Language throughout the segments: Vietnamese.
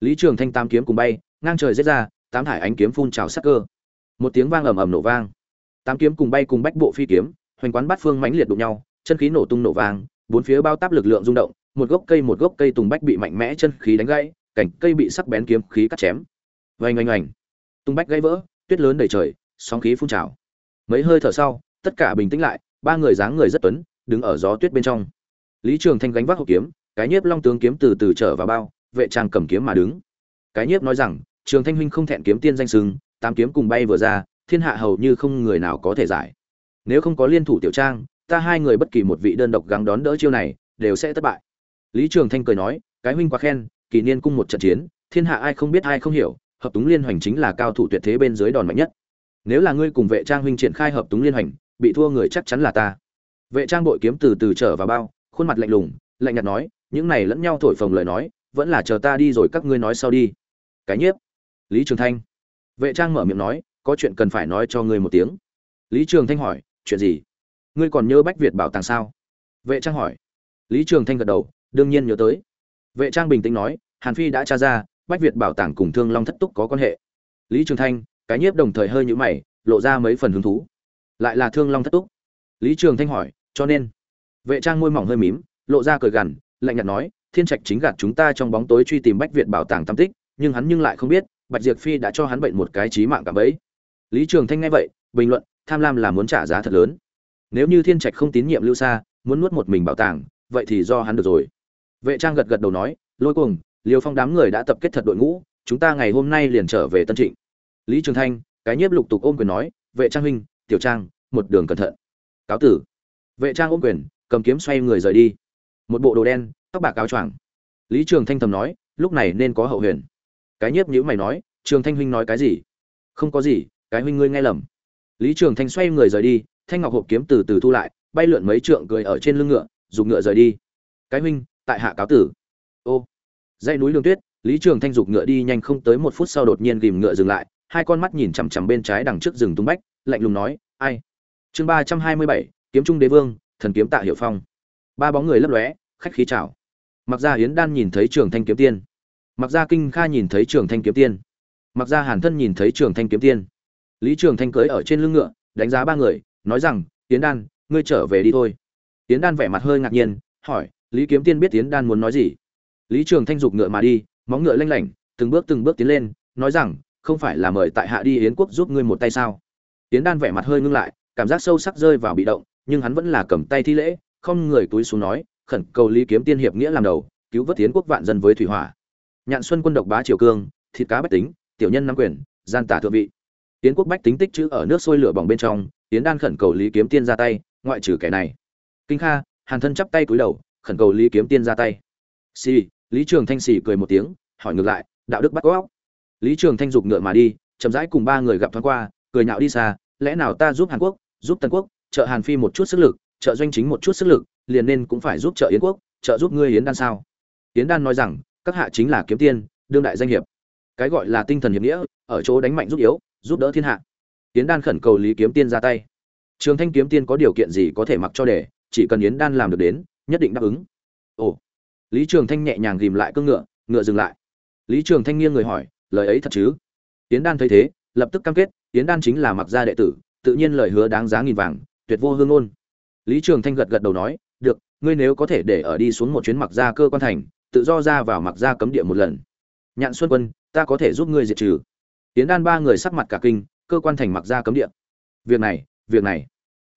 lý trường thanh tam kiếm cùng bay, ngang trời giết ra, tám thải ánh kiếm phun trào sắc cơ. Một tiếng vang ầm ầm nổ vang. Tám kiếm cùng bay cùng bách bộ phi kiếm, hoành quán bát phương mãnh liệt đụng nhau, chân khí nổ tung nổ vang, bốn phía bao táp lực lượng rung động, một gốc cây một gốc cây tùng bách bị mạnh mẽ chân khí đánh gãy, cảnh cây bị sắc bén kiếm khí cắt chém. Vành oanh oanh. Tùng bách gãy vỡ, tuyết lớn đầy trời, sóng khí phun trào. Mấy hơi thở sau, tất cả bình tĩnh lại, ba người dáng người rất tuấn, đứng ở gió tuyết bên trong. Lý trường thanh gánh vác hộ kiếm, cái nhiếp long tướng kiếm từ từ trở vào bao vệ trang cầm kiếm mà đứng. Cái nhiếp nói rằng, trường thanh huynh không thẹn kiếm tiên danh sừng, tám kiếm cùng bay vừa ra, thiên hạ hầu như không người nào có thể giải. Nếu không có liên thủ tiểu trang, ta hai người bất kỳ một vị đơn độc gắng đón đỡ chiêu này, đều sẽ thất bại. Lý trường thanh cười nói, cái huynh quá khen, kỳ niên cung một trận chiến, thiên hạ ai không biết ai không hiểu, hợp túng liên hoành chính là cao thủ tuyệt thế bên dưới đòn mạnh nhất. Nếu là ngươi cùng vệ trang huynh triển khai hợp túng liên hoành, bị thua người chắc chắn là ta. Vệ trang bội kiếm từ từ trở vào bao, khuôn mặt lạnh lùng, lạnh nhạt nói, những này lẫn nhau thổi phồng lời nói vẫn là chờ ta đi rồi các ngươi nói sau đi. Cái nhiếp. Lý trường thanh. Vệ trang mở miệng nói, có chuyện cần phải nói cho ngươi một tiếng. Lý trường thanh hỏi, chuyện gì? Ngươi còn nhớ bách việt bảo tàng sao? Vệ trang hỏi. Lý trường thanh gật đầu, đương nhiên nhớ tới. Vệ trang bình tĩnh nói, hàn phi đã tra ra, bách việt bảo tàng cùng thương long thất túc có quan hệ. Lý trường thanh, cái nhiếp đồng thời hơi nhũ mày, lộ ra mấy phần hứng thú. Lại là thương long thất túc. Lý trường thanh hỏi, cho nên. Vệ trang môi mỏng hơi mím, lộ ra cười gằn, lạnh nhạt nói thiên trạch chính gạt chúng ta trong bóng tối truy tìm bách việt bảo tàng tam tích, nhưng hắn nhưng lại không biết, bạch diệp phi đã cho hắn bệnh một cái trí mạng cảm ấy lý trường thanh nghe vậy, bình luận, tham lam là muốn trả giá thật lớn. Nếu như thiên trạch không tín nhiệm lưu xa muốn nuốt một mình bảo tàng, vậy thì do hắn được rồi. Vệ trang gật gật đầu nói, lôi cuồng liều phong đám người đã tập kết thật đội ngũ, chúng ta ngày hôm nay liền trở về tân trịnh. Lý trường thanh, cái nhiếp lục tục ôm quyền nói, vệ trang huynh, tiểu trang, một đường cẩn thận. Cáo tử. Vệ trang ôm quyền, cầm kiếm xoay người rời đi. Một bộ đồ đen tóc bạc áo choàng. Lý trường thanh thầm nói, lúc này nên có hậu huyền. Cái nhiếp nhữ mày nói, trường thanh huynh nói cái gì? Không có gì, cái huynh ngươi nghe lầm. Lý trường thanh xoay người rời đi, thanh ngọc hộp kiếm từ từ thu lại, bay lượn mấy trượng cười ở trên lưng ngựa dùng ngựa rời đi. Cái huynh, tại hạ cáo tử. Ô, dãy núi lương tuyết. Lý trường thanh dục ngựa đi nhanh không tới một phút sau đột nhiên ghìm ngựa dừng lại, hai con mắt nhìn chằm chằm bên trái đằng trước rừng tung bách, lạnh lùng nói, ai? Chương ba trăm hai mươi bảy, kiếm trung đế vương, thần kiếm tạ hiệu phong. Ba bóng người lấp lóe, khách khí chào mặc ra hiến đan nhìn thấy trường thanh kiếm tiên. Mặc ra kinh kha nhìn thấy trường thanh kiếm tiên. Mặc ra hàn thân nhìn thấy trường thanh kiếm tiên. Lý trường thanh cưỡi ở trên lưng ngựa, đánh giá ba người, nói rằng, yến đan, ngươi trở về đi thôi. Yến đan vẻ mặt hơi ngạc nhiên, hỏi, lý kiếm tiên biết yến đan muốn nói gì? Lý trường thanh giục ngựa mà đi, móng ngựa lanh lảnh, từng bước từng bước tiến lên, nói rằng, không phải là mời tại hạ đi yến quốc giúp ngươi một tay sao? Yến đan vẻ mặt hơi ngưng lại, cảm giác sâu sắc rơi vào bị động, nhưng hắn vẫn là cầm tay thi lễ, không người túi xuống nói khẩn cầu lý kiếm tiên hiệp nghĩa làm đầu, cứu vớt tiến quốc vạn dân với thủy hỏa. Nhạn xuân quân độc bá triều cương, thịt cá bách tính, tiểu nhân nắm quyền, gian tả thượng vị. Tiến quốc bách tính tích chữ ở nước sôi lửa bỏng bên trong tiến đan khẩn cầu lý kiếm tiên ra tay, ngoại trừ kẻ này. Kinh kha, hàn thân chắp tay cúi đầu, khẩn cầu lý kiếm tiên ra tay. Xì, lý trường thanh xì cười một tiếng, hỏi ngược lại, đạo đức bắt góc lý trường thanh giục ngựa mà đi, chậm rãi cùng ba người gặp thoáng qua, cười nhạo đi xa, lẽ nào ta giúp hàn quốc, giúp tân quốc, trợ hàn phi một chút sức lực trợ doanh chính một chút sức lực, liền nên cũng phải giúp trợ yến quốc, trợ giúp ngươi yến đan sao? Yến đan nói rằng, các hạ chính là kiếm tiên, đương đại danh hiệp. Cái gọi là tinh thần hiệp nghĩa, ở chỗ đánh mạnh giúp yếu, giúp đỡ thiên hạ. Yến đan khẩn cầu lý kiếm tiên ra tay. Trường thanh kiếm tiên có điều kiện gì có thể mặc cho để, chỉ cần yến đan làm được đến, nhất định đáp ứng. Ồ. Lý trường thanh nhẹ nhàng ghìm lại cương ngựa ngựa dừng lại. Lý trường thanh nghiêng người hỏi, lời ấy thật chứ? Yến đan thấy thế, lập tức cam kết, yến đan chính là mặc gia đệ tử, tự nhiên lời hứa đáng giá nghìn vàng, tuyệt vô hương ngôn lý trường thanh gật gật đầu nói, được, ngươi nếu có thể để ở đi xuống một chuyến mặc gia cơ quan thành, tự do ra vào mặc gia cấm địa một lần. Nhạn xuân quân, ta có thể giúp ngươi diệt trừ. Tiến đan ba người sắc mặt cả kinh, cơ quan thành mặc gia cấm địa. Việc này việc này.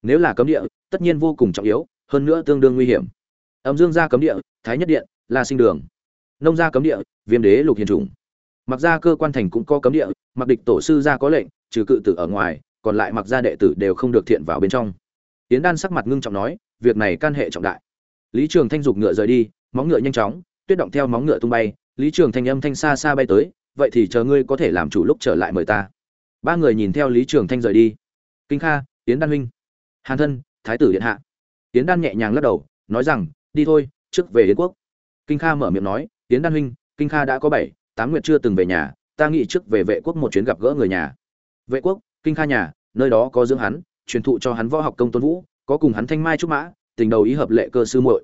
Nếu là cấm địa, tất nhiên vô cùng trọng yếu, hơn nữa tương đương nguy hiểm. Âm dương gia cấm địa, thái nhất điện, la sinh đường. Nông gia cấm địa, viêm đế lục hiền trùng. Mặc gia cơ quan thành cũng có cấm địa, mặc địch tổ sư gia có lệnh, trừ cự tử ở ngoài, còn lại mặc gia đệ tử đều không được thiện vào bên trong tiến đan sắc mặt ngưng trọng nói, việc này can hệ trọng đại. Lý trường thanh dục ngựa rời đi, móng ngựa nhanh chóng, tuyết động theo móng ngựa tung bay, lý trường thanh âm thanh xa xa bay tới, vậy thì chờ ngươi có thể làm chủ lúc trở lại mời ta. Ba người nhìn theo lý trường thanh rời đi. Kinh kha tiến đan huynh. Hàn thân, thái tử điện hạ. Tiến đan nhẹ nhàng lắc đầu, nói rằng, đi thôi, trước về yến quốc. Kinh kha mở miệng nói tiến đan huynh, kinh kha đã có bảy, tám nguyệt chưa từng về nhà, ta nghĩ trước về vệ quốc một chuyến gặp gỡ người nhà. Vệ quốc, kinh kha nhà, nơi đó có dưỡng hắn truyền thụ cho hắn võ học công tôn vũ, có cùng hắn thanh mai trúc mã, tình đầu ý hợp lệ cơ sư muội.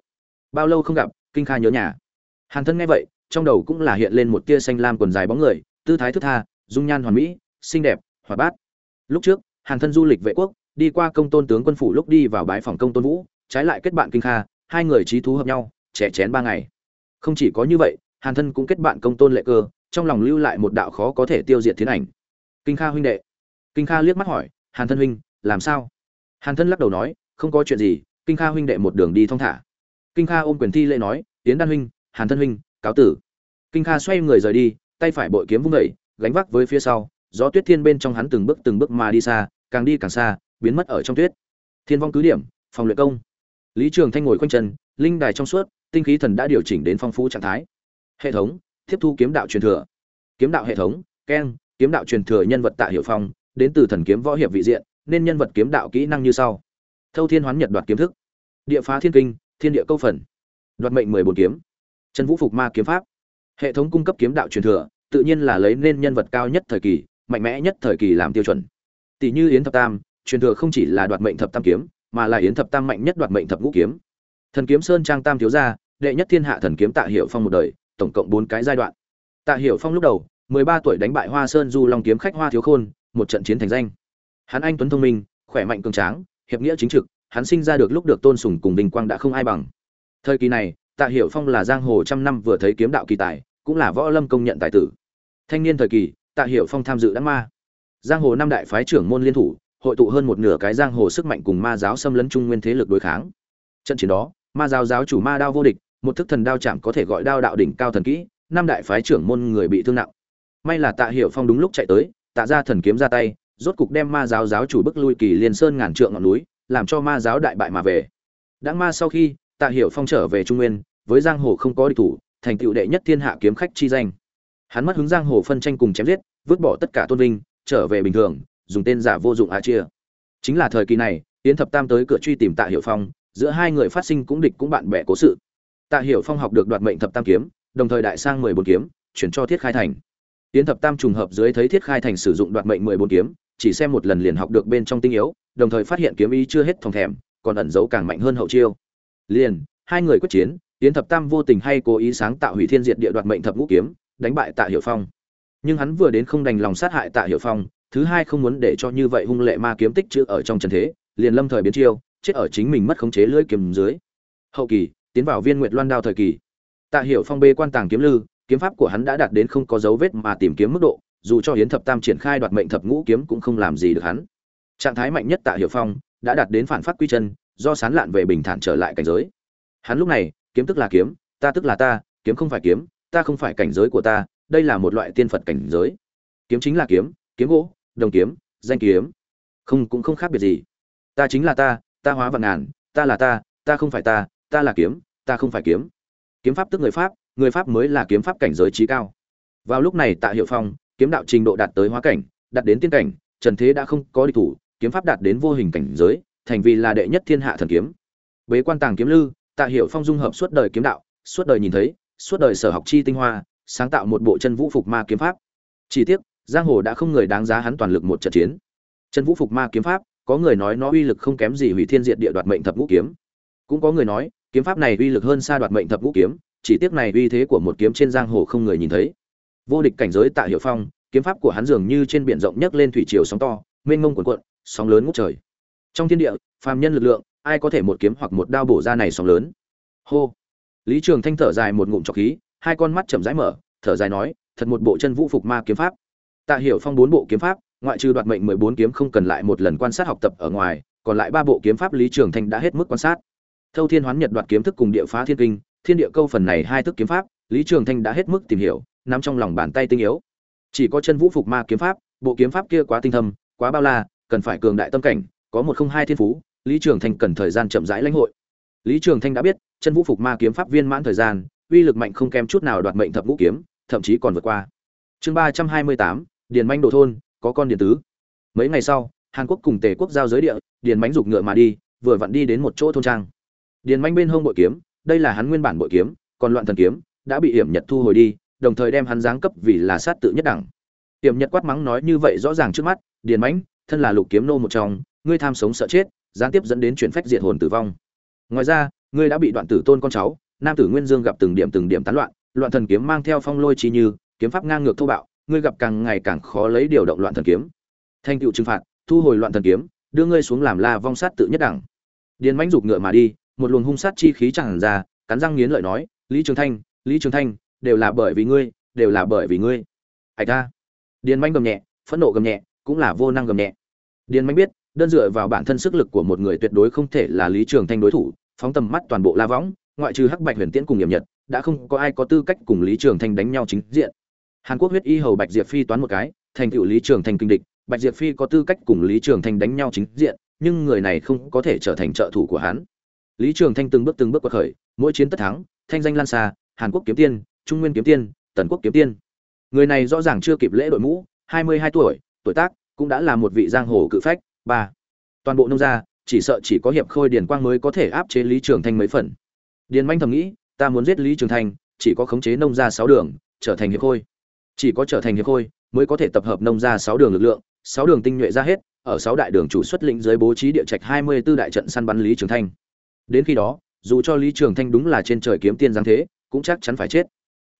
Bao lâu không gặp, kinh kha nhớ nhà. Hàn thân nghe vậy, trong đầu cũng là hiện lên một tia xanh lam quần dài bóng người, tư thái thức tha, dung nhan hoàn mỹ, xinh đẹp, hoạt bát. Lúc trước, hàn thân du lịch vệ quốc, đi qua công tôn tướng quân phủ lúc đi vào bái phòng công tôn vũ, trái lại kết bạn kinh kha, hai người trí thú hợp nhau, trẻ chén ba ngày. Không chỉ có như vậy, hàn thân cũng kết bạn công tôn lệ cơ, trong lòng lưu lại một đạo khó có thể tiêu diệt thiên ảnh. Kinh kha huynh đệ. Kinh kha liếc mắt hỏi, hàn thân huynh làm sao? Hàn thân lắc đầu nói, không có chuyện gì, kinh kha huynh đệ một đường đi thong thả. Kinh kha ôm quyền thi lễ nói tiến đan huynh, hàn thân huynh, cáo tử. Kinh kha xoay người rời đi, tay phải bội kiếm vung vẩy gánh vác với phía sau, gió tuyết thiên bên trong hắn từng bước từng bước mà đi xa, càng đi càng xa, biến mất ở trong tuyết. Thiên vong cứ điểm, phòng luyện công. Lý trường thanh ngồi quanh chân, linh đài trong suốt, tinh khí thần đã điều chỉnh đến phong phú trạng thái. Hệ thống, tiếp thu kiếm đạo truyền thừa. Kiếm đạo hệ thống, keng, kiếm đạo truyền thừa nhân vật tạ hiệu phong, đến từ thần kiếm võ hiệp vị diện nên nhân vật kiếm đạo kỹ năng như sau. Thâu thiên hoán nhật đoạt kiếm thức. Địa phá thiên kinh, thiên địa câu phần. Đoạt mệnh mười bốn kiếm. Trần vũ phục ma kiếm pháp. Hệ thống cung cấp kiếm đạo truyền thừa, tự nhiên là lấy nên nhân vật cao nhất thời kỳ, mạnh mẽ nhất thời kỳ làm tiêu chuẩn. Tỷ như yến thập tam, truyền thừa không chỉ là đoạt mệnh thập tam kiếm, mà là yến thập tam mạnh nhất đoạt mệnh thập ngũ kiếm. Thần kiếm sơn trang tam thiếu gia, đệ nhất thiên hạ thần kiếm tạ hiệu phong một đời, tổng cộng bốn cái giai đoạn. Tạ hiệu phong lúc đầu, mười ba tuổi đánh bại hoa sơn du long kiếm khách hoa thiếu khôn, một trận chiến thành danh hắn anh tuấn thông minh, khỏe mạnh cường tráng, hiệp nghĩa chính trực, hắn sinh ra được lúc được tôn sùng cùng vinh quang đã không ai bằng. Thời kỳ này, tạ hiệu phong là giang hồ trăm năm vừa thấy kiếm đạo kỳ tài, cũng là võ lâm công nhận tài tử. Thanh niên thời kỳ, tạ hiệu phong tham dự đắc ma. Giang hồ năm đại phái trưởng môn liên thủ, hội tụ hơn một nửa cái giang hồ sức mạnh cùng ma giáo xâm lấn trung nguyên thế lực đối kháng. Trận chiến đó, ma giáo giáo chủ ma đao vô địch, một thức thần đao chạm có thể gọi đao đạo đỉnh cao thần kỹ, năm đại phái trưởng môn người bị thương nặng. May là tạ hiệu phong đúng lúc chạy tới, tạ ra thần kiếm ra tay rốt cục đem ma giáo giáo chủ bức lui kỳ liên sơn ngàn trượng ngọn núi, làm cho ma giáo đại bại mà về. Đã ma sau khi, tạ Hiểu phong trở về trung nguyên, với giang hồ không có địch thủ, thành tựu đệ nhất thiên hạ kiếm khách chi danh. Hắn mất hứng giang hồ phân tranh cùng chém giết, vứt bỏ tất cả tôn vinh, trở về bình thường, dùng tên giả vô dụng a chia. Chính là thời kỳ này, yến thập tam tới cửa truy tìm tạ Hiểu phong, giữa hai người phát sinh cũng địch cũng bạn bè cố sự. Tạ Hiểu phong học được đoạt mệnh thập tam kiếm, đồng thời đại sang mười bốn kiếm, chuyển cho thiết khai thành. Yến thập tam trùng hợp dưới thấy thiết khai thành sử dụng đoạt mệnh mười bốn kiếm chỉ xem một lần liền học được bên trong tinh yếu, đồng thời phát hiện kiếm ý chưa hết thòng thèm, còn ẩn giấu càng mạnh hơn hậu chiêu. Liền, hai người quyết chiến, yến thập tam vô tình hay cố ý sáng tạo hủy thiên diệt địa đoạt mệnh thập ngũ kiếm, đánh bại tạ Hiểu phong. Nhưng hắn vừa đến không đành lòng sát hại tạ Hiểu phong, thứ hai không muốn để cho như vậy hung lệ ma kiếm tích trữ ở trong trần thế, liền lâm thời biến chiêu, chết ở chính mình mất khống chế lưỡi kiếm dưới. Hậu kỳ, tiến vào viên nguyệt loan đao thời kỳ. Tạ Hiểu phong bê quan tàng kiếm lư, kiếm pháp của hắn đã đạt đến không có dấu vết mà tìm kiếm mức độ dù cho hiến thập tam triển khai đoạt mệnh thập ngũ kiếm cũng không làm gì được hắn. Trạng thái mạnh nhất tạ hiệu phong đã đạt đến phản phát quy chân, do sán lạn về bình thản trở lại cảnh giới. Hắn lúc này, kiếm tức là kiếm, ta tức là ta, kiếm không phải kiếm, ta không phải cảnh giới của ta, đây là một loại tiên phật cảnh giới. Kiếm chính là kiếm kiếm gỗ, đồng kiếm, danh kiếm. Không, cũng không khác biệt gì. Ta chính là ta ta hóa vạn ngàn, ta là ta ta không phải ta ta là kiếm, ta không phải kiếm. Kiếm pháp tức người pháp người pháp mới là kiếm pháp cảnh giới trí cao. Vào lúc này tạ hiệu phong kiếm đạo trình độ đạt tới hóa cảnh, đạt đến tiên cảnh, trần thế đã không có địch thủ, kiếm pháp đạt đến vô hình cảnh giới, thành vì là đệ nhất thiên hạ thần kiếm. Bế quan tàng kiếm lư, tạ hiệu phong dung hợp suốt đời kiếm đạo, suốt đời nhìn thấy, suốt đời sở học chi tinh hoa, sáng tạo một bộ chân vũ phục ma kiếm pháp. Chỉ tiếc, giang hồ đã không người đáng giá hắn toàn lực một trận chiến. Chân vũ phục ma kiếm pháp, có người nói nó uy lực không kém gì hủy thiên diệt địa đoạt mệnh thập ngũ kiếm. Cũng có người nói, kiếm pháp này uy lực hơn xa đoạt mệnh thập ngũ kiếm, chỉ tiếc này uy thế của một kiếm trên giang hồ không người nhìn thấy vô địch cảnh giới tạ hiệu phong, kiếm pháp của hắn dường như trên biển rộng nhấc lên thủy triều sóng to, mênh mông cuồn cuộn, sóng lớn ngút trời. Trong thiên địa, phàm nhân lực lượng, ai có thể một kiếm hoặc một đao bổ ra này sóng lớn? Hô. Lý trường thanh thở dài một ngụm trọc khí, hai con mắt chậm rãi mở, thở dài nói, thật một bộ chân vũ phục ma kiếm pháp. Tạ hiểu phong bốn bộ kiếm pháp, ngoại trừ đoạt mệnh mười bốn kiếm không cần lại một lần quan sát học tập ở ngoài, còn lại ba bộ kiếm pháp lý trường thanh đã hết mức quan sát. Thâu thiên hoán nhật đoạt kiếm thức cùng địa phá thiên kinh, thiên địa câu phần này hai thức kiếm pháp, lý trường thanh đã hết mức tìm hiểu nắm trong lòng bàn tay tinh yếu. Chỉ có chân vũ phục ma kiếm pháp, bộ kiếm pháp kia quá tinh thâm, quá bao la, cần phải cường đại tâm cảnh, có một không hai thiên phú, lý trường thanh cần thời gian chậm rãi lãnh hội. Lý trường thanh đã biết, chân vũ phục ma kiếm pháp viên mãn thời gian, uy lực mạnh không kém chút nào đoạt mệnh thập ngũ kiếm, thậm chí còn vượt qua. Chương ba trăm hai mươi tám, điền manh đồ thôn, có con điền tứ. Mấy ngày sau, hàn quốc cùng tề quốc giao giới địa, điền mánh giục ngựa mà đi, vừa vặn đi đến một chỗ thôn trang. Điền manh bên hông bội kiếm, đây là hắn nguyên bản bội kiếm, còn loạn thần kiếm, đã bị hiểm nhật thu hồi đi đồng thời đem hắn giáng cấp vì là sát tự nhất đẳng. Tiềm nhật quát mắng nói như vậy rõ ràng trước mắt, điền mãnh, thân là lục kiếm nô một trong, ngươi tham sống sợ chết, gián tiếp dẫn đến chuyển phách diệt hồn tử vong. Ngoài ra, ngươi đã bị đoạn tử tôn con cháu, nam tử nguyên dương gặp từng điểm từng điểm tán loạn loạn thần kiếm mang theo phong lôi chi như, kiếm pháp ngang ngược thô bạo, ngươi gặp càng ngày càng khó lấy điều động loạn thần kiếm. Thanh tựu trừng phạt, thu hồi loạn thần kiếm, đưa ngươi xuống làm la vong sát tự nhất đẳng. Điền mãnh dục ngựa mà đi, một luồng hung sát chi khí tràn ra, cắn răng nghiến lợi nói, lý trường thanh, lý trường thanh đều là bởi vì ngươi, đều là bởi vì ngươi. Ạch ta điền Mạnh gầm nhẹ, phẫn nộ gầm nhẹ, cũng là vô năng gầm nhẹ. Điền Mạnh biết, đơn dựa vào bản thân sức lực của một người tuyệt đối không thể là lý trường thanh đối thủ, phóng tầm mắt toàn bộ la võng, ngoại trừ hắc bạch huyền tiễn cùng nghiệm nhật, đã không có ai có tư cách cùng lý trường thanh đánh nhau chính diện. Hàn quốc huyết y hầu bạch diệp phi toán một cái, thành tựu lý trường thanh kinh địch, bạch diệp phi có tư cách cùng lý trường thanh đánh nhau chính diện, nhưng người này không có thể trở thành trợ thủ của hắn. Lý trường thanh từng bước từng bước quật khởi, mỗi chiến tất thắng, thanh danh lan xa, hàn quốc kiếm tiên trung nguyên kiếm tiên, tần quốc kiếm tiên. Người này rõ ràng chưa kịp lễ đội mũ, hai mươi hai tuổi tuổi tác cũng đã là một vị giang hồ cự phách, ba. Toàn bộ nông gia, chỉ sợ chỉ có hiệp khôi điền quang mới có thể áp chế lý trường thanh mấy phần. Điền manh thầm nghĩ, ta muốn giết lý trường thanh, chỉ có khống chế nông gia sáu đường, trở thành hiệp khôi. Chỉ có trở thành hiệp khôi, mới có thể tập hợp nông gia sáu đường lực lượng, sáu đường tinh nhuệ ra hết, ở sáu đại đường chủ xuất lĩnh dưới bố trí địa trạch hai mươi 24 đại trận săn bắn lý trường thanh. Đến khi đó, dù cho lý trường thanh đúng là trên trời kiếm tiên giáng thế, cũng chắc chắn phải chết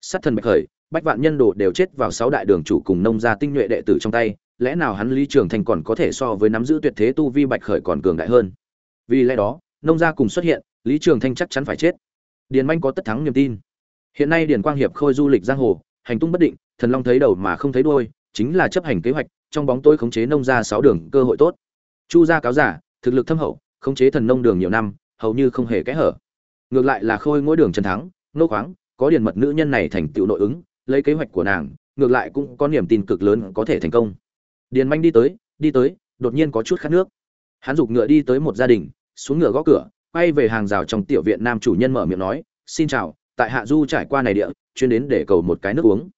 sát thần bạch khởi, bách vạn nhân đồ đều chết vào sáu đại đường chủ cùng nông gia tinh nhuệ đệ tử trong tay, lẽ nào hắn lý trường thanh còn có thể so với nắm giữ tuyệt thế tu vi bạch khởi còn cường đại hơn? Vì lẽ đó, nông gia cùng xuất hiện, lý trường thanh chắc chắn phải chết. Điền manh có tất thắng niềm tin. Hiện nay điền quang hiệp khôi du lịch giang hồ, hành tung bất định, thần long thấy đầu mà không thấy đuôi, chính là chấp hành kế hoạch, trong bóng tối khống chế nông gia sáu đường cơ hội tốt. Chu gia cáo giả, thực lực thâm hậu, khống chế thần nông đường nhiều năm, hầu như không hề kẽ hở. Ngược lại là khôi ngôi đường trần thắng, nô khoáng có điền mật nữ nhân này thành tựu nội ứng, lấy kế hoạch của nàng, ngược lại cũng có niềm tin cực lớn có thể thành công. Điền manh đi tới đi tới, đột nhiên có chút khát nước. Hắn giục ngựa đi tới một gia đình, xuống ngựa gõ cửa, quay về hàng rào trong tiểu viện nam chủ nhân mở miệng nói, xin chào, tại hạ du trải qua này địa, chuyên đến để cầu một cái nước uống.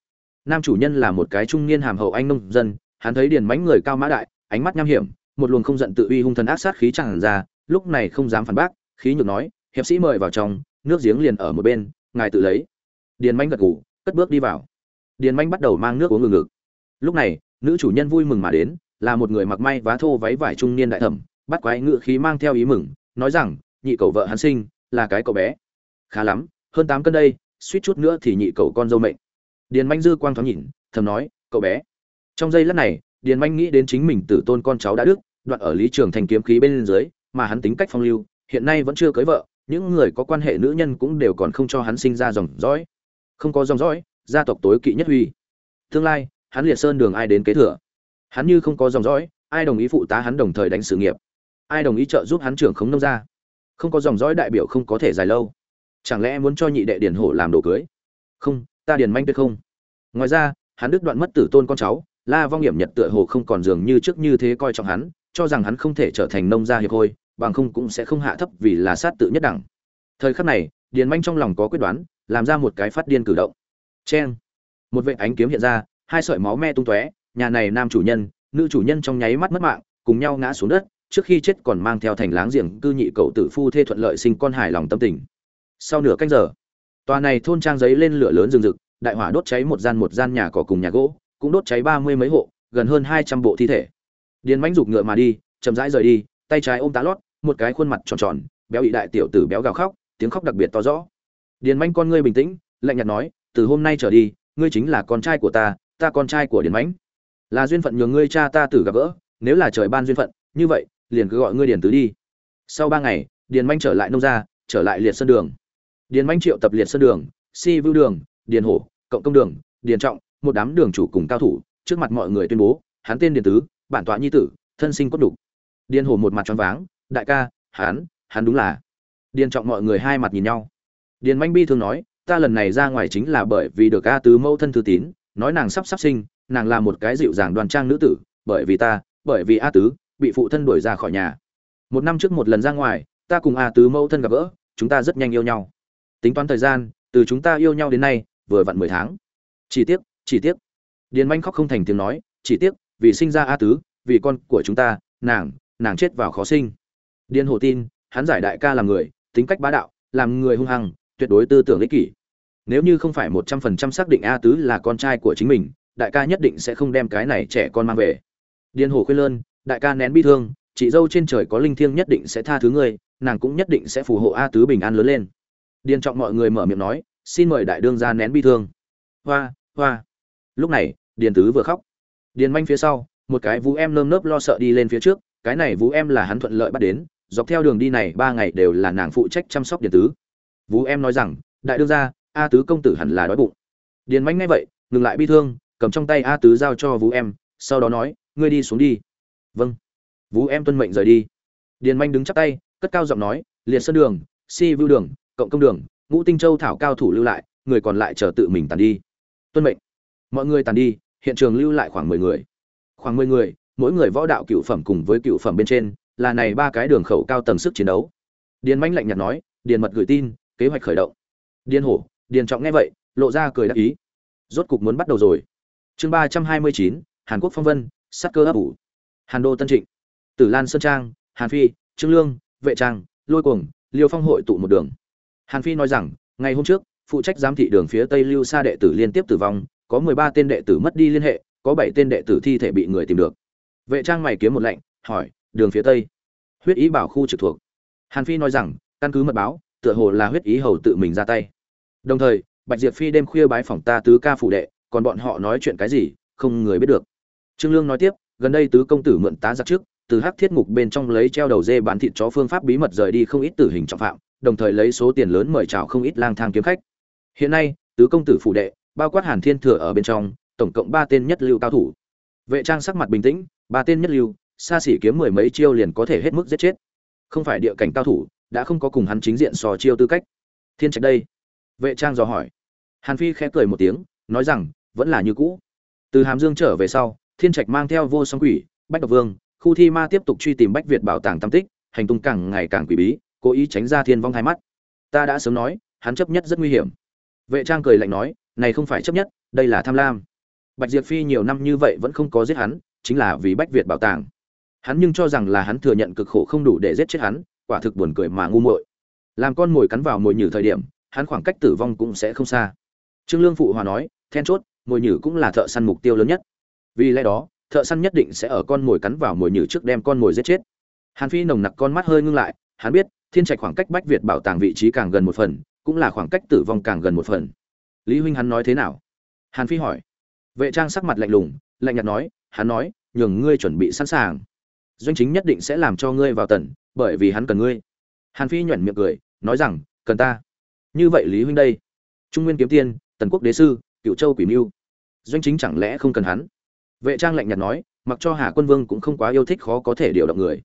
Nam chủ nhân là một cái trung niên hàm hậu anh nông dân, hắn thấy điền mánh người cao mã đại, ánh mắt nham hiểm, một luồng không giận tự uy hung thần ác sát khí tràn ra, lúc này không dám phản bác, khí nhược nói, hiệp sĩ mời vào trong, nước giếng liền ở một bên, ngài tự lấy điền Manh gật gù, cất bước đi vào. Điền Manh bắt đầu mang nước uống ngừng ngực. Lúc này nữ chủ nhân vui mừng mà đến là một người mặc may vá thô váy vải trung niên đại thẩm bắt quái ngựa khí mang theo ý mừng nói rằng nhị cậu vợ hắn sinh là cái cậu bé. Khá lắm hơn tám cân đây suýt chút nữa thì nhị cậu con dâu mệnh. Điền manh dư quang thoáng nhìn thầm nói cậu bé. Trong giây lát này điền manh nghĩ đến chính mình tử tôn con cháu đã đức đoạn ở lý trường thành kiếm khí bên dưới mà hắn tính cách phong lưu hiện nay vẫn chưa cưới vợ những người có quan hệ nữ nhân cũng đều còn không cho hắn sinh ra dòng dõi không có dòng dõi, gia tộc tối kỵ nhất huy. Tương lai, hắn liệt sơn đường ai đến kế thừa? Hắn như không có dòng dõi, ai đồng ý phụ tá hắn đồng thời đánh sự nghiệp? Ai đồng ý trợ giúp hắn trưởng khống nông gia? Không có dòng dõi đại biểu không có thể dài lâu. Chẳng lẽ muốn cho nhị đệ điền hổ làm đồ cưới? Không, ta điền manh tuyệt không. Ngoài ra, hắn đứt đoạn mất tử tôn con cháu, la vong hiểm nhật tựa hồ không còn dường như trước như thế coi trọng hắn, cho rằng hắn không thể trở thành nông gia hiệp hôi, bằng không cũng sẽ không hạ thấp vì là sát tự nhất đẳng. Thời khắc này, điền manh trong lòng có quyết đoán làm ra một cái phát điên cử động. Cheng. Một vệ ánh kiếm hiện ra, hai sợi máu me tung tóe, nhà này nam chủ nhân, nữ chủ nhân trong nháy mắt mất mạng, cùng nhau ngã xuống đất, trước khi chết còn mang theo thành láng giềng cư nhị cậu tử phu thê thuận lợi sinh con hài lòng tâm tình. Sau nửa canh giờ, tòa này thôn trang giấy lên lửa lớn rừng rực, đại hỏa đốt cháy một gian một gian nhà cỏ cùng nhà gỗ, cũng đốt cháy ba mươi mấy hộ, gần hơn hai trăm bộ thi thể. Điền mãnh giục ngựa mà đi, chậm rãi rời đi, tay trái ôm tá lót, một cái khuôn mặt tròn tròn, béo ị đại tiểu tử béo gào khóc, tiếng khóc đặc biệt to rõ điền Manh con ngươi bình tĩnh, lạnh nhạt nói, từ hôm nay trở đi, ngươi chính là con trai của ta ta con trai của điền mãnh. Là duyên phận nhường ngươi cha ta tử gặp gỡ, nếu là trời ban duyên phận, như vậy, liền cứ gọi ngươi điền tứ đi. Sau ba ngày, điền manh trở lại nông gia, trở lại liệt sơn đường. Điền manh triệu tập liệt sơn đường, si vưu đường, điền hổ, cộng công đường, điền trọng, một đám đường chủ cùng cao thủ, trước mặt mọi người tuyên bố, hắn tên điền tứ, bản tọa nhi tử, thân sinh cốt đủ. Điền hổ một mặt tròn váng, đại ca, hắn hắn đúng là. Điền trọng mọi người hai mặt nhìn nhau điền manh bi thường nói, ta lần này ra ngoài chính là bởi vì được a tứ mẫu thân thư tín, nói nàng sắp sắp sinh, nàng là một cái dịu dàng đoan trang nữ tử, bởi vì ta, bởi vì a tứ bị phụ thân đuổi ra khỏi nhà. Một năm trước một lần ra ngoài, ta cùng a tứ mẫu thân gặp gỡ, chúng ta rất nhanh yêu nhau. Tính toán thời gian, từ chúng ta yêu nhau đến nay, vừa vặn mười tháng. Chỉ tiếc chỉ tiếc. Điền manh khóc không thành tiếng nói, chỉ tiếc, vì sinh ra a tứ, vì con của chúng ta, nàng nàng chết vào khó sinh. Điền hồ tin, hắn giải đại ca làm người, tính cách bá đạo, làm người hung hăng tuyệt đối tư tưởng ích kỷ. Nếu như không phải một trăm phần trăm xác định a tứ là con trai của chính mình, đại ca nhất định sẽ không đem cái này trẻ con mang về. Điền hồ khuyên lơn, đại ca nén bi thương, chị dâu trên trời có linh thiêng nhất định sẽ tha thứ ngươi, nàng cũng nhất định sẽ phù hộ a tứ bình an lớn lên. Điền trọng mọi người mở miệng nói, xin mời đại đương ra nén bi thương. Hoa hoa. Lúc này, điền tứ vừa khóc. Điền manh phía sau, một cái vũ em nơm nớp lo sợ đi lên phía trước, cái này vũ em là hắn thuận lợi bắt đến, dọc theo đường đi này ba ngày đều là nàng phụ trách chăm sóc điền tứ vũ em nói rằng, đại đương gia, a tứ công tử hẳn là đói bụng. Điền manh nghe vậy, ngừng lại bi thương, cầm trong tay a tứ giao cho vũ em, sau đó nói, ngươi đi xuống đi. Vâng. Vũ em tuân mệnh rời đi. Điền manh đứng chắp tay, cất cao giọng nói, liệt sơn đường, si vưu đường, cộng công đường, ngũ tinh châu thảo cao thủ lưu lại, người còn lại chờ tự mình tàn đi. Tuân mệnh. Mọi người tàn đi, hiện trường lưu lại khoảng mười người. Khoảng mười người, mỗi người võ đạo cựu phẩm cùng với cựu phẩm bên trên, là này ba cái đường khẩu cao tầng sức chiến đấu. Điền manh lạnh nhạt nói, điền mật gửi tin kế hoạch khởi động. Điền hổ, điền trọng nghe vậy, lộ ra cười đắc ý. Rốt cục muốn bắt đầu rồi. Chương ba trăm hai mươi chín, hàn quốc phong vân, sắc cơ ấp ủ. Hàn đô tân trịnh, tử lan sơn trang, hàn phi, trương lương, vệ trang, lôi cuồng, liêu phong hội tụ một đường. Hàn phi nói rằng, ngày hôm trước, phụ trách giám thị đường phía tây lưu xa đệ tử liên tiếp tử vong, có mười ba tên đệ tử mất đi liên hệ, có bảy tên đệ tử thi thể bị người tìm được. Vệ trang mày kiếm một lệnh, hỏi, đường phía tây, huyết ý bảo khu trực thuộc? Hàn phi nói rằng, căn cứ mật báo tựa hồ là huyết ý hầu tự mình ra tay. Đồng thời, bạch diệp phi đêm khuya bái phòng ta tứ ca phủ đệ, còn bọn họ nói chuyện cái gì, không người biết được. Trương lương nói tiếp, gần đây tứ công tử mượn tá giặc trước, từ hắc thiết ngục bên trong lấy treo đầu dê bán thịt chó phương pháp bí mật rời đi không ít tử hình trọng phạm, đồng thời lấy số tiền lớn mời chào không ít lang thang kiếm khách. Hiện nay, tứ công tử phủ đệ, bao quát hàn thiên thừa ở bên trong, tổng cộng ba tên nhất lưu cao thủ. Vệ trang sắc mặt bình tĩnh, ba tên nhất lưu, xa xỉ kiếm mười mấy chiêu liền có thể hết mức giết chết. Không phải địa cảnh cao thủ đã không có cùng hắn chính diện sò chiêu tư cách. Thiên trạch đây. Vệ trang dò hỏi. Hàn phi khẽ cười một tiếng, nói rằng, vẫn là như cũ. Từ hàm dương trở về sau, thiên trạch mang theo vô song quỷ, bách độc vương, khu thi ma tiếp tục truy tìm bách việt bảo tàng tam tích, hành tung càng ngày càng quỷ bí, cố ý tránh ra thiên vong hai mắt. Ta đã sớm nói, hắn chấp nhất rất nguy hiểm. Vệ trang cười lạnh nói, này không phải chấp nhất, đây là tham lam. Bạch diệp phi nhiều năm như vậy vẫn không có giết hắn, chính là vì bách việt bảo tàng. Hắn nhưng cho rằng là hắn thừa nhận cực khổ không đủ để giết chết hắn quả thực buồn cười mà ngu muội. Làm con mồi cắn vào mồi nhử thời điểm, hắn khoảng cách tử vong cũng sẽ không xa. Trương lương phụ hòa nói, then chốt, mồi nhử cũng là thợ săn mục tiêu lớn nhất. Vì lẽ đó, thợ săn nhất định sẽ ở con mồi cắn vào mồi nhử trước đem con mồi giết chết. Hàn phi nồng nặc con mắt hơi ngưng lại, hắn biết, thiên trạch khoảng cách bách việt bảo tàng vị trí càng gần một phần, cũng là khoảng cách tử vong càng gần một phần. Lý huynh hắn nói thế nào? Hàn phi hỏi. Vệ trang sắc mặt lạnh lùng, lạnh nhạt nói, hắn nói, nhường ngươi chuẩn bị sẵn sàng. Doanh chính nhất định sẽ làm cho ngươi vào tần bởi vì hắn cần ngươi. Hàn phi nhuẩn miệng cười, nói rằng, cần ta. Như vậy lý huynh đây, trung nguyên kiếm tiên, tần quốc đế sư cựu châu quỷ mưu. Doanh chính chẳng lẽ không cần hắn? Vệ trang lạnh nhạt nói, mặc cho hà quân vương cũng không quá yêu thích khó có thể điều động người.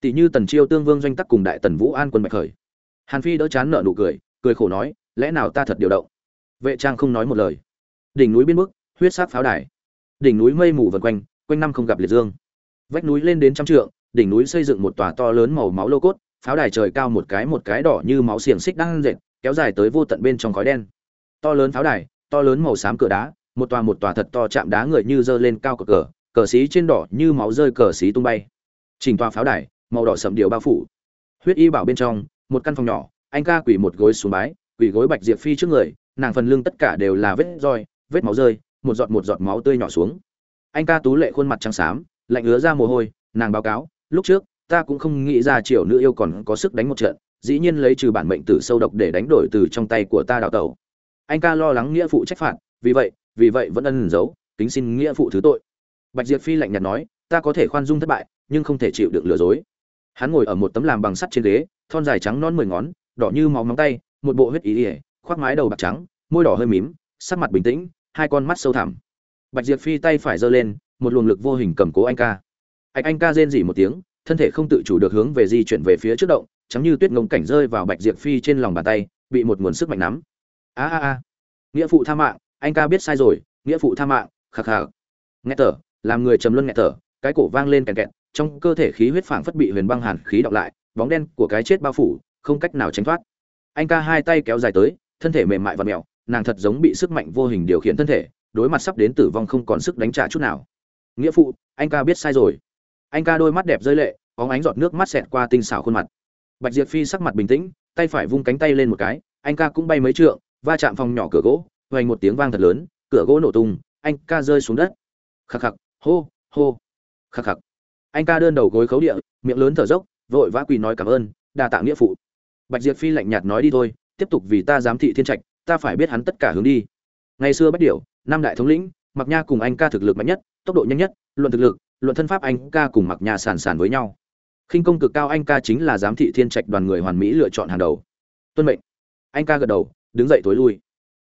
Tỷ như tần chiêu tương vương doanh tắc cùng đại tần vũ an quân bạch khởi. Hàn phi đỡ chán nợ nụ cười cười khổ nói, lẽ nào ta thật điều động? Vệ trang không nói một lời. Đỉnh núi biên bức, huyết sát pháo đài. Đỉnh núi mây mù vần quanh quanh năm không gặp liệt dương. Vách núi lên đến trăm trượng đỉnh núi xây dựng một tòa to lớn màu máu lô cốt, pháo đài trời cao một cái một cái đỏ như máu xiềng xích đang dệt, kéo dài tới vô tận bên trong khói đen. To lớn pháo đài, to lớn màu xám cửa đá, một tòa một tòa thật to chạm đá người như dơ lên cao cờ cờ cờ xí trên đỏ như máu rơi cờ xí tung bay. Chỉnh tòa pháo đài, màu đỏ sậm điều bao phủ. Huyết y bảo bên trong, một căn phòng nhỏ, anh ca quỳ một gối xuống bái, quỳ gối bạch diệp phi trước người, nàng phần lưng tất cả đều là vết roi, vết máu rơi, một giọt một giọt máu tươi nhỏ xuống. Anh ca tú lệ khuôn mặt trắng xám, lạnh ứa ra mồ hôi, nàng báo cáo lúc trước, ta cũng không nghĩ ra triều nữ yêu còn có sức đánh một trận, dĩ nhiên lấy trừ bản mệnh tử sâu độc để đánh đổi từ trong tay của ta đào tẩu. Anh ca lo lắng nghĩa phụ trách phạt, vì vậy vì vậy vẫn ân giấu, kính xin nghĩa phụ thứ tội. Bạch diệp phi lạnh nhạt nói, ta có thể khoan dung thất bại, nhưng không thể chịu được lừa dối. Hắn ngồi ở một tấm làm bằng sắt trên ghế, thon dài trắng non mười ngón, đỏ như máu móng tay, một bộ huyết ý ỉa khoác mái đầu bạc trắng, môi đỏ hơi mím, sắc mặt bình tĩnh, hai con mắt sâu thẳm. Bạch diệp phi tay phải giơ lên, một luồng lực vô hình cầm cố anh ca ạch anh ca rên rỉ một tiếng, thân thể không tự chủ được hướng về di chuyển về phía trước động, chấm như tuyết ngông cảnh rơi vào bạch diệp phi trên lòng bàn tay, bị một nguồn sức mạnh nắm. A a a. Nghĩa phụ tha mạng, anh ca biết sai rồi, nghĩa phụ tha mạng khạc khạc nghe tở làm người trầm luân nghe tở cái cổ vang lên kẹt kẹt, trong cơ thể khí huyết phảng phất bị huyền băng hàn khí đọng lại, bóng đen của cái chết bao phủ, không cách nào tránh thoát. Anh ca hai tay kéo dài tới, thân thể mềm mại và mèo nàng thật giống bị sức mạnh vô hình điều khiển thân thể, đối mặt sắp đến tử vong không còn sức đánh trả chút nào. Nghĩa phụ, anh ca biết sai rồi anh ca đôi mắt đẹp rơi lệ có ánh giọt nước mắt xẹt qua tinh xảo khuôn mặt. Bạch diệp phi sắc mặt bình tĩnh, tay phải vung cánh tay lên một cái, anh ca cũng bay mấy trượng, va chạm phòng nhỏ cửa gỗ, hoành một tiếng vang thật lớn, cửa gỗ nổ tung, anh ca rơi xuống đất. Khắc khắc, hô hô. Khắc khắc. Anh ca đơn đầu gối khấu địa, miệng lớn thở dốc, vội vã quỳ nói cảm ơn, đa tạ nghĩa phụ. Bạch diệp phi lạnh nhạt nói đi thôi, tiếp tục vì ta giám thị thiên trạch, ta phải biết hắn tất cả hướng đi. Ngày xưa bách điểu, năm đại thống lĩnh mặc nha cùng anh ca thực lực mạnh nhất, tốc độ nhanh nhất, luận thực lực luận thân pháp anh ca cùng mặc nhà sàn sàn với nhau. Khinh công cực cao anh ca chính là giám thị thiên trạch đoàn người hoàn mỹ lựa chọn hàng đầu. Tuân mệnh. Anh ca gật đầu, đứng dậy tối lui.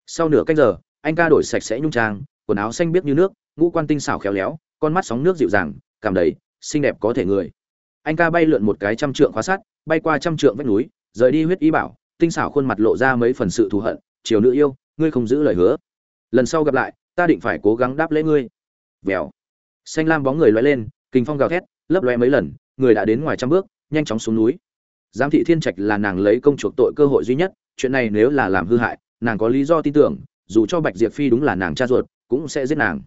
Sau nửa canh giờ, anh ca đổi sạch sẽ nhung trang, quần áo xanh biếc như nước, ngũ quan tinh xảo khéo léo, con mắt sóng nước dịu dàng, cảm đầy, xinh đẹp có thể người. Anh ca bay lượn một cái trăm trượng khóa sát bay qua trăm trượng vách núi, rời đi huyết ý bảo, tinh xảo khuôn mặt lộ ra mấy phần sự thù hận chiều nữ yêu, ngươi không giữ lời hứa. Lần sau gặp lại, ta định phải cố gắng đáp lễ ngươi. Vèo xanh lam bóng người loay lên kinh phong gào thét, lấp loe mấy lần, người đã đến ngoài trăm bước, nhanh chóng xuống núi. Giám thị thiên trạch là nàng lấy công chuộc tội cơ hội duy nhất, chuyện này nếu là làm hư hại, nàng có lý do tin tưởng, dù cho bạch diệp phi đúng là nàng cha ruột, cũng sẽ giết nàng.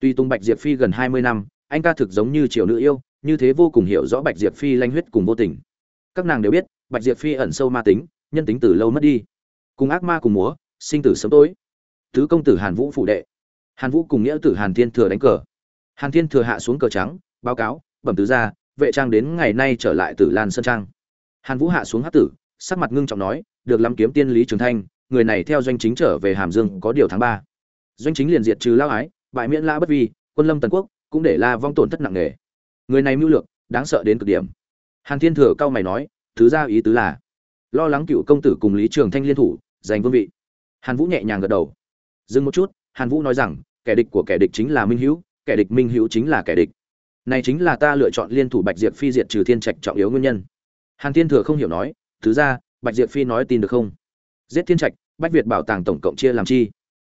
Tuy tung bạch diệp phi gần hai mươi năm, anh ca thực giống như triều nữ yêu, như thế vô cùng hiểu rõ bạch diệp phi lanh huyết cùng vô tình. Các nàng đều biết, bạch diệp phi ẩn sâu ma tính, nhân tính từ lâu mất đi. Cùng ác ma cùng múa, sinh tử sớm tối. Tứ công tử hàn vũ phụ đệ. Hàn vũ cùng nghĩa tử hàn thiên thừa đánh cờ hàn thiên thừa hạ xuống cờ trắng, báo cáo, bẩm tứ gia, vệ trang đến ngày nay trở lại tử lan sơn trang. Hàn vũ hạ xuống hát tử, sắc mặt ngưng trọng nói, được lắm kiếm tiên lý trường thanh, người này theo doanh chính trở về hàm dương có điều tháng ba. Doanh chính liền diệt trừ lao ái, bại miễn la bất vi, quân lâm tần quốc, cũng để la vong tổn thất nặng nề. Người này mưu lược, đáng sợ đến cực điểm. Hàn thiên thừa cao mày nói thứ ra ý tứ là, lo lắng cựu công tử cùng lý trường thanh liên thủ, giành vương vị. Hàn vũ nhẹ nhàng gật đầu. Dừng một chút, hàn vũ nói rằng, kẻ địch của kẻ địch chính là minh hữu kẻ địch minh hữu chính là kẻ địch. Này chính là ta lựa chọn liên thủ bạch diệp phi diệt trừ thiên trạch trọng yếu nguyên nhân. Hàn thiên thừa không hiểu nói, thứ ra, bạch diệp phi nói tin được không? Giết thiên trạch, bách việt bảo tàng tổng cộng chia làm chi?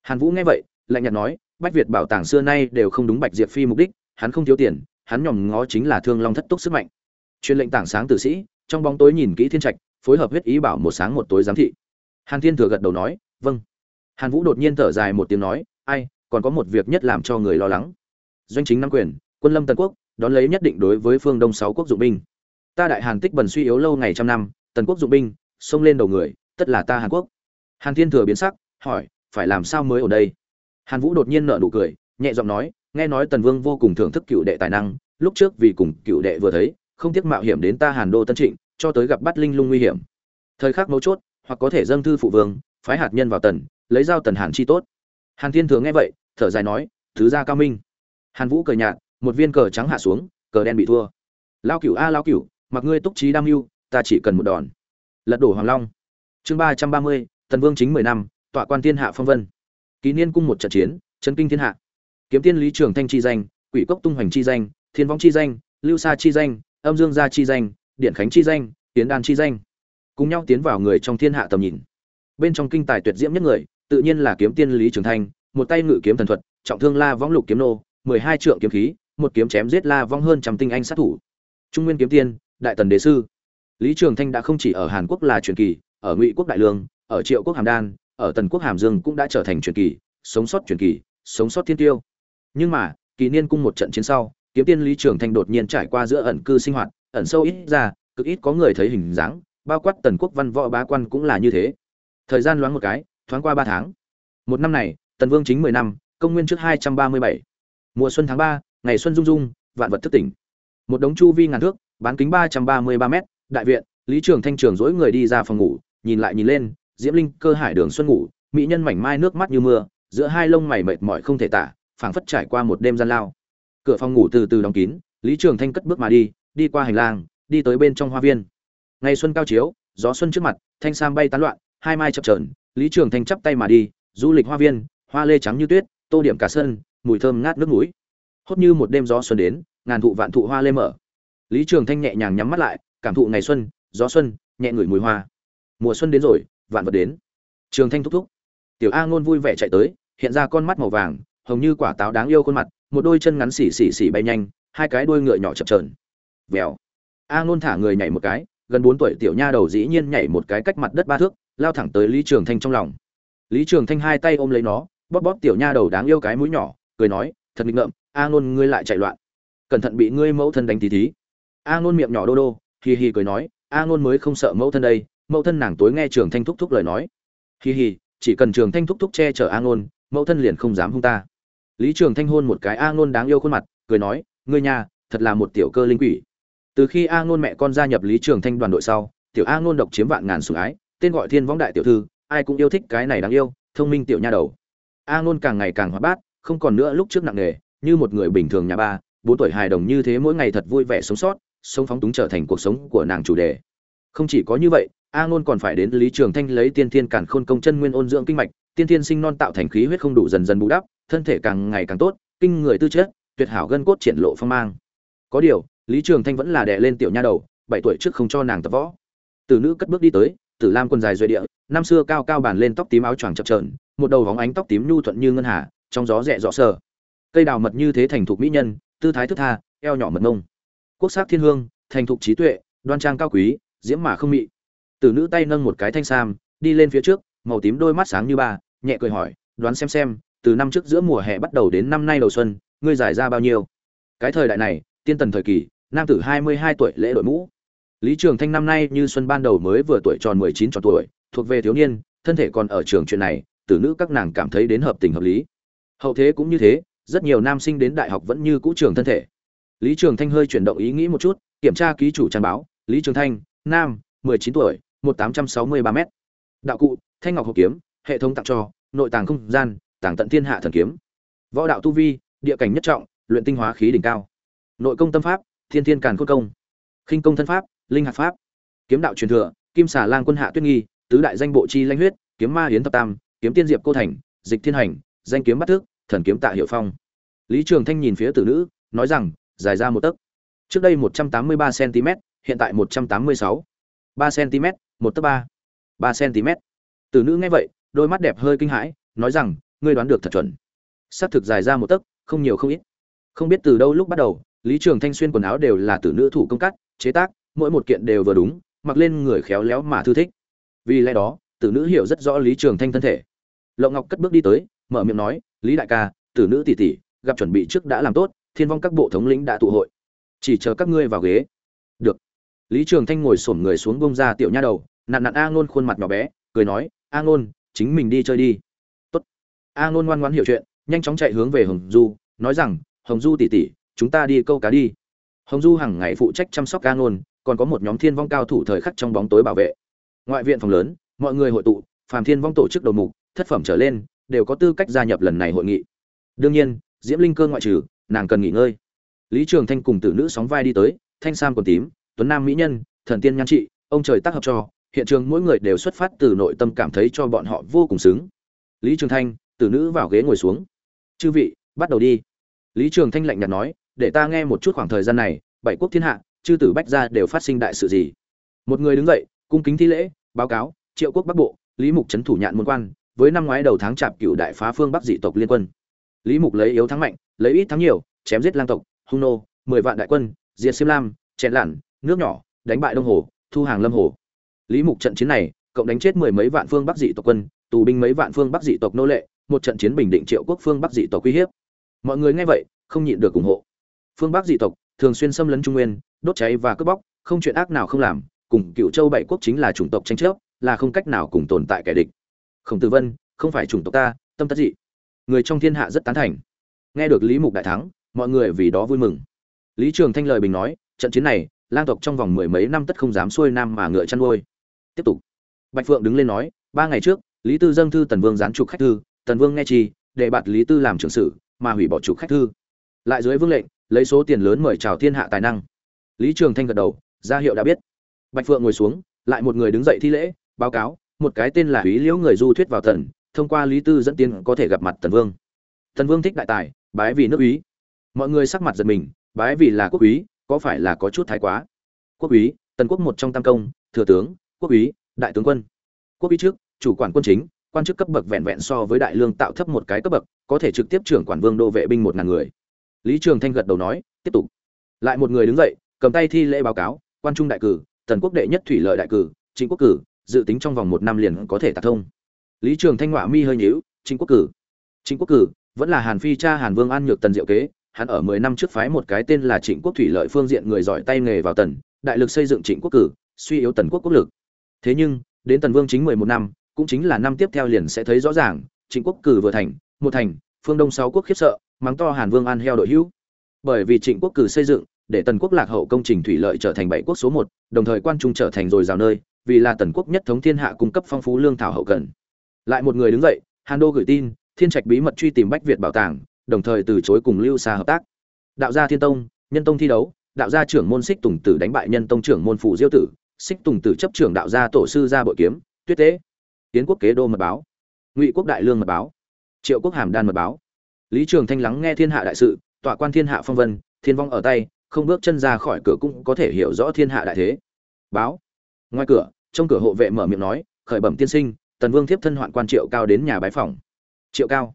Hàn vũ nghe vậy, lạnh nhạt nói, bách việt bảo tàng xưa nay đều không đúng bạch diệp phi mục đích, hắn không thiếu tiền, hắn nhòm ngó chính là thương long thất túc sức mạnh. Truyền lệnh tảng sáng tử sĩ, trong bóng tối nhìn kỹ thiên trạch, phối hợp huyết ý bảo một sáng một tối giám thị. Hàn thiên thừa gật đầu nói vâng. Hàn vũ đột nhiên thở dài một tiếng nói, ai, còn có một việc nhất làm cho người lo lắng doanh chính nắm quyền, quân lâm tần quốc, đón lấy nhất định đối với phương đông sáu quốc dụng binh. Ta đại hàn tích bần suy yếu lâu ngày trăm năm, tần quốc dụng binh, xông lên đầu người, tất là ta hàn quốc. Hàn thiên thừa biến sắc, hỏi, phải làm sao mới ở đây? Hàn vũ đột nhiên nở nụ cười, nhẹ giọng nói, nghe nói tần vương vô cùng thưởng thức cựu đệ tài năng, lúc trước vì cùng cựu đệ vừa thấy, không tiếc mạo hiểm đến ta hàn đô tân trịnh, cho tới gặp bắt linh lung nguy hiểm. Thời khắc mấu chốt, hoặc có thể dâng thư phụ vương, phái hạt nhân vào tần, lấy giao tần hàn chi tốt. Hàn thiên thừa nghe vậy, thở dài nói, thứ gia cao minh hàn vũ cờ nhạt, một viên cờ trắng hạ xuống, cờ đen bị thua. Lao cửu a, lao cửu, mặc ngươi túc trí đam mưu, ta chỉ cần một đòn. Lật đổ hoàng long. Chương ba trăm ba mươi, tần vương chính mười năm, tọa quan thiên hạ phong vân. Ký niên cung một trận chiến chân kinh thiên hạ. Kiếm tiên lý trường thanh chi danh, quỷ cốc tung hoành chi danh, thiên vong chi danh, lưu sa chi danh, âm dương gia chi danh, điện khánh chi danh tiến đan chi danh. Cùng nhau tiến vào người trong thiên hạ tầm nhìn. Bên trong kinh tài tuyệt diễm nhất người, tự nhiên là kiếm tiên lý trường thanh, một tay ngự kiếm thần thuật, trọng thương la vong lục kiếm nô mười hai trượng kiếm khí, một kiếm chém giết la vong hơn trăm tinh anh sát thủ. Trung nguyên kiếm tiên, đại tần đế sư. Lý trường thanh đã không chỉ ở hàn quốc là truyền kỳ, ở ngụy quốc đại lương, ở triệu quốc hàm đan, ở tần quốc hàm dương cũng đã trở thành truyền kỳ, sống sót truyền kỳ, sống sót thiên tiêu. Nhưng mà, kỳ niên cung một trận chiến sau, kiếm tiên lý trường thanh đột nhiên trải qua giữa ẩn cư sinh hoạt, ẩn sâu ít ra, cực ít có người thấy hình dáng, bao quát tần quốc văn võ bá quan cũng là như thế. Thời gian loáng một cái, thoáng qua ba tháng. Một năm này, tần vương chính mười năm, công nguyên trước hai trăm ba mươi bảy mùa xuân tháng ba, ngày xuân rung rung, vạn vật thức tỉnh. Một đống chu vi ngàn thước, bán kính ba trăm ba mươi ba m đại viện, lý trường thanh trường dỗi người đi ra phòng ngủ, nhìn lại nhìn lên, diễm linh cơ hải đường xuân ngủ, mỹ nhân mảnh mai nước mắt như mưa, giữa hai lông mày mệt mỏi không thể tả, phảng phất trải qua một đêm gian lao. Cửa phòng ngủ từ từ đóng kín, lý trường thanh cất bước mà đi đi qua hành lang, đi tới bên trong hoa viên. Ngày xuân cao chiếu, gió xuân trước mặt, thanh sam bay tán loạn, hai mai chập trờn lý trường thanh chắp tay mà đi, du lịch hoa viên, hoa lê trắng như tuyết, tô điểm cả sân mùi thơm ngát nước núi hốt như một đêm gió xuân đến, ngàn thụ vạn thụ hoa lê mở. Lý trường thanh nhẹ nhàng nhắm mắt lại, cảm thụ ngày xuân, gió xuân, nhẹ ngửi mùi hoa. Mùa xuân đến rồi, vạn vật đến. Trường thanh thúc thúc. Tiểu a ngôn vui vẻ chạy tới, hiện ra con mắt màu vàng, hồng như quả táo đáng yêu khuôn mặt, một đôi chân ngắn xỉ xỉ xỉ bay nhanh, hai cái đuôi ngựa nhỏ chập trờn vèo. A ngôn thả người nhảy một cái, gần bốn tuổi tiểu nha đầu dĩ nhiên nhảy một cái cách mặt đất ba thước, lao thẳng tới lý trường thanh trong lòng. Lý trường thanh hai tay ôm lấy nó, bóp bóp tiểu nha đầu đáng yêu cái mũi nhỏ cười nói, thật nghịch ngợm, a ngôn ngươi lại chạy loạn. Cẩn thận bị ngươi mẫu thân đánh tí thí. A ngôn miệng nhỏ đô đô, hì hì cười nói, a ngôn mới không sợ mẫu thân đây, mẫu thân nàng tối nghe trường thanh thúc thúc lời nói. Hì hì, chỉ cần trường thanh thúc thúc che chở a ngôn mẫu thân liền không dám hung ta. Lý trường thanh hôn một cái a ngôn đáng yêu khuôn mặt, cười nói, ngươi nhà thật là một tiểu cơ linh quỷ. Từ khi a ngôn mẹ con gia nhập lý trường thanh đoàn đội sau, tiểu a ngôn độc chiếm vạn ngàn sủng ái, tên gọi thiên võng đại tiểu thư, ai cũng yêu thích cái này đáng yêu, thông minh tiểu nha đầu. A ngôn càng ngày càng hoạt bát không còn nữa lúc trước nặng nề, như một người bình thường nhà ba, bốn tuổi hài đồng như thế mỗi ngày thật vui vẻ sống sót, sống phóng túng trở thành cuộc sống của nàng chủ đề. Không chỉ có như vậy, a ngôn còn phải đến lý trường thanh lấy tiên thiên cản khôn công chân nguyên ôn dưỡng kinh mạch, tiên thiên sinh non tạo thành khí huyết không đủ dần dần bù đắp, thân thể càng ngày càng tốt, kinh người tư chất, tuyệt hảo gân cốt triển lộ phong mang. Có điều, lý trường thanh vẫn là đè lên tiểu nha đầu, bảy tuổi trước không cho nàng tập võ. Từ nữ cất bước đi tới, tử lam quần dài duệ địa, năm xưa cao cao bàn lên tóc tím áo choàng chập trờn một đầu vóng ánh tóc tím nhu thuận như ngân hà trong gió rẹ rõ sờ. Cây đào mật như thế thành thục mỹ nhân, tư thái thức tha, eo nhỏ mật mông. Quốc sắc thiên hương, thành thục trí tuệ, đoan trang cao quý, diễm mà không mị. Tử nữ tay nâng một cái thanh sam, đi lên phía trước, màu tím đôi mắt sáng như ba, nhẹ cười hỏi, đoán xem xem, từ năm trước giữa mùa hè bắt đầu đến năm nay đầu xuân, ngươi giải ra bao nhiêu? Cái thời đại này, tiên tần thời kỳ, nam tử hai mươi hai tuổi lễ đội mũ. Lý trường thanh năm nay như xuân ban đầu mới vừa tuổi tròn mười chín tròn tuổi, thuộc về thiếu niên, thân thể còn ở trường chuyện này, tử nữ các nàng cảm thấy đến hợp tình hợp lý hậu thế cũng như thế, rất nhiều nam sinh đến đại học vẫn như cũ trường thân thể. Lý trường thanh hơi chuyển động ý nghĩ một chút, kiểm tra ký chủ trang báo. Lý trường thanh, nam, mười chín tuổi, một tám trăm sáu mươi ba m đạo cụ, thanh ngọc hộp kiếm, hệ thống tặng cho, nội tàng không gian, tàng tận thiên hạ thần kiếm. Võ đạo tu vi, địa cảnh nhất trọng, luyện tinh hóa khí đỉnh cao. Nội công tâm pháp, thiên thiên càn khôn công. Khinh công thân pháp, linh hạt pháp. Kiếm đạo truyền thừa, kim xà lang quân hạ tuyết nghi, tứ đại danh bộ chi lanh huyết, kiếm ma hiến thập tam, kiếm tiên diệp cô thành, dịch thiên hành, danh kiếm bắt thước thần kiếm tạ hiệu phong. Lý trường thanh nhìn phía tử nữ, nói rằng, dài ra một tấc. Trước đây một trăm tám mươi ba cm, hiện tại một trăm tám mươi sáu. ba cm, một tấc ba. ba cm. Tử nữ nghe vậy, đôi mắt đẹp hơi kinh hãi, nói rằng, ngươi đoán được thật chuẩn. Xác thực dài ra một tấc, không nhiều không ít. Không biết từ đâu lúc bắt đầu, lý trường thanh xuyên quần áo đều là tử nữ thủ công cắt, chế tác, mỗi một kiện đều vừa đúng, mặc lên người khéo léo mà thư thích. Vì lẽ đó, tử nữ hiểu rất rõ lý trường thanh thân thể. Lộng ngọc cất bước đi tới, mở miệng nói lý đại ca, tử nữ tỷ tỷ, gặp chuẩn bị trước đã làm tốt, thiên vong các bộ thống lĩnh đã tụ hội. Chỉ chờ các ngươi vào ghế. Được. Lý trường thanh ngồi xổm người xuống bông ra tiểu nha đầu nạn nạn a ngôn khuôn mặt nhỏ bé, cười nói, a ngôn, chính mình đi chơi đi. Tốt. A ngôn ngoan ngoãn hiểu chuyện, nhanh chóng chạy hướng về hồng du, nói rằng, hồng du tỷ tỷ, chúng ta đi câu cá đi. Hồng du hàng ngày phụ trách chăm sóc a ngôn, còn có một nhóm thiên vong cao thủ thời khắc trong bóng tối bảo vệ. Ngoại viện phòng lớn, mọi người hội tụ, phàm thiên vong tổ chức đầu mục, thất phẩm trở lên đều có tư cách gia nhập lần này hội nghị. Đương nhiên, diễm linh cơ ngoại trừ, nàng cần nghỉ ngơi. Lý trường thanh cùng tử nữ sóng vai đi tới, thanh sam còn tím, tuấn nam mỹ nhân, thần tiên nhan trị, ông trời tác hợp cho, hiện trường mỗi người đều xuất phát từ nội tâm cảm thấy cho bọn họ vô cùng xứng. Lý trường thanh, tử nữ vào ghế ngồi xuống. Chư vị, bắt đầu đi. Lý trường thanh lạnh nhạt nói, để ta nghe một chút khoảng thời gian này, bảy quốc thiên hạ, chư tử bách gia đều phát sinh đại sự gì. Một người đứng dậy, cung kính thi lễ, báo cáo, triệu quốc bắc bộ, lý mục trấn thủ nhạn môn quan với năm ngoái đầu tháng chạp cựu đại phá phương bắc dị tộc liên quân. Lý mục lấy yếu thắng mạnh, lấy ít thắng nhiều, chém giết lang tộc, hung nô, mười vạn đại quân, diệt xiêm lam, chèn lản nước nhỏ, đánh bại đông hồ, thu hàng lâm hồ. Lý mục trận chiến này, cộng đánh chết mười mấy vạn phương bắc dị tộc quân, tù binh mấy vạn phương bắc dị tộc nô lệ, một trận chiến bình định triệu quốc phương bắc dị tộc uy hiếp. Mọi người nghe vậy, không nhịn được ủng hộ. Phương bắc dị tộc thường xuyên xâm lấn trung nguyên, đốt cháy và cướp bóc, không chuyện ác nào không làm, cùng cựu châu bảy quốc chính là chủng tộc tranh chấp, là không cách nào cùng tồn tại kẻ địch khổng tử vân, không phải chủng tộc ta, tâm tất dị. Người trong thiên hạ rất tán thành. Nghe được lý mục đại thắng, mọi người vì đó vui mừng. Lý trường thanh lời bình nói, trận chiến này, lang tộc trong vòng mười mấy năm tất không dám xuôi nam mà ngựa chăn nuôi. Tiếp tục. Bạch phượng đứng lên nói, ba ngày trước, lý tư dâng thư tần vương gián trục khách thư, tần vương nghe chi, để bạt lý tư làm trưởng sử, mà hủy bỏ trục khách thư. Lại dưới vương lệnh, lấy số tiền lớn mời chào thiên hạ tài năng. Lý trường thanh gật đầu, ra hiệu đã biết. Bạch phượng ngồi xuống, lại một người đứng dậy thi lễ, báo cáo một cái tên là Úy Liễu người du thuyết vào thần thông qua Lý Tư dẫn tiến có thể gặp mặt Tần Vương. Tần Vương thích đại tài, bái vì nước úy. Mọi người sắc mặt giật mình, bái vì là quốc úy, có phải là có chút thái quá? Quốc úy, Tần quốc một trong tam công, thừa tướng, quốc úy, đại tướng quân. Quốc úy trước, chủ quản quân chính, quan chức cấp bậc vẹn vẹn so với đại lương tạo thấp một cái cấp bậc, có thể trực tiếp trưởng quản vương đô vệ binh một ngàn người. Lý Trường Thanh gật đầu nói, tiếp tục. Lại một người đứng dậy, cầm tay thi lễ báo cáo, quan trung đại cử, tần quốc đệ nhất thủy lợi đại cử, chính quốc cử, dự tính trong vòng một năm liền có thể tạc thông. Lý trường thanh họa mi hơi nhíu chính quốc cử. Chính quốc cử vẫn là hàn phi cha hàn vương an nhược tần diệu kế, hắn ở mười năm trước phái một cái tên là trịnh quốc thủy lợi phương diện người giỏi tay nghề vào tần, đại lực xây dựng trịnh quốc cử, suy yếu tần quốc quốc lực. Thế nhưng, đến tần vương chính mười một năm, cũng chính là năm tiếp theo liền sẽ thấy rõ ràng, trịnh quốc cử vừa thành, một thành, phương đông sáu quốc khiếp sợ, mắng to hàn vương an heo đội hữu. Bởi vì trịnh quốc cử xây dựng, để tần quốc lạc hậu công trình thủy lợi trở thành bảy quốc số một, đồng thời quan trung trở thành rồi dào nơi vì là tần quốc nhất thống thiên hạ cung cấp phong phú lương thảo hậu cần. Lại một người đứng dậy, hàn đô gửi tin, thiên trạch bí mật truy tìm bách việt bảo tàng, đồng thời từ chối cùng lưu xa hợp tác. Đạo gia thiên tông, nhân tông thi đấu, đạo gia trưởng môn xích tùng tử đánh bại nhân tông trưởng môn phụ diêu tử xích tùng tử chấp trưởng đạo gia tổ sư gia bội kiếm, tuyết tế. Tiến quốc kế đô mật báo. Ngụy quốc đại lương mật báo. Triệu quốc hàm đan mật báo. Lý trường thanh lắng nghe thiên hạ đại sự, tọa quan thiên hạ phong vân, thiên vong ở tay, không bước chân ra khỏi cửa cũng có thể hiểu rõ thiên hạ đại thế. Báo ngoài cửa, trong cửa hộ vệ mở miệng nói, khởi bẩm tiên sinh, tần vương thiếp thân hoạn quan triệu cao đến nhà bái phòng triệu cao?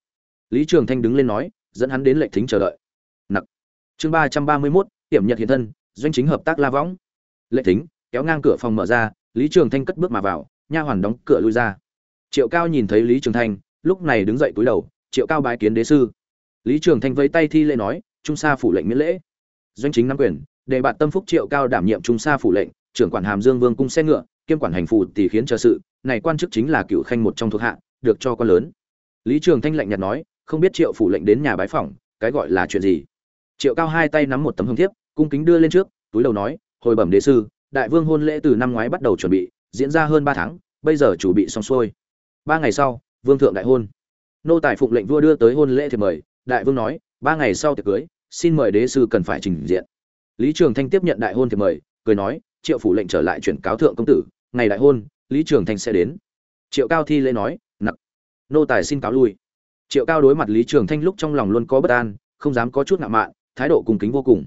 Lý trường thanh đứng lên nói, dẫn hắn đến lệnh thính chờ đợi. Nặc. Chương ba trăm ba mươi mốt hiểm nhật hiện thân, doanh chính hợp tác la võng. Lệnh thính, kéo ngang cửa phòng mở ra, lý trường thanh cất bước mà vào, nha hoàn đóng cửa lui ra. Triệu cao nhìn thấy lý trường thanh, lúc này đứng dậy cúi đầu, triệu cao bái kiến đế sư. Lý trường thanh vẫy tay thi lễ nói, trung sa phủ lệnh miễn lễ. Doanh chính nắm quyền, đề bạt tâm phúc triệu cao đảm nhiệm trung sa phủ lệnh trưởng quản hàm dương vương cung xe ngựa, kiêm quản hành phù tỷ khiến chờ sự, này quan chức chính là cựu khanh một trong thuộc hạ, được cho con lớn. Lý trường thanh lạnh nhạt nói, không biết triệu phủ lệnh đến nhà bái phỏng, cái gọi là chuyện gì? Triệu cao hai tay nắm một tấm hương thiếp, cung kính đưa lên trước, túi đầu nói, hồi bẩm đế sư, đại vương hôn lễ từ năm ngoái bắt đầu chuẩn bị, diễn ra hơn ba tháng, bây giờ chủ bị xong xuôi. Ba ngày sau, vương thượng đại hôn. Nô tài phụng lệnh vua đưa tới hôn lễ thì mời, đại vương nói, ba ngày sau tiệc cưới, xin mời đế sư cần phải trình diện. Lý trường thanh tiếp nhận đại hôn thì mời, cười nói triệu phủ lệnh trở lại chuyển cáo thượng công tử, ngày đại hôn, lý trường thanh sẽ đến. Triệu cao thi lễ nói, nặc, nô tài xin cáo lui. Triệu cao đối mặt lý trường thanh lúc trong lòng luôn có bất an, không dám có chút ngạo mạn, thái độ cung kính vô cùng.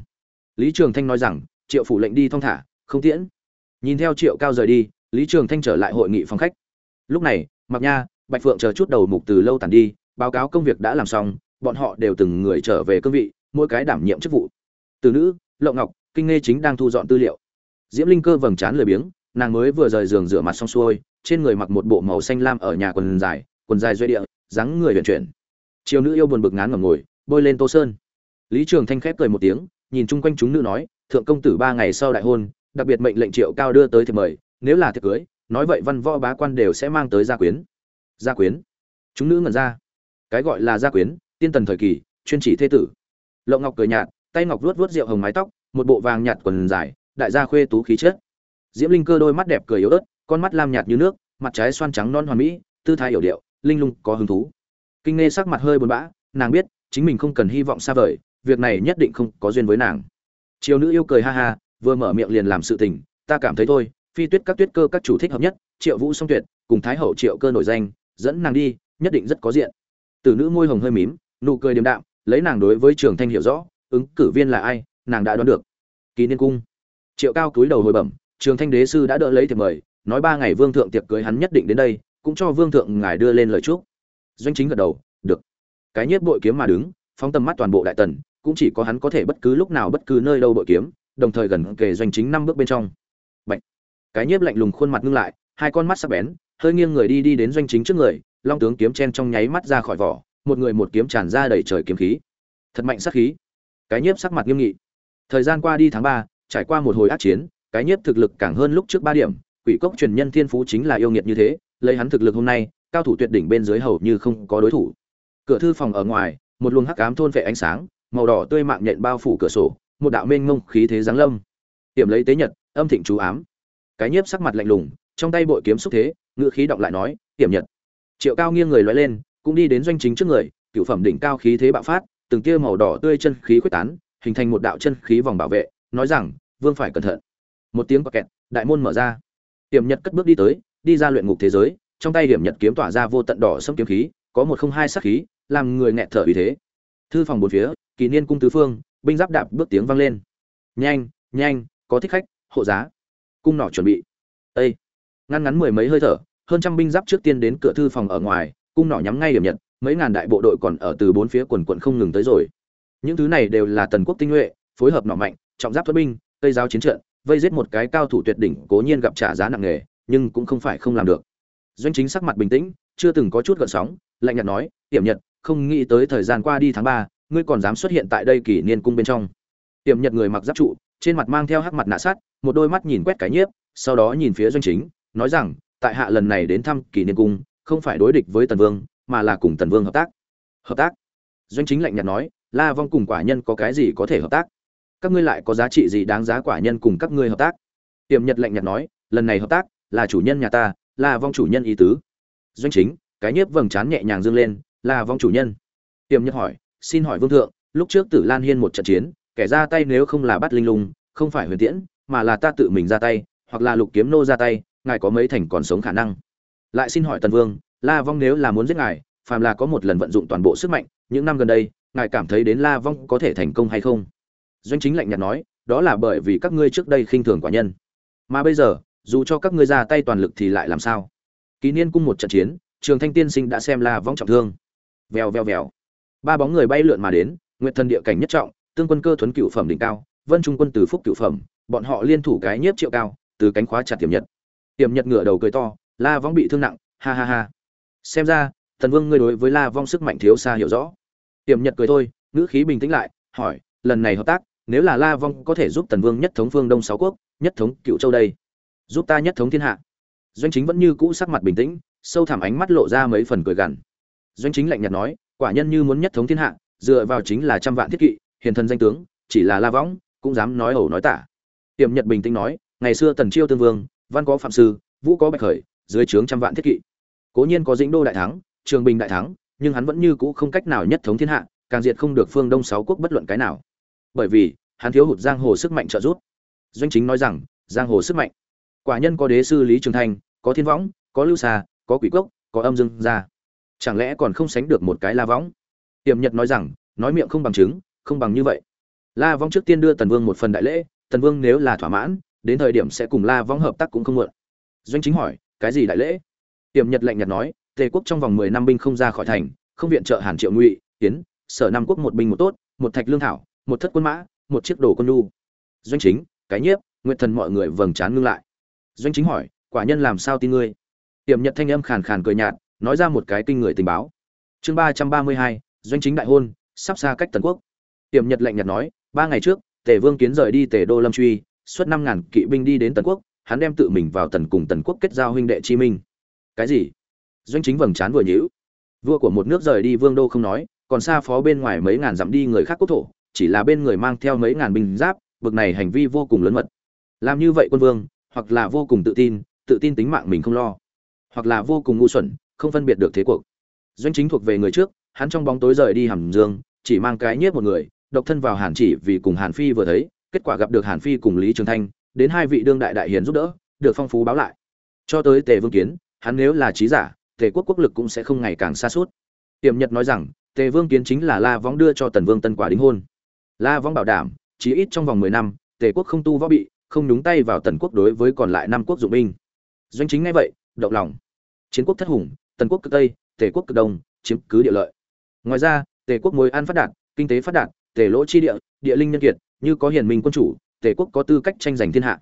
Lý trường thanh nói rằng, triệu phủ lệnh đi thong thả, không tiễn. Nhìn theo triệu cao rời đi, lý trường thanh trở lại hội nghị phòng khách. Lúc này mặc nha, bạch phượng chờ chút đầu mục từ lâu tàn đi, báo cáo công việc đã làm xong, bọn họ đều từng người trở về cương vị, mỗi cái đảm nhiệm chức vụ. Từ nữ, lộng ngọc, kinh nghe chính đang thu dọn tư liệu diễm linh cơ vầng trán lười biếng, nàng mới vừa rời giường rửa mặt xong xuôi, trên người mặc một bộ màu xanh lam ở nhà quần dài quần dài duy địa, dáng người vận chuyển. Chiều nữ yêu buồn bực ngán ngẩm ngồi, bôi lên tô sơn. Lý trường thanh khép cười một tiếng, nhìn chung quanh chúng nữ nói, thượng công tử ba ngày sau đại hôn, đặc biệt mệnh lệnh triệu cao đưa tới thì mời, nếu là thiệt cưới, nói vậy văn võ bá quan đều sẽ mang tới gia quyến. Gia quyến? Chúng nữ ngẩn ra. Cái gọi là gia quyến, tiên tần thời kỳ, chuyên chỉ thế tử. Lộng ngọc cười nhạt, tay ngọc vuốt vuốt rượu hồng mái tóc, một bộ vàng nhạt quần dài đại gia khuê tú khí chất. Diễm linh cơ đôi mắt đẹp cười yếu ớt, con mắt lam nhạt như nước, mặt trái xoan trắng non hoàn mỹ, tư thái hiểu điệu, linh lung có hứng thú. Kinh nghe sắc mặt hơi buồn bã, nàng biết, chính mình không cần hy vọng xa vời, việc này nhất định không có duyên với nàng. Chiều nữ yêu cười ha ha, vừa mở miệng liền làm sự tình, ta cảm thấy thôi, phi tuyết các tuyết cơ các chủ thích hợp nhất, triệu vũ song tuyệt, cùng thái hậu triệu cơ nổi danh, dẫn nàng đi, nhất định rất có diện. Từ nữ môi hồng hơi mím, nụ cười điềm đạm, lấy nàng đối với trường thanh hiểu rõ, ứng cử viên là ai, nàng đã đoán được. Kỳ niên cung triệu cao cúi đầu hồi bẩm, trường thanh đế sư đã đỡ lấy thiệp mời, nói ba ngày vương thượng tiệc cưới hắn nhất định đến đây, cũng cho vương thượng ngài đưa lên lời chúc. Doanh chính gật đầu, được. Cái nhất bội kiếm mà đứng, phóng tầm mắt toàn bộ đại tần, cũng chỉ có hắn có thể bất cứ lúc nào bất cứ nơi đâu bội kiếm, đồng thời gần kề doanh chính năm bước bên trong. Bạch. cái nhiếp lạnh lùng khuôn mặt ngưng lại, hai con mắt sắc bén, hơi nghiêng người đi đi đến doanh chính trước người, long tướng kiếm chen trong nháy mắt ra khỏi vỏ, một người một kiếm tràn ra đầy trời kiếm khí. Thật mạnh sát khí. Cái nhiếp sắc mặt nghiêm nghị. Thời gian qua đi tháng ba trải qua một hồi ác chiến, cái nhiếp thực lực càng hơn lúc trước ba điểm. Quỷ cốc truyền nhân thiên phú chính là yêu nghiệt như thế, lấy hắn thực lực hôm nay, cao thủ tuyệt đỉnh bên dưới hầu như không có đối thủ. Cửa thư phòng ở ngoài, một luồng hắc ám thôn vẻ ánh sáng, màu đỏ tươi mạng nhện bao phủ cửa sổ, một đạo mênh mông khí thế giáng lâm. Tiệm lấy tế nhật, âm thịnh chú ám. Cái nhiếp sắc mặt lạnh lùng, trong tay bội kiếm xúc thế ngựa khí động lại nói, tiệm nhật. Triệu cao nghiêng người lóe lên, cũng đi đến doanh chính trước người, cửu phẩm đỉnh cao khí thế bạo phát, từng tia màu đỏ tươi chân khí khuếch tán, hình thành một đạo chân khí vòng bảo vệ nói rằng, vương phải cẩn thận. Một tiếng quạt kẹt, đại môn mở ra. Hiểm nhật cất bước đi tới, đi ra luyện ngục thế giới, trong tay điểm nhật kiếm tỏa ra vô tận đỏ sâm kiếm khí, có một không hai sắc khí, làm người nghẹt thở vì thế. Thư phòng bốn phía, kỳ niên cung tứ phương, binh giáp đạp bước tiếng vang lên. Nhanh nhanh, có thích khách, hộ giá. Cung nỏ chuẩn bị. Ây ngăn ngắn mười mấy hơi thở, hơn trăm binh giáp trước tiên đến cửa thư phòng ở ngoài, cung nỏ nhắm ngay điểm nhật, mấy ngàn đại bộ đội còn ở từ bốn phía quần quận không ngừng tới rồi. Những thứ này đều là tần quốc tinh nhuệ, phối hợp nỏ mạnh trọng giáp thuật binh tây giáo chiến trận, vây giết một cái cao thủ tuyệt đỉnh cố nhiên gặp trả giá nặng nề, nhưng cũng không phải không làm được. Doanh chính sắc mặt bình tĩnh, chưa từng có chút gợn sóng, lạnh nhạt nói tiệm nhật, không nghĩ tới thời gian qua đi tháng ba, ngươi còn dám xuất hiện tại đây kỷ niên cung bên trong. Tiệm nhật người mặc giáp trụ, trên mặt mang theo hắc mặt nạ sát, một đôi mắt nhìn quét cái nhiếp, sau đó nhìn phía doanh chính, nói rằng, tại hạ lần này đến thăm kỷ niên cung, không phải đối địch với tần vương, mà là cùng tần vương hợp tác. Hợp tác? Doanh chính lạnh nhạt nói, la vong cùng quả nhân có cái gì có thể hợp tác? Các ngươi lại có giá trị gì đáng giá quả nhân cùng các ngươi hợp tác? Tiềm nhật lạnh nhạt nói, lần này hợp tác là chủ nhân nhà ta, là vong chủ nhân ý tứ. Doanh chính, cái nhiếp vầng trán nhẹ nhàng dương lên, là vong chủ nhân. Tiềm Nhật hỏi, xin hỏi vương thượng, lúc trước tử lan hiên một trận chiến, kẻ ra tay nếu không là bắt linh lung, không phải huyền tiễn, mà là ta tự mình ra tay, hoặc là lục kiếm nô ra tay, ngài có mấy thành còn sống khả năng. Lại xin hỏi tần vương, la vong nếu là muốn giết ngài, phàm là có một lần vận dụng toàn bộ sức mạnh, những năm gần đây, ngài cảm thấy đến la vong có thể thành công hay không? Doanh chính lạnh nhạt nói, đó là bởi vì các ngươi trước đây khinh thường quả nhân. Mà bây giờ, dù cho các ngươi ra tay toàn lực thì lại làm sao? Ký niên cung một trận chiến, trường thanh tiên sinh đã xem là vong trọng thương. Vèo vèo vèo. Ba bóng người bay lượn mà đến nguyện thần địa cảnh nhất trọng, tương quân cơ thuấn cựu phẩm đỉnh cao, vân trung quân từ phúc cựu phẩm, bọn họ liên thủ cái nhiếp triệu cao, từ cánh khóa chặt tiềm nhật. Tiềm nhật ngửa đầu cười to, la vong bị thương nặng, ha ha ha. Xem ra, thần vương ngươi đối với la vong sức mạnh thiếu xa hiểu rõ. Tiềm nhật cười thôi, ngữ khí bình tĩnh lại, hỏi, lần này hợp tác nếu là la vong có thể giúp tần vương nhất thống phương đông sáu quốc, nhất thống cựu châu đây. Giúp ta nhất thống thiên hạ. Doanh chính vẫn như cũ sắc mặt bình tĩnh, sâu thẳm ánh mắt lộ ra mấy phần cười gằn. Doanh chính lạnh nhạt nói, quả nhân như muốn nhất thống thiên hạ, dựa vào chính là trăm vạn thiết kỵ, hiền thần danh tướng, chỉ là la Vong, cũng dám nói ẩu nói tả. Tiềm nhật bình tĩnh nói, ngày xưa tần chiêu tương vương, văn có phạm sư, vũ có bạch khởi, dưới trướng trăm vạn thiết kỵ. Cố nhiên có dĩnh đô đại thắng, trường bình đại thắng, nhưng hắn vẫn như cũ không cách nào nhất thống thiên hạ, càng diệt không được phương đông sáu quốc bất luận cái nào bởi vì hắn thiếu hụt giang hồ sức mạnh trợ giúp. Doanh chính nói rằng, giang hồ sức mạnh. Quả nhân có đế sư lý trường thanh, có thiên võng, có lưu xa có quỷ cốc, có âm dương gia. Chẳng lẽ còn không sánh được một cái la võng? Tiềm nhật nói rằng, nói miệng không bằng chứng, không bằng như vậy. La võng trước tiên đưa tần vương một phần đại lễ, tần vương nếu là thỏa mãn, đến thời điểm sẽ cùng la võng hợp tác cũng không muộn. Doanh chính hỏi, cái gì đại lễ? Tiềm nhật lạnh nhạt nói, tề quốc trong vòng mười năm binh không ra khỏi thành, không viện trợ hàn triệu ngụy tiến sở nam quốc một binh một tốt, một thạch lương thảo một thất quân mã, một chiếc đồ quân nhu. Doanh chính, cái nhiếp, nguyện thần mọi người vầng trán ngưng lại. Doanh chính hỏi, quả nhân làm sao tin ngươi? Tiềm nhật thanh âm khàn khàn cười nhạt, nói ra một cái kinh người tình báo. Chương ba trăm ba mươi hai, doanh chính đại hôn, sắp xa cách tần quốc. Tiềm nhật lạnh nhạt nói, ba ngày trước, tề vương kiến rời đi tề đô lâm truy, xuất năm ngàn kỵ binh đi đến tần quốc, hắn đem tự mình vào tần cùng tần quốc kết giao huynh đệ chi minh. Cái gì? Doanh chính vầng trán vừa nhíu. Vua của một nước rời đi vương đô không nói, còn xa phó bên ngoài mấy ngàn dặm đi người khác quốc thổ chỉ là bên người mang theo mấy ngàn binh giáp, bực này hành vi vô cùng lớn mật. Làm như vậy quân vương, hoặc là vô cùng tự tin tự tin tính mạng mình không lo. Hoặc là vô cùng ngu xuẩn, không phân biệt được thế cuộc. Doanh chính thuộc về người trước, hắn trong bóng tối rời đi hàm dương, chỉ mang cái nhiếp một người, độc thân vào hàn chỉ vì cùng hàn phi vừa thấy, kết quả gặp được hàn phi cùng lý trường thanh, đến hai vị đương đại đại hiền giúp đỡ, được phong phú báo lại. Cho tới tề vương kiến, hắn nếu là trí giả, tề quốc quốc lực cũng sẽ không ngày càng xa suốt. Tiềm nhật nói rằng, tề vương kiến chính là la võng đưa cho tần vương tân quả đính hôn la Vong bảo đảm, chí ít trong vòng mười năm, tề quốc không tu võ bị, không nhúng tay vào tần quốc đối với còn lại năm quốc dụng binh. Doanh chính ngay vậy, động lòng. Chiến quốc thất hùng, tần quốc cực tây, tề quốc cực đông, chiếm cứ địa lợi. Ngoài ra, tề quốc mối an phát đạt, kinh tế phát đạt, tề lỗ chi địa địa linh nhân kiệt, như có hiền minh quân chủ, tề quốc có tư cách tranh giành thiên hạ.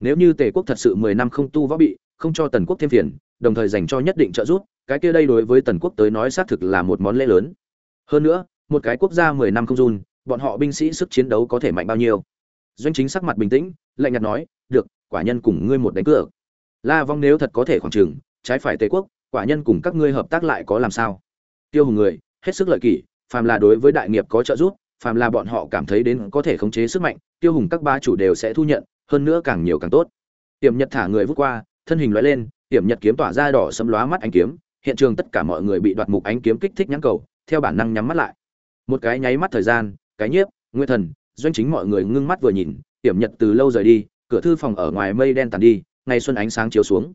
Nếu như tề quốc thật sự mười năm không tu võ bị, không cho tần quốc thêm phiền, đồng thời dành cho nhất định trợ giúp, cái kia đây đối với tần quốc tới nói xác thực là một món lễ lớn. Hơn nữa, một cái quốc gia mười năm không run bọn họ binh sĩ sức chiến đấu có thể mạnh bao nhiêu? Doanh chính sắc mặt bình tĩnh, lạnh nhạt nói, được, quả nhân cùng ngươi một đánh cược. La vong nếu thật có thể khoảng trừng trái phải tề quốc, quả nhân cùng các ngươi hợp tác lại có làm sao? Tiêu hùng người, hết sức lợi kỷ, phàm là đối với đại nghiệp có trợ giúp, phàm là bọn họ cảm thấy đến có thể khống chế sức mạnh, tiêu hùng các ba chủ đều sẽ thu nhận, hơn nữa càng nhiều càng tốt. Tiềm nhật thả người vút qua, thân hình loại lên tiềm nhật kiếm tỏa ra đỏ sấm lóa mắt ánh kiếm, hiện trường tất cả mọi người bị đoạt mục ánh kiếm kích thích nhãn cầu, theo bản năng nhắm mắt lại. Một cái nháy mắt thời gian cái nhiếp, nguyên thần, doanh chính mọi người ngưng mắt vừa nhìn tiềm nhật từ lâu rời đi, cửa thư phòng ở ngoài mây đen tàn đi ngày xuân ánh sáng chiếu xuống.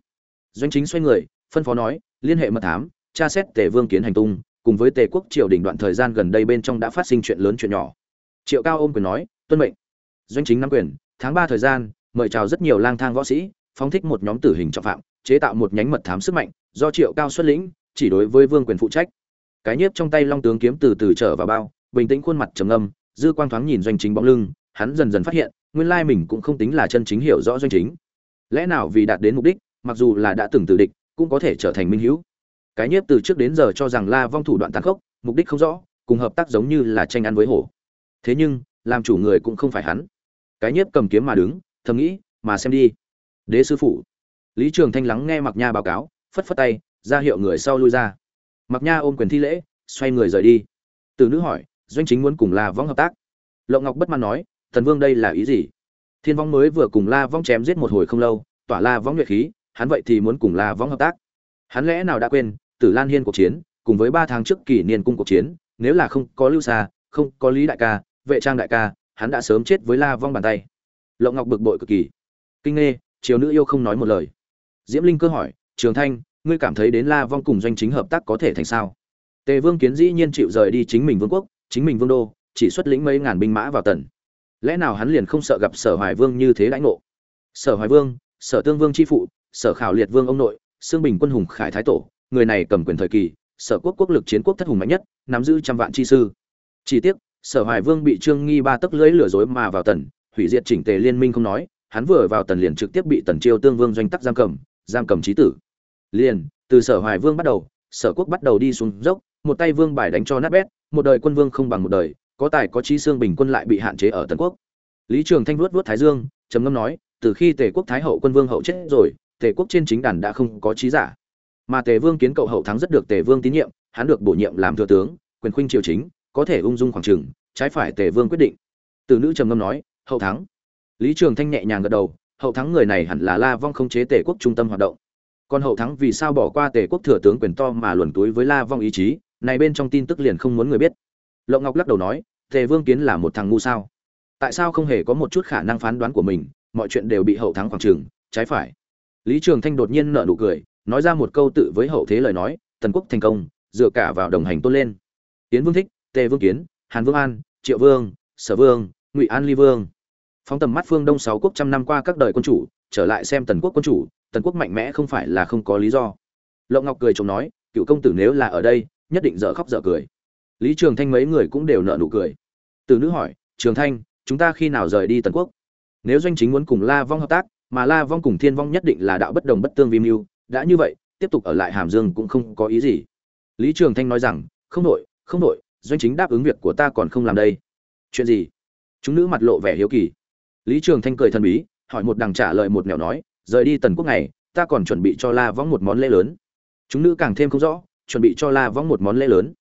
Doanh chính xoay người, phân phó nói, liên hệ mật thám, tra xét tề vương kiến hành tung, cùng với tề quốc triều đình đoạn thời gian gần đây bên trong đã phát sinh chuyện lớn chuyện nhỏ. Triệu cao ôm quyền nói, tuân mệnh. Doanh chính nắm quyền, tháng ba thời gian, mời chào rất nhiều lang thang võ sĩ, phóng thích một nhóm tử hình trọng phạm, chế tạo một nhánh mật thám sức mạnh, do triệu cao xuất lĩnh, chỉ đối với vương quyền phụ trách. Cái nhiếp trong tay long tướng kiếm từ từ trở vào bao bình tĩnh khuôn mặt trầm ngâm, dư quang thoáng nhìn doanh chính bóng lưng, hắn dần dần phát hiện, nguyên lai mình cũng không tính là chân chính hiểu rõ doanh chính. Lẽ nào vì đạt đến mục đích, mặc dù là đã từng tử địch, cũng có thể trở thành minh hữu? Cái nhiếp từ trước đến giờ cho rằng la vong thủ đoạn tàn khốc, mục đích không rõ, cùng hợp tác giống như là tranh ăn với hổ. Thế nhưng, làm chủ người cũng không phải hắn. Cái nhiếp cầm kiếm mà đứng, thầm nghĩ, mà xem đi. Đế sư phụ. Lý trường thanh lắng nghe mặc nha báo cáo, phất phất tay, ra hiệu người sau lui ra. Mặc nha ôm quyền thi lễ, xoay người rời đi. Từ nữ hỏi doanh chính muốn cùng la vong hợp tác lộng ngọc bất mãn nói thần vương đây là ý gì thiên vong mới vừa cùng la vong chém giết một hồi không lâu tỏa la vong nhuệ khí hắn vậy thì muốn cùng la vong hợp tác hắn lẽ nào đã quên Tử Lan Hiên cuộc chiến, cùng với ba tháng trước kỷ niên cung cuộc chiến, nếu là không có Lưu Sa, không có Lý đại ca, Vệ Trang đại ca, hắn đã sớm chết với La Vong bàn tay. Lộng Ngọc bực bội cực kỳ. Kinh nghe, triều nữ yêu không nói một lời. Diễm Linh cơ hỏi, "Trường Thanh, ngươi cảm thấy đến La Vong cùng doanh chính hợp tác có thể thành sao?" Tề Vương Kiến dĩ nhiên chịu rời đi chính mình vương quốc, chính mình vương đô, chỉ xuất lĩnh mấy ngàn binh mã vào tần. Lẽ nào hắn liền không sợ gặp Sở Hoài Vương như thế lãnh ngộ? Sở Hoài Vương, Sở Tương Vương chi phụ, Sở Khảo Liệt Vương ông nội, Xương Bình Quân hùng Khải thái tổ, người này cầm quyền thời kỳ, Sở quốc quốc lực chiến quốc thất hùng mạnh nhất, nắm giữ trăm vạn chi sư. Chỉ tiếc, Sở Hoài Vương bị Trương Nghi ba tấc lưỡi lừa dối mà vào tần, hủy diệt chỉnh tề liên minh không nói, hắn vừa vào tần liền trực tiếp bị tần chiêu tương vương doanh tắc giam cầm, giam cầm chí tử. Liền, từ Sở Hoài Vương bắt đầu, Sở quốc bắt đầu đi xuống dốc, một tay vương bài đánh cho nát bét, một đời quân vương không bằng một đời, có tài có trí xương bình quân lại bị hạn chế ở tần quốc. Lý Trường Thanh vuốt vuốt thái dương, trầm ngâm nói, từ khi Tề quốc thái hậu quân vương hậu chết rồi, Tề quốc trên chính đàn đã không có trí giả. Mà Tề Vương kiến cậu hậu thắng rất được Tề Vương tín nhiệm, hắn được bổ nhiệm làm thừa tướng, quyền khuynh triều chính, có thể ung dung khoảng trường, trái phải Tề Vương quyết định. Từ nữ trầm ngâm nói, hậu thắng. Lý Trường Thanh nhẹ nhàng gật đầu, hậu thắng người này hẳn là La Vong không chế Tề quốc trung tâm hoạt động. Còn hậu thắng vì sao bỏ qua Tề quốc thừa tướng quyền to mà luồn túi với La Vong ý chí, này bên trong tin tức liền không muốn người biết. Lộng Ngọc lắc đầu nói, Tề Vương kiến là một thằng ngu sao? Tại sao không hề có một chút khả năng phán đoán của mình, mọi chuyện đều bị hậu thắng khoảng trường, trái phải. Lý Trường Thanh đột nhiên nở nụ cười, nói ra một câu tự với hậu thế lời nói, tần quốc thành công, dựa cả vào đồng hành tôn lên. Tiến Vương thích, Tề Vương kiến, Hàn Vương An, Triệu Vương, Sở Vương, Ngụy An Ly Vương. Phóng tầm mắt phương Đông sáu quốc trăm năm qua các đời quân chủ, trở lại xem tần quốc quân chủ, tần quốc mạnh mẽ không phải là không có lý do. Lộng Ngọc cười chồng nói, cựu công tử nếu là ở đây, nhất định dở khóc dở cười. Lý Trường Thanh mấy người cũng đều nở nụ cười. Từ nữ hỏi, Trường Thanh, chúng ta khi nào rời đi tần quốc? Nếu doanh chính muốn cùng La Vong hợp tác, mà La Vong cùng Thiên Vong nhất định là đạo bất đồng bất tương vi mưu, đã như vậy, tiếp tục ở lại Hàm Dương cũng không có ý gì. Lý Trường Thanh nói rằng, không đổi, không đổi, doanh chính đáp ứng việc của ta còn không làm đây. Chuyện gì? Chúng nữ mặt lộ vẻ hiếu kỳ. Lý Trường Thanh cười thần bí, hỏi một đằng trả lời một nẻo nói, rời đi tần quốc này, ta còn chuẩn bị cho La Vong một món lễ lớn. Chúng nữ càng thêm không rõ, chuẩn bị cho La Vong một món lễ lớn.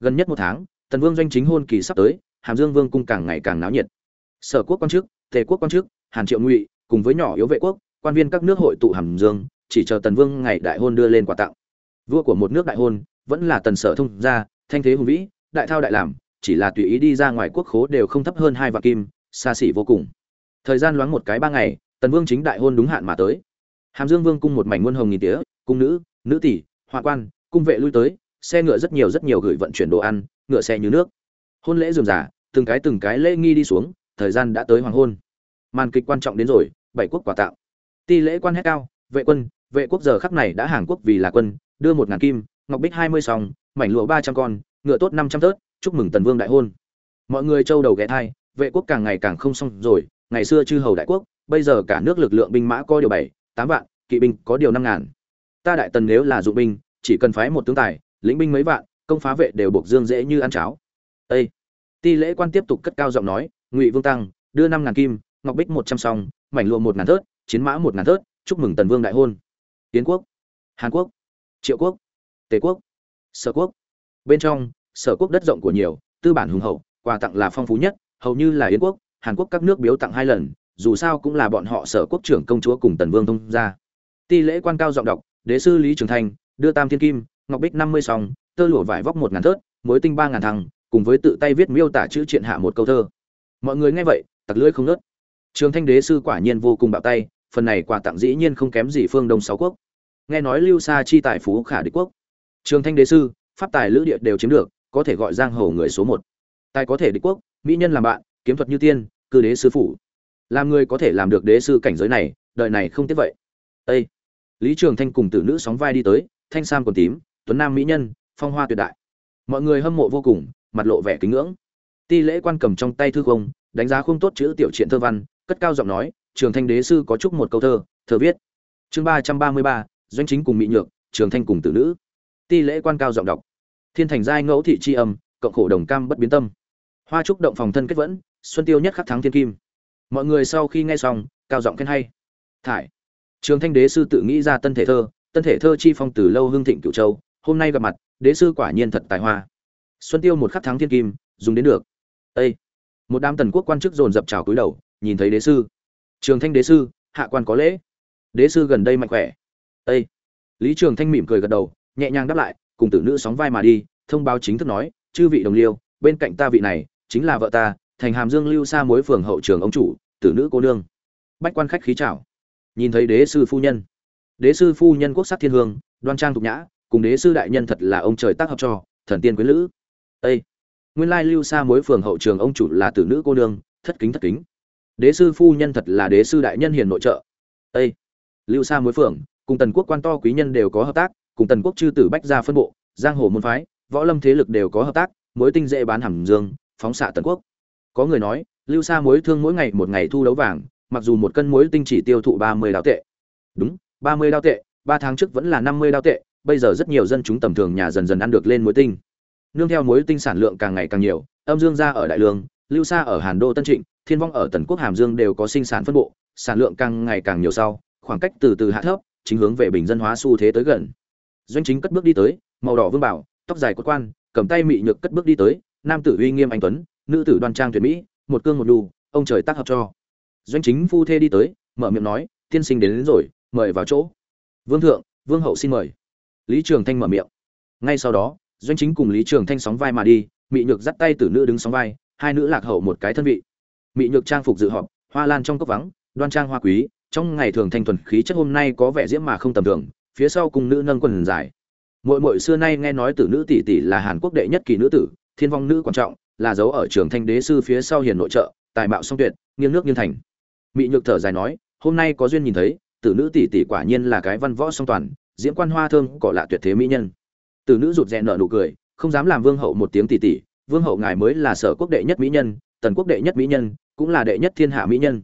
Gần nhất một tháng, Tần Vương doanh chính hôn kỳ sắp tới, Hàm Dương Vương cung càng ngày càng náo nhiệt. Sở quốc quan chức, Tề quốc quan chức, Hàn Triệu Ngụy, cùng với nhỏ yếu vệ quốc, quan viên các nước hội tụ Hàm Dương, chỉ chờ Tần Vương ngày đại hôn đưa lên quà tặng. Vua của một nước đại hôn, vẫn là Tần Sở thông gia, thanh thế hùng vĩ, đại thao đại làm, chỉ là tùy ý đi ra ngoài quốc khố đều không thấp hơn hai vạn kim, xa xỉ vô cùng. Thời gian loáng một cái ba ngày, Tần Vương chính đại hôn đúng hạn mà tới. Hàm Dương Vương cung một mảnh muôn hồng nghìn tía, cung nữ, nữ tỷ, hoa quan, cung vệ lui tới, xe ngựa rất nhiều rất nhiều gửi vận chuyển đồ ăn, ngựa xe như nước. Hôn lễ rườm rà, từng cái từng cái lễ nghi đi xuống, thời gian đã tới hoàng hôn. Màn kịch quan trọng đến rồi, bảy quốc quà tặng. Ti lễ quan hết cao, vệ quân, vệ quốc giờ khắc này đã hàng quốc vì là quân, đưa một ngàn kim, ngọc bích hai mươi sòng, mảnh lụa ba trăm con, ngựa tốt năm trăm tớt, chúc mừng Tần Vương đại hôn. Mọi người châu đầu ghé thai, vệ quốc càng ngày càng không xong rồi, ngày xưa chư hầu đại quốc, bây giờ cả nước lực lượng binh mã có điều bảy, tám vạn, kỵ binh có điều năm ngàn. Ta đại tần nếu là dụng binh, chỉ cần phái một tướng tài, lĩnh binh mấy vạn, công phá vệ đều buộc dương dễ như ăn cháo. Ê! Ti lễ quan tiếp tục cất cao giọng nói, Ngụy Vương tăng, đưa năm ngàn kim, ngọc bích một trăm song, mảnh lụa một ngàn thớt, chiến mã một ngàn thớt, chúc mừng Tần Vương đại hôn. Tiến quốc, Hàn quốc, Triệu quốc, Tề quốc, Sở quốc. Bên trong, Sở quốc đất rộng của nhiều, tư bản hùng hậu, quà tặng là phong phú nhất, hầu như là Yến quốc, Hàn Quốc các nước biếu tặng hai lần, dù sao cũng là bọn họ Sở quốc trưởng công chúa cùng Tần Vương thông gia. Ti lễ quan cao giọng đọc, đế sư Lý Trường Thành, đưa Tam Thiên Kim, ngọc bích năm mươi sòng, tơ lụa vải vóc một ngàn thớt, mối tinh ba ngàn thằng, cùng với tự tay viết miêu tả chữ triện hạ một câu thơ. Mọi người nghe vậy, tặc lưỡi không nớt Trường Thanh đế sư quả nhiên vô cùng bạo tay, phần này quà tặng dĩ nhiên không kém gì phương Đông sáu quốc. Nghe nói Lưu Sa chi tài phú khả địch quốc. Trường Thanh đế sư, pháp tài lữ địa đều chiếm được, có thể gọi giang hồ người số một. Tài có thể địch quốc, mỹ nhân làm bạn, kiếm thuật như tiên, cư đế sư phủ, Làm người có thể làm được đế sư cảnh giới này, đời này không tiếc vậy. Ê! Lý Trường Thanh cùng tử nữ sóng vai đi tới, thanh sam còn tím, tuấn nam mỹ nhân, phong hoa tuyệt đại. Mọi người hâm mộ vô cùng, mặt lộ vẻ kính ngưỡng. Ti lễ quan cầm trong tay thư không, đánh giá không tốt chữ tiểu truyện thơ văn, cất cao giọng nói, Trường Thanh đế sư có chúc một câu thơ, thơ viết. Chương ba trăm ba mươi ba, doanh chính cùng mỹ nhược, Trường Thanh cùng tử nữ. Ti lễ quan cao giọng đọc. Thiên thành giai ngẫu thị chi âm, cộng khổ đồng cam bất biến tâm. Hoa trúc động phòng thân kết vẫn, xuân tiêu nhất khắc thắng thiên kim. Mọi người sau khi nghe xong, cao giọng khen hay. Thải. Trường Thanh đế sư tự nghĩ ra tân thể thơ, tân thể thơ chi phong từ lâu hương thịnh cửu châu, hôm nay gặp mặt, đế sư quả nhiên thật tài hoa. Xuân tiêu một khắc thắng thiên kim, dùng đến được. Ê! Một đám tần quốc quan chức dồn dập chào cúi đầu, nhìn thấy đế sư. Trường Thanh đế sư, hạ quan có lễ. Đế sư gần đây mạnh khỏe. Ê! Lý Trường Thanh mỉm cười gật đầu, nhẹ nhàng đáp lại, cùng tử nữ sóng vai mà đi thông báo chính thức nói chư vị đồng liêu bên cạnh ta vị này chính là vợ ta thành hàm dương lưu xa mối phường hậu trường ông chủ tử nữ cô nương bách quan khách khí chào nhìn thấy đế sư phu nhân đế sư phu nhân quốc sắc thiên hương, đoan trang thục nhã, cùng đế sư đại nhân thật là ông trời tác hợp cho, thần tiên quyến lữ. Ê! nguyên lai lưu xa mối phường hậu trường ông chủ là tử nữ cô nương, thất kính thất kính. Đế sư phu nhân thật là đế sư đại nhân hiền nội trợ. Ê! lưu xa mối phường, cùng tần quốc quan to quý nhân đều có hợp tác, cùng tần quốc chư tử bách gia phân bộ, giang hồ môn phái, võ lâm thế lực đều có hợp tác, mối tinh dễ bán hẳn dương, phóng xạ tần quốc. Có người nói, lưu xa mối thương mỗi ngày một ngày thu đấu vàng, mặc dù một cân muối tinh chỉ tiêu thụ ba mươi đáo tệ. Đúng ba mươi đao tệ ba tháng trước vẫn là năm mươi đao tệ bây giờ rất nhiều dân chúng tầm thường nhà dần dần ăn được lên muối tinh. Nương theo muối tinh sản lượng càng ngày càng nhiều âm dương gia ở đại lương lưu sa ở hàn đô tân trịnh thiên vong ở tần quốc hàm dương đều có sinh sản phân bộ sản lượng càng ngày càng nhiều sau khoảng cách từ từ hạ thấp chính hướng về bình dân hóa xu thế tới gần. Doanh chính cất bước đi tới màu đỏ vương bảo tóc dài quất quan cầm tay mị nhược cất bước đi tới nam tử uy nghiêm anh tuấn nữ tử đoan trang tuyệt mỹ một cương một đù ông trời tác hợp cho. Doanh chính phu thê đi tới mở miệng nói tiên sinh đến, đến rồi mời vào chỗ. Vương thượng, vương hậu xin mời. Lý trường thanh mở miệng. Ngay sau đó, doanh chính cùng lý trường thanh sóng vai mà đi, mị nhược dắt tay tử nữ đứng sóng vai, hai nữ lạc hậu một cái thân vị. Mị nhược trang phục dự họp, hoa lan trong cốc vắng, đoan trang hoa quý, trong ngày thường thanh thuần khí chất hôm nay có vẻ diễm mà không tầm thường, phía sau cùng nữ nâng quần dài. Mỗi mỗi xưa nay nghe nói tử nữ tỷ tỷ là hàn quốc đệ nhất kỳ nữ tử, thiên vong nữ quan trọng, là dấu ở trường thanh đế sư phía sau hiền nội trợ, tài mạo song tuyệt, nghiêng nước nghiêng thành. Mị nhược thở dài nói, hôm nay có duyên nhìn thấy tử nữ tỷ tỷ quả nhiên là cái văn võ song toàn diễm quan hoa thơm, cỏ lạ tuyệt thế mỹ nhân. Tử nữ rụt rè nở nụ cười, không dám làm vương hậu một tiếng tỷ tỷ vương hậu ngài mới là sở quốc đệ nhất mỹ nhân, tần quốc đệ nhất mỹ nhân, cũng là đệ nhất thiên hạ mỹ nhân.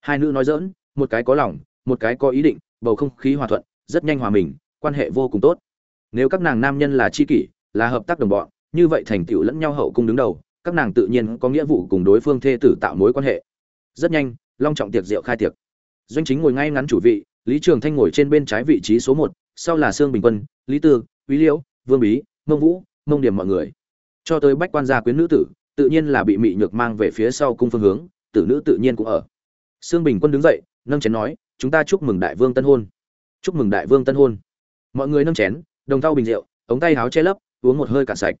Hai nữ nói dỡn một cái có lòng, một cái có ý định, bầu không khí hòa thuận, rất nhanh hòa mình, quan hệ vô cùng tốt. Nếu các nàng nam nhân là chi kỷ, là hợp tác đồng bọn, như vậy thành tựu lẫn nhau hậu cung đứng đầu, các nàng tự nhiên có nghĩa vụ cùng đối phương thê tử tạo mối quan hệ. Rất nhanh, long trọng tiệc rượu khai tiệc doanh chính ngồi ngay ngắn chủ vị, lý trường thanh ngồi trên bên trái vị trí số một, sau là sương bình quân, lý tư, quý liễu, vương bí, mông vũ, mông điểm mọi người. Cho tới bách quan gia quyến nữ tử, tự nhiên là bị mị nhược mang về phía sau cung phương hướng, tử nữ tự nhiên cũng ở. Sương bình quân đứng dậy, nâng chén nói, chúng ta chúc mừng đại vương tân hôn. Chúc mừng đại vương tân hôn. Mọi người nâng chén, đồng thau bình rượu, ống tay háo che lấp, uống một hơi cạn sạch.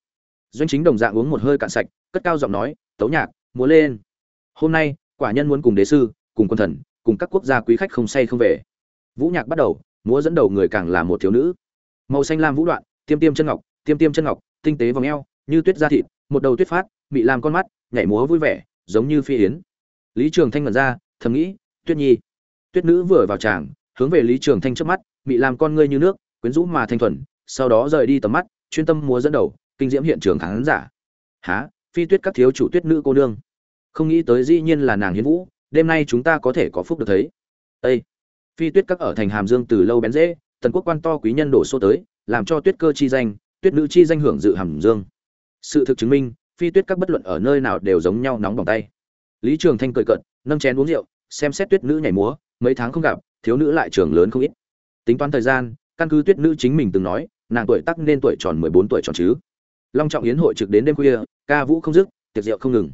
Doanh chính đồng dạng uống một hơi cạn sạch, cất cao giọng nói, tấu nhạc, múa lên. Hôm nay, quả nhân muốn cùng đế sư, cùng quân thần cùng các quốc gia quý khách không say không về. Vũ nhạc bắt đầu, múa dẫn đầu người càng là một thiếu nữ. Màu xanh lam vũ đoạn, tiêm tiêm chân ngọc, tiêm tiêm chân ngọc, tinh tế vòng eo, như tuyết da thịt, một đầu tuyết phát bị làm con mắt, nhảy múa vui vẻ, giống như phi yến. Lý trường thanh ngẩn ra, thầm nghĩ, tuyết nhi. Tuyết nữ vừa vào tràng, hướng về lý trường thanh trước mắt bị làm con ngươi như nước, quyến rũ mà thanh thuần. Sau đó rời đi tầm mắt, chuyên tâm múa dẫn đầu, kinh diễm hiện trường khán giả. Há phi tuyết các thiếu chủ tuyết nữ cô nương. Không nghĩ tới dĩ nhiên là nàng hiến vũ đêm nay chúng ta có thể có phúc được thấy. Tây phi tuyết các ở thành hàm dương từ lâu bén dễ, tần quốc quan to quý nhân đổ xô tới, làm cho tuyết cơ chi danh, tuyết nữ chi danh hưởng dự hàm dương. Sự thực chứng minh, phi tuyết các bất luận ở nơi nào đều giống nhau nóng bỏng tay. Lý trường thanh cười cận nâng chén uống rượu, xem xét tuyết nữ nhảy múa, mấy tháng không gặp, thiếu nữ lại trường lớn không ít. Tính toán thời gian, căn cứ tuyết nữ chính mình từng nói, nàng tuổi tắc nên tuổi tròn mười bốn tuổi tròn chứ. Long trọng yến hội trực đến đêm khuya, ca vũ không dứt, tiệc rượu không ngừng.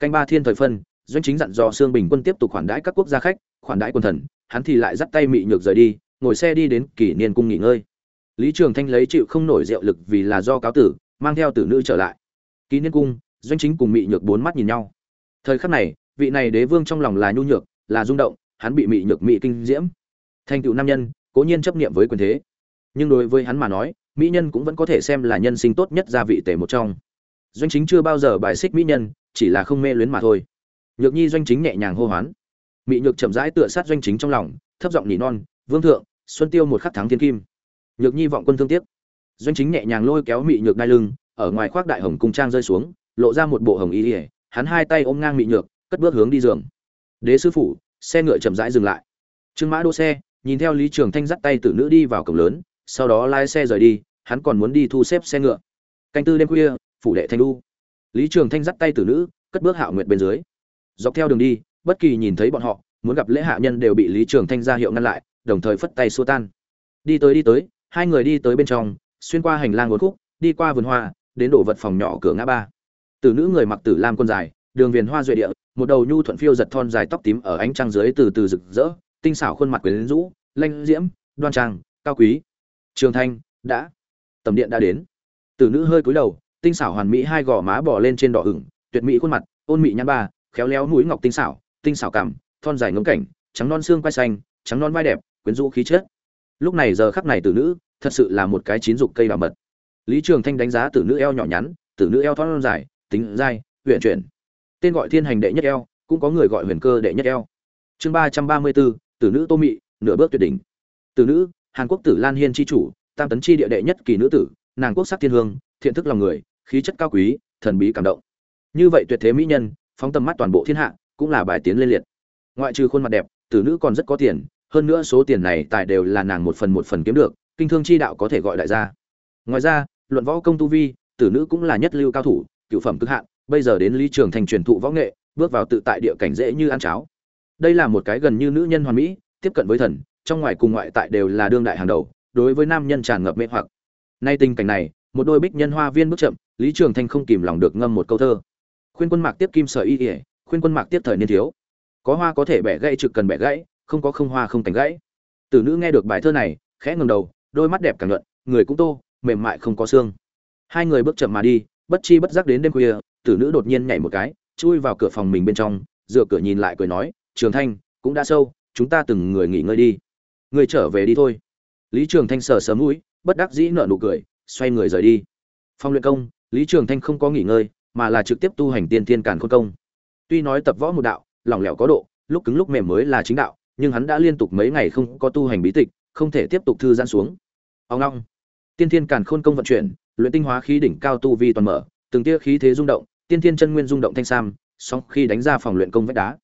Canh ba thiên thời phân doanh chính dặn dò xương bình quân tiếp tục khoản đãi các quốc gia khách, khoản đãi quân thần, hắn thì lại dắt tay mị nhược rời đi, ngồi xe đi đến kỷ niên cung nghỉ ngơi. Lý trường thanh lấy chịu không nổi rượu lực vì là do cáo tử, mang theo tử nữ trở lại. Kỷ niên cung, doanh chính cùng mị nhược bốn mắt nhìn nhau. Thời khắc này, vị này đế vương trong lòng là nhu nhược, là rung động, hắn bị mị nhược mị kinh diễm. Thành tựu nam nhân, cố nhiên chấp niệm với quyền thế. Nhưng đối với hắn mà nói, mỹ nhân cũng vẫn có thể xem là nhân sinh tốt nhất gia vị tể một trong. Doanh chính chưa bao giờ bài xích mỹ nhân, chỉ là không mê luyến mà thôi nhược nhi doanh chính nhẹ nhàng hô hoán. Mị nhược chậm rãi tựa sát doanh chính trong lòng, thấp giọng nỉ non, vương thượng, xuân tiêu một khắc thắng thiên kim. Nhược nhi vọng quân thương tiếc. Doanh chính nhẹ nhàng lôi kéo Mị nhược đai lưng, ở ngoài khoác đại hồng cung trang rơi xuống, lộ ra một bộ hồng y ỉa hắn hai tay ôm ngang Mị nhược, cất bước hướng đi giường. Đế sư phụ, xe ngựa chậm rãi dừng lại. Trương mã đỗ xe, nhìn theo lý trường thanh dắt tay tử nữ đi vào cổng lớn, sau đó lái xe rời đi, hắn còn muốn đi thu xếp xe ngựa. Canh tư đêm khuya, phủ đệ thanh lu lý trường thanh dắt tay tử nữ, cất bước hạo nguyệt bên dưới dọc theo đường đi, bất kỳ nhìn thấy bọn họ, muốn gặp lễ hạ nhân đều bị lý trường thanh ra hiệu ngăn lại, đồng thời phất tay xua tan. Đi tới đi tới, hai người đi tới bên trong, xuyên qua hành lang uốn khúc, đi qua vườn hoa, đến đổ vật phòng nhỏ cửa ngã ba. Từ nữ người mặc tử lam quân dài, đường viền hoa duệ địa, một đầu nhu thuận phiêu giật thon dài tóc tím ở ánh trăng dưới từ từ rực rỡ, tinh xảo khuôn mặt quyến rũ, lanh diễm, đoan trang, cao quý. Trường thanh, đã. Tầm điện đã đến. Từ nữ hơi cúi đầu, tinh xảo hoàn mỹ hai gò má bỏ lên trên đỏ ửng, tuyệt mỹ khuôn mặt, ôn mỹ nhăn ba khéo léo mũi ngọc tinh xảo tinh xảo cảm, thon dài ngấm cảnh, trắng non xương quai xanh, trắng non vai đẹp, quyến rũ khí chất. Lúc này giờ khắc này tử nữ, thật sự là một cái chín dục cây bảo mật. Lý trường thanh đánh giá tử nữ eo nhỏ nhắn, tử nữ eo thon dài, tính dai huyện chuyển. Tên gọi thiên hành đệ nhất eo, cũng có người gọi huyền cơ đệ nhất eo. Chương ba trăm ba mươi bốn tử nữ tô mị, nửa bước tuyệt đỉnh. Tử nữ, hàn quốc tử lan hiên chi chủ, tam tấn chi địa đệ nhất kỳ nữ tử, nàng quốc sắc thiên hương, thiện thức lòng người, khí chất cao quý, thần bí cảm động. Như vậy tuyệt thế mỹ nhân phóng tầm mắt toàn bộ thiên hạ, cũng là bài tiến lên liệt. Ngoại trừ khuôn mặt đẹp, tử nữ còn rất có tiền, hơn nữa số tiền này tại đều là nàng một phần một phần kiếm được, kinh thương chi đạo có thể gọi đại gia. Ngoài ra, luận võ công tu vi, tử nữ cũng là nhất lưu cao thủ, cựu phẩm cực hạn, bây giờ đến lý trường thành truyền thụ võ nghệ, bước vào tự tại địa cảnh dễ như ăn cháo. Đây là một cái gần như nữ nhân hoàn mỹ, tiếp cận với thần, trong ngoài cùng ngoại tại đều là đương đại hàng đầu, đối với nam nhân tràn ngập mê hoặc. Nay tình cảnh này, một đôi bích nhân hoa viên bước chậm, lý trường thanh không kìm lòng được ngâm một câu thơ khuyên quân mạc tiếp kim sở y ỉa, khuyên quân mạc tiếp thời niên thiếu. Có hoa có thể bẻ gãy trực cần bẻ gãy, không có không hoa không cảnh gãy. Tử nữ nghe được bài thơ này, khẽ ngừng đầu, đôi mắt đẹp càng luận người cũng tô, mềm mại không có xương. Hai người bước chậm mà đi, bất chi bất giác đến đêm khuya, tử nữ đột nhiên nhảy một cái, chui vào cửa phòng mình bên trong, dựa cửa nhìn lại cười nói, trường thanh, cũng đã sâu, chúng ta từng người nghỉ ngơi đi. Người trở về đi thôi. Lý trường thanh sờ sớm mũi, bất đắc dĩ nở nụ cười, xoay người rời đi. Phong luyện công, lý trường thanh không có nghỉ ngơi mà là trực tiếp tu hành tiên thiên càn khôn công. Tuy nói tập võ một đạo, lỏng lẻo có độ, lúc cứng lúc mềm mới là chính đạo, nhưng hắn đã liên tục mấy ngày không có tu hành bí tịch, không thể tiếp tục thư giãn xuống. Ông ngoong. tiên thiên càn khôn công vận chuyển, luyện tinh hóa khí đỉnh cao tu vi toàn mở, từng tia khí thế rung động, tiên thiên chân nguyên rung động thanh sam, song khi đánh ra phòng luyện công vách đá.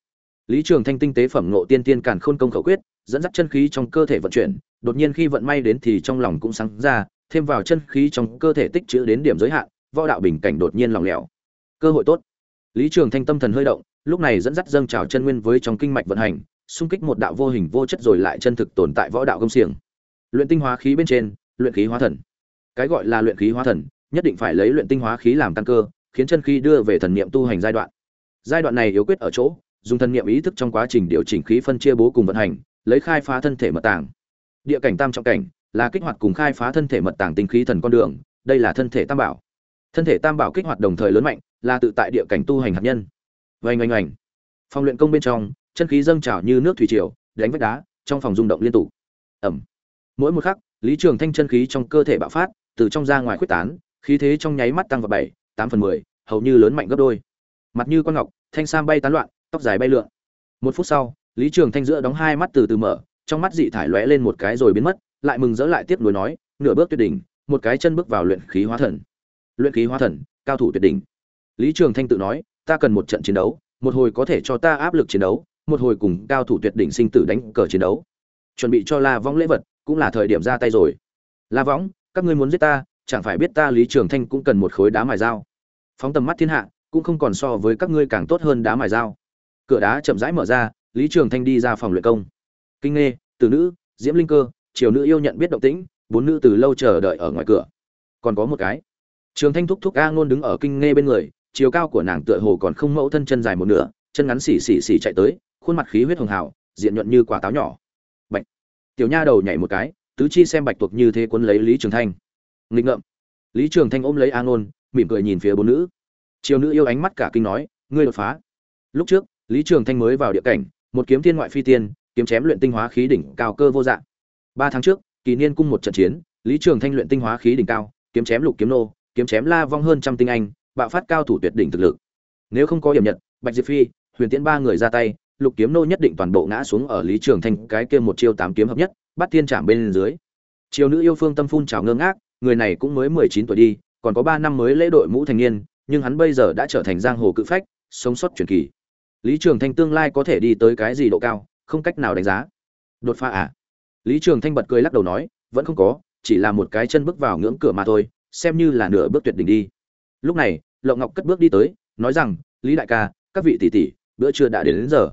Lý trường thanh tinh tế phẩm ngộ tiên thiên càn khôn công khẩu quyết, dẫn dắt chân khí trong cơ thể vận chuyển, đột nhiên khi vận may đến thì trong lòng cũng sáng ra, thêm vào chân khí trong cơ thể tích trữ đến điểm giới hạn, võ đạo bình cảnh đột nhiên lòng lẻo cơ hội tốt. Lý trường thanh tâm thần hơi động, lúc này dẫn dắt dâng trào chân nguyên với trong kinh mạch vận hành, xung kích một đạo vô hình vô chất rồi lại chân thực tồn tại võ đạo công xiềng. Luyện tinh hóa khí bên trên, luyện khí hóa thần. Cái gọi là luyện khí hóa thần, nhất định phải lấy luyện tinh hóa khí làm căn cơ, khiến chân khí đưa về thần niệm tu hành giai đoạn. Giai đoạn này yếu quyết ở chỗ, dùng thần niệm ý thức trong quá trình điều chỉnh khí phân chia bố cùng vận hành, lấy khai phá thân thể mật tàng địa cảnh tam trọng cảnh, là kích hoạt cùng khai phá thân thể mật tàng tinh khí thần con đường, đây là thân thể tam bảo. Thân thể tam bảo kích hoạt đồng thời lớn mạnh là tự tại địa cảnh tu hành hạt nhân. Vành oanh oanh. Phòng luyện công bên trong, chân khí dâng trào như nước thủy triều, đánh vách đá, trong phòng rung động liên tục. Ẩm. Mỗi một khắc, lý trường thanh chân khí trong cơ thể bạo phát, từ trong ra ngoài quyết tán, khí thế trong nháy mắt tăng vào bảy, tám phần mười, hầu như lớn mạnh gấp đôi. Mặt như con ngọc, thanh sam bay tán loạn, tóc dài bay lượn. Một phút sau, lý trường thanh giữa đóng hai mắt từ từ mở, trong mắt dị thải lóe lên một cái rồi biến mất, lại mừng rỡ lại tiếp nối nói, nửa bước tuyệt đỉnh, một cái chân bước vào luyện khí hóa thần. Luyện khí hóa thần, cao thủ tuyệt đỉnh lý trường thanh tự nói ta cần một trận chiến đấu một hồi có thể cho ta áp lực chiến đấu một hồi cùng cao thủ tuyệt đỉnh sinh tử đánh cờ chiến đấu. Chuẩn bị cho la Vong lễ vật cũng là thời điểm ra tay rồi. La Vong, các ngươi muốn giết ta chẳng phải biết ta lý trường thanh cũng cần một khối đá mài dao? Phóng tầm mắt thiên hạ cũng không còn so với các ngươi càng tốt hơn đá mài dao. Cửa đá chậm rãi mở ra lý trường thanh đi ra phòng luyện công. Kinh Ngê, từ nữ diễm linh cơ triều nữ yêu nhận biết động tĩnh bốn nữ từ lâu chờ đợi ở ngoài cửa. Còn có một cái. Trường thanh thúc thúc a ngôn đứng ở kinh Ngê bên người chiều cao của nàng tựa hồ còn không mẫu thân chân dài một nửa, chân ngắn xỉ xỉ xỉ chạy tới, khuôn mặt khí huyết hường hào, diện nhuận như quả táo nhỏ. Bạch. Tiểu nha đầu nhảy một cái, tứ chi xem bạch tuộc như thế quấn lấy lý trường thanh. Nghịch ngợm. Lý trường thanh ôm lấy a ngôn, mỉm cười nhìn phía bốn nữ. Chiều nữ yêu ánh mắt cả kinh nói, ngươi đột phá. Lúc trước, lý trường thanh mới vào địa cảnh, một kiếm thiên ngoại phi tiên, kiếm chém luyện tinh hóa khí đỉnh cao cơ vô dạng. Ba tháng trước, kỳ niên cung một trận chiến, lý trường thanh luyện tinh hóa khí đỉnh cao, kiếm chém lục kiếm nô, kiếm chém la vong hơn trăm tinh anh bạo phát cao thủ tuyệt đỉnh thực lực. Nếu không có điểm nhận bạch diệp phi, huyền tiễn ba người ra tay, lục kiếm nô nhất định toàn bộ ngã xuống ở lý trường thanh cái kia một chiêu tám kiếm hợp nhất, bắt thiên trảm bên dưới. Chiều nữ yêu phương tâm phun trào ngơ ngác, người này cũng mới mười chín tuổi đi, còn có ba năm mới lễ đội mũ thành niên, nhưng hắn bây giờ đã trở thành giang hồ cự phách, sống sót truyền kỳ. Lý trường thanh tương lai có thể đi tới cái gì độ cao, không cách nào đánh giá. Đột phá à? Lý trường thanh bật cười lắc đầu nói, vẫn không có, chỉ là một cái chân bước vào ngưỡng cửa mà thôi, xem như là nửa bước tuyệt đỉnh đi lúc này lộng ngọc cất bước đi tới nói rằng lý đại ca các vị tỷ tỷ bữa trưa đã đến, đến giờ.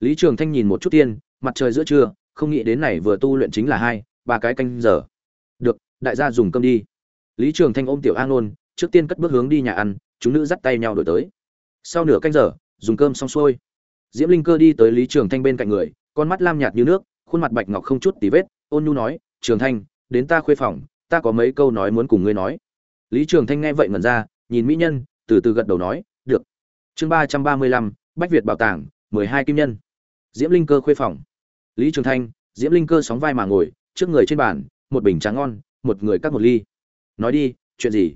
Lý trường thanh nhìn một chút tiên mặt trời giữa trưa không nghĩ đến này vừa tu luyện chính là hai ba cái canh giờ. Được đại gia dùng cơm đi. Lý trường thanh ôm tiểu an ôn trước tiên cất bước hướng đi nhà ăn chúng nữ dắt tay nhau đổi tới. Sau nửa canh giờ dùng cơm xong xuôi. Diễm linh cơ đi tới lý trường thanh bên cạnh người con mắt lam nhạt như nước khuôn mặt bạch ngọc không chút tì vết ôn nhu nói trường thanh đến ta khuê phòng ta có mấy câu nói muốn cùng ngươi nói. Lý trường thanh nghe vậy ngẩn ra nhìn mỹ nhân, từ từ gật đầu nói, được. Chương ba trăm ba mươi lăm, bách việt bảo tàng, mười hai kim nhân. Diễm linh cơ khuê phòng. Lý trường thanh, diễm linh cơ sóng vai mà ngồi, trước người trên bàn, một bình tráng ngon, một người cắt một ly. Nói đi, chuyện gì?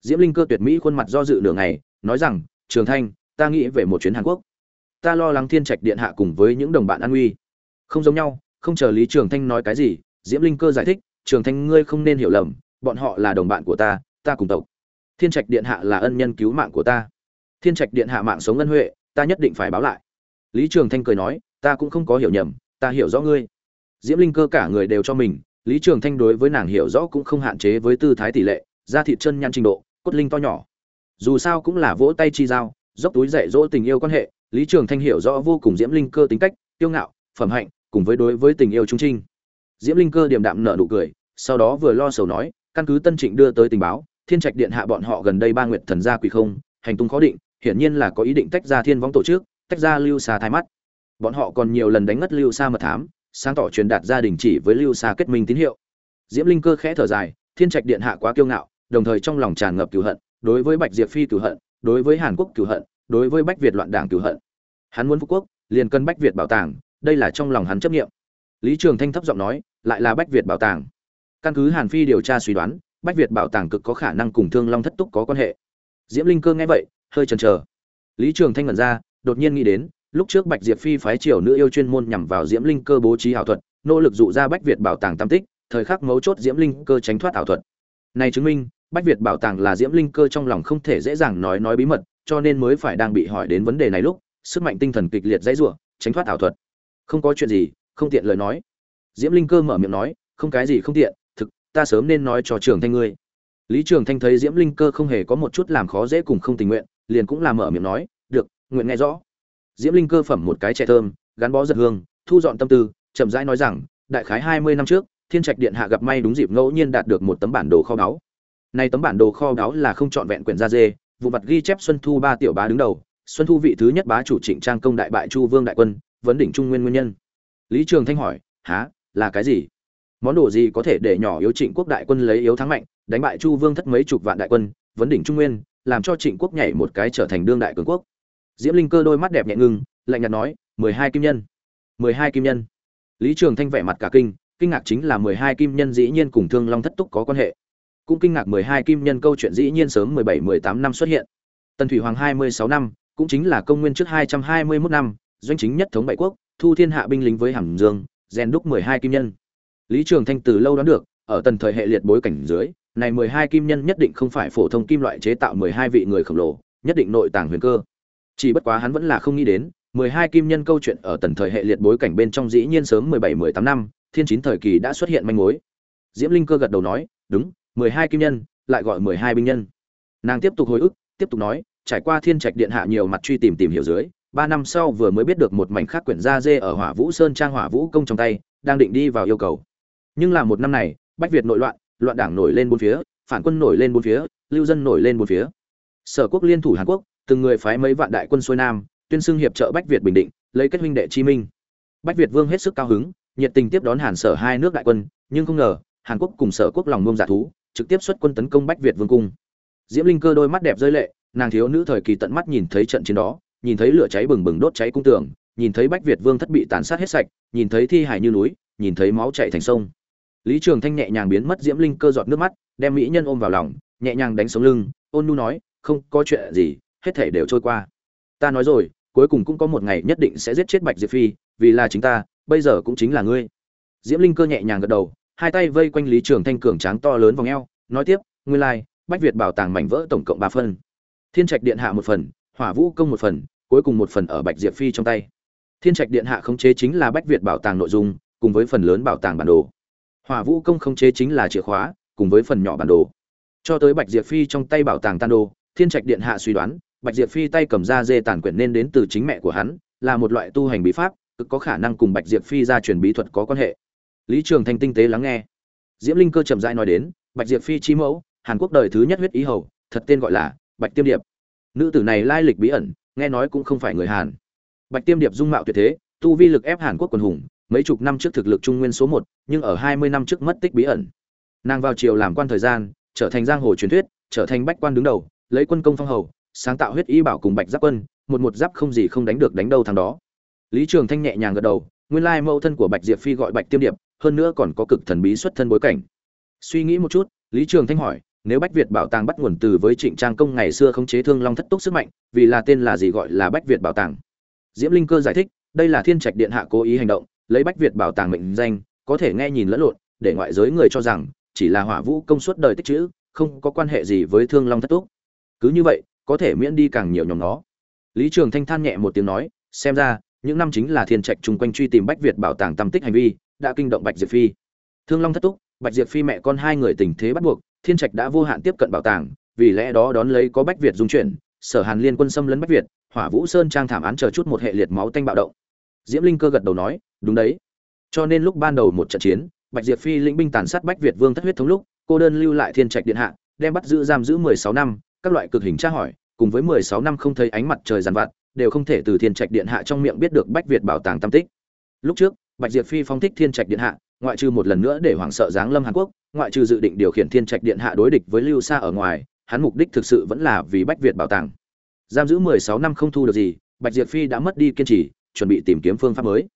Diễm linh cơ tuyệt mỹ khuôn mặt do dự nửa ngày, nói rằng, trường thanh, ta nghĩ về một chuyến hàn quốc. Ta lo lắng thiên trạch điện hạ cùng với những đồng bạn an nguy. Không giống nhau, không chờ lý trường thanh nói cái gì, diễm linh cơ giải thích, trường thanh, ngươi không nên hiểu lầm, bọn họ là đồng bạn của ta ta cùng tộc thiên trạch điện hạ là ân nhân cứu mạng của ta. Thiên trạch điện hạ mạng sống ân huệ, ta nhất định phải báo lại. Lý trường thanh cười nói, ta cũng không có hiểu nhầm, ta hiểu rõ ngươi. Diễm linh cơ cả người đều cho mình, lý trường thanh đối với nàng hiểu rõ cũng không hạn chế với tư thái tỷ lệ, da thịt chân nhăn trình độ, cốt linh to nhỏ. Dù sao cũng là vỗ tay chi giao, dốc túi dạy dỗ tình yêu quan hệ, lý trường thanh hiểu rõ vô cùng diễm linh cơ tính cách tiêu ngạo, phẩm hạnh, cùng với đối với tình yêu trung trinh. Diễm linh cơ điềm đạm nở nụ cười, sau đó vừa lo sầu nói, căn cứ tân trịnh đưa tới tình báo thiên trạch điện hạ bọn họ gần đây ba nguyệt thần gia quỷ không, hành tung khó định, hiển nhiên là có ý định tách ra thiên võng tổ chức, tách ra lưu xa thái mắt. Bọn họ còn nhiều lần đánh ngất lưu xa mật thám, sáng tỏ truyền đạt gia đình chỉ với lưu xa kết minh tín hiệu. Diễm linh cơ khẽ thở dài, thiên trạch điện hạ quá kiêu ngạo, đồng thời trong lòng tràn ngập cửu hận, đối với bạch diệp phi cửu hận, đối với hàn quốc cửu hận, đối với bách việt loạn đảng cửu hận. Hắn muốn phú quốc, liền cân bách việt bảo tàng, đây là trong lòng hắn chấp nghiệm lý trường thanh thấp giọng nói, lại là bách việt bảo tàng. Căn cứ hàn phi điều tra suy đoán bách việt bảo tàng cực có khả năng cùng thương long thất túc có quan hệ. Diễm linh cơ nghe vậy, hơi chần chờ. Lý trường thanh ngẩn ra, đột nhiên nghĩ đến, lúc trước bạch diệp phi phái triều nữ yêu chuyên môn nhằm vào diễm linh cơ bố trí ảo thuật, nỗ lực dụ ra bách việt bảo tàng tam tích, thời khắc mấu chốt diễm linh cơ tránh thoát ảo thuật. Này chứng minh, bách việt bảo tàng là diễm linh cơ trong lòng không thể dễ dàng nói nói bí mật, cho nên mới phải đang bị hỏi đến vấn đề này lúc, sức mạnh tinh thần kịch liệt dãy rủa, tránh thoát ảo thuật. Không có chuyện gì, không tiện lời nói. Diễm linh cơ mở miệng nói, không cái gì không tiện ta sớm nên nói cho trường thanh ngươi. Lý trường thanh thấy diễm linh cơ không hề có một chút làm khó dễ cùng không tình nguyện, liền cũng làm mở miệng nói, được, nguyện nghe rõ. Diễm linh cơ phẩm một cái trẻ thơm, gắn bó giật hương, thu dọn tâm tư, chậm rãi nói rằng, đại khái hai mươi năm trước, thiên trạch điện hạ gặp may đúng dịp ngẫu nhiên đạt được một tấm bản đồ kho báu. Nay tấm bản đồ kho báu là không trọn vẹn quyển da dê, vụ mặt ghi chép xuân thu ba tiểu bá đứng đầu, xuân thu vị thứ nhất bá chủ trịnh trang công đại bại chu vương đại quân, vấn đỉnh trung nguyên nguyên nhân. Lý trường thanh hỏi há là cái gì? Món đồ gì có thể để nhỏ yếu trịnh quốc đại quân lấy yếu thắng mạnh, đánh bại chu vương thất mấy chục vạn đại quân, vấn đỉnh trung nguyên, làm cho trịnh quốc nhảy một cái trở thành đương đại cường quốc. Diễm linh cơ đôi mắt đẹp nhẹ ngưng, lạnh nhạt nói, mười hai kim nhân, mười hai kim nhân. Lý trường thanh vẻ mặt cả kinh kinh ngạc chính là mười hai kim nhân dĩ nhiên cùng thương long thất túc có quan hệ. Cũng kinh ngạc mười hai kim nhân câu chuyện dĩ nhiên sớm mười bảy, mười tám năm xuất hiện. Tần thủy hoàng hai mươi sáu năm, cũng chính là công nguyên trước hai trăm hai mươi mốt năm, doanh chính nhất thống bảy quốc, thu thiên hạ binh lính với hàm dương, rèn đúc mười hai kim nhân lý trường thanh từ lâu đoán được, ở tần thời hệ liệt bối cảnh dưới, này mười hai kim nhân nhất định không phải phổ thông kim loại chế tạo mười hai vị người khổng lồ, nhất định nội tàng huyền cơ. Chỉ bất quá hắn vẫn là không nghĩ đến, mười hai kim nhân câu chuyện ở tần thời hệ liệt bối cảnh bên trong dĩ nhiên sớm mười bảy, mười tám năm, thiên chín thời kỳ đã xuất hiện manh mối. Diễm linh cơ gật đầu nói, đúng, mười hai kim nhân, lại gọi mười hai binh nhân. Nàng tiếp tục hồi ức, tiếp tục nói, trải qua thiên trạch điện hạ nhiều mặt truy tìm tìm hiểu dưới, ba năm sau vừa mới biết được một mảnh khác quyển da dê ở hỏa vũ sơn trang hỏa vũ công trong tay, đang định đi vào yêu cầu nhưng là một năm này, bách việt nội loạn loạn đảng nổi lên bốn phía, phản quân nổi lên bốn phía, lưu dân nổi lên bốn phía. Sở quốc liên thủ hàn quốc, từng người phái mấy vạn đại quân xuôi nam, tuyên xưng hiệp trợ bách việt bình định, lấy kết huynh đệ chi minh. Bách việt vương hết sức cao hứng, nhiệt tình tiếp đón hàn sở hai nước đại quân, nhưng không ngờ, hàn quốc cùng sở quốc lòng ngông giả thú, trực tiếp xuất quân tấn công bách việt vương cung. Diễm linh cơ đôi mắt đẹp rơi lệ, nàng thiếu nữ thời kỳ tận mắt nhìn thấy trận chiến đó, nhìn thấy lửa cháy bừng bừng đốt cháy cung tường, nhìn thấy bách việt vương thất bị tàn sát hết sạch, nhìn thấy thi hài như núi, nhìn thấy máu chảy thành sông lý trường thanh nhẹ nhàng biến mất diễm linh cơ giọt nước mắt đem mỹ nhân ôm vào lòng nhẹ nhàng đánh sống lưng ôn nu nói không có chuyện gì hết thể đều trôi qua. Ta nói rồi cuối cùng cũng có một ngày nhất định sẽ giết chết bạch diệp phi vì là chính ta bây giờ cũng chính là ngươi. Diễm linh cơ nhẹ nhàng gật đầu hai tay vây quanh lý trường thanh cường tráng to lớn vòng eo nói tiếp nguyên lai like, bách việt bảo tàng mảnh vỡ tổng cộng ba phân thiên trạch điện hạ một phần hỏa vũ công một phần cuối cùng một phần ở bạch diệp phi trong tay. Thiên trạch điện hạ khống chế chính là bách việt bảo tàng nội dung cùng với phần lớn bảo tàng bản đồ hỏa vũ công không chế chính là chìa khóa, cùng với phần nhỏ bản đồ. Cho tới bạch diệp phi trong tay bảo tàng tan đồ thiên trạch điện hạ suy đoán, bạch diệp phi tay cầm ra dê tàn quyển nên đến từ chính mẹ của hắn, là một loại tu hành bí pháp, cực có khả năng cùng bạch diệp phi ra truyền bí thuật có quan hệ. Lý trường thanh tinh tế lắng nghe. Diễm linh cơ chậm rãi nói đến, bạch diệp phi chi mẫu, hàn quốc đời thứ nhất huyết ý hầu, thật tên gọi là bạch tiêm điệp. Nữ tử này lai lịch bí ẩn, nghe nói cũng không phải người hàn. Bạch tiêm điệp dung mạo tuyệt thế, tu vi lực ép hàn quốc quần hùng mấy chục năm trước thực lực trung nguyên số một, nhưng ở hai mươi năm trước mất tích bí ẩn. Nàng vào triều làm quan thời gian, trở thành giang hồ truyền thuyết, trở thành bách quan đứng đầu, lấy quân công phong hầu, sáng tạo huyết y bảo cùng bạch giáp quân, một một giáp không gì không đánh được đánh đâu thằng đó. Lý trường thanh nhẹ nhàng gật đầu, nguyên lai mẫu thân của bạch diệp phi gọi bạch tiêm điệp, hơn nữa còn có cực thần bí xuất thân bối cảnh. Suy nghĩ một chút, lý trường thanh hỏi, nếu bách việt bảo tàng bắt nguồn từ với trịnh trang công ngày xưa không chế thương long thất túc sức mạnh, vì là tên là gì gọi là bách việt bảo tàng? Diễm linh cơ giải thích, đây là thiên trạch điện hạ cố ý hành động lấy bách việt bảo tàng mệnh danh, có thể nghe nhìn lẫn lộn, để ngoại giới người cho rằng, chỉ là hỏa vũ công suất đời tích chữ, không có quan hệ gì với thương long thất túc. Cứ như vậy, có thể miễn đi càng nhiều nhóm nó lý trường thanh than nhẹ một tiếng nói, xem ra, những năm chính là thiên trạch chung quanh truy tìm bách việt bảo tàng tâm tích hành vi, đã kinh động bạch diệp phi. Thương long thất túc, bạch diệp phi mẹ con hai người tình thế bắt buộc, thiên trạch đã vô hạn tiếp cận bảo tàng, vì lẽ đó đón lấy có bách việt dung chuyển, sở hàn liên quân xâm lấn bách việt, hỏa vũ sơn trang thảm án chờ chút một hệ liệt máu tanh bạo động. Diễm linh cơ gật đầu nói đúng đấy. Cho nên lúc ban đầu một trận chiến, bạch diệp phi lĩnh binh tàn sát bách việt vương thất huyết thống lúc, cô đơn lưu lại thiên trạch điện hạ, đem bắt giữ giam giữ mười sáu năm, các loại cực hình tra hỏi, cùng với mười sáu năm không thấy ánh mặt trời giàn vặt, đều không thể từ thiên trạch điện hạ trong miệng biết được bách việt bảo tàng tam tích. Lúc trước, bạch diệp phi phong thích thiên trạch điện hạ, ngoại trừ một lần nữa để hoảng sợ giáng lâm hàn quốc, ngoại trừ dự định điều khiển thiên trạch điện hạ đối địch với lưu xa ở ngoài, hắn mục đích thực sự vẫn là vì bách việt bảo tàng. Giam giữ mười sáu năm không thu được gì, bạch diệp phi đã mất đi kiên trì, chuẩn bị tìm kiếm phương pháp mới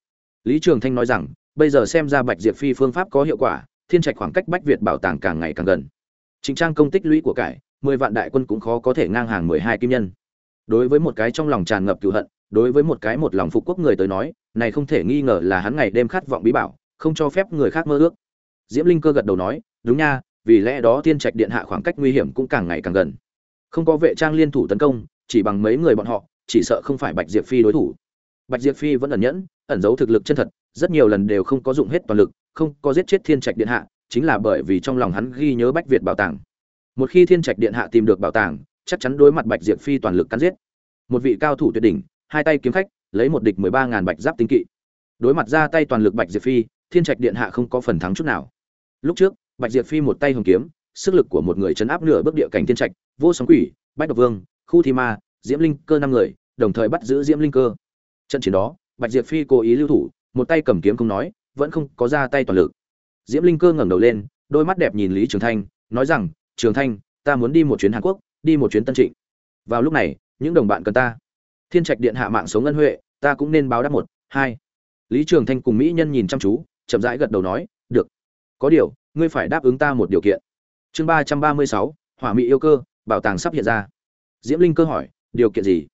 lý trường thanh nói rằng, bây giờ xem ra bạch diệp phi phương pháp có hiệu quả, thiên trạch khoảng cách bách việt bảo tàng càng ngày càng gần. Trình trang công tích lũy của cải, mười vạn đại quân cũng khó có thể ngang hàng mười hai kim nhân. Đối với một cái trong lòng tràn ngập cừu hận, đối với một cái một lòng phục quốc người tới nói, này không thể nghi ngờ là hắn ngày đêm khát vọng bí bảo, không cho phép người khác mơ ước. Diễm linh cơ gật đầu nói, đúng nha, vì lẽ đó thiên trạch điện hạ khoảng cách nguy hiểm cũng càng ngày càng gần. Không có vệ trang liên thủ tấn công, chỉ bằng mấy người bọn họ, chỉ sợ không phải bạch diệp phi đối thủ bạch diệp phi vẫn ẩn nhẫn, ẩn giấu thực lực chân thật, rất nhiều lần đều không có dụng hết toàn lực, không có giết chết thiên trạch điện hạ, chính là bởi vì trong lòng hắn ghi nhớ bách việt bảo tàng. Một khi thiên trạch điện hạ tìm được bảo tàng, chắc chắn đối mặt bạch diệp phi toàn lực cắn giết. Một vị cao thủ tuyệt đỉnh, hai tay kiếm khách, lấy một địch mười ba ngàn bạch giáp tinh kỵ. Đối mặt ra tay toàn lực bạch diệp phi, thiên trạch điện hạ không có phần thắng chút nào. Lúc trước, bạch diệp phi một tay hồng kiếm, sức lực của một người chấn áp nửa bước địa cảnh thiên trạch, vô sóng quỷ, bách độc vương, khu thi ma, diễm linh cơ năm người, đồng thời bắt giữ diễm linh cơ trận chiến đó, bạch diệp phi cố ý lưu thủ, một tay cầm kiếm không nói, vẫn không có ra tay toàn lực. Diễm linh cơ ngẩng đầu lên, đôi mắt đẹp nhìn lý trường thanh, nói rằng, trường thanh, ta muốn đi một chuyến hàn quốc, đi một chuyến tân trịnh. Vào lúc này, những đồng bạn cần ta. Thiên trạch điện hạ mạng sống ân huệ, ta cũng nên báo đáp một, hai. Lý trường thanh cùng mỹ nhân nhìn chăm chú, chậm rãi gật đầu nói, được. Có điều, ngươi phải đáp ứng ta một điều kiện. Chương ba trăm ba mươi sáu, hỏa mỹ yêu cơ, bảo tàng sắp hiện ra. Diễm linh cơ hỏi, điều kiện gì?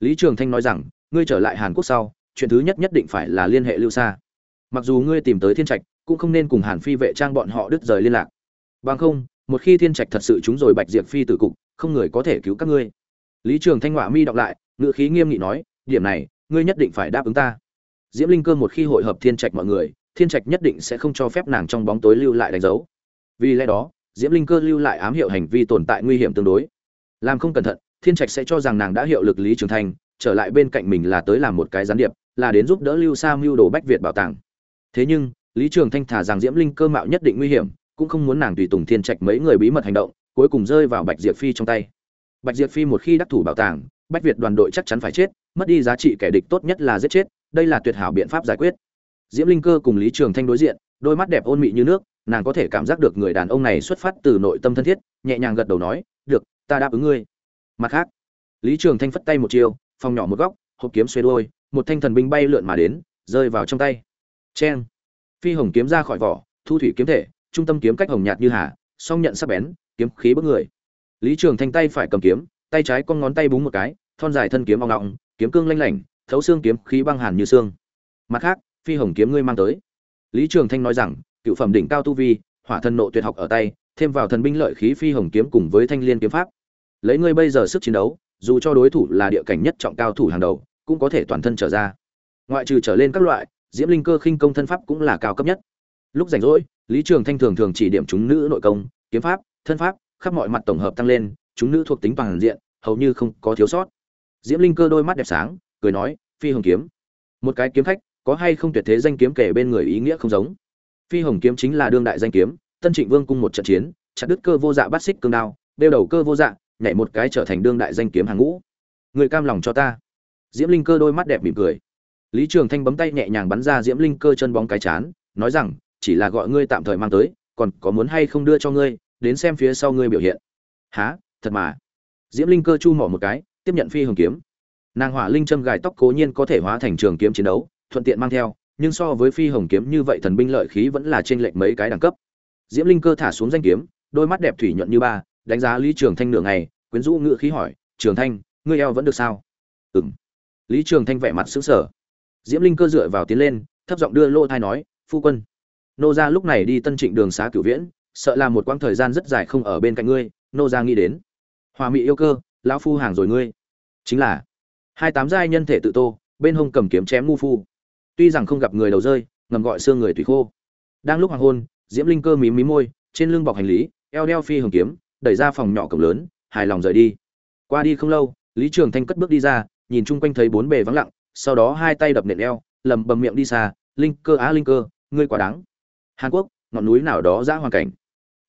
Lý trường thanh nói rằng ngươi trở lại hàn quốc sau, chuyện thứ nhất nhất định phải là liên hệ lưu xa mặc dù ngươi tìm tới thiên trạch, cũng không nên cùng hàn phi vệ trang bọn họ đứt rời liên lạc. Bằng không, một khi thiên trạch thật sự chúng rồi bạch diệp phi tử cục, không người có thể cứu các ngươi. Lý trường thanh họa mi đọc lại ngự khí nghiêm nghị nói, điểm này, ngươi nhất định phải đáp ứng ta. Diễm linh cơ một khi hội hợp thiên trạch mọi người, thiên trạch nhất định sẽ không cho phép nàng trong bóng tối lưu lại đánh dấu. Vì lẽ đó, diễm linh cơ lưu lại ám hiệu hành vi tồn tại nguy hiểm tương đối. Làm không cẩn thận, thiên trạch sẽ cho rằng nàng đã hiệu lực lý trường thanh trở lại bên cạnh mình là tới làm một cái gián điệp, là đến giúp đỡ lưu sa mưu đồ bách việt bảo tàng. Thế nhưng, lý trường thanh thả rằng diễm linh cơ mạo nhất định nguy hiểm, cũng không muốn nàng tùy tùng thiên trạch mấy người bí mật hành động, cuối cùng rơi vào bạch diệp phi trong tay. Bạch diệp phi một khi đắc thủ bảo tàng, bách việt đoàn đội chắc chắn phải chết, mất đi giá trị kẻ địch tốt nhất là giết chết, đây là tuyệt hảo biện pháp giải quyết. Diễm linh cơ cùng lý trường thanh đối diện, đôi mắt đẹp ôn mị như nước, nàng có thể cảm giác được người đàn ông này xuất phát từ nội tâm thân thiết, nhẹ nhàng gật đầu nói, được, ta đáp ứng ngươi. Mặt khác, lý trường thanh phất tay một chiều phòng nhỏ một góc, hộp kiếm xuê đôi một thanh thần binh bay lượn mà đến, rơi vào trong tay. Cheng. Phi hồng kiếm ra khỏi vỏ, thu thủy kiếm thể, trung tâm kiếm cách hồng nhạt như hà, song nhận sắc bén, kiếm khí bức người. Lý trường thanh tay phải cầm kiếm, tay trái con ngón tay búng một cái, thon dài thân kiếm ong ngọng kiếm cương lanh lảnh, thấu xương kiếm khí băng hàn như xương. Mặt khác, phi hồng kiếm ngươi mang tới. Lý trường thanh nói rằng, cựu phẩm đỉnh cao tu vi, hỏa thần nộ tuyệt học ở tay, thêm vào thần binh lợi khí phi hồng kiếm cùng với thanh liên kiếm pháp. Lấy ngươi bây giờ sức chiến đấu dù cho đối thủ là địa cảnh nhất trọng cao thủ hàng đầu, cũng có thể toàn thân trở ra. Ngoại trừ trở lên các loại, diễm linh cơ khinh công thân pháp cũng là cao cấp nhất. Lúc rảnh rỗi, lý trường thanh thường thường chỉ điểm chúng nữ nội công, kiếm pháp, thân pháp, khắp mọi mặt tổng hợp tăng lên, chúng nữ thuộc tính bằng diện, hầu như không có thiếu sót. Diễm linh cơ đôi mắt đẹp sáng, cười nói, phi hồng kiếm. Một cái kiếm khách, có hay không tuyệt thế danh kiếm kể bên người ý nghĩa không giống. Phi hồng kiếm chính là đương đại danh kiếm, tân trịnh vương cung một trận chiến, chặt đứt cơ vô dạ bắt xích cương đao, đeo đầu cơ vô dạ nhảy một cái trở thành đương đại danh kiếm hàng ngũ. Người cam lòng cho ta. Diễm linh cơ đôi mắt đẹp mỉm cười. Lý trường thanh bấm tay nhẹ nhàng bắn ra diễm linh cơ chân bóng cái chán, nói rằng, chỉ là gọi ngươi tạm thời mang tới, còn có muốn hay không đưa cho ngươi, đến xem phía sau ngươi biểu hiện. Há thật mà. Diễm linh cơ chu mỏ một cái, tiếp nhận phi hồng kiếm. Nàng hỏa linh châm gài tóc cố nhiên có thể hóa thành trường kiếm chiến đấu, thuận tiện mang theo, nhưng so với phi hồng kiếm như vậy thần binh lợi khí vẫn là trên lệch mấy cái đẳng cấp. Diễm linh cơ thả xuống danh kiếm, đôi mắt đẹp thủy nhuận như ba, đánh giá lý trường thanh nửa ngày quyến rũ ngựa khí hỏi, trường thanh, ngươi eo vẫn được sao? Ừng lý trường thanh vẻ mặt xứng sở diễm linh cơ dựa vào tiến lên, thấp giọng đưa lô thai nói, phu quân. Nô gia lúc này đi tân trịnh đường xá cửu viễn, sợ là một quãng thời gian rất dài không ở bên cạnh ngươi, nô gia nghĩ đến. Hòa mỹ yêu cơ, lão phu hàng rồi ngươi. Chính là. Hai tám giai nhân thể tự tô, bên hông cầm kiếm chém ngu phu. Tuy rằng không gặp người đầu rơi, ngầm gọi xương người tùy khô. Đang lúc hoàng hôn, diễm linh cơ mí mí môi, trên lưng bọc hành lý, eo đeo phi hồng kiếm, đẩy ra phòng nhỏ cổng lớn hài lòng rời đi. Qua đi không lâu, lý trường thanh cất bước đi ra, nhìn chung quanh thấy bốn bề vắng lặng, sau đó hai tay đập nện eo, lầm bầm miệng đi xa, linh cơ á, linh cơ, ngươi quá đáng. Hàn quốc, ngọn núi nào đó ra hoàn cảnh.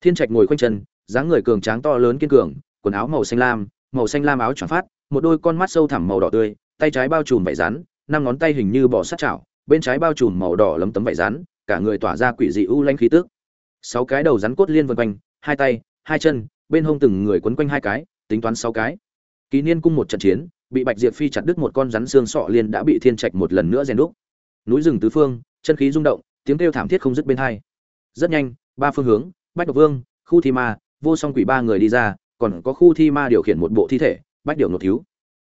Thiên trạch ngồi khoanh chân, dáng người cường tráng to lớn kiên cường, quần áo màu xanh lam, màu xanh lam áo choàng phát, một đôi con mắt sâu thẳm màu đỏ tươi, tay trái bao trùm vải rắn năm ngón tay hình như bò sát chảo, bên trái bao trùm màu đỏ lấm tấm vải rắn cả người tỏa ra quỷ dị u lanh khí tức. Sáu cái đầu rắn cốt liên vân quanh, hai tay hai chân, bên hông từng người quấn quanh hai cái, tính toán sáu cái. Ký niên cung một trận chiến, bị bạch diệp phi chặt đứt một con rắn xương sọ liên đã bị thiên trạch một lần nữa rèn đúc. Núi rừng tứ phương, chân khí rung động, tiếng kêu thảm thiết không dứt bên hai. Rất nhanh, ba phương hướng, bách độc vương, khu thi ma, vô song quỷ ba người đi ra, còn có khu thi ma điều khiển một bộ thi thể, bách điệu nột thiếu.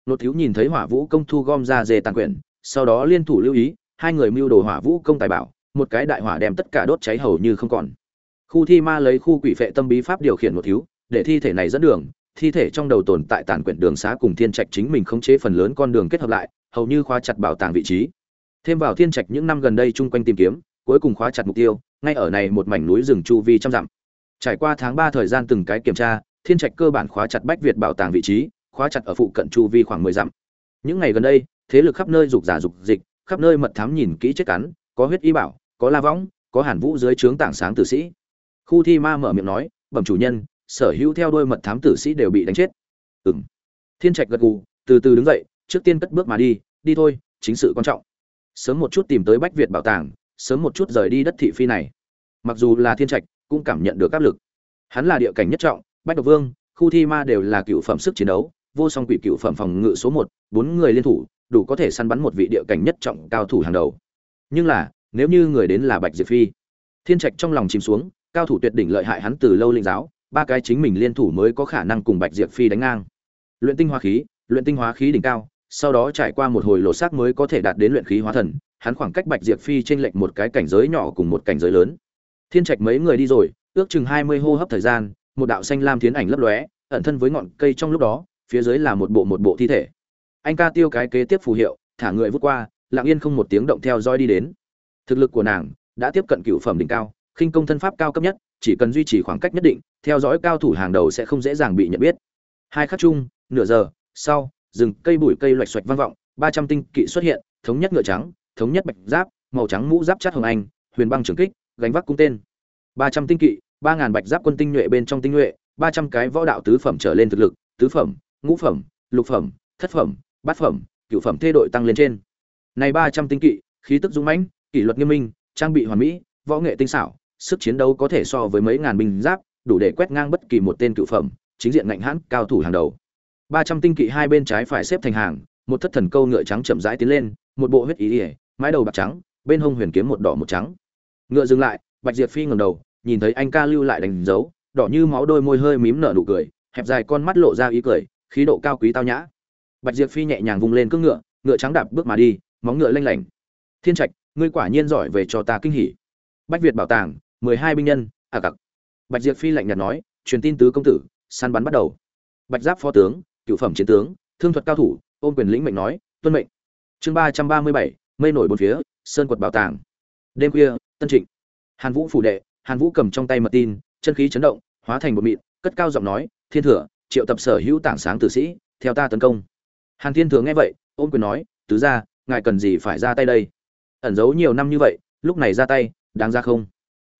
Nột thiếu nhìn thấy hỏa vũ công thu gom ra dề tàn quyển, sau đó liên thủ lưu ý, hai người mưu đồ hỏa vũ công tài bảo, một cái đại hỏa đem tất cả đốt cháy hầu như không còn khu thi ma lấy khu quỷ phệ tâm bí pháp điều khiển một thiếu, để thi thể này dẫn đường, thi thể trong đầu tồn tại tàn quyển đường xá cùng thiên trạch chính mình khống chế phần lớn con đường kết hợp lại, hầu như khóa chặt bảo tàng vị trí. Thêm vào thiên trạch những năm gần đây chung quanh tìm kiếm, cuối cùng khóa chặt mục tiêu, ngay ở này một mảnh núi rừng chu vi trăm dặm. Trải qua tháng ba thời gian từng cái kiểm tra, thiên trạch cơ bản khóa chặt bách việt bảo tàng vị trí, khóa chặt ở phụ cận chu vi khoảng mười dặm. Những ngày gần đây, thế lực khắp nơi dục giả dục dịch, khắp nơi mật thám nhìn kỹ chết cắn, có huyết y bảo, có la võng, có hàn vũ dưới trướng tảng sáng tử sĩ khu thi ma mở miệng nói, bẩm chủ nhân, sở hữu theo đôi mật thám tử sĩ đều bị đánh chết. Ừng thiên trạch gật gù, từ từ đứng dậy, trước tiên cất bước mà đi đi thôi, chính sự quan trọng. Sớm một chút tìm tới bách việt bảo tàng, sớm một chút rời đi đất thị phi này. Mặc dù là thiên trạch, cũng cảm nhận được áp lực. Hắn là địa cảnh nhất trọng, bách độc vương, khu thi ma đều là cựu phẩm sức chiến đấu, vô song quỷ cựu phẩm phòng ngự số một, bốn người liên thủ, đủ có thể săn bắn một vị địa cảnh nhất trọng cao thủ hàng đầu. Nhưng là, nếu như người đến là bạch diệp phi, thiên trạch trong lòng chìm xuống cao thủ tuyệt đỉnh lợi hại hắn từ lâu linh giáo, ba cái chính mình liên thủ mới có khả năng cùng bạch diệp phi đánh ngang. Luyện tinh hóa khí, luyện tinh hóa khí đỉnh cao, sau đó trải qua một hồi lộ xác mới có thể đạt đến luyện khí hóa thần, hắn khoảng cách bạch diệp phi trên lệnh một cái cảnh giới nhỏ cùng một cảnh giới lớn. Thiên trạch mấy người đi rồi, ước chừng hai mươi hô hấp thời gian, một đạo xanh lam tiến ảnh lấp lóe, ẩn thân với ngọn cây trong lúc đó, phía dưới là một bộ một bộ thi thể. Anh ca tiêu cái kế tiếp phù hiệu, thả người vút qua, lặng yên không một tiếng động theo dõi đi đến. Thực lực của nàng đã tiếp cận cựu phẩm đỉnh cao khinh công thân pháp cao cấp nhất, chỉ cần duy trì khoảng cách nhất định, theo dõi cao thủ hàng đầu sẽ không dễ dàng bị nhận biết. Hai khắc chung, nửa giờ, sau, rừng cây bụi cây loạch xoạch vang vọng, ba trăm tinh kỵ xuất hiện, thống nhất ngựa trắng, thống nhất bạch giáp, màu trắng mũ giáp chát hồng anh, huyền băng trường kích, gánh vác cung tên. Ba trăm tinh kỵ, ba ngàn bạch giáp quân tinh nhuệ bên trong tinh nhuệ, ba trăm cái võ đạo tứ phẩm trở lên thực lực, tứ phẩm, ngũ phẩm, lục phẩm, thất phẩm, bát phẩm, cửu phẩm thê đội tăng lên trên. Này ba trăm tinh kỵ, khí tức dũng mãnh, kỷ luật nghiêm minh, trang bị hoàn mỹ, võ nghệ tinh xảo sức chiến đấu có thể so với mấy ngàn binh giáp, đủ để quét ngang bất kỳ một tên cựu phẩm, chính diện ngạnh hãn, cao thủ hàng đầu. Ba trăm tinh kỵ hai bên trái phải xếp thành hàng, một thất thần câu ngựa trắng chậm rãi tiến lên, một bộ huyết ý ỉa, mái đầu bạc trắng, bên hông huyền kiếm một đỏ một trắng. Ngựa dừng lại, bạch diệp phi ngẩng đầu, nhìn thấy anh ca lưu lại đánh dấu, đỏ như máu đôi môi hơi mím nở nụ cười, hẹp dài con mắt lộ ra ý cười, khí độ cao quý tao nhã. Bạch diệp phi nhẹ nhàng vung lên cưỡng ngựa ngựa trắng đạp bước mà đi, móng ngựa lanh lảnh. Thiên trạch, ngươi quả nhiên giỏi về cho ta kinh hỉ. Bách việt bảo tàng mười hai binh nhân à cặc bạch diệp phi lạnh nhạt nói, truyền tin tứ công tử, săn bắn bắt đầu. Bạch giáp phó tướng, cựu phẩm chiến tướng, thương thuật cao thủ, ôm quyền lĩnh mệnh nói, tuân mệnh. Chương ba trăm ba mươi bảy, mây nổi bốn phía, sơn quật bảo tàng. Đêm khuya, tân trịnh, hàn vũ phủ đệ, hàn vũ cầm trong tay mật tin, chân khí chấn động, hóa thành một mịn, cất cao giọng nói, thiên thừa, triệu tập sở hữu tảng sáng tử sĩ, theo ta tấn công. Hàn thiên thừa nghe vậy, ôm quyền nói, tứ ra ngài cần gì phải ra tay đây? Ẩn giấu nhiều năm như vậy, lúc này ra tay, đáng ra không?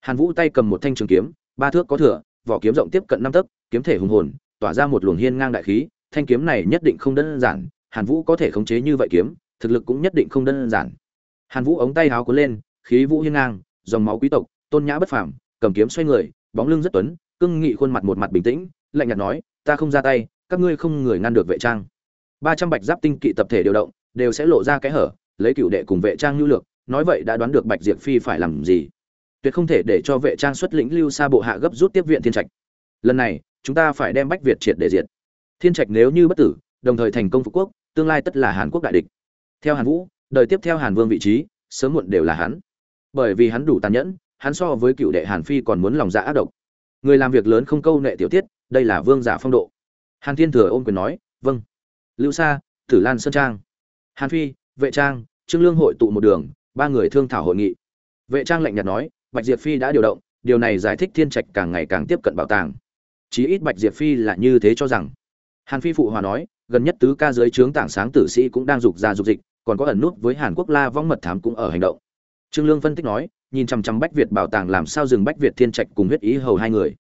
Hàn vũ tay cầm một thanh trường kiếm, ba thước có thừa, vỏ kiếm rộng tiếp cận năm tấc, kiếm thể hùng hồn, tỏa ra một luồng hiên ngang đại khí, thanh kiếm này nhất định không đơn giản, hàn vũ có thể khống chế như vậy kiếm, thực lực cũng nhất định không đơn giản. Hàn vũ ống tay háo cuốn lên, khí vũ hiên ngang, dòng máu quý tộc, tôn nhã bất phàm, cầm kiếm xoay người, bóng lưng rất tuấn, cương nghị khuôn mặt một mặt bình tĩnh, lạnh nhạt nói, ta không ra tay, các ngươi không người ngăn được vệ trang. Ba trăm bạch giáp tinh kỵ tập thể điều động, đều sẽ lộ ra cái hở, lấy cựu đệ cùng vệ trang nhu lược, nói vậy đã đoán được bạch diệp phi phải làm gì tuyệt không thể để cho vệ trang xuất lĩnh lưu xa bộ hạ gấp rút tiếp viện thiên trạch. Lần này, chúng ta phải đem bách việt triệt để diệt. Thiên trạch nếu như bất tử, đồng thời thành công phục quốc, tương lai tất là hàn quốc đại địch. Theo hàn vũ, đời tiếp theo hàn vương vị trí, sớm muộn đều là hắn. Bởi vì hắn đủ tàn nhẫn, hắn so với cựu đệ hàn phi còn muốn lòng dạ ác độc. Người làm việc lớn không câu nệ tiểu tiết, đây là vương giả phong độ. Hàn thiên thừa ôm quyền nói vâng. Lưu sa, tử lan sơn trang. Hàn phi, vệ trang, trương lương hội tụ một đường, ba người thương thảo hội nghị. Vệ trang lạnh nhạt nói bạch diệp phi đã điều động, điều này giải thích thiên trạch càng ngày càng tiếp cận bảo tàng. Chí ít bạch diệp phi là như thế cho rằng. Hàn phi phụ hòa nói, gần nhất tứ ca dưới trướng tảng sáng tử sĩ cũng đang dục ra dục dịch, còn có ẩn nút với hàn quốc la vong mật thám cũng ở hành động. Trương lương phân tích nói, nhìn chằm chằm bách việt bảo tàng làm sao dừng bách việt thiên trạch cùng huyết ý hầu hai người.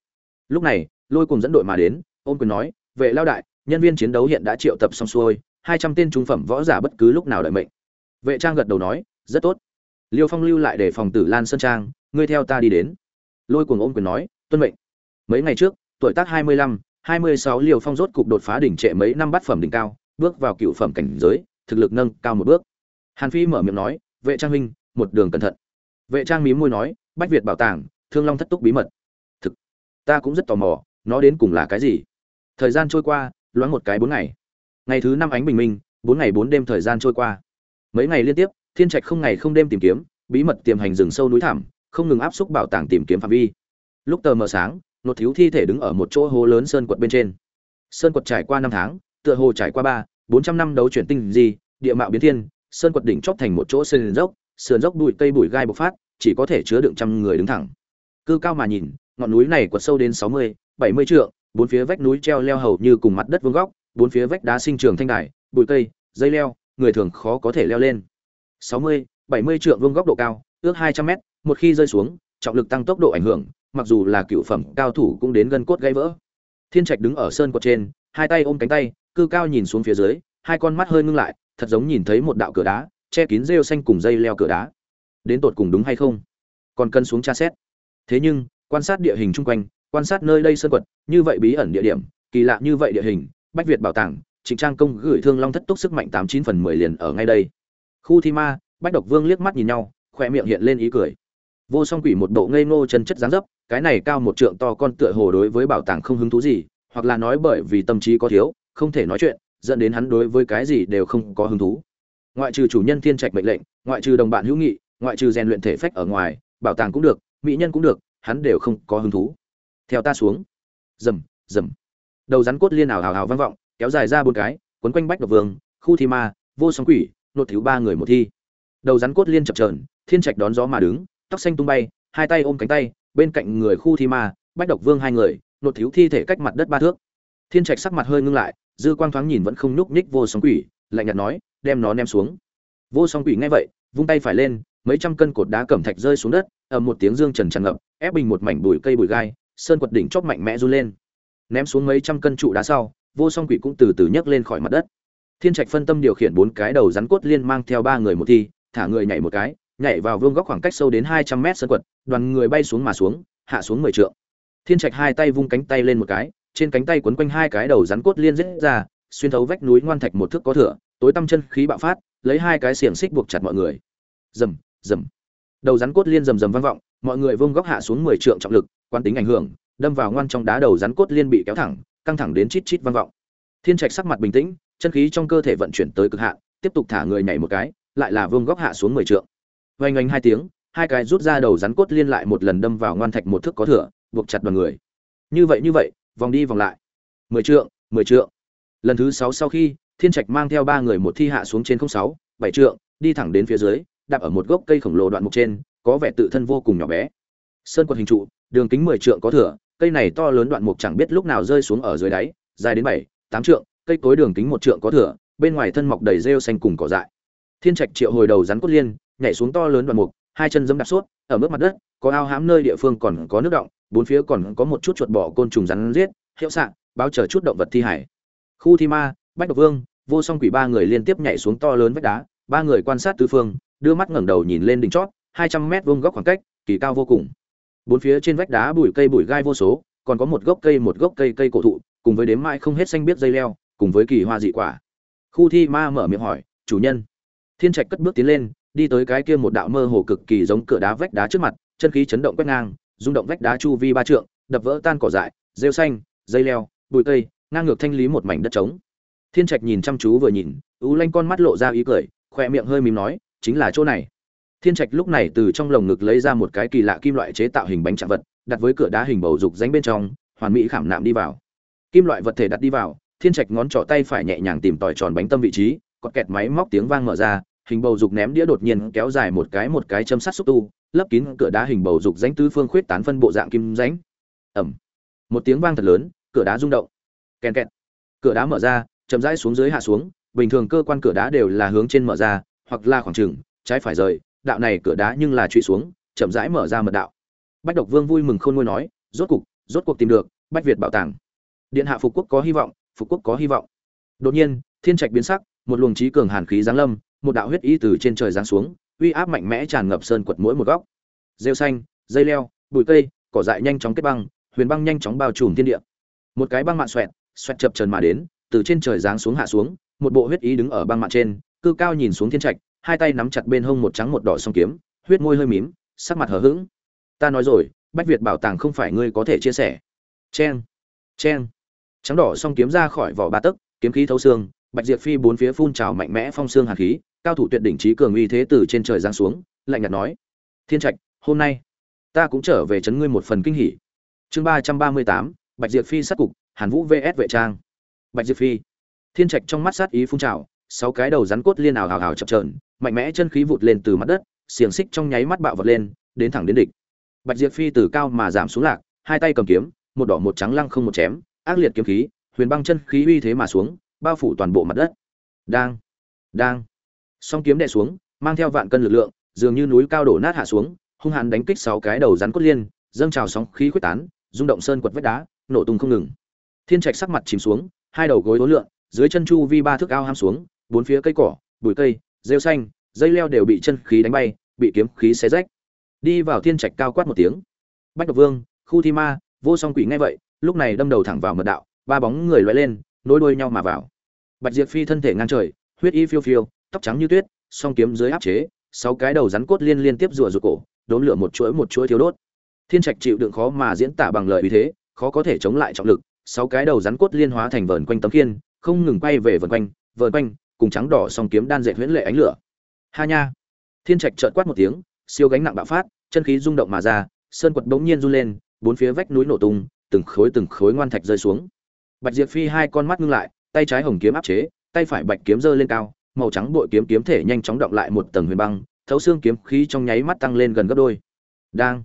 Lúc này, lôi cùng dẫn đội mà đến ôn quyền nói, vệ lao đại, nhân viên chiến đấu hiện đã triệu tập xong xuôi, hai trăm tên trung phẩm võ giả bất cứ lúc nào đợi mệnh. Vệ trang gật đầu nói, rất tốt liêu phong lưu lại để phòng tử lan sơn trang, ngươi theo ta đi đến. Lôi cuồng ôm quyền nói, tuân mệnh. Mấy ngày trước, tuổi tác hai mươi lăm, hai mươi sáu liêu phong rốt cục đột phá đỉnh trệ mấy năm bát phẩm đỉnh cao, bước vào cựu phẩm cảnh giới, thực lực nâng cao một bước. Hàn phi mở miệng nói, vệ trang huynh, một đường cẩn thận. Vệ trang mím môi nói, bách việt bảo tàng, thương long thất túc bí mật. Thực, ta cũng rất tò mò, nó đến cùng là cái gì? Thời gian trôi qua, loáng một cái bốn ngày. Ngày thứ năm ánh bình minh, bốn ngày bốn đêm thời gian trôi qua. Mấy ngày liên tiếp thiên trạch không ngày không đêm tìm kiếm, bí mật tiềm hành rừng sâu núi thẳm, không ngừng áp xúc bảo tàng tìm kiếm phạm vi. Lúc tờ mờ sáng nột thiếu thi thể đứng ở một chỗ hố lớn sơn quật bên trên. Sơn quật trải qua năm tháng, tựa hồ trải qua ba, bốn trăm năm đấu chuyển tinh gì địa mạo biến thiên, sơn quật đỉnh chóp thành một chỗ sơn dốc sườn dốc bụi cây bụi gai bộc phát, chỉ có thể chứa đựng trăm người đứng thẳng. Cư cao mà nhìn, ngọn núi này quật sâu đến sáu mươi, bảy mươi trượng, bốn phía vách núi treo leo hầu như cùng mặt đất vuông góc, bốn phía vách đá sinh trường thanh đài, bụi cây, dây leo, người thường khó có thể leo lên sáu mươi, bảy mươi trượng vuông góc độ cao, ước hai trăm mét, một khi rơi xuống, trọng lực tăng tốc độ ảnh hưởng, mặc dù là cựu phẩm cao thủ cũng đến gần cốt gãy vỡ. Thiên trạch đứng ở sơn cột trên, hai tay ôm cánh tay, cư cao nhìn xuống phía dưới, hai con mắt hơi ngưng lại, thật giống nhìn thấy một đạo cửa đá, che kín rêu xanh cùng dây leo cửa đá. Đến tột cùng đúng hay không? Còn cân xuống tra xét. Thế nhưng, quan sát địa hình chung quanh, quan sát nơi đây sơn quật, như vậy bí ẩn địa điểm, kỳ lạ như vậy địa hình, bách việt bảo tàng, trịnh trang công gửi thương long thất túc sức mạnh tám chín phần mười liền ở ngay đây khu thi ma, bách độc vương liếc mắt nhìn nhau khoe miệng hiện lên ý cười. Vô song quỷ một bộ ngây ngô chân chất dáng dấp, cái này cao một trượng to con tựa hồ đối với bảo tàng không hứng thú gì, hoặc là nói bởi vì tâm trí có thiếu, không thể nói chuyện, dẫn đến hắn đối với cái gì đều không có hứng thú. Ngoại trừ chủ nhân thiên trạch mệnh lệnh, ngoại trừ đồng bạn hữu nghị, ngoại trừ rèn luyện thể phách ở ngoài, bảo tàng cũng được, mỹ nhân cũng được, hắn đều không có hứng thú. Theo ta xuống. Rầm rầm đầu rắn cốt liên ảo hào hào vang vọng, kéo dài ra bốn cái, quấn quanh bách độc vương, khu thi ma, vô song quỷ nốt thiếu ba người một thi. Đầu rắn cốt liên chập trờn thiên trạch đón gió mà đứng, tóc xanh tung bay, hai tay ôm cánh tay, bên cạnh người khu thi ma, bách độc vương hai người, nốt thiếu thi thể cách mặt đất ba thước. Thiên trạch sắc mặt hơi ngưng lại, dư quang thoáng nhìn vẫn không nhúc nhích vô song quỷ, lạnh nhạt nói, đem nó ném xuống. Vô song quỷ nghe vậy, vung tay phải lên, mấy trăm cân cột đá cẩm thạch rơi xuống đất, ầm một tiếng dương trần tràn ngập, ép bình một mảnh bụi cây bụi gai, sơn quật đỉnh chóp mạnh mẽ run lên. Ném xuống mấy trăm cân trụ đá sau, vô song quỷ cũng từ từ nhấc lên khỏi mặt đất thiên trạch phân tâm điều khiển bốn cái đầu rắn cốt liên mang theo ba người một thi, thả người nhảy một cái, nhảy vào vương góc khoảng cách sâu đến hai trăm mét sân quật, đoàn người bay xuống mà xuống, hạ xuống mười trượng. Thiên trạch hai tay vung cánh tay lên một cái, trên cánh tay quấn quanh hai cái đầu rắn cốt liên rết ra, xuyên thấu vách núi ngoan thạch một thước có thửa, tối tăm chân khí bạo phát, lấy hai cái xiềng xích buộc chặt mọi người. Rầm rầm. Đầu rắn cốt liên rầm rầm vang vọng, mọi người vung góc hạ xuống mười trượng trọng lực quan tính ảnh hưởng, đâm vào ngoan trong đá đầu rắn cốt liên bị kéo thẳng, căng thẳng đến chít chít vang vọng. Thiên trạch sắc mặt bình tĩnh chân khí trong cơ thể vận chuyển tới cực hạn tiếp tục thả người nhảy một cái lại là vương góc hạ xuống mười trượng. Vang oanh hai tiếng hai cái rút ra đầu rắn cốt liên lại một lần đâm vào ngoan thạch một thước có thừa, buộc chặt đoàn người. Như vậy như vậy vòng đi vòng lại. Mười trượng mười trượng. Lần thứ sáu sau khi thiên trạch mang theo ba người một thi hạ xuống trên không sáu bảy trượng đi thẳng đến phía dưới đạp ở một gốc cây khổng lồ đoạn mục trên có vẻ tự thân vô cùng nhỏ bé. Sơn quật hình trụ đường kính mười trượng có thừa cây này to lớn đoạn mục chẳng biết lúc nào rơi xuống ở dưới đáy dài đến bảy tám trượng cây cối đường kính một trượng có thửa, bên ngoài thân mọc đầy rêu xanh cùng cỏ dại. Thiên trạch triệu hồi đầu rắn cốt liên nhảy xuống to lớn đoạn mục hai chân dẫm đạp suốt ở mức mặt đất có ao hãm nơi địa phương còn có nước động bốn phía còn có một chút chuột bọ côn trùng rắn giết hiệu sạng báo chờ chút động vật thi hải. Khu thi ma bách độc vương vô song quỷ ba người liên tiếp nhảy xuống to lớn vách đá ba người quan sát tứ phương đưa mắt ngẩng đầu nhìn lên đỉnh chót hai trăm mét vuông góc khoảng cách kỳ cao vô cùng. Bốn phía trên vách đá bụi cây bụi gai vô số còn có một gốc cây một gốc cây cây cổ thụ cùng với đếm mãi không hết xanh biết dây leo cùng với kỳ hoa dị quả. Khu thi ma mở miệng hỏi, chủ nhân. Thiên trạch cất bước tiến lên, đi tới cái kia một đạo mơ hồ cực kỳ giống cửa đá vách đá trước mặt, chân khí chấn động quét ngang, rung động vách đá chu vi ba trượng, đập vỡ tan cỏ dại, rêu xanh, dây leo, bụi cây, ngang ngược thanh lý một mảnh đất trống. Thiên trạch nhìn chăm chú vừa nhìn ú lanh con mắt lộ ra ý cười khoe miệng hơi mím nói, chính là chỗ này. Thiên trạch lúc này từ trong lồng ngực lấy ra một cái kỳ lạ kim loại chế tạo hình bánh chạm vật, đặt với cửa đá hình bầu dục ránh bên trong, hoàn mỹ khảm nạm đi vào. Kim loại vật thể đặt đi vào thiên trạch ngón trỏ tay phải nhẹ nhàng tìm tòi tròn bánh tâm vị trí còn kẹt máy móc tiếng vang mở ra, hình bầu dục ném đĩa đột nhiên kéo dài một cái một cái châm sát xúc tu, lấp kín cửa đá hình bầu dục rãnh tứ phương khuyết tán phân bộ dạng kim ránh ẩm một tiếng vang thật lớn, cửa đá rung động. Kèn kẹt. Cửa đá mở ra, chậm rãi xuống dưới hạ xuống, bình thường cơ quan cửa đá đều là hướng trên mở ra, hoặc là khoảng trừng trái phải rời, đạo này cửa đá nhưng là truy xuống, chậm rãi mở ra mật đạo. Bách độc vương vui mừng khôn ngôi nói, rốt cục, rốt cuộc tìm được, bách việt bảo tàng. Điện hạ phục quốc có hy vọng phục quốc có hy vọng. Đột nhiên, thiên trạch biến sắc, một luồng trí cường hàn khí giáng lâm, một đạo huyết ý từ trên trời giáng xuống, uy áp mạnh mẽ tràn ngập sơn quật mỗi một góc. Rêu xanh, dây leo, bụi cây, cỏ dại nhanh chóng kết băng, huyền băng nhanh chóng bao trùm thiên địa. Một cái băng mạn xoẹt xoẹt chập trần mà đến, từ trên trời giáng xuống hạ xuống, một bộ huyết ý đứng ở băng mạn trên, cư cao nhìn xuống thiên trạch, hai tay nắm chặt bên hông một trắng một đỏ song kiếm, huyết môi hơi mím, sắc mặt hờ hững. Ta nói rồi, bách việt bảo tàng không phải ngươi có thể chia sẻ. Cheng cheng trắng đỏ song kiếm ra khỏi vỏ ba tấc, kiếm khí thấu xương, bạch diệp phi bốn phía phun trào mạnh mẽ phong xương hàn khí, cao thủ tuyệt đỉnh trí cường uy thế từ trên trời giáng xuống, lạnh nhạt nói, thiên trạch, hôm nay ta cũng trở về chấn ngươi một phần kinh hỉ. Chương ba trăm ba mươi tám, bạch diệp phi sát cục, hàn vũ vs vệ trang. Bạch diệp phi, thiên trạch trong mắt sát ý phun trào, sáu cái đầu rắn cốt liên ảo hào hào chập trờn mạnh mẽ chân khí vụt lên từ mặt đất, xiềng xích trong nháy mắt bạo vật lên, đến thẳng đến địch. Bạch diệp phi từ cao mà giảm xuống lạc, hai tay cầm kiếm, một đỏ một trắng lăng không một chém ác liệt kiếm khí, huyền băng chân khí uy thế mà xuống, bao phủ toàn bộ mặt đất. Đang đang. Song kiếm đè xuống, mang theo vạn cân lực lượng, dường như núi cao đổ nát hạ xuống, hung hãn đánh kích sáu cái đầu rắn cốt liên, dâng trào sóng khí khuếch tán, rung động sơn quật vách đá, nổ tung không ngừng. Thiên trạch sắc mặt chìm xuống, hai đầu gối đối lượng dưới chân chu vi ba thước ao ham xuống, bốn phía cây cỏ, bụi cây, rêu xanh, dây leo đều bị chân khí đánh bay, bị kiếm khí xé rách. Đi vào thiên trạch cao quát một tiếng. Bách độc vương, khu thi ma, vô song quỷ ngay vậy lúc này đâm đầu thẳng vào mật đạo, ba bóng người lóe lên, nối đuôi nhau mà vào. Bạch diệp phi thân thể ngang trời, huyết y phiêu phiêu, tóc trắng như tuyết, song kiếm dưới áp chế, sáu cái đầu rắn cốt liên liên tiếp rùa rụt cổ, đốn lửa một chuỗi một chuỗi thiếu đốt. Thiên trạch chịu đựng khó mà diễn tả bằng lời uy thế, khó có thể chống lại trọng lực, sáu cái đầu rắn cốt liên hóa thành vờn quanh tấm khiên, không ngừng quay về vần quanh, vờn quanh, cùng trắng đỏ song kiếm đan dệt huyễn lệ ánh lửa. Ha nha! Thiên trạch chợt quát một tiếng, siêu gánh nặng bạo phát, chân khí rung động mà ra, sơn quật bỗng nhiên run lên, bốn phía vách núi nổ tung từng khối từng khối ngoan thạch rơi xuống. Bạch diệp phi hai con mắt ngưng lại, tay trái hồng kiếm áp chế, tay phải bạch kiếm giơ lên cao, màu trắng bội kiếm kiếm thể nhanh chóng động lại một tầng huyền băng, thấu xương kiếm khí trong nháy mắt tăng lên gần gấp đôi. Đang,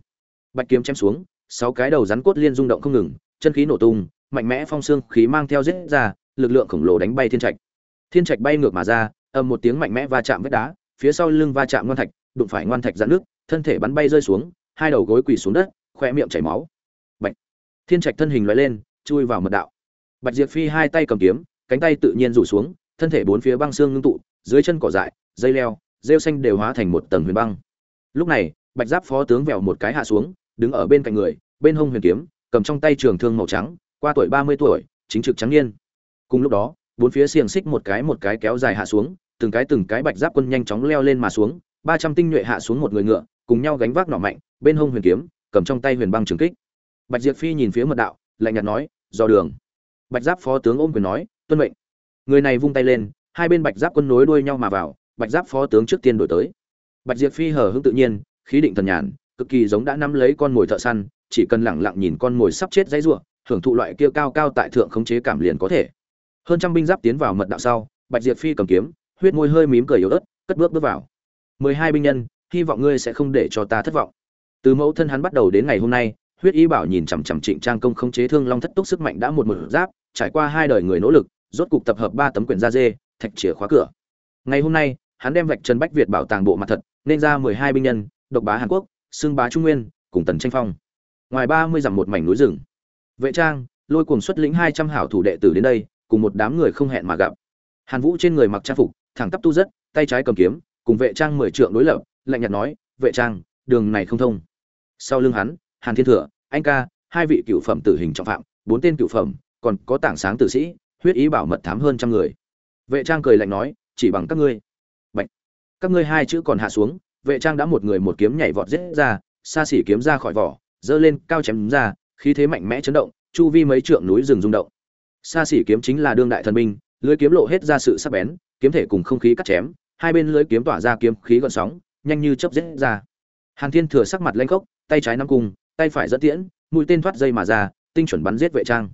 bạch kiếm chém xuống, sáu cái đầu rắn cốt liên rung động không ngừng, chân khí nổ tung, mạnh mẽ phong xương khí mang theo giết ra, lực lượng khổng lồ đánh bay thiên trạch. Thiên trạch bay ngược mà ra, ầm một tiếng mạnh mẽ va chạm vách đá, phía sau lưng va chạm ngoan thạch, đụng phải ngoan thạch dạn nước thân thể bắn bay rơi xuống, hai đầu gối quỳ xuống đất, khoe miệng chảy máu thiên trạch thân hình loại lên, chui vào mật đạo. Bạch diệp phi hai tay cầm kiếm, cánh tay tự nhiên rủ xuống, thân thể bốn phía băng xương ngưng tụ, dưới chân cỏ dại, dây leo, rêu xanh đều hóa thành một tầng huyền băng. Lúc này, bạch giáp phó tướng vèo một cái hạ xuống, đứng ở bên cạnh người, bên hông huyền kiếm, cầm trong tay trường thương màu trắng, qua tuổi ba mươi tuổi, chính trực trắng niên. Cùng lúc đó, bốn phía xiềng xích một cái một cái kéo dài hạ xuống, từng cái từng cái bạch giáp quân nhanh chóng leo lên mà xuống, ba trăm tinh nhuệ hạ xuống một người ngựa, cùng nhau gánh vác nỏ mạnh, bên hông huyền kiếm, cầm trong tay huyền băng trường kích bạch diệp phi nhìn phía mật đạo, lạnh nhạt nói do đường. Bạch giáp phó tướng ôm quyền nói, tuân mệnh. Người này vung tay lên, hai bên bạch giáp quân nối đuôi nhau mà vào, bạch giáp phó tướng trước tiên đổi tới. Bạch diệp phi hờ hững tự nhiên, khí định thần nhàn, cực kỳ giống đã nắm lấy con mồi thợ săn, chỉ cần lẳng lặng nhìn con mồi sắp chết dãy rủa, hưởng thụ loại kia cao cao tại thượng khống chế cảm liền có thể. Hơn trăm binh giáp tiến vào mật đạo sau, bạch diệp phi cầm kiếm, huyết môi hơi mím cười yếu ớt, cất bước bước vào. Mười hai binh nhân, hy vọng ngươi sẽ không để cho ta thất vọng. Từ mẫu thân hắn bắt đầu đến ngày hôm nay huyết y bảo nhìn chằm chằm trịnh trang công khống chế thương long thất túc sức mạnh đã một một giáp, trải qua hai đời người nỗ lực, rốt cục tập hợp ba tấm quyển da dê, thạch chìa khóa cửa. Ngày hôm nay, hắn đem vạch trần bách việt bảo tàng bộ mặt thật, nên ra mười hai binh nhân, độc bá hàn quốc xương bá trung nguyên, cùng tần tranh phong. Ngoài ba mươi dặm một mảnh núi rừng. Vệ trang, lôi cuồng xuất lĩnh hai trăm hảo thủ đệ tử đến đây, cùng một đám người không hẹn mà gặp. Hàn vũ trên người mặc trang phục, thẳng tắp tu rất, tay trái cầm kiếm, cùng vệ trang mười trượng đối lập, lạnh nhạt nói, vệ trang, đường này không thông. Sau lưng hắn hàn thiên thừa, anh ca, hai vị cựu phẩm tử hình trọng phạm, bốn tên cựu phẩm, còn có tảng sáng tử sĩ, huyết ý bảo mật thám hơn trăm người. Vệ trang cười lạnh nói, chỉ bằng các ngươi. Bạch. các ngươi hai chữ còn hạ xuống, vệ trang đã một người một kiếm nhảy vọt giết ra, xa xỉ kiếm ra khỏi vỏ, giơ lên, cao chém ra, khí thế mạnh mẽ chấn động, chu vi mấy trượng núi rừng rung động. Xa xỉ kiếm chính là đương đại thần binh, lưới kiếm lộ hết ra sự sắc bén, kiếm thể cùng không khí cắt chém, hai bên lưới kiếm tỏa ra kiếm khí gợn sóng, nhanh như chớp giết ra. Hàn thiên thừa sắc mặt lanh khốc, tay trái nắm cung tay phải dẫn tiễn, mũi tên thoát dây mà ra, tinh chuẩn bắn giết vệ trang.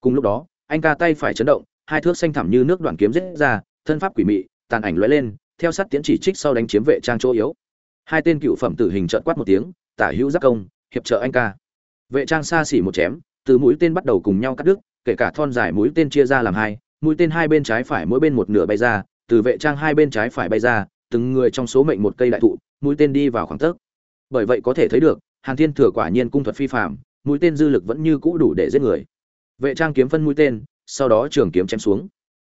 Cùng lúc đó, anh ca tay phải chấn động, hai thước xanh thẳm như nước đoạn kiếm giết ra, thân pháp quỷ mị, tàn ảnh lóe lên, theo sát tiễn chỉ trích sau đánh chiếm vệ trang chỗ yếu. Hai tên cựu phẩm tử hình trợn quát một tiếng, tả hữu giác công, hiệp trợ anh ca. Vệ trang xa xỉ một chém, từ mũi tên bắt đầu cùng nhau cắt đứt, kể cả thon dài mũi tên chia ra làm hai, mũi tên hai bên trái phải mỗi bên một nửa bay ra, từ vệ trang hai bên trái phải bay ra, từng người trong số mệnh một cây đại thụ, mũi tên đi vào khoảng tấc. Bởi vậy có thể thấy được hàn thiên thừa quả nhiên cung thuật phi phàm, mũi tên dư lực vẫn như cũ đủ để giết người. Vệ trang kiếm phân mũi tên sau đó trường kiếm chém xuống.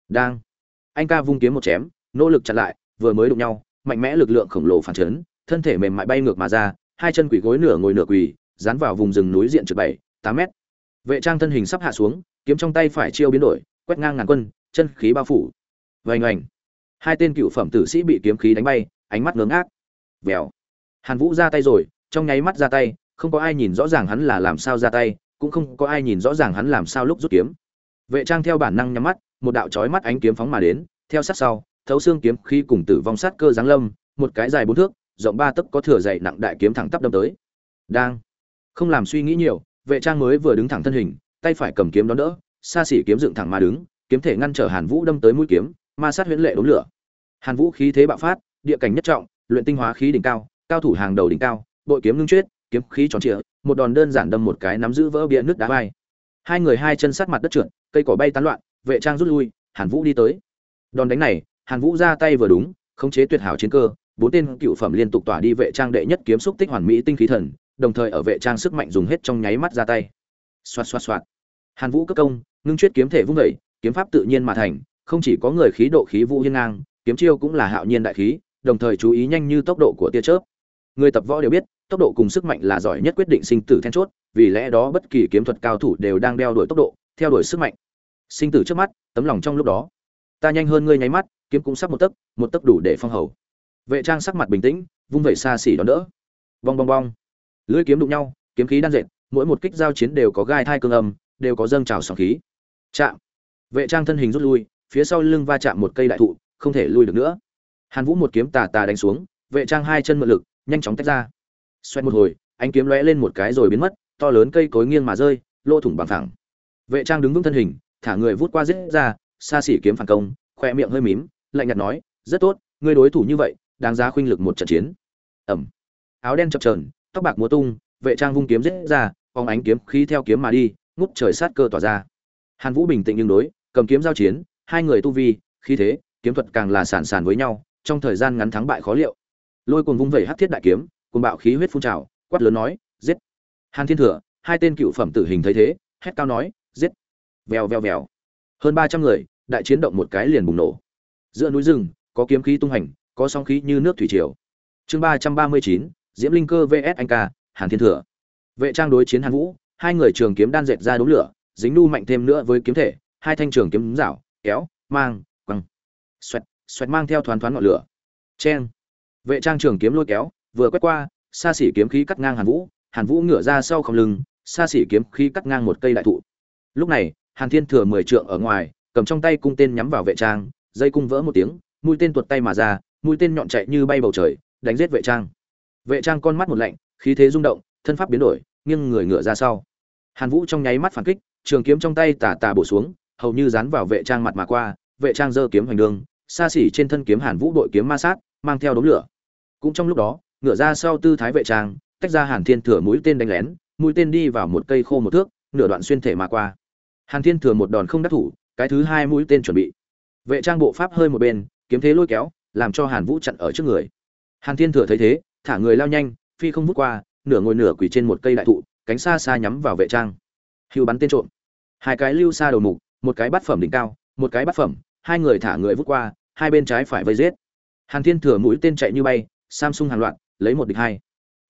Đang. Anh ca vung kiếm một chém nỗ lực chặn lại vừa mới đụng nhau mạnh mẽ lực lượng khổng lồ phản chấn thân thể mềm mại bay ngược mà ra hai chân quỷ gối nửa ngồi nửa quỳ dán vào vùng rừng núi diện trực bảy tám mét. Vệ trang thân hình sắp hạ xuống kiếm trong tay phải chiêu biến đổi quét ngang ngàn quân chân khí bao phủ. Vành oành. Hai tên cựu phẩm tử sĩ bị kiếm khí đánh bay ánh mắt ngớ ngác. Vèo. Hàn vũ ra tay rồi trong nháy mắt ra tay, không có ai nhìn rõ ràng hắn là làm sao ra tay, cũng không có ai nhìn rõ ràng hắn làm sao lúc rút kiếm. Vệ trang theo bản năng nhắm mắt, một đạo chói mắt ánh kiếm phóng mà đến, theo sát sau, thấu xương kiếm khi cùng tử vong sát cơ giáng lâm, một cái dài bốn thước, rộng ba tấc có thừa dày nặng đại kiếm thẳng tắp đâm tới. Đang, không làm suy nghĩ nhiều, vệ trang mới vừa đứng thẳng thân hình, tay phải cầm kiếm đón đỡ, xa xỉ kiếm dựng thẳng mà đứng, kiếm thể ngăn trở hàn vũ đâm tới mũi kiếm, ma sát huyễn lệ đốn lửa. Hàn vũ khí thế bạo phát, địa cảnh nhất trọng, luyện tinh hóa khí đỉnh cao cao thủ hàng đầu đỉnh cao bội kiếm ngưng chuyết kiếm khí tròn trịa, một đòn đơn giản đâm một cái nắm giữ vỡ bia nước đá vai. Hai người hai chân sát mặt đất trượt, cây cỏ bay tán loạn, vệ trang rút lui, hàn vũ đi tới. Đòn đánh này, hàn vũ ra tay vừa đúng, khống chế tuyệt hảo chiến cơ, bốn tên cựu phẩm liên tục tỏa đi vệ trang đệ nhất kiếm xúc tích hoàn mỹ tinh khí thần, đồng thời ở vệ trang sức mạnh dùng hết trong nháy mắt ra tay. Xoạt xoạt xoạt. Hàn vũ cấp công, ngưng chuyết kiếm thể vung vẩy kiếm pháp tự nhiên mà thành, không chỉ có người khí độ khí vũ hiên ngang, kiếm chiêu cũng là hạo nhiên đại khí, đồng thời chú ý nhanh như tốc độ của tia chớp. Người tập võ đều biết tốc độ cùng sức mạnh là giỏi nhất quyết định sinh tử then chốt, vì lẽ đó bất kỳ kiếm thuật cao thủ đều đang đeo đuổi tốc độ, theo đuổi sức mạnh. Sinh tử trước mắt, tấm lòng trong lúc đó. Ta nhanh hơn ngươi nháy mắt, kiếm cũng sắp một tấc một tấc đủ để phong hầu. Vệ trang sắc mặt bình tĩnh, vung vẩy xa xỉ đón đỡ. Bong bong bong. Lưỡi kiếm đụng nhau, kiếm khí đan dệt, mỗi một kích giao chiến đều có gai thai cương âm, đều có dâng trào sóng khí. Chạm. Vệ trang thân hình rút lui, phía sau lưng va chạm một cây đại thụ, không thể lui được nữa. Hàn vũ một kiếm tà tà đánh xuống, vệ trang hai chân mượn lực, nhanh chóng tách ra xoẹt một hồi anh kiếm lóe lên một cái rồi biến mất, to lớn cây cối nghiêng mà rơi lô thủng bằng thẳng vệ trang đứng vững thân hình, thả người vút qua giết ra, xa xỉ kiếm phản công khoe miệng hơi mím, lạnh nhạt nói, rất tốt, ngươi đối thủ như vậy, đáng giá khuynh lực một trận chiến. Ẩm áo đen chập trờn tóc bạc múa tung, vệ trang vung kiếm giết ra, phóng ánh kiếm khí theo kiếm mà đi, ngút trời sát cơ tỏa ra. Hàn vũ bình tĩnh nhưng đối, cầm kiếm giao chiến, hai người tu vi, khí thế, kiếm thuật càng là sản sản với nhau, trong thời gian ngắn thắng bại khó liệu. Lôi cuồng vung vẩy hắc thiết đại kiếm cùng bạo khí huyết phun trào, quát lớn nói, giết. Hàn thiên thừa, hai tên cựu phẩm tử hình thấy thế, hét cao nói, giết. Vèo vèo vèo. Hơn ba trăm người, đại chiến động một cái liền bùng nổ. Giữa núi rừng, có kiếm khí tung hành, có sóng khí như nước thủy triều. Chương ba trăm ba mươi chín, diễm linh cơ vs anh ca, hàn thiên thừa. Vệ trang đối chiến hàn vũ, hai người trường kiếm đan dệt ra đố lửa, dính nu mạnh thêm nữa với kiếm thể, hai thanh trường kiếm rảo, kéo, mang, quăng. Xoẹt xoẹt mang theo thoáng thoáng ngọn lửa. Chen vệ trang trường kiếm lôi kéo vừa quét qua, xa xỉ kiếm khí cắt ngang hàn vũ hàn vũ ngửa ra sau không lưng, xa xỉ kiếm khí cắt ngang một cây đại thụ. Lúc này, hàn thiên thừa mười trượng ở ngoài, cầm trong tay cung tên nhắm vào vệ trang, dây cung vỡ một tiếng, mũi tên tuột tay mà ra, mũi tên nhọn chạy như bay bầu trời, đánh giết vệ trang. Vệ trang con mắt một lạnh, khí thế rung động, thân pháp biến đổi, nghiêng người ngựa ra sau. Hàn vũ trong nháy mắt phản kích, trường kiếm trong tay tà tà bổ xuống, hầu như dán vào vệ trang mặt mà qua, vệ trang giơ kiếm hoành đường, xa xỉ trên thân kiếm hàn vũ đội kiếm ma sát, mang theo đống lửa. Cũng trong lúc đó ngửa ra sau tư thái vệ trang, tách ra hàn thiên thừa mũi tên đánh lén, mũi tên đi vào một cây khô một thước, nửa đoạn xuyên thể mà qua. Hàn thiên thừa một đòn không đắc thủ, cái thứ hai mũi tên chuẩn bị. Vệ trang bộ pháp hơi một bên, kiếm thế lôi kéo, làm cho hàn vũ chặn ở trước người. Hàn thiên thừa thấy thế, thả người lao nhanh, phi không vút qua, nửa ngồi nửa quỳ trên một cây đại thụ, cánh xa xa nhắm vào vệ trang. Hưu bắn tên trộm. Hai cái lưu xa đầu mục, một cái bát phẩm đỉnh cao, một cái bát phẩm, hai người thả người vút qua, hai bên trái phải vây giết. Hàn thiên thừa mũi tên chạy như bay, samsung hàng loạt lấy một địch hai.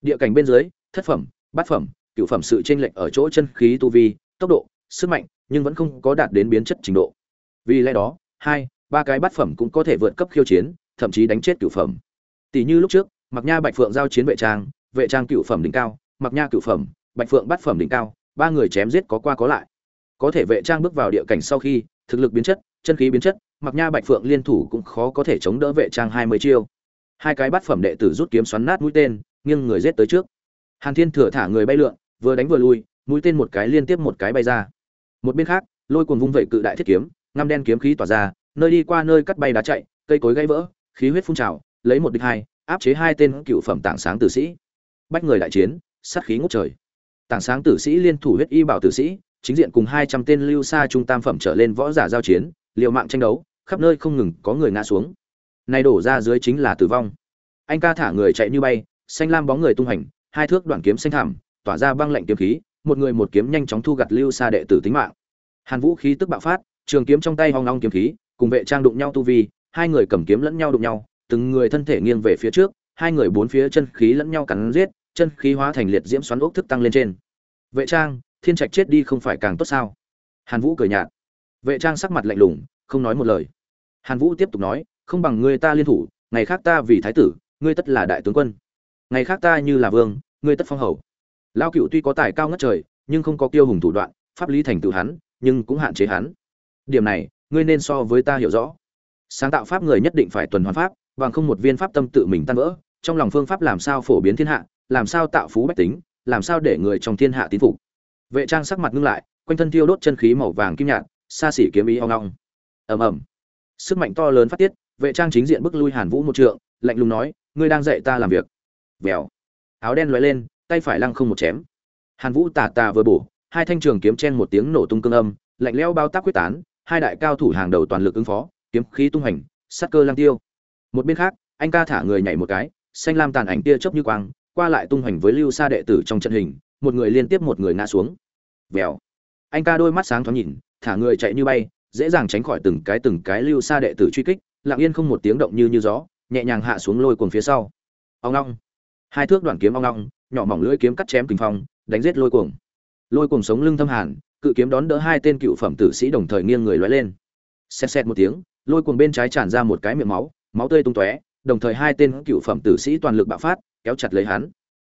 Địa cảnh bên dưới, thất phẩm, bát phẩm cựu phẩm sự chênh lệch ở chỗ chân khí tu vi, tốc độ, sức mạnh, nhưng vẫn không có đạt đến biến chất trình độ. Vì lẽ đó, hai, ba cái bát phẩm cũng có thể vượt cấp khiêu chiến, thậm chí đánh chết cựu phẩm. Tỷ như lúc trước mặc nha bạch phượng giao chiến vệ trang vệ trang cựu phẩm đỉnh cao mặc nha cựu phẩm, bạch phượng bát phẩm đỉnh cao, ba người chém giết có qua có lại. Có thể vệ trang bước vào địa cảnh sau khi, thực lực biến chất, chân khí biến chất mặc nha bạch phượng liên thủ cũng khó có thể chống đỡ vệ trang hai mươi chiêu hai cái bát phẩm đệ tử rút kiếm xoắn nát mũi tên, nghiêng người giết tới trước. Hàn thiên thừa thả người bay lượn, vừa đánh vừa lui, mũi tên một cái liên tiếp một cái bay ra. Một bên khác, lôi cuồng vung vẩy cự đại thiết kiếm, ngăm đen kiếm khí tỏa ra, nơi đi qua nơi cắt bay đá chạy, cây cối gãy vỡ, khí huyết phun trào, lấy một địch hai, áp chế hai tên cựu phẩm tảng sáng tử sĩ. Bách người đại chiến, sát khí ngút trời. Tảng sáng tử sĩ liên thủ huyết y bảo tử sĩ, chính diện cùng hai trăm tên lưu xa trung tam phẩm trở lên võ giả giao chiến, liều mạng tranh đấu, khắp nơi không ngừng có người ngã xuống nay đổ ra dưới chính là tử vong. Anh ca thả người chạy như bay, xanh lam bóng người tung hành, hai thước đoạn kiếm xanh thảm tỏa ra băng lạnh kiếm khí, một người một kiếm nhanh chóng thu gặt lưu xa đệ tử tính mạng. Hàn vũ khí tức bạo phát, trường kiếm trong tay hoang long kiếm khí, cùng vệ trang đụng nhau tu vi, hai người cầm kiếm lẫn nhau đụng nhau, từng người thân thể nghiêng về phía trước, hai người bốn phía chân khí lẫn nhau cắn giết, chân khí hóa thành liệt diễm xoắn ốc thức tăng lên trên. Vệ trang, thiên trạch chết đi không phải càng tốt sao? Hàn vũ cười nhạt. Vệ trang sắc mặt lạnh lùng, không nói một lời. Hàn vũ tiếp tục nói không bằng ngươi ta liên thủ, ngày khác ta vì thái tử, ngươi tất là đại tướng quân. Ngày khác ta như là vương, ngươi tất phong hầu. Lao cựu tuy có tài cao ngất trời, nhưng không có kiêu hùng thủ đoạn, pháp lý thành tựu hắn, nhưng cũng hạn chế hắn. Điểm này, ngươi nên so với ta hiểu rõ. Sáng tạo pháp người nhất định phải tuần hoàn pháp, bằng không một viên pháp tâm tự mình tan vỡ, trong lòng phương pháp làm sao phổ biến thiên hạ, làm sao tạo phú bách tính, làm sao để người trong thiên hạ tín phục. Vệ trang sắc mặt ngưng lại, quanh thân thiêu đốt chân khí màu vàng kim nhạt, xa xỉ kiếm ý ong ong. Ầm ầm. Sức mạnh to lớn phát tiết vệ trang chính diện bức lui hàn vũ một trượng, lạnh lùng nói, ngươi đang dạy ta làm việc. Vèo. Áo đen lóe lên, tay phải lăng không một chém. Hàn vũ tà tà vừa bổ, hai thanh trường kiếm chen một tiếng nổ tung cương âm, lạnh lẽo bao tác quyết tán, hai đại cao thủ hàng đầu toàn lực ứng phó, kiếm khí tung hành, sát cơ lăng tiêu. Một bên khác, anh ca thả người nhảy một cái, xanh lam tàn ảnh tia chớp như quang, qua lại tung hành với lưu sa đệ tử trong trận hình, một người liên tiếp một người ngã xuống. Vèo. Anh ca đôi mắt sáng thoáng nhìn, thả người chạy như bay, dễ dàng tránh khỏi từng cái từng cái lưu sa đệ tử truy kích lặng yên không một tiếng động như như gió, nhẹ nhàng hạ xuống lôi cuồng phía sau. Ông long. Hai thước đoạn kiếm ong long, nhỏ mỏng lưỡi kiếm cắt chém kinh phong, đánh giết lôi cuồng. Lôi cuồng sống lưng thâm hàn, cự kiếm đón đỡ hai tên cựu phẩm tử sĩ đồng thời nghiêng người lóe lên. Xẹt xẹt một tiếng, lôi cuồng bên trái tràn ra một cái miệng máu máu tươi tung tóe, đồng thời hai tên cựu phẩm tử sĩ toàn lực bạo phát, kéo chặt lấy hắn.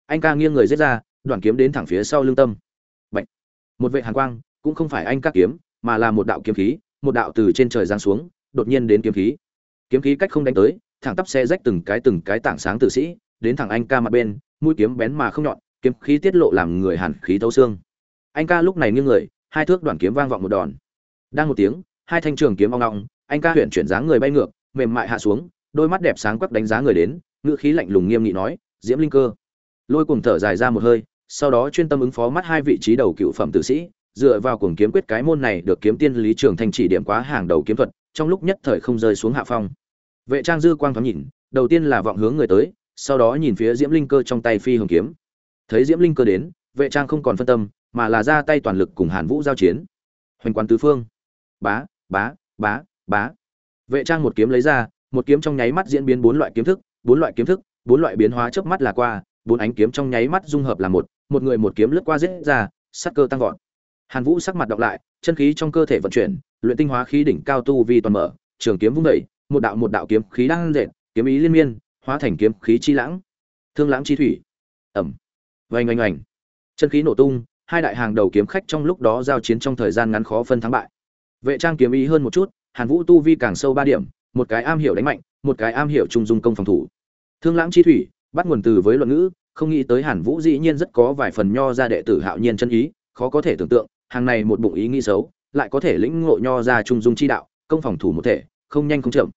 Anh ca nghiêng người giết ra, đoạn kiếm đến thẳng phía sau lưng tâm. Bạch. một vệ hàn quang, cũng không phải anh ca kiếm, mà là một đạo kiếm khí, một đạo từ trên trời giáng xuống, đột nhiên đến kiếm khí kiếm khí cách không đánh tới, thẳng tắp xe rách từng cái từng cái tảng sáng tử sĩ, đến thẳng anh ca mặt bên, mũi kiếm bén mà không nhọn, kiếm khí tiết lộ làm người hàn khí thấu xương. Anh ca lúc này nghiêng người, hai thước đoạn kiếm vang vọng một đòn. Đang một tiếng, hai thanh trường kiếm ong ong, anh ca huyện chuyển dáng người bay ngược, mềm mại hạ xuống, đôi mắt đẹp sáng quắc đánh giá người đến, ngữ khí lạnh lùng nghiêm nghị nói, diễm linh cơ. Lôi cùng thở dài ra một hơi, sau đó chuyên tâm ứng phó mắt hai vị trí đầu cựu phẩm tử sĩ, dựa vào cuồng kiếm quyết cái môn này được kiếm tiên lý trường thanh chỉ điểm quá hàng đầu kiếm thuật trong lúc nhất thời không rơi xuống hạ phong. Vệ trang dư quang thoáng nhìn, đầu tiên là vọng hướng người tới, sau đó nhìn phía diễm linh cơ trong tay phi hồng kiếm. Thấy diễm linh cơ đến, vệ trang không còn phân tâm, mà là ra tay toàn lực cùng hàn vũ giao chiến. Hoành quán tứ phương. Bá bá bá bá. Vệ trang một kiếm lấy ra, một kiếm trong nháy mắt diễn biến bốn loại kiếm thức, bốn loại kiếm thức, bốn loại biến hóa trước mắt là qua, bốn ánh kiếm trong nháy mắt dung hợp là một một người một kiếm lướt qua giết ra, sắc cơ tăng vọt hàn vũ sắc mặt đọc lại chân khí trong cơ thể vận chuyển luyện tinh hóa khí đỉnh cao tu vi toàn mở trường kiếm vung dậy, một đạo một đạo kiếm khí đang dệt kiếm ý liên miên hóa thành kiếm khí chi lãng. Thương lãng chi thủy. Ầm, vành oanh oanh. Chân khí nổ tung hai đại hàng đầu kiếm khách trong lúc đó giao chiến trong thời gian ngắn khó phân thắng bại. Vệ trang kiếm ý hơn một chút hàn vũ tu vi càng sâu ba điểm một cái am hiểu đánh mạnh một cái am hiểu trung dung công phòng thủ. Thương lãng chi thủy bắt nguồn từ với luận ngữ không nghĩ tới hàn vũ dĩ nhiên rất có vài phần nho ra đệ tử hạo nhiên chân ý khó có thể tưởng tượng hàng này một bụng ý nghĩ xấu lại có thể lĩnh ngộ nho ra trung dung chi đạo công phòng thủ một thể không nhanh không chậm.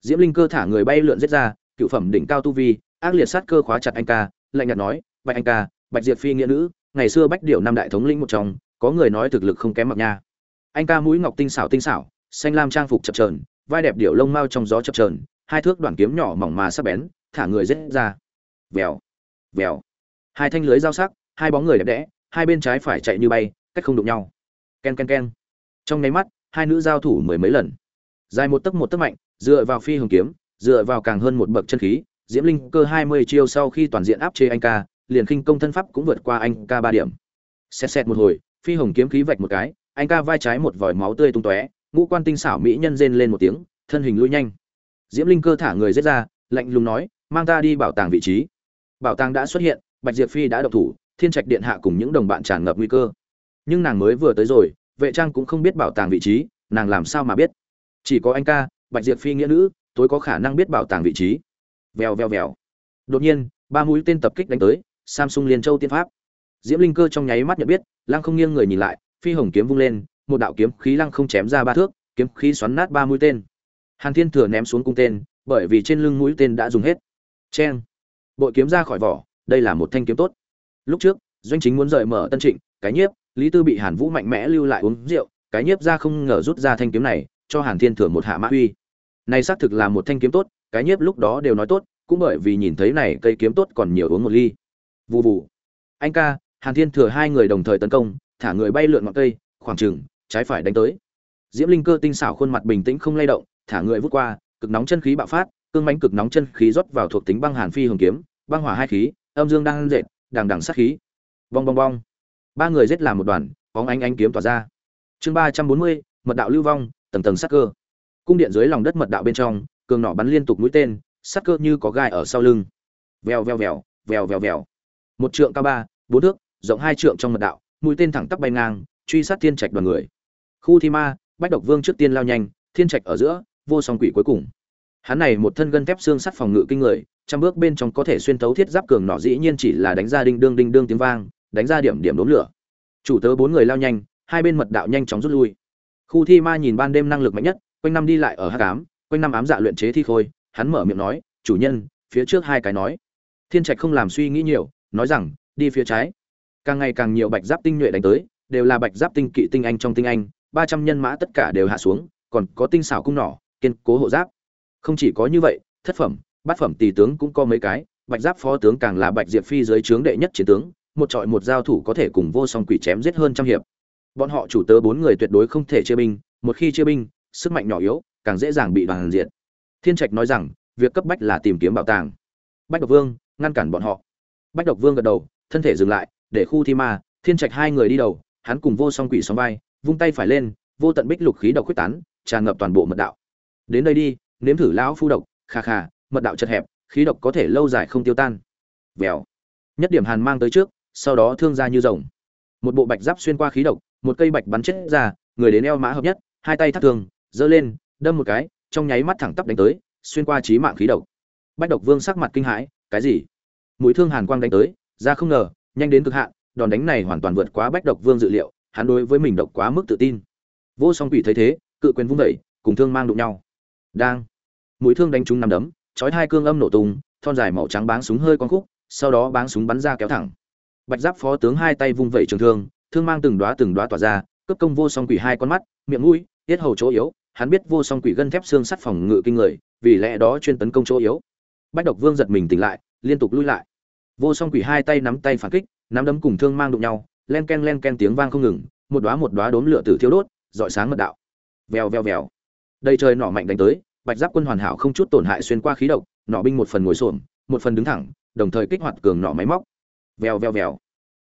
Diễm linh cơ thả người bay lượn giết ra cựu phẩm đỉnh cao tu vi ác liệt sát cơ khóa chặt anh ca lạnh nhạt nói bạch anh ca bạch diệp phi nghĩa nữ ngày xưa bách điệu năm đại thống lĩnh một trong có người nói thực lực không kém mặc nha. Anh ca mũi ngọc tinh xảo tinh xảo xanh lam trang phục chập chờn, vai đẹp điệu lông mao trong gió chập chờn, hai thước đoạn kiếm nhỏ mỏng mà sắc bén thả người giết ra. Vèo vèo. Hai thanh lưới giao sắc hai bóng người đẹp đẽ hai bên trái phải chạy như bay cách không đụng nhau ken ken ken trong nháy mắt hai nữ giao thủ mười mấy lần dài một tấc một tấc mạnh dựa vào phi hồng kiếm dựa vào càng hơn một bậc chân khí diễm linh cơ hai mươi chiêu sau khi toàn diện áp chế anh ca liền khinh công thân pháp cũng vượt qua anh ca ba điểm Xẹt xẹt một hồi, phi hồng kiếm khí vạch một cái, anh ca vai trái một vòi máu tươi tung tóe, ngũ quan tinh xảo mỹ nhân rên lên một tiếng, thân hình lui nhanh. Diễm Linh Cơ thả người giết ra, lạnh lùng nói, mang ta đi bảo tàng vị trí. Bảo tàng đã xuất hiện, Bạch Diệp Phi đã động thủ, Thiên Trạch điện hạ cùng những đồng bạn tràn ngập nguy cơ. Nhưng nàng mới vừa tới rồi, vệ trang cũng không biết bảo tàng vị trí, nàng làm sao mà biết? Chỉ có anh ca, Bạch Diệp Phi nghĩa nữ, tối có khả năng biết bảo tàng vị trí. Vèo vèo vèo. Đột nhiên, ba mũi tên tập kích đánh tới, Samsung Liên Châu tiên pháp. Diễm Linh Cơ trong nháy mắt nhận biết, lăng không nghiêng người nhìn lại, phi hồng kiếm vung lên, một đạo kiếm khí lăng không chém ra ba thước, kiếm khí xoắn nát ba mũi tên. Hàn Thiên Thừa ném xuống cung tên, bởi vì trên lưng mũi tên đã dùng hết. Chen. Bội kiếm ra khỏi vỏ, đây là một thanh kiếm tốt. Lúc trước, doanh chính muốn rời mở Tân Trịnh, cái nhiếp, Lý Tư bị Hàn Vũ mạnh mẽ lưu lại uống rượu, cái nhiếp ra không ngờ rút ra thanh kiếm này, cho Hàn Thiên Thừa một hạ mã uy. Này xác thực là một thanh kiếm tốt, cái nhiếp lúc đó đều nói tốt, cũng bởi vì nhìn thấy này cây kiếm tốt còn nhiều uống một ly. Vù vù. Anh ca, Hàn Thiên Thừa hai người đồng thời tấn công, thả người bay lượn ngọn cây, khoảng chừng trái phải đánh tới. Diễm Linh Cơ tinh xảo khuôn mặt bình tĩnh không lay động, thả người vút qua, cực nóng chân khí bạo phát, cương mãnh cực nóng chân khí rót vào thuộc tính băng hàn phi hồng kiếm, băng hỏa hai khí, âm dương đang dệt, đằng đằng sát khí. Bong bong bong. Ba người giết làm một đoàn, bóng ánh ánh kiếm tỏa ra. Chương ba trăm bốn mươi, mật đạo lưu vong, tầng tầng sát cơ. Cung điện dưới lòng đất mật đạo bên trong, cường nỏ bắn liên tục mũi tên, sát cơ như có gai ở sau lưng. Vèo vèo vèo, vèo vèo vèo. Một trượng cao ba, bốn thước, rộng hai trượng trong mật đạo, mũi tên thẳng tắp bay ngang, truy sát thiên trạch đoàn người. Khu Thi Ma, Bách Độc Vương trước tiên lao nhanh, thiên trạch ở giữa, vô song quỷ cuối cùng. Hắn này một thân gân thép xương sắt phòng ngự kinh người, trăm bước bên trong có thể xuyên thấu thiết giáp cường nỏ dĩ nhiên chỉ là đánh ra đinh đương đinh đương tiếng vang, đánh ra điểm điểm đốm lửa. Chủ tớ bốn người lao nhanh, hai bên mật đạo nhanh chóng rút lui. Khu Thi Ma nhìn ban đêm năng lực mạnh nhất, quanh năm đi lại ở hắc ám, quanh năm ám dạ luyện chế thi khôi, hắn mở miệng nói, "Chủ nhân, phía trước hai cái nói." Thiên Trạch không làm suy nghĩ nhiều, nói rằng, "Đi phía trái." Càng ngày càng nhiều bạch giáp tinh nhuệ đánh tới, đều là bạch giáp tinh kỵ tinh anh trong tinh anh, ba trăm nhân mã tất cả đều hạ xuống, còn có tinh xảo cung nỏ, kiên cố hộ giáp. Không chỉ có như vậy, thất phẩm, bát phẩm tỷ tướng cũng có mấy cái, bạch giáp phó tướng càng là bạch diệp phi dưới trướng đệ nhất chiến tướng, một trọi một giao thủ có thể cùng vô song quỷ chém giết hơn trăm hiệp. Bọn họ chủ tớ bốn người tuyệt đối không thể chia binh, một khi chia binh, sức mạnh nhỏ yếu, càng dễ dàng bị đoàn diệt. Thiên Trạch nói rằng, việc cấp bách là tìm kiếm bảo tàng. Bách Độc Vương ngăn cản bọn họ. Bách Độc Vương gật đầu, thân thể dừng lại, để khu thi ma, Thiên Trạch hai người đi đầu, hắn cùng vô song quỷ sóng vai, vung tay phải lên, vô tận bích lục khí độc quyết tán, tràn ngập toàn bộ mật đạo. Đến đây đi, nếm thử lão phu độc, kha kha, mật đạo chật hẹp, khí độc có thể lâu dài không tiêu tan. Vèo. Nhất điểm hàn mang tới trước, sau đó thương ra như rồng. Một bộ bạch giáp xuyên qua khí độc, một cây bạch bắn chết ra, người đến eo mã hợp nhất, hai tay thắt thương, giơ lên, đâm một cái, trong nháy mắt thẳng tắp đánh tới, xuyên qua chí mạng khí độc. Bạch Độc Vương sắc mặt kinh hãi, cái gì? Mũi thương hàn quang đánh tới, ra không ngờ, nhanh đến cực hạn, đòn đánh này hoàn toàn vượt quá Bạch Độc Vương dự liệu, hắn đối với mình độc quá mức tự tin. Vô Song Quỷ thấy thế, cự quyền vung dậy, cùng thương mang đụng nhau. Đang. Mũi thương đánh trúng năm đấm, chói hai cương âm nổ tung, thon dài màu trắng báng súng hơi con khúc, sau đó báng súng bắn ra kéo thẳng. Bạch Giáp phó tướng hai tay vung vẩy trường thương, thương mang từng đóa từng đóa tỏa ra, cấp công vô song quỷ hai con mắt, miệng mũi, tiết hầu chỗ yếu, hắn biết vô song quỷ gân thép xương sắt phòng ngự kinh người, vì lẽ đó chuyên tấn công chỗ yếu. Bách Độc Vương giật mình tỉnh lại, liên tục lui lại. Vô song quỷ hai tay nắm tay phản kích, nắm đấm cùng thương mang đụng nhau, len ken len ken tiếng vang không ngừng, một đóa một đóa đốm lửa tử thiêu đốt, rọi sáng mật đạo. Vèo vèo vèo. Đây trời nỏ mạnh đánh tới, Bạch Giáp quân hoàn hảo không chút tổn hại xuyên qua khí độc, nỏ binh một phần ngồi xổm, một phần đứng thẳng, đồng thời kích hoạt cường nỏ máy móc. Vèo vèo vèo.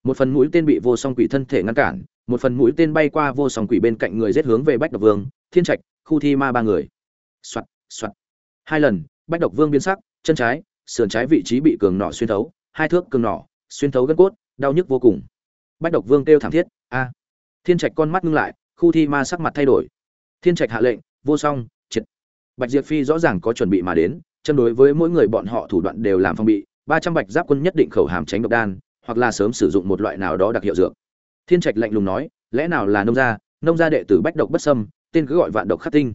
Một phần mũi tên bị vô song quỷ thân thể ngăn cản, một phần mũi tên bay qua vô song quỷ bên cạnh người giết hướng về Bách Độc Vương, Thiên Trạch, khu thi ma ba người. Soạt, soạt. Hai lần, Bách Độc Vương biến sắc, chân trái, sườn trái vị trí bị cường nỏ xuyên thấu, hai thước cường nỏ, xuyên thấu gân cốt, đau nhức vô cùng. Bách Độc Vương kêu thảm thiết, a. Thiên Trạch con mắt ngưng lại, khu thi ma sắc mặt thay đổi. Thiên Trạch hạ lệnh, vô song, triệt. Bạch Diệp Phi rõ ràng có chuẩn bị mà đến, chân đối với mỗi người bọn họ thủ đoạn đều làm phòng bị, ba trăm Bạch Giáp quân nhất định khẩu hàm tránh độc đan, hoặc là sớm sử dụng một loại nào đó đặc hiệu dược. Thiên Trạch lạnh lùng nói, lẽ nào là nông gia, nông gia đệ tử Bách độc bất xâm, tên cứ gọi Vạn độc khắc tinh.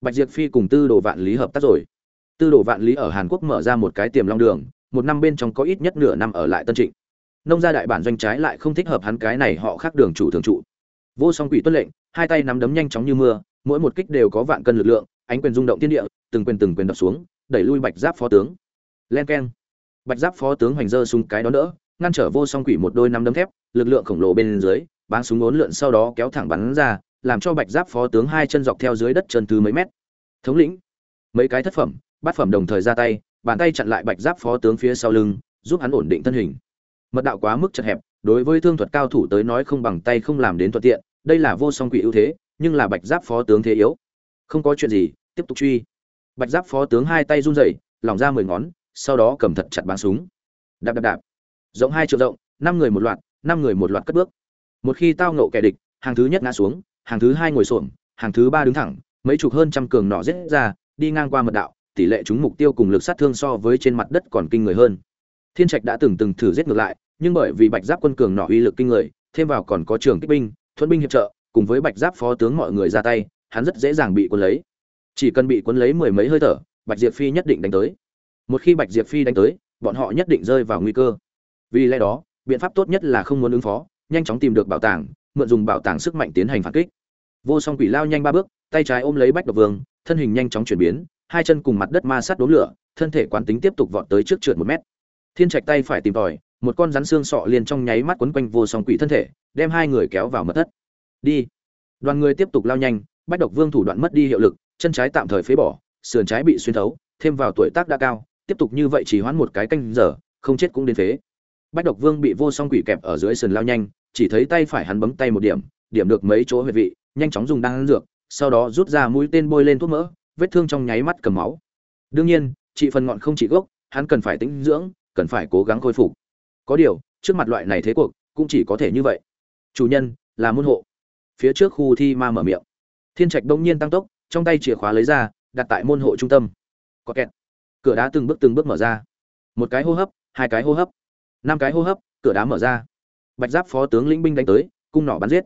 Bạch Diệp Phi cùng Tư Đồ Vạn Lý hợp tác rồi. Tư Đồ Vạn Lý ở Hàn Quốc mở ra một cái tiềm long đường, một năm bên trong có ít nhất nửa năm ở lại Tân Trịnh. Nông gia đại bản doanh trái lại không thích hợp hắn cái này họ khác đường chủ thường trụ. Vô Song Quỷ tuân lệnh, hai tay nắm đấm nhanh chóng như mưa, mỗi một kích đều có vạn cân lực lượng, ánh quyền rung động thiên địa, từng quyền từng quyền đập xuống, đẩy lui Bạch Giáp phó tướng. Len keng. Bạch Giáp phó tướng hoành dơ súng cái đó đỡ, ngăn trở Vô Song Quỷ một đôi năm đấm thép, lực lượng khổng lồ bên dưới, báng súng bốn lượn sau đó kéo thẳng bắn ra, làm cho Bạch Giáp phó tướng hai chân dọc theo dưới đất chân thứ mấy mét. Thống lĩnh, mấy cái thất phẩm, bát phẩm đồng thời ra tay, bàn tay chặn lại Bạch Giáp phó tướng phía sau lưng, giúp hắn ổn định thân hình. Mật đạo quá mức chật hẹp, đối với thương thuật cao thủ tới nói không bằng tay không làm đến thuận tiện đây là vô song quỷ ưu thế nhưng là bạch giáp phó tướng thế yếu không có chuyện gì tiếp tục truy bạch giáp phó tướng hai tay run rẩy lỏng ra mười ngón sau đó cầm thật chặt bắn súng. Đạp đạp đạp. Rộng hai triệu rộng, năm người một loạt, năm người một loạt cất bước. Một khi tao nộ kẻ địch, hàng thứ nhất ngã xuống, hàng thứ hai ngồi xổm, hàng thứ ba đứng thẳng, mấy chục hơn trăm cường nọ giết ra, đi ngang qua mật đạo, tỷ lệ trúng mục tiêu cùng lực sát thương so với trên mặt đất còn kinh người hơn. Thiên trạch đã từng từng thử giết ngược lại, nhưng bởi vì bạch giáp quân cường nọ uy lực kinh người, thêm vào còn có trường kích binh thuận binh hiệp trợ, cùng với bạch giáp phó tướng mọi người ra tay, hắn rất dễ dàng bị quân lấy. Chỉ cần bị quân lấy mười mấy hơi thở, bạch diệp phi nhất định đánh tới một khi bạch diệp phi đánh tới, bọn họ nhất định rơi vào nguy cơ. Vì lẽ đó, biện pháp tốt nhất là không muốn ứng phó, nhanh chóng tìm được bảo tàng, mượn dùng bảo tàng sức mạnh tiến hành phản kích. Vô song quỷ lao nhanh ba bước, tay trái ôm lấy bách độc vương, thân hình nhanh chóng chuyển biến, hai chân cùng mặt đất ma sát đốm lửa, thân thể quán tính tiếp tục vọt tới trước trượt một mét. Thiên trạch tay phải tìm tòi, một con rắn xương sọ liền trong nháy mắt quấn quanh vô song quỷ thân thể, đem hai người kéo vào mật thất. Đi. Đoàn người tiếp tục lao nhanh bách độc vương thủ đoạn mất đi hiệu lực, chân trái tạm thời phế bỏ, sườn trái bị xuyên thấu, thêm vào tuổi tác đã cao tiếp tục như vậy chỉ hoãn một cái canh giờ, không chết cũng đến phế. Bách độc vương bị vô song quỷ kẹp ở dưới sườn lao nhanh, chỉ thấy tay phải hắn bấm tay một điểm điểm được mấy chỗ huyệt vị, nhanh chóng dùng đan dược, sau đó rút ra mũi tên bôi lên thuốc mỡ, vết thương trong nháy mắt cầm máu. Đương nhiên trị phần ngọn không trị gốc, hắn cần phải tĩnh dưỡng, cần phải cố gắng khôi phục. Có điều, trước mặt loại này thế cuộc, cũng chỉ có thể như vậy. Chủ nhân, là môn hộ. Phía trước khu thi ma mở miệng. Thiên trạch đông nhiên tăng tốc, trong tay chìa khóa lấy ra, đặt tại môn hộ trung tâm. Có kẹt cửa đá từng bước từng bước mở ra. Một cái hô hấp, hai cái hô hấp, năm cái hô hấp, cửa đá mở ra. Bạch giáp phó tướng lĩnh binh đánh tới, cung nỏ bắn giết.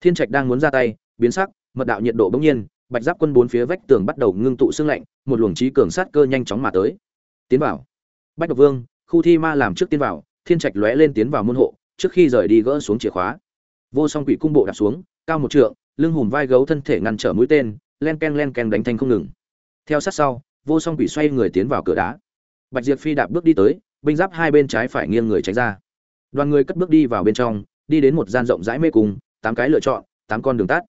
Thiên trạch đang muốn ra tay, biến sắc, mật đạo nhiệt độ bỗng nhiên, bạch giáp quân bốn phía vách tường bắt đầu ngưng tụ xương lạnh, một luồng trí cường sát cơ nhanh chóng mà tới. Tiến vào. Bạch độc vương, khu thi ma làm trước tiến vào, thiên trạch lóe lên tiến vào môn hộ, trước khi rời đi gỡ xuống chìa khóa. Vô song quỷ cung bộ đạp xuống, cao một trượng, lưng hùm vai gấu thân thể ngăn trở mũi tên, len ken len ken đánh thanh không ngừng. Theo sát sau vô song quỷ xoay người tiến vào cửa đá. Bạch diệp phi đạp bước đi tới, binh giáp hai bên trái phải nghiêng người tránh ra. Đoàn người cất bước đi vào bên trong, đi đến một gian rộng rãi mê cung, tám cái lựa chọn, tám con đường tắt.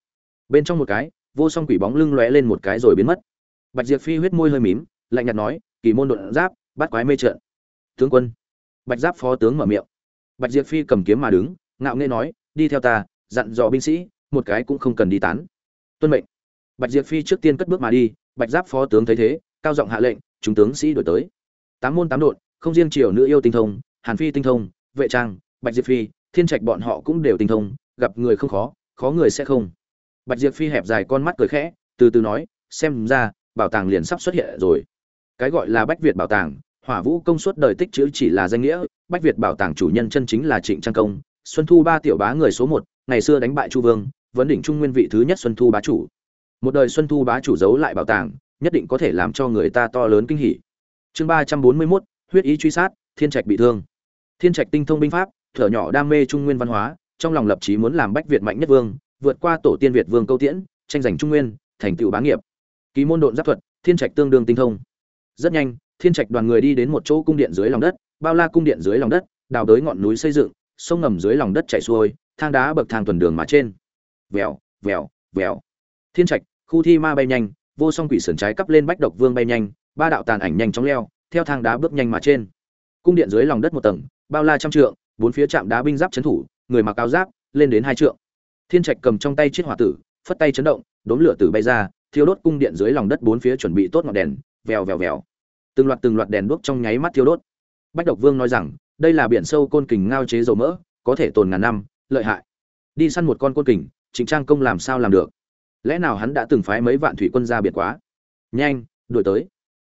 Bên trong một cái, vô song quỷ bóng lưng lóe lên một cái rồi biến mất. Bạch diệp phi huyết môi hơi mím, lạnh nhạt nói, kỳ môn đột giáp, bắt quái mê trợn. Tướng quân. Bạch giáp phó tướng mở miệng. Bạch diệp phi cầm kiếm mà đứng, ngạo nghễ nói, đi theo ta, dặn dò binh sĩ, một cái cũng không cần đi tán. Tuân mệnh. Bạch diệp phi trước tiên cất bước mà đi, bạch giáp phó tướng thấy thế cao giọng hạ lệnh, chúng tướng sĩ đổi tới. Tám môn tám đột không riêng triều nữ yêu tinh thông, hàn phi tinh thông, vệ trang, bạch diệp phi, thiên trạch bọn họ cũng đều tinh thông, gặp người không khó khó người sẽ không. Bạch diệp phi hẹp dài con mắt cười khẽ, từ từ nói, xem ra, bảo tàng liền sắp xuất hiện rồi. Cái gọi là bách việt bảo tàng, hỏa vũ công suất đời tích chữ chỉ là danh nghĩa, bách việt bảo tàng chủ nhân chân chính là trịnh trang công, xuân thu ba tiểu bá người số một, ngày xưa đánh bại chu vương, vấn đỉnh trung nguyên vị thứ nhất xuân thu bá chủ. Một đời xuân thu bá chủ giấu lại bảo tàng nhất định có thể làm cho người ta to lớn kinh hỉ. Chương ba trăm bốn mươi mốt, huyết ý truy sát, thiên trạch bị thương. Thiên trạch tinh thông binh pháp, thở nhỏ đam mê trung nguyên văn hóa, trong lòng lập chí muốn làm bách việt mạnh nhất vương, vượt qua tổ tiên việt vương câu tiễn, tranh giành trung nguyên, thành tựu bá nghiệp. Ký môn độn giáp thuật, thiên trạch tương đương tinh thông. Rất nhanh, thiên trạch đoàn người đi đến một chỗ cung điện dưới lòng đất, bao la cung điện dưới lòng đất, đào đới ngọn núi xây dựng, sông ngầm dưới lòng đất chảy xuôi, thang đá bậc thang tuần đường mà trên. Vèo vèo vèo. Thiên trạch, khu thi ma bay nhanh vô song quỷ sườn trái cắp lên bách độc vương bay nhanh, ba đạo tàn ảnh nhanh chóng leo, theo thang đá bước nhanh mà trên. Cung điện dưới lòng đất một tầng, bao la trăm trượng, bốn phía chạm đá binh giáp trấn thủ, người mặc áo giáp, lên đến hai trượng. Thiên trạch cầm trong tay chiếc hỏa tử, phất tay chấn động đốn lửa tử bay ra, thiêu đốt cung điện dưới lòng đất bốn phía chuẩn bị tốt ngọn đèn, vèo vèo vèo. Từng loạt từng loạt đèn đuốc trong nháy mắt thiêu đốt. Bách độc vương nói rằng, đây là biển sâu côn kình ngao chế dầu mỡ, có thể tồn ngàn năm, lợi hại. Đi săn một con côn kình, trịnh trang công làm sao làm được? Lẽ nào hắn đã từng phái mấy vạn thủy quân ra biệt quá? Nhanh, đuổi tới.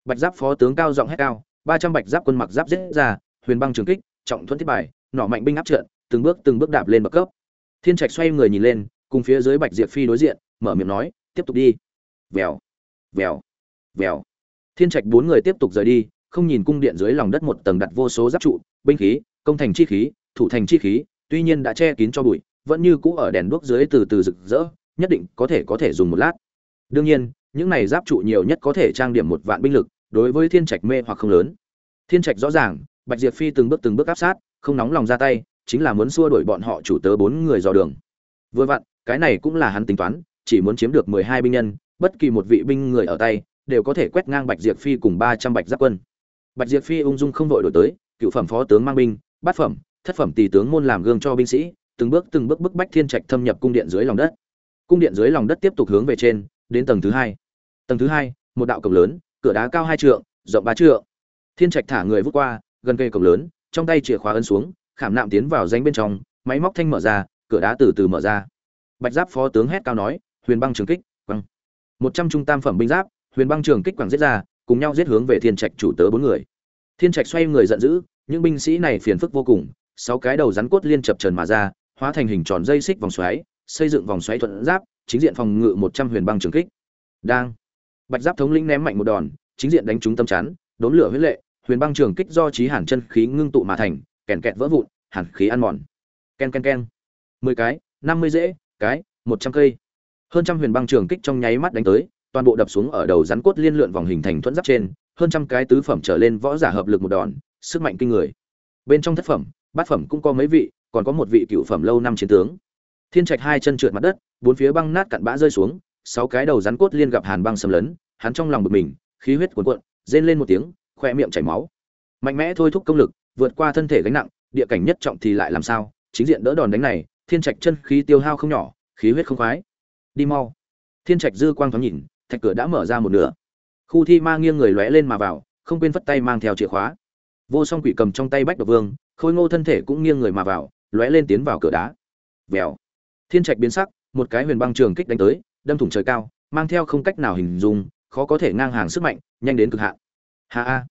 Bạch giáp phó tướng cao giọng hét cao, ba trăm bạch giáp quân mặc giáp giết ra, huyền băng trường kích, trọng thuẫn thiết bài, nỏ mạnh binh áp trận từng bước từng bước đạp lên bậc cấp. Thiên trạch xoay người nhìn lên, cùng phía dưới bạch diệp phi đối diện, mở miệng nói, tiếp tục đi. Vèo vèo vèo. Thiên trạch bốn người tiếp tục rời đi, không nhìn cung điện dưới lòng đất một tầng đặt vô số giáp trụ, binh khí, công thành chi khí, thủ thành chi khí, tuy nhiên đã che kín cho bụi, vẫn như cũ ở đèn đuốc dưới từ từ rực rỡ nhất định có thể có thể dùng một lát. Đương nhiên, những này giáp trụ nhiều nhất có thể trang điểm một vạn binh lực, đối với thiên trạch mê hoặc không lớn. Thiên trạch rõ ràng, bạch diệp phi từng bước từng bước áp sát, không nóng lòng ra tay, chính là muốn xua đuổi bọn họ chủ tớ bốn người dò đường. Vừa vặn, cái này cũng là hắn tính toán, chỉ muốn chiếm được mười hai binh nhân, bất kỳ một vị binh người ở tay, đều có thể quét ngang bạch diệp phi cùng ba trăm bạch giáp quân. Bạch diệp phi ung dung không vội đổi tới, cựu phẩm phó tướng mang binh, bát phẩm, thất phẩm tỷ tướng môn làm gương cho binh sĩ, từng bước từng bước bức bách thiên trạch thâm nhập cung điện dưới lòng đất cung điện dưới lòng đất tiếp tục hướng về trên, đến tầng thứ hai. Tầng thứ hai, một đạo cổng lớn, cửa đá cao hai trượng, rộng ba trượng. Thiên trạch thả người vút qua, gần cây cổng lớn, trong tay chìa khóa ấn xuống, khảm nạm tiến vào danh bên trong, máy móc thanh mở ra, cửa đá từ từ mở ra. Bạch giáp phó tướng hét cao nói, huyền băng trường kích, quăng. Một trăm trung tam phẩm binh giáp, huyền băng trường kích quẳng giết ra, cùng nhau giết hướng về thiên trạch chủ tớ bốn người. Thiên trạch xoay người giận dữ, những binh sĩ này phiền phức vô cùng, sáu cái đầu rắn cốt liên chập trần mà ra, hóa thành hình tròn dây xích vòng xoáy xây dựng vòng xoáy thuận giáp, chính diện phòng ngự một trăm huyền băng trường kích. Đang. Bạch giáp thống lĩnh ném mạnh một đòn, chính diện đánh trúng tâm chắn, đốn lửa huyết lệ, huyền băng trường kích do trí hàn chân khí ngưng tụ mà thành, kèn kẹt vỡ vụn, hàn khí ăn mòn. Ken ken ken. Mười cái, năm mươi dễ, cái, một trăm cây. Hơn trăm huyền băng trường kích trong nháy mắt đánh tới, toàn bộ đập xuống ở đầu rắn cốt liên lượn vòng hình thành thuẫn giáp trên, hơn trăm cái tứ phẩm trở lên võ giả hợp lực một đòn, sức mạnh kinh người. Bên trong thất phẩm, bát phẩm cũng có mấy vị, còn có một vị cựu phẩm lâu năm chiến tướng thiên trạch hai chân trượt mặt đất, bốn phía băng nát cặn bã rơi xuống, sáu cái đầu rắn cốt liên gặp hàn băng xâm lấn, hắn trong lòng bực mình, khí huyết cuồn cuộn, rên lên một tiếng, khoe miệng chảy máu. Mạnh mẽ thôi thúc công lực, vượt qua thân thể gánh nặng, địa cảnh nhất trọng thì lại làm sao? Chính diện đỡ đòn đánh này, thiên trạch chân khí tiêu hao không nhỏ, khí huyết không khoái. Đi mau. Thiên trạch dư quang thoáng nhìn, thạch cửa đã mở ra một nửa. Khu thi ma nghiêng người lóe lên mà vào, không quên vất tay mang theo chìa khóa. Vô song quỷ cầm trong tay bách độc vương, khôi ngô thân thể cũng nghiêng người mà vào, lóe lên tiến vào cửa đá. Vèo thiên trạch biến sắc, một cái huyền băng trường kích đánh tới, đâm thủng trời cao, mang theo không cách nào hình dung, khó có thể ngang hàng sức mạnh, nhanh đến cực hạn. Ha a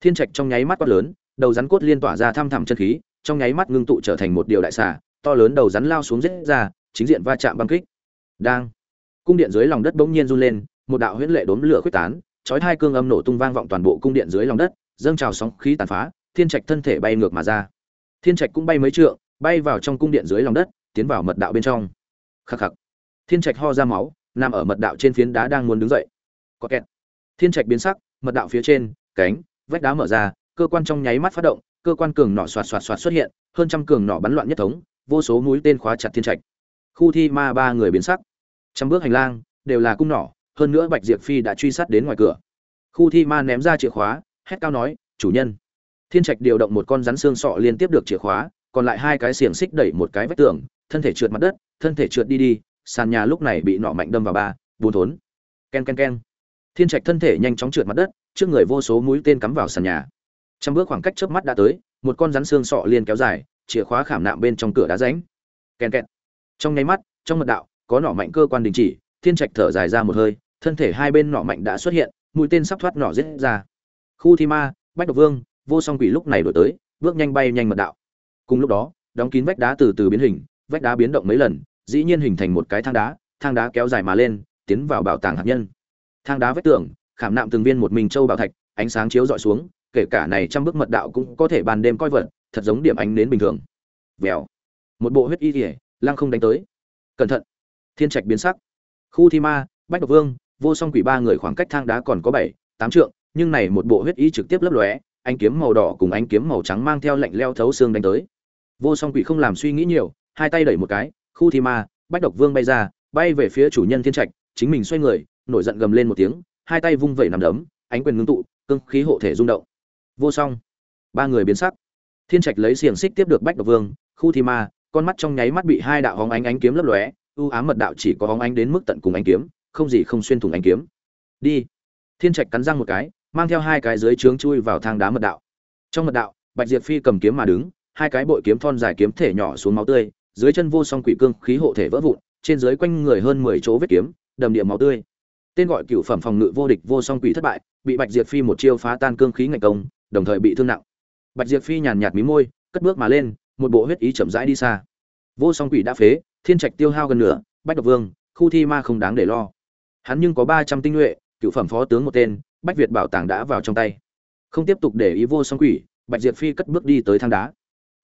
thiên trạch trong nháy mắt quát lớn, đầu rắn cốt liên tỏa ra thăm thẳm chân khí, trong nháy mắt ngưng tụ trở thành một điều đại xà, to lớn đầu rắn lao xuống rết ra, chính diện va chạm băng kích. Đang. Cung điện dưới lòng đất bỗng nhiên run lên, một đạo huyễn lệ đốm lửa quyết tán, chói hai cương âm nổ tung vang vọng toàn bộ cung điện dưới lòng đất, dâng trào sóng khí tàn phá, thiên trạch thân thể bay ngược mà ra. Thiên trạch cũng bay mấy trượng, bay vào trong cung điện dưới lòng đất tiến vào mật đạo bên trong. Khắc khắc. Thiên trạch ho ra máu, nằm ở mật đạo trên phiến đá đang muốn đứng dậy. Có kẹt. Thiên trạch biến sắc, mật đạo phía trên, cánh, vách đá mở ra, cơ quan trong nháy mắt phát động, cơ quan cường nỏ xoạt xoạt xoạt xuất hiện, hơn trăm cường nỏ bắn loạn nhất thống, vô số mũi tên khóa chặt thiên trạch. Khu thi ma ba người biến sắc. Trăm bước hành lang, đều là cung nỏ, hơn nữa bạch diệp phi đã truy sát đến ngoài cửa. Khu thi ma ném ra chìa khóa, hét cao nói, chủ nhân. Thiên trạch điều động một con rắn xương sọ liên tiếp được chìa khóa, còn lại hai cái xiềng xích đẩy một cái vách tường thân thể trượt mặt đất, thân thể trượt đi đi, sàn nhà lúc này bị nọ mạnh đâm vào ba, bốn thốn. Ken ken ken thiên trạch thân thể nhanh chóng trượt mặt đất, trước người vô số mũi tên cắm vào sàn nhà. Trăm bước khoảng cách trước mắt đã tới, một con rắn xương sọ liền kéo dài, chìa khóa khảm nạm bên trong cửa đá ránh ken ken trong nháy mắt, trong mật đạo, có nỏ mạnh cơ quan đình chỉ, thiên trạch thở dài ra một hơi, thân thể hai bên nỏ mạnh đã xuất hiện, mũi tên sắp thoát nỏ giết ra. Khu thi ma, bách độc vương, vô song quỷ lúc này đổi tới, bước nhanh bay nhanh mật đạo. Cùng lúc đó, đóng kín vách đá từ từ biến hình vách đá biến động mấy lần, dĩ nhiên hình thành một cái thang đá thang đá kéo dài mà lên, tiến vào bảo tàng hạt nhân. Thang đá vách tường, khảm nạm từng viên một mình châu bảo thạch, ánh sáng chiếu dọi xuống, kể cả này trăm bước mật đạo cũng có thể ban đêm coi vật, thật giống điểm ánh đến bình thường. Vèo. Một bộ huyết y thể lăng không đánh tới. Cẩn thận. Thiên trạch biến sắc. Khu thi ma, bách độc vương, vô song quỷ ba người khoảng cách thang đá còn có bảy, tám trượng, nhưng này một bộ huyết y trực tiếp lấp lóe, ánh kiếm màu đỏ cùng ánh kiếm màu trắng mang theo lạnh leo thấu xương đánh tới. Vô song quỷ không làm suy nghĩ nhiều hai tay đẩy một cái, khu thi ma, bách độc vương bay ra, bay về phía chủ nhân thiên trạch, chính mình xoay người, nổi giận gầm lên một tiếng, hai tay vung vẩy nằm đấm, ánh quyền ngưng tụ, cương khí hộ thể rung động. Vô song. Ba người biến sắc. Thiên trạch lấy xiềng xích tiếp được bách độc vương, khu thi ma, con mắt trong nháy mắt bị hai đạo hóng ánh ánh kiếm lấp lóe ưu ám mật đạo chỉ có hóng ánh đến mức tận cùng ánh kiếm, không gì không xuyên thủng ánh kiếm. Đi. Thiên trạch cắn răng một cái, mang theo hai cái dưới trướng chui vào thang đá mật đạo. Trong mật đạo, bạch diệp phi cầm kiếm mà đứng, hai cái bội kiếm thon dài kiếm thể nhỏ xuống máu tươi dưới chân vô song quỷ cương khí hộ thể vỡ vụn, trên dưới quanh người hơn mười chỗ vết kiếm, đầm địa máu tươi. Tên gọi cựu phẩm phòng ngự vô địch vô song quỷ thất bại, bị bạch diệp phi một chiêu phá tan cương khí ngạch công, đồng thời bị thương nặng. Bạch diệp phi nhàn nhạt mí môi, cất bước mà lên, một bộ huyết ý chậm rãi đi xa. Vô song quỷ đã phế, thiên trạch tiêu hao gần nửa, bách độc vương, khu thi ma không đáng để lo. Hắn nhưng có ba trăm tinh nhuệ cựu phẩm phó tướng một tên, bách việt bảo tàng đã vào trong tay. Không tiếp tục để ý vô song quỷ, bạch diệp phi cất bước đi tới thang đá.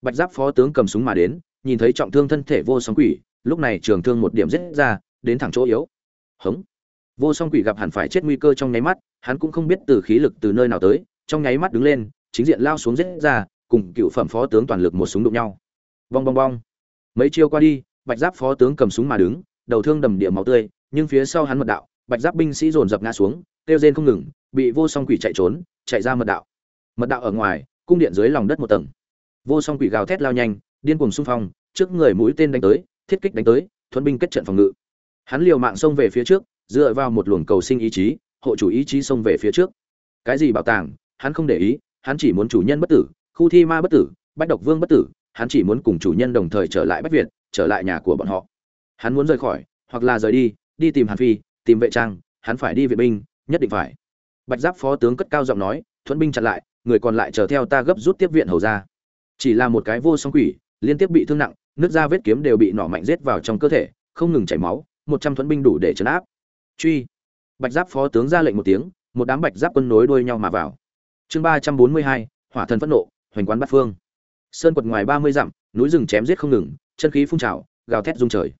Bạch giáp phó tướng cầm súng mà đến nhìn thấy trọng thương thân thể vô song quỷ, lúc này trường thương một điểm rết ra, đến thẳng chỗ yếu. Hống. Vô song quỷ gặp hẳn phải chết nguy cơ trong nháy mắt, hắn cũng không biết từ khí lực từ nơi nào tới, trong nháy mắt đứng lên, chính diện lao xuống rết ra, cùng cựu phẩm phó tướng toàn lực một súng đụng nhau. Bong bong bong. Mấy chiêu qua đi, bạch giáp phó tướng cầm súng mà đứng, đầu thương đầm địa máu tươi, nhưng phía sau hắn mật đạo, bạch giáp binh sĩ dồn dập ngã xuống, kêu rên không ngừng, bị vô song quỷ chạy trốn, chạy ra mật đạo. Mật đạo ở ngoài, cung điện dưới lòng đất một tầng. Vô song quỷ gào thét lao nhanh điên cuồng xung phong, trước người mũi tên đánh tới, thiết kích đánh tới thuần binh kết trận phòng ngự. Hắn liều mạng xông về phía trước, dựa vào một luồng cầu sinh ý chí, hộ chủ ý chí xông về phía trước. Cái gì bảo tàng, hắn không để ý, hắn chỉ muốn chủ nhân bất tử, khu thi ma bất tử, bách độc vương bất tử, hắn chỉ muốn cùng chủ nhân đồng thời trở lại bách việt, trở lại nhà của bọn họ. Hắn muốn rời khỏi, hoặc là rời đi đi tìm hàn phi, tìm vệ trang, hắn phải đi viện binh, nhất định phải. Bạch giáp phó tướng cất cao giọng nói thuần binh chặn lại, người còn lại chờ theo ta gấp rút tiếp viện hầu ra. Chỉ là một cái vô song quỷ liên tiếp bị thương nặng, nước da vết kiếm đều bị nỏ mạnh rết vào trong cơ thể, không ngừng chảy máu, một trăm thuẫn binh đủ để chấn áp. Truy. Bạch giáp phó tướng ra lệnh một tiếng, một đám bạch giáp quân nối đuôi nhau mà vào. Chương ba trăm bốn mươi hai, hỏa thần phẫn nộ, hoành quán bát phương. Sơn quật ngoài ba mươi dặm, núi rừng chém giết không ngừng, chân khí phun trào, gào thét rung trời.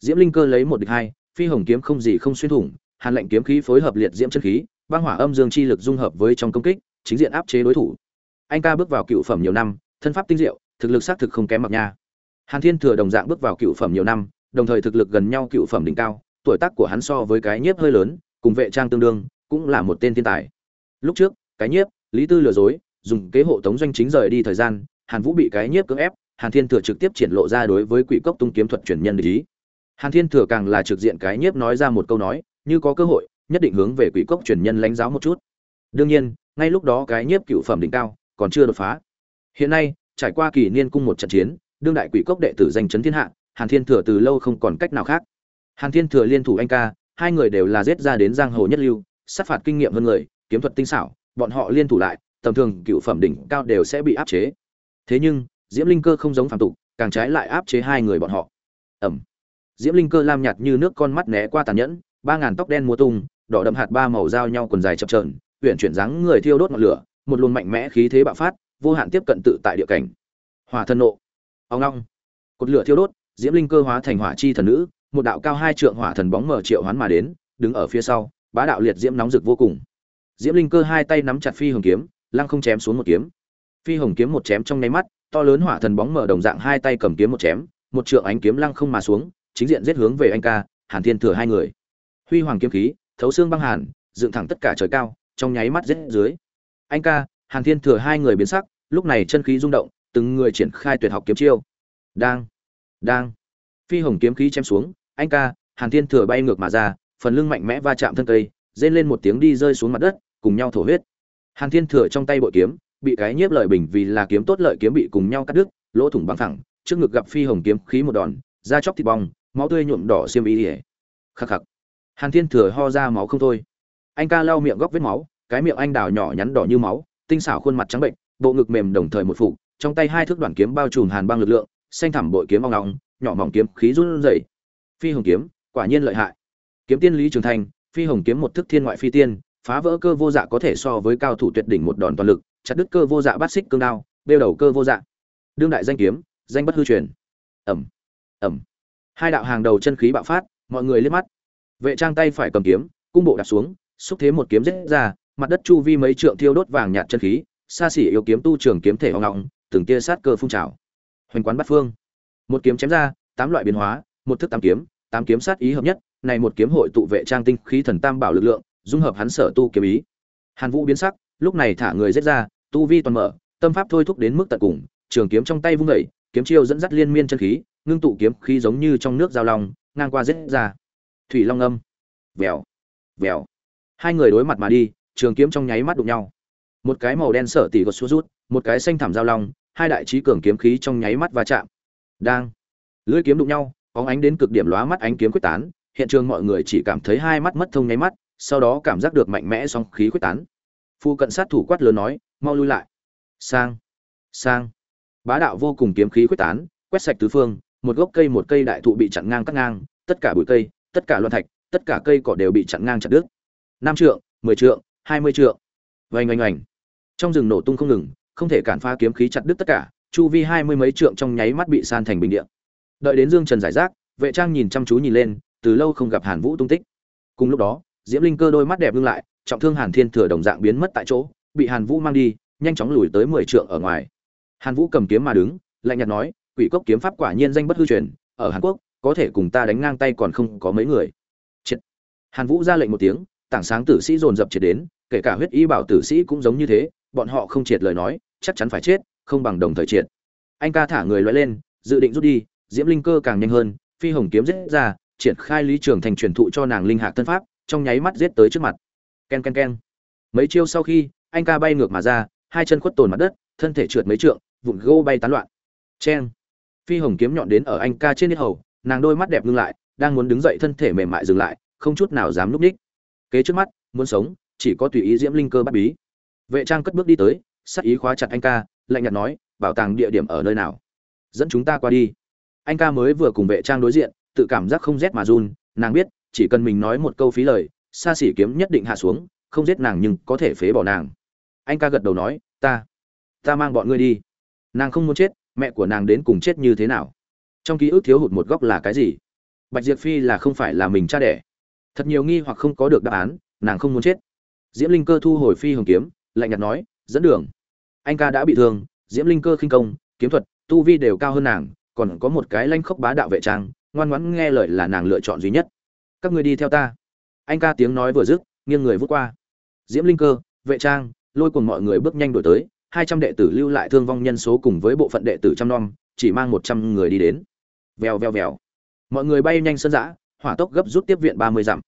Diễm linh cơ lấy một địch hai, phi hồng kiếm không gì không xuyên thủng, hàn lệnh kiếm khí phối hợp liệt diễm chân khí, băng hỏa âm dương chi lực dung hợp với trong công kích, chính diện áp chế đối thủ. Anh ca bước vào cựu phẩm nhiều năm, thân pháp tinh diệu thực lực xác thực không kém mặc nha. Hàn thiên thừa đồng dạng bước vào cựu phẩm nhiều năm, đồng thời thực lực gần nhau cựu phẩm đỉnh cao, tuổi tác của hắn so với cái nhiếp hơi lớn, cùng vệ trang tương đương, cũng là một tên thiên tài. Lúc trước, cái nhiếp, lý tư lừa dối, dùng kế hộ tống doanh chính rời đi thời gian, hàn vũ bị cái nhiếp cưỡng ép, hàn thiên thừa trực tiếp triển lộ ra đối với quỷ cốc tung kiếm thuật truyền nhân lý hàn thiên thừa càng là trực diện cái nhiếp nói ra một câu nói, như có cơ hội, nhất định hướng về quỷ cốc truyền nhân lãnh giáo một chút. Đương nhiên, ngay lúc đó cái nhiếp cựu phẩm đỉnh cao còn chưa đột phá. Hiện nay trải qua kỳ niên cung một trận chiến, đương đại quỷ cốc đệ tử danh chấn thiên hạ, hàn thiên thừa từ lâu không còn cách nào khác. Hàn thiên thừa liên thủ anh ca, hai người đều là giết ra đến giang hồ nhất lưu, sát phạt kinh nghiệm hơn người, kiếm thuật tinh xảo, bọn họ liên thủ lại, tầm thường cựu phẩm đỉnh cao đều sẽ bị áp chế. Thế nhưng, diễm linh cơ không giống phạm tục, càng trái lại áp chế hai người bọn họ. Ẩm. Diễm linh cơ lam nhạt như nước con mắt né qua tàn nhẫn, ba ngàn tóc đen mua tung, đỏ đậm hạt ba màu giao nhau quần dài chập trờn uyển chuyển dáng người thiêu đốt ngọn lửa, một luồng mạnh mẽ khí thế bạo phát vô hạn tiếp cận tự tại địa cảnh. Hỏa thân nộ. Ông long cột lửa thiêu đốt, diễm linh cơ hóa thành hỏa chi thần nữ, một đạo cao hai trượng hỏa thần bóng mở triệu hoán mà đến, đứng ở phía sau, bá đạo liệt diễm nóng rực vô cùng. Diễm linh cơ hai tay nắm chặt phi hồng kiếm, lăng không chém xuống một kiếm. Phi hồng kiếm một chém trong nháy mắt, to lớn hỏa thần bóng mở đồng dạng hai tay cầm kiếm một chém, một trượng ánh kiếm lăng không mà xuống, chính diện giết hướng về anh ca, hàn thiên thừa hai người. Huy hoàng kiếm khí, thấu xương băng hàn, dựng thẳng tất cả trời cao, trong nháy mắt giết dưới. Anh ca, hàn thiên thừa hai người biến sắc lúc này chân khí rung động, từng người triển khai tuyệt học kiếm chiêu. Đang đang. Phi hồng kiếm khí chém xuống, anh ca, hàn thiên thừa bay ngược mà ra, phần lưng mạnh mẽ va chạm thân cây, rên lên một tiếng đi rơi xuống mặt đất, cùng nhau thổ huyết. Hàn thiên thừa trong tay bội kiếm, bị cái nhiếp lợi bình vì là kiếm tốt lợi kiếm bị cùng nhau cắt đứt, lỗ thủng bằng thẳng trước ngực gặp phi hồng kiếm khí một đòn, da chóc thịt bong, máu tươi nhuộm đỏ xiêm y ỉa khắc khắc. Hàn thiên thừa ho ra máu không thôi. Anh ca lau miệng góc vết máu, cái miệng anh đào nhỏ nhắn đỏ như máu, tinh xảo khuôn mặt trắng bệnh bộ ngực mềm đồng thời một phụ trong tay hai thước đoạn kiếm bao trùm hàn băng lực lượng, xanh thẳm bội kiếm ong ong, nhỏ mỏng kiếm, khí run rẩy. Phi hồng kiếm, quả nhiên lợi hại. Kiếm tiên lý trường thành, phi hồng kiếm một thức thiên ngoại phi tiên, phá vỡ cơ vô dạ có thể so với cao thủ tuyệt đỉnh một đòn toàn lực, chặt đứt cơ vô dạ bát xích cương đao đeo đầu cơ vô dạ. Đương đại danh kiếm, danh bất hư truyền. Ẩm ẩm hai đạo hàng đầu chân khí bạo phát, mọi người liếc mắt. Vệ trang tay phải cầm kiếm, cung bộ đặt xuống, xúc thế một kiếm rết ra, mặt đất chu vi mấy trượng thiêu đốt vàng nhạt chân khí xa xỉ yêu kiếm tu trường kiếm thể hoang ngọng, từng tia sát cơ phun trào. Hoành quán bắt phương. Một kiếm chém ra, tám loại biến hóa, một thức tám kiếm tám kiếm sát ý hợp nhất, này một kiếm hội tụ vệ trang tinh khí thần tam bảo lực lượng, dung hợp hắn sở tu kiếm ý. Hàn vũ biến sắc, lúc này thả người giết ra, tu vi toàn mở, tâm pháp thôi thúc đến mức tận cùng, trường kiếm trong tay vung đẩy kiếm chiêu dẫn dắt liên miên chân khí, ngưng tụ kiếm khí giống như trong nước giao long, ngang qua giết ra. Thủy long âm. Vèo. Vèo. Hai người đối mặt mà đi, trường kiếm trong nháy mắt đụng nhau một cái màu đen sở tỷ gột xuống rút, một cái xanh thảm giao long, hai đại trí cường kiếm khí trong nháy mắt va chạm. Đang, lưỡi kiếm đụng nhau có ánh đến cực điểm lóa mắt ánh kiếm quyết tán, hiện trường mọi người chỉ cảm thấy hai mắt mất thông nháy mắt, sau đó cảm giác được mạnh mẽ song khí quyết tán. Phu cận sát thủ quát lớn nói, mau lui lại. Sang sang. Bá đạo vô cùng kiếm khí quyết tán, quét sạch tứ phương, một gốc cây một cây đại thụ bị chặn ngang cắt ngang, tất cả bụi cây, tất cả loạn thạch, tất cả cây cỏ đều bị chặn ngang chặt đứt. Năm trượng, mười trượng, hai mươi trượng. Vành oanh oanh trong rừng nổ tung không ngừng, không thể cản phá kiếm khí chặt đứt tất cả, chu vi hai mươi mấy trượng trong nháy mắt bị san thành bình địa. Đợi đến dương trần giải rác, vệ trang nhìn chăm chú nhìn lên, từ lâu không gặp hàn vũ tung tích. Cùng lúc đó, diễm linh cơ đôi mắt đẹp ngưng lại, trọng thương hàn thiên thừa đồng dạng biến mất tại chỗ, bị hàn vũ mang đi, nhanh chóng lùi tới mười trượng ở ngoài. Hàn vũ cầm kiếm mà đứng, lạnh nhạt nói, quỷ cốc kiếm pháp quả nhiên danh bất hư truyền, ở hàn quốc, có thể cùng ta đánh ngang tay còn không có mấy người. Triệt. hàn vũ ra lệnh một tiếng, tảng sáng tử sĩ dồn dập triệt đến, kể cả huyết y bảo tử sĩ cũng giống như thế bọn họ không triệt lời nói, chắc chắn phải chết, không bằng đồng thời triệt. Anh ca thả người loại lên, dự định rút đi, diễm linh cơ càng nhanh hơn, phi hồng kiếm giết ra, triển khai lý trường thành truyền thụ cho nàng linh hạc thân pháp, trong nháy mắt giết tới trước mặt. Ken ken ken. Mấy chiêu sau khi, anh ca bay ngược mà ra, hai chân khuất tồn mặt đất, thân thể trượt mấy trượng, vụn gô bay tán loạn. Cheng. Phi hồng kiếm nhọn đến ở anh ca trên hết hầu, nàng đôi mắt đẹp ngưng lại, đang muốn đứng dậy thân thể mềm mại dừng lại, không chút nào dám núp ních. Kế trước mắt, muốn sống, chỉ có tùy ý diễm linh cơ bắt bí vệ trang cất bước đi tới, sắc ý khóa chặt anh ca, lạnh nhạt nói, bảo tàng địa điểm ở nơi nào? Dẫn chúng ta qua đi. Anh ca mới vừa cùng vệ trang đối diện, tự cảm giác không rét mà run, nàng biết, chỉ cần mình nói một câu phí lời, xa xỉ kiếm nhất định hạ xuống, không giết nàng nhưng có thể phế bỏ nàng. Anh ca gật đầu nói, ta ta mang bọn ngươi đi. Nàng không muốn chết, mẹ của nàng đến cùng chết như thế nào? Trong ký ức thiếu hụt một góc là cái gì? Bạch diệp phi là không phải là mình cha đẻ. Thật nhiều nghi hoặc không có được đáp án, nàng không muốn chết. Diễm linh cơ thu hồi phi hồng kiếm lạnh nhạt nói, dẫn đường. Anh ca đã bị thương, diễm linh cơ khinh công, kiếm thuật, tu vi đều cao hơn nàng, còn có một cái lanh khốc bá đạo vệ trang, ngoan ngoãn nghe lời là nàng lựa chọn duy nhất. Các ngươi đi theo ta. Anh ca tiếng nói vừa dứt, nghiêng người vút qua. Diễm linh cơ, vệ trang, lôi cùng mọi người bước nhanh đổi tới, hai trăm đệ tử lưu lại thương vong nhân số cùng với bộ phận đệ tử trăm non, chỉ mang một trăm người đi đến. Vèo vèo vèo. Mọi người bay nhanh sân giã, hỏa tốc gấp rút tiếp viện ba mươi dặm.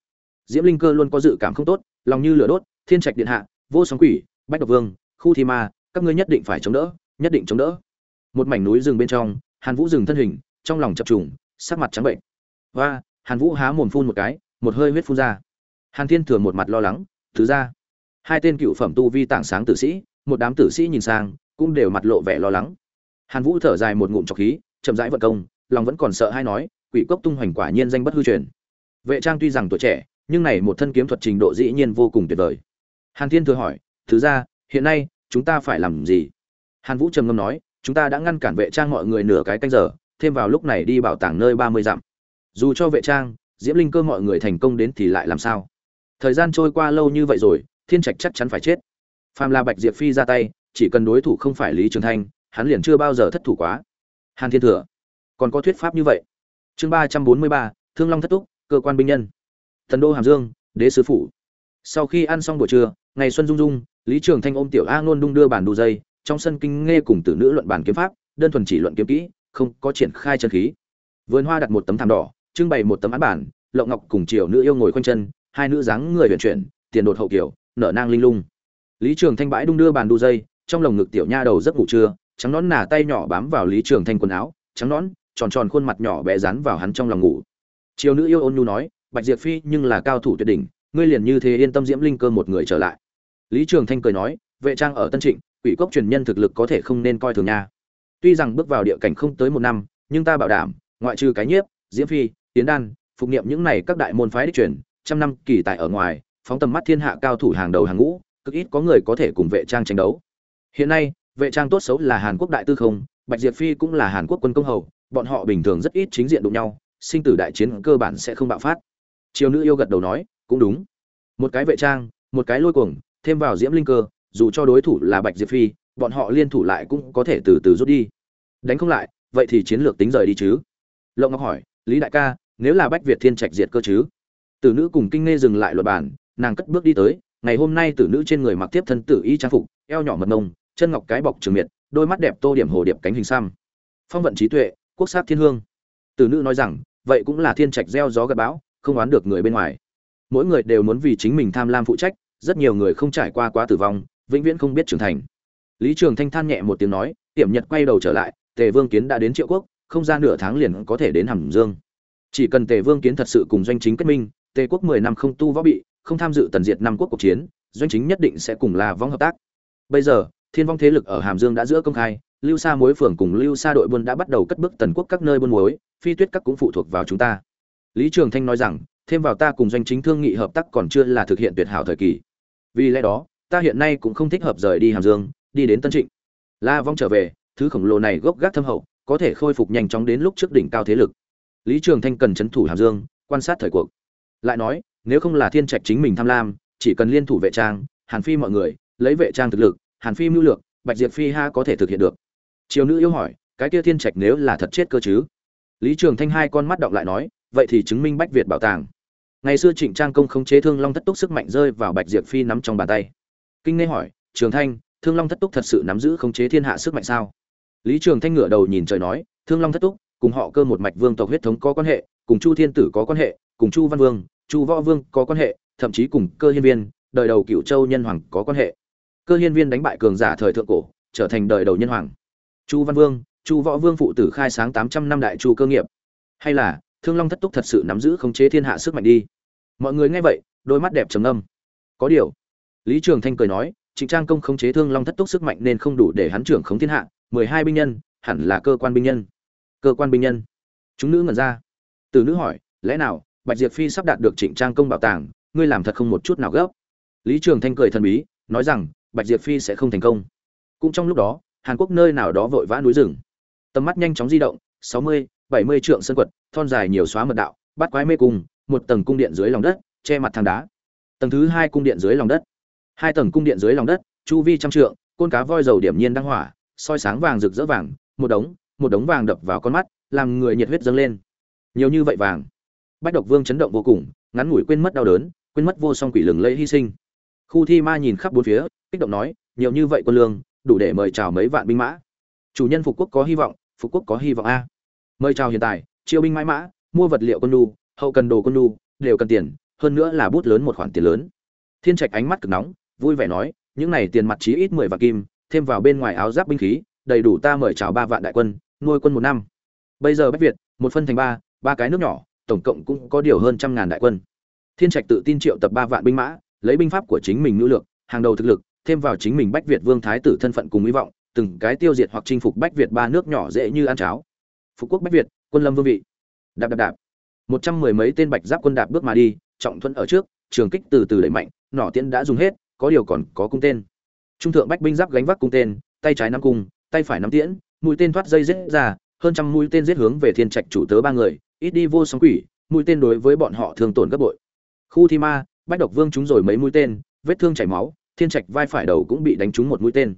Diễm linh cơ luôn có dự cảm không tốt, lòng như lửa đốt, thiên trạch điện hạ, vô sóng quỷ bách độc vương, khu thi ma, các ngươi nhất định phải chống đỡ, nhất định chống đỡ. Một mảnh núi rừng bên trong, hàn vũ dừng thân hình, trong lòng chập trùng, sắc mặt trắng bệnh. Và hàn vũ há mồm phun một cái, một hơi huyết phun ra. Hàn thiên thừa một mặt lo lắng, thứ ra hai tên cựu phẩm tu vi tảng sáng tử sĩ, một đám tử sĩ nhìn sang, cũng đều mặt lộ vẻ lo lắng. Hàn vũ thở dài một ngụm trọc khí, chậm rãi vận công, lòng vẫn còn sợ hay nói, quỷ cốc tung hoành quả nhiên danh bất hư truyền. Vệ trang tuy rằng tuổi trẻ, nhưng này một thân kiếm thuật trình độ dĩ nhiên vô cùng tuyệt vời. Hàn thiên thừa hỏi thứ ra, hiện nay, chúng ta phải làm gì? Hàn vũ trầm ngâm nói, chúng ta đã ngăn cản vệ trang mọi người nửa cái canh giờ, thêm vào lúc này đi bảo tàng nơi ba mươi dặm. Dù cho vệ trang, diễm linh cơ mọi người thành công đến thì lại làm sao? Thời gian trôi qua lâu như vậy rồi, thiên trạch chắc chắn phải chết. Phàm là bạch diệp phi ra tay, chỉ cần đối thủ không phải lý trường thanh, hắn liền chưa bao giờ thất thủ quá. Hàn thiên thừa, còn có thuyết pháp như vậy. Chương ba trăm bốn mươi ba, thương long thất túc, cơ quan binh nhân. Thần đô hàm dương, đế sứ phủ. Sau khi ăn xong buổi trưa, ngày xuân dung dung lý trường thanh ôm tiểu a ngôn đung đưa bản đu dây, trong sân kinh nghe cùng tử nữ luận bản kiếm pháp, đơn thuần chỉ luận kiếm kỹ, không có triển khai chân khí. Vườn hoa đặt một tấm thảm đỏ, trưng bày một tấm án bản lộng ngọc cùng triều nữ yêu ngồi quanh chân, hai nữ dáng người huyền chuyển, tiền đột hậu kiểu, nở nang linh lung. Lý trường thanh bãi đung đưa bàn đu dây, trong lồng ngực tiểu nha đầu giấc ngủ trưa, trắng nón nà tay nhỏ bám vào lý trường thanh quần áo, trắng nón tròn tròn khuôn mặt nhỏ bé dán vào hắn trong lòng ngủ. Triều nữ yêu ôn nhu nói, bạch diệp phi nhưng là cao thủ tuyệt đỉnh, ngươi liền như thế yên tâm diễm linh cơ một người trở lại lý trường thanh cười nói, vệ trang ở tân trịnh, quỷ cốc truyền nhân thực lực có thể không nên coi thường nha. Tuy rằng bước vào địa cảnh không tới một năm, nhưng ta bảo đảm, ngoại trừ cái nhiếp, diễm phi, tiến đan, phục niệm những này các đại môn phái đích truyền, trăm năm kỳ tại ở ngoài, phóng tầm mắt thiên hạ cao thủ hàng đầu hàng ngũ, cực ít có người có thể cùng vệ trang tranh đấu. Hiện nay, vệ trang tốt xấu là hàn quốc đại tư không, bạch diệp phi cũng là hàn quốc quân công hầu, bọn họ bình thường rất ít chính diện đụng nhau, sinh tử đại chiến cơ bản sẽ không bạo phát. Triều nữ yêu gật đầu nói, cũng đúng. Một cái vệ trang, một cái lôi cuồng thêm vào diễm linh cơ, dù cho đối thủ là bạch diệp phi, bọn họ liên thủ lại cũng có thể từ từ rút đi. Đánh không lại, vậy thì chiến lược tính rời đi chứ? Lộng ngọc hỏi, lý đại ca, nếu là bách việt thiên trạch diệt cơ chứ? Tử nữ cùng kinh nghe dừng lại luật bản, nàng cất bước đi tới, ngày hôm nay tử nữ trên người mặc tiếp thân tử y trang phục, eo nhỏ mật mông, chân ngọc cái bọc trường miệt, đôi mắt đẹp tô điểm hồ điệp cánh hình xăm. Phong vận trí tuệ, quốc sát thiên hương. Tử nữ nói rằng, vậy cũng là thiên trạch gieo gió gặt bão, không oán được người bên ngoài. Mỗi người đều muốn vì chính mình tham lam phụ trách rất nhiều người không trải qua quá tử vong, vĩnh viễn không biết trưởng thành. Lý trường thanh than nhẹ một tiếng nói tiệm nhật quay đầu trở lại, tề vương kiến đã đến triệu quốc, không ra nửa tháng liền có thể đến hàm dương. Chỉ cần tề vương kiến thật sự cùng doanh chính kết minh, tề quốc mười năm không tu võ bị, không tham dự tần diệt năm quốc cuộc chiến, doanh chính nhất định sẽ cùng là vong hợp tác. Bây giờ, thiên vong thế lực ở hàm dương đã giữa công khai, lưu sa mối phường cùng lưu sa đội buôn đã bắt đầu cất bước tần quốc các nơi buôn muối, phi tuyết các cũng phụ thuộc vào chúng ta. Lý trường thanh nói rằng, thêm vào ta cùng doanh chính thương nghị hợp tác còn chưa là thực hiện tuyệt hảo thời kỳ vì lẽ đó, ta hiện nay cũng không thích hợp rời đi hàm dương, đi đến tân trịnh. La vong trở về, thứ khổng lồ này gốc gác thâm hậu, có thể khôi phục nhanh chóng đến lúc trước đỉnh cao thế lực. Lý trường thanh cần chấn thủ hàm dương, quan sát thời cuộc. Lại nói, nếu không là thiên trạch chính mình tham lam, chỉ cần liên thủ vệ trang, hàn phi mọi người, lấy vệ trang thực lực, hàn phi mưu lược, bạch diệp phi ha có thể thực hiện được. Triều nữ yêu hỏi, cái kia thiên trạch nếu là thật chết cơ chứ? Lý trường thanh hai con mắt đọng lại nói, vậy thì chứng minh bách việt bảo tàng ngày xưa trịnh trang công khống chế thương long thất túc sức mạnh rơi vào bạch diệp phi nắm trong bàn tay. Kinh nghe hỏi, trường thanh, thương long thất túc thật sự nắm giữ khống chế thiên hạ sức mạnh sao? Lý trường thanh ngửa đầu nhìn trời nói, thương long thất túc, cùng họ cơ một mạch vương tộc huyết thống có quan hệ, cùng chu thiên tử có quan hệ, cùng chu văn vương, chu võ vương có quan hệ, thậm chí cùng cơ hiên viên, đời đầu cựu châu nhân hoàng có quan hệ. Cơ hiên viên đánh bại cường giả thời thượng cổ, trở thành đời đầu nhân hoàng. Chu văn vương, chu võ vương phụ tử khai sáng tám trăm năm đại chu cơ nghiệp. Hay là thương long thất túc thật sự nắm giữ khống chế thiên hạ sức mạnh đi. Mọi người nghe vậy, đôi mắt đẹp trầm ngâm. Có điều, lý trường thanh cười nói, trịnh trang công khống chế thương long thất túc sức mạnh nên không đủ để hắn trưởng khống thiên hạ, mười hai binh nhân, hẳn là cơ quan binh nhân. Cơ quan binh nhân. Chúng nữ ngẩn ra. Từ nữ hỏi, lẽ nào bạch diệp phi sắp đạt được trịnh trang công bảo tàng, ngươi làm thật không một chút nào gấp? Lý trường thanh cười thần bí, nói rằng, bạch diệp phi sẽ không thành công. Cũng trong lúc đó, hàn quốc nơi nào đó vội vã núi rừng. Tầm mắt nhanh chóng di động, sáu mươi bảy mươi trượng sân quật, thon dài nhiều xóa mật đạo, bắt quái mê cung, một tầng cung điện dưới lòng đất, che mặt thang đá. Tầng thứ hai cung điện dưới lòng đất. Hai tầng cung điện dưới lòng đất, chu vi trăm trượng, côn cá voi dầu điểm nhiên đăng hỏa, soi sáng vàng rực rỡ vàng, một đống một đống vàng đập vào con mắt, làm người nhiệt huyết dâng lên. Nhiều như vậy vàng. Bách độc vương chấn động vô cùng, ngắn ngủi quên mất đau đớn, quên mất vô song quỷ lừng lẫy hy sinh. Khu thi ma nhìn khắp bốn phía, kích động nói, nhiều như vậy quân lương, đủ để mời chào mấy vạn binh mã. Chủ nhân phục quốc có hy vọng, phục quốc có hy vọng a mời chào hiện tại chiêu binh mãi mã mua vật liệu quân nhu, hậu cần đồ quân nhu, đều cần tiền hơn nữa là bút lớn một khoản tiền lớn. Thiên trạch ánh mắt cực nóng vui vẻ nói những này tiền mặt chí ít mười vạn kim thêm vào bên ngoài áo giáp binh khí đầy đủ ta mời chào ba vạn đại quân nuôi quân một năm. Bây giờ bách việt một phân thành ba ba cái nước nhỏ tổng cộng cũng có điều hơn trăm ngàn đại quân. Thiên trạch tự tin triệu tập ba vạn binh mã lấy binh pháp của chính mình nữ lược hàng đầu thực lực thêm vào chính mình bách việt vương thái tử thân phận cùng hy vọng từng cái tiêu diệt hoặc chinh phục bách việt ba nước nhỏ dễ như ăn cháo phục quốc bách việt, quân lâm vương vị. Đạp đạp đạp. Một trăm mười mấy tên bạch giáp quân đạp bước mà đi, trọng thuẫn ở trước, trường kích từ từ đẩy mạnh, nỏ tiễn đã dùng hết, có điều còn có cung tên. Trung thượng bách binh giáp gánh vác cung tên, tay trái nắm cung, tay phải nắm tiễn, mũi tên thoát dây rết ra, hơn trăm mũi tên giết hướng về thiên trạch chủ tớ ba người, ít đi vô sóng quỷ, mũi tên đối với bọn họ thường tổn gấp bội. Khu thi ma, bách độc vương trúng rồi mấy mũi tên, vết thương chảy máu, thiên trạch vai phải đầu cũng bị đánh trúng một mũi tên.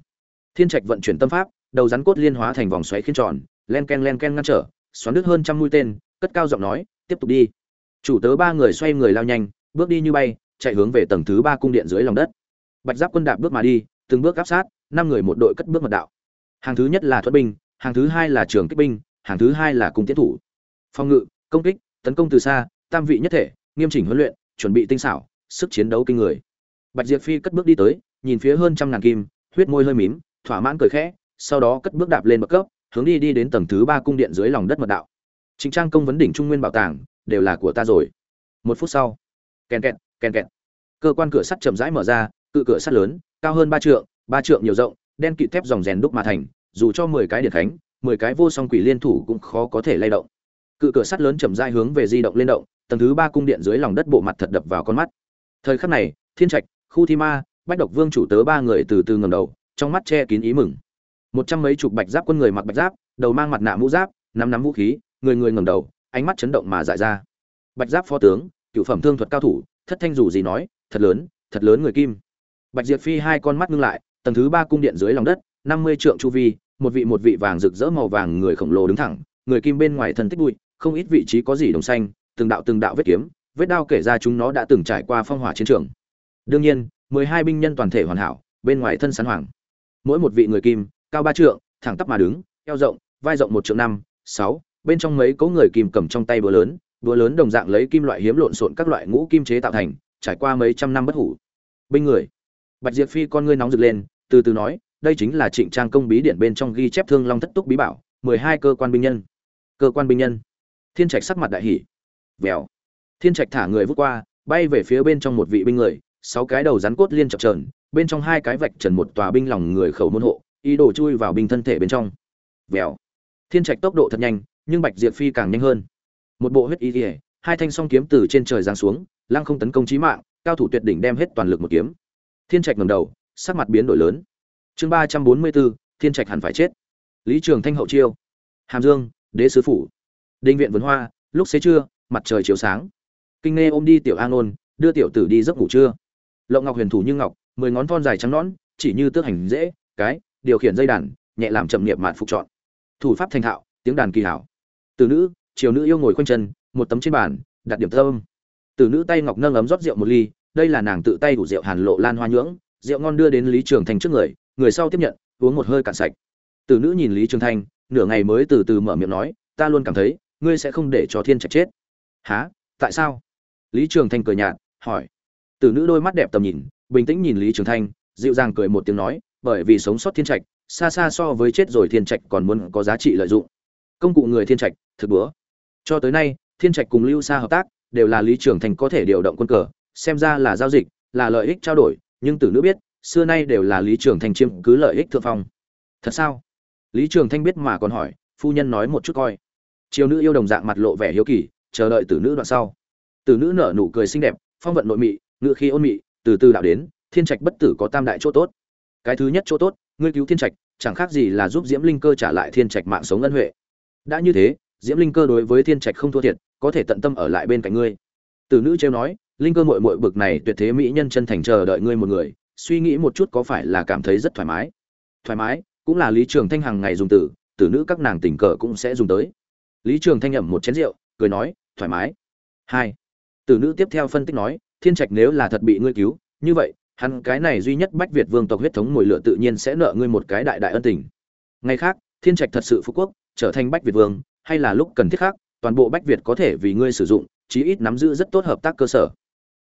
Thiên trạch vận chuyển tâm pháp, đầu rắn cốt liên hóa thành vòng xoáy khiên tròn len ken len ken ngăn trở, xoắn đứt hơn trăm mũi tên, cất cao giọng nói, tiếp tục đi. Chủ tớ ba người xoay người lao nhanh, bước đi như bay, chạy hướng về tầng thứ ba cung điện dưới lòng đất. Bạch giáp quân đạp bước mà đi, từng bước áp sát, năm người một đội cất bước mật đạo. Hàng thứ nhất là thuật binh, hàng thứ hai là trường kích binh, hàng thứ hai là cung tiến thủ. Phòng ngự, công kích, tấn công từ xa, tam vị nhất thể, nghiêm chỉnh huấn luyện, chuẩn bị tinh xảo, sức chiến đấu kinh người. Bạch diệp phi cất bước đi tới, nhìn phía hơn trăm ngàn kim, huyết môi hơi mím, thỏa mãn cười khẽ, sau đó cất bước đạp lên bậc cấp hướng đi đi đến tầng thứ ba cung điện dưới lòng đất mật đạo chính Trang công vấn đỉnh trung nguyên bảo tàng, đều là của ta rồi. Một phút sau, kèn kẹt, kèn kẹt. Cơ quan cửa sắt chậm rãi mở ra, cự cửa sắt lớn, cao hơn ba trượng, ba trượng nhiều rộng, đen kịt thép dòng rèn đúc mà thành, dù cho mười cái điện khánh, mười cái vô song quỷ liên thủ cũng khó có thể lay động. Cự cửa sắt lớn chậm rãi hướng về di động lên động, tầng thứ ba cung điện dưới lòng đất bộ mặt thật đập vào con mắt. Thời khắc này, Thiên Trạch, Khu Thi Ma, Bách Độc Vương chủ tớ ba người từ từ ngẩng đầu, trong mắt che kín ý mừng. Một trăm mấy chục bạch giáp quân người mặc bạch giáp, đầu mang mặt nạ mũ giáp, nắm nắm vũ khí, người người ngẩng đầu, ánh mắt chấn động mà dại ra. Bạch Giáp phó tướng, cựu phẩm thương thuật cao thủ, thất thanh dù gì nói, thật lớn, thật lớn người kim. Bạch Diệp Phi hai con mắt ngưng lại, tầng thứ ba cung điện dưới lòng đất, năm mươi trượng chu vi, một vị một vị vàng rực rỡ màu vàng người khổng lồ đứng thẳng, người kim bên ngoài thân tích bụi, không ít vị trí có gì đồng xanh, từng đạo từng đạo vết kiếm, vết đao kể ra chúng nó đã từng trải qua phong hỏa chiến trường. Đương nhiên, mười hai binh nhân toàn thể hoàn hảo, bên ngoài thân sán hoàng. Mỗi một vị người kim, cao ba trượng, thẳng tắp mà đứng, eo rộng, vai rộng một trượng năm, sáu, bên trong mấy cỗ người kìm cầm trong tay búa lớn búa lớn đồng dạng lấy kim loại hiếm lộn xộn các loại ngũ kim chế tạo thành trải qua mấy trăm năm bất hủ. Bên người. Bạch diệp phi con ngươi nóng rực lên từ từ nói đây chính là trịnh trang công bí điện bên trong ghi chép thương long thất túc bí bảo mười hai cơ quan binh nhân. Cơ quan binh nhân. Thiên trạch sắc mặt đại hỉ, vèo. Thiên trạch thả người vút qua bay về phía bên trong một vị binh người sáu cái đầu rắn cốt liên chập chờn, bên trong hai cái vạch trần một tòa binh lòng người khẩu môn hộ ý đồ chui vào bình thân thể bên trong. Vèo. Thiên trạch tốc độ thật nhanh, nhưng bạch diệp phi càng nhanh hơn. Một bộ huyết y ỉa hai thanh song kiếm từ trên trời giáng xuống, lăng không tấn công chí mạng, cao thủ tuyệt đỉnh đem hết toàn lực một kiếm. Thiên trạch ngẩng đầu, sắc mặt biến đổi lớn. Chương ba trăm bốn mươi bốn, thiên trạch hẳn phải chết. Lý trường thanh hậu chiêu. Hàm dương, đế sứ phủ. Đinh viện vườn hoa, lúc xế trưa, mặt trời chiếu sáng. Kinh nghe ôm đi tiểu an ôn đưa tiểu tử đi giấc ngủ trưa. Lộng ngọc huyền thủ như ngọc, mười ngón thon dài trắng nõn, chỉ như tước hành dễ, cái điều khiển dây đàn nhẹ làm chậm niệm mạn phục chọn thủ pháp thành thạo tiếng đàn kỳ hảo từ nữ chiều nữ yêu ngồi khoanh chân một tấm trên bàn đặt điểm thơm từ nữ tay ngọc nâng ấm rót rượu một ly đây là nàng tự tay đủ rượu hàn lộ lan hoa nhưỡng rượu ngon đưa đến lý trường thành trước người người sau tiếp nhận uống một hơi cạn sạch từ nữ nhìn Lý Trường Thanh, nửa ngày mới từ từ mở miệng nói, ta luôn cảm thấy, ngươi sẽ không để cho Thiên Trạch chết. Hả? Tại sao? Lý Trường Thanh cười nhạt, hỏi. từ nữ đôi mắt đẹp tầm nhìn, bình tĩnh nhìn Lý Trường Thanh, dịu dàng cười một tiếng nói, bởi vì sống sót Thiên Trạch, xa xa so với chết rồi Thiên Trạch còn muốn có giá trị lợi dụng. Công cụ người Thiên Trạch, thực bữa. Cho tới nay, Thiên Trạch cùng Lưu Sa hợp tác, đều là Lý Trường thành có thể điều động quân cờ, xem ra là giao dịch, là lợi ích trao đổi, nhưng tử nữ biết, xưa nay đều là Lý Trường thành chiếm cứ lợi ích thượng phong. Thật sao? Lý Trường Thanh biết mà còn hỏi, phu nhân nói một chút coi. chiều nữ yêu đồng dạng mặt lộ vẻ hiếu kỳ, chờ đợi tử nữ đoạn sau. Tử nữ nở nụ cười xinh đẹp, phong vận nội mị, ngựa khi ôn mị, từ từ đạo đến, thiên trạch bất tử có tam đại chỗ tốt. Cái thứ nhất chỗ tốt, ngươi cứu thiên trạch, chẳng khác gì là giúp Diễm Linh Cơ trả lại thiên trạch mạng sống ân huệ. Đã như thế, Diễm Linh Cơ đối với thiên trạch không thua thiệt, có thể tận tâm ở lại bên cạnh ngươi. Tử nữ trêu nói, Linh Cơ muội muội bực này tuyệt thế mỹ nhân chân thành chờ đợi ngươi một người, suy nghĩ một chút có phải là cảm thấy rất thoải mái. Thoải mái, cũng là Lý Trường Thanh hằng ngày dùng từ, tử nữ các nàng tình cờ cũng sẽ dùng tới. Lý Trường Thanh nhậm một chén rượu, cười nói, thoải mái. Hai. Tử nữ tiếp theo phân tích nói, Thiên Trạch nếu là thật bị ngươi cứu, như vậy, hắn cái này duy nhất Bách Việt vương tộc huyết thống mùi lửa tự nhiên sẽ nợ ngươi một cái đại đại ân tình. Ngày khác, Thiên Trạch thật sự phú quốc, trở thành Bách Việt vương, hay là lúc cần thiết khác, toàn bộ Bách Việt có thể vì ngươi sử dụng, chí ít nắm giữ rất tốt hợp tác cơ sở.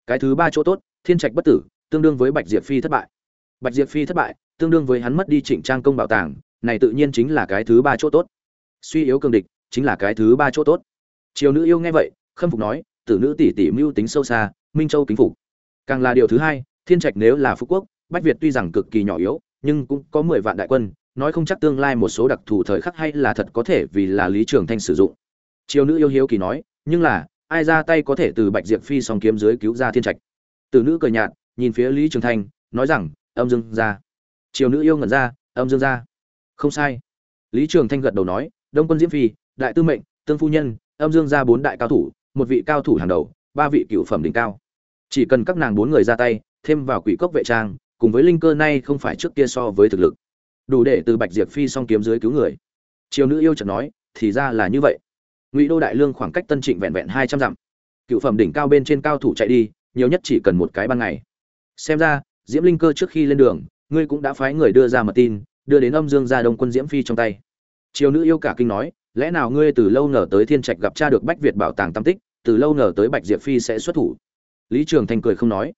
Cái thứ ba chỗ tốt, Thiên Trạch bất tử, tương đương với Bạch Diệp Phi thất bại. Bạch Diệp Phi thất bại, tương đương với hắn mất đi Trịnh Trang công bảo tàng, này tự nhiên chính là cái thứ ba chỗ tốt. Suy yếu cường địch, chính là cái thứ ba chỗ tốt. Triều nữ yêu nghe vậy, khâm phục nói, tử nữ tỷ tỷ mưu tính sâu xa, Minh Châu kính phục. Càng là điều thứ hai, Thiên Trạch nếu là phú quốc, Bách Việt tuy rằng cực kỳ nhỏ yếu, nhưng cũng có mười vạn đại quân, nói không chắc tương lai một số đặc thù thời khắc hay là thật có thể vì là Lý Trường Thanh sử dụng. Triều nữ yêu hiếu kỳ nói, nhưng là, ai ra tay có thể từ Bạch Diệp Phi song kiếm dưới cứu ra Thiên Trạch. Tử nữ cười nhạt, nhìn phía Lý Trường Thanh, nói rằng, âm dương ra. Triều nữ yêu ngẩn ra, âm dương ra. Không sai. Lý Trường Thanh gật đầu nói, Đông quân Diễm Phi, đại tư mệnh, tương phu nhân, âm dương ra bốn đại cao thủ, một vị cao thủ hàng đầu, ba vị cựu phẩm đỉnh cao. Chỉ cần các nàng bốn người ra tay, thêm vào quỷ cốc vệ trang, cùng với linh cơ nay không phải trước kia so với thực lực, đủ để từ Bạch Diệp Phi song kiếm dưới cứu người. Triều nữ yêu chợt nói, thì ra là như vậy. Ngụy Đô đại lương khoảng cách Tân Trịnh vẹn vẹn hai trăm dặm. Cựu phẩm đỉnh cao bên trên cao thủ chạy đi, nhiều nhất chỉ cần một cái ban ngày. Xem ra, Diễm Linh Cơ trước khi lên đường, ngươi cũng đã phái người đưa ra mật tin, đưa đến âm dương gia đông quân Diễm Phi trong tay. Triều nữ yêu cả kinh nói, lẽ nào ngươi từ lâu ngờ tới Thiên Trạch gặp cha được Bách Việt bảo tàng tam tích, từ lâu ngờ tới Bạch Diệp Phi sẽ xuất thủ. Lý Trường thành cười không nói.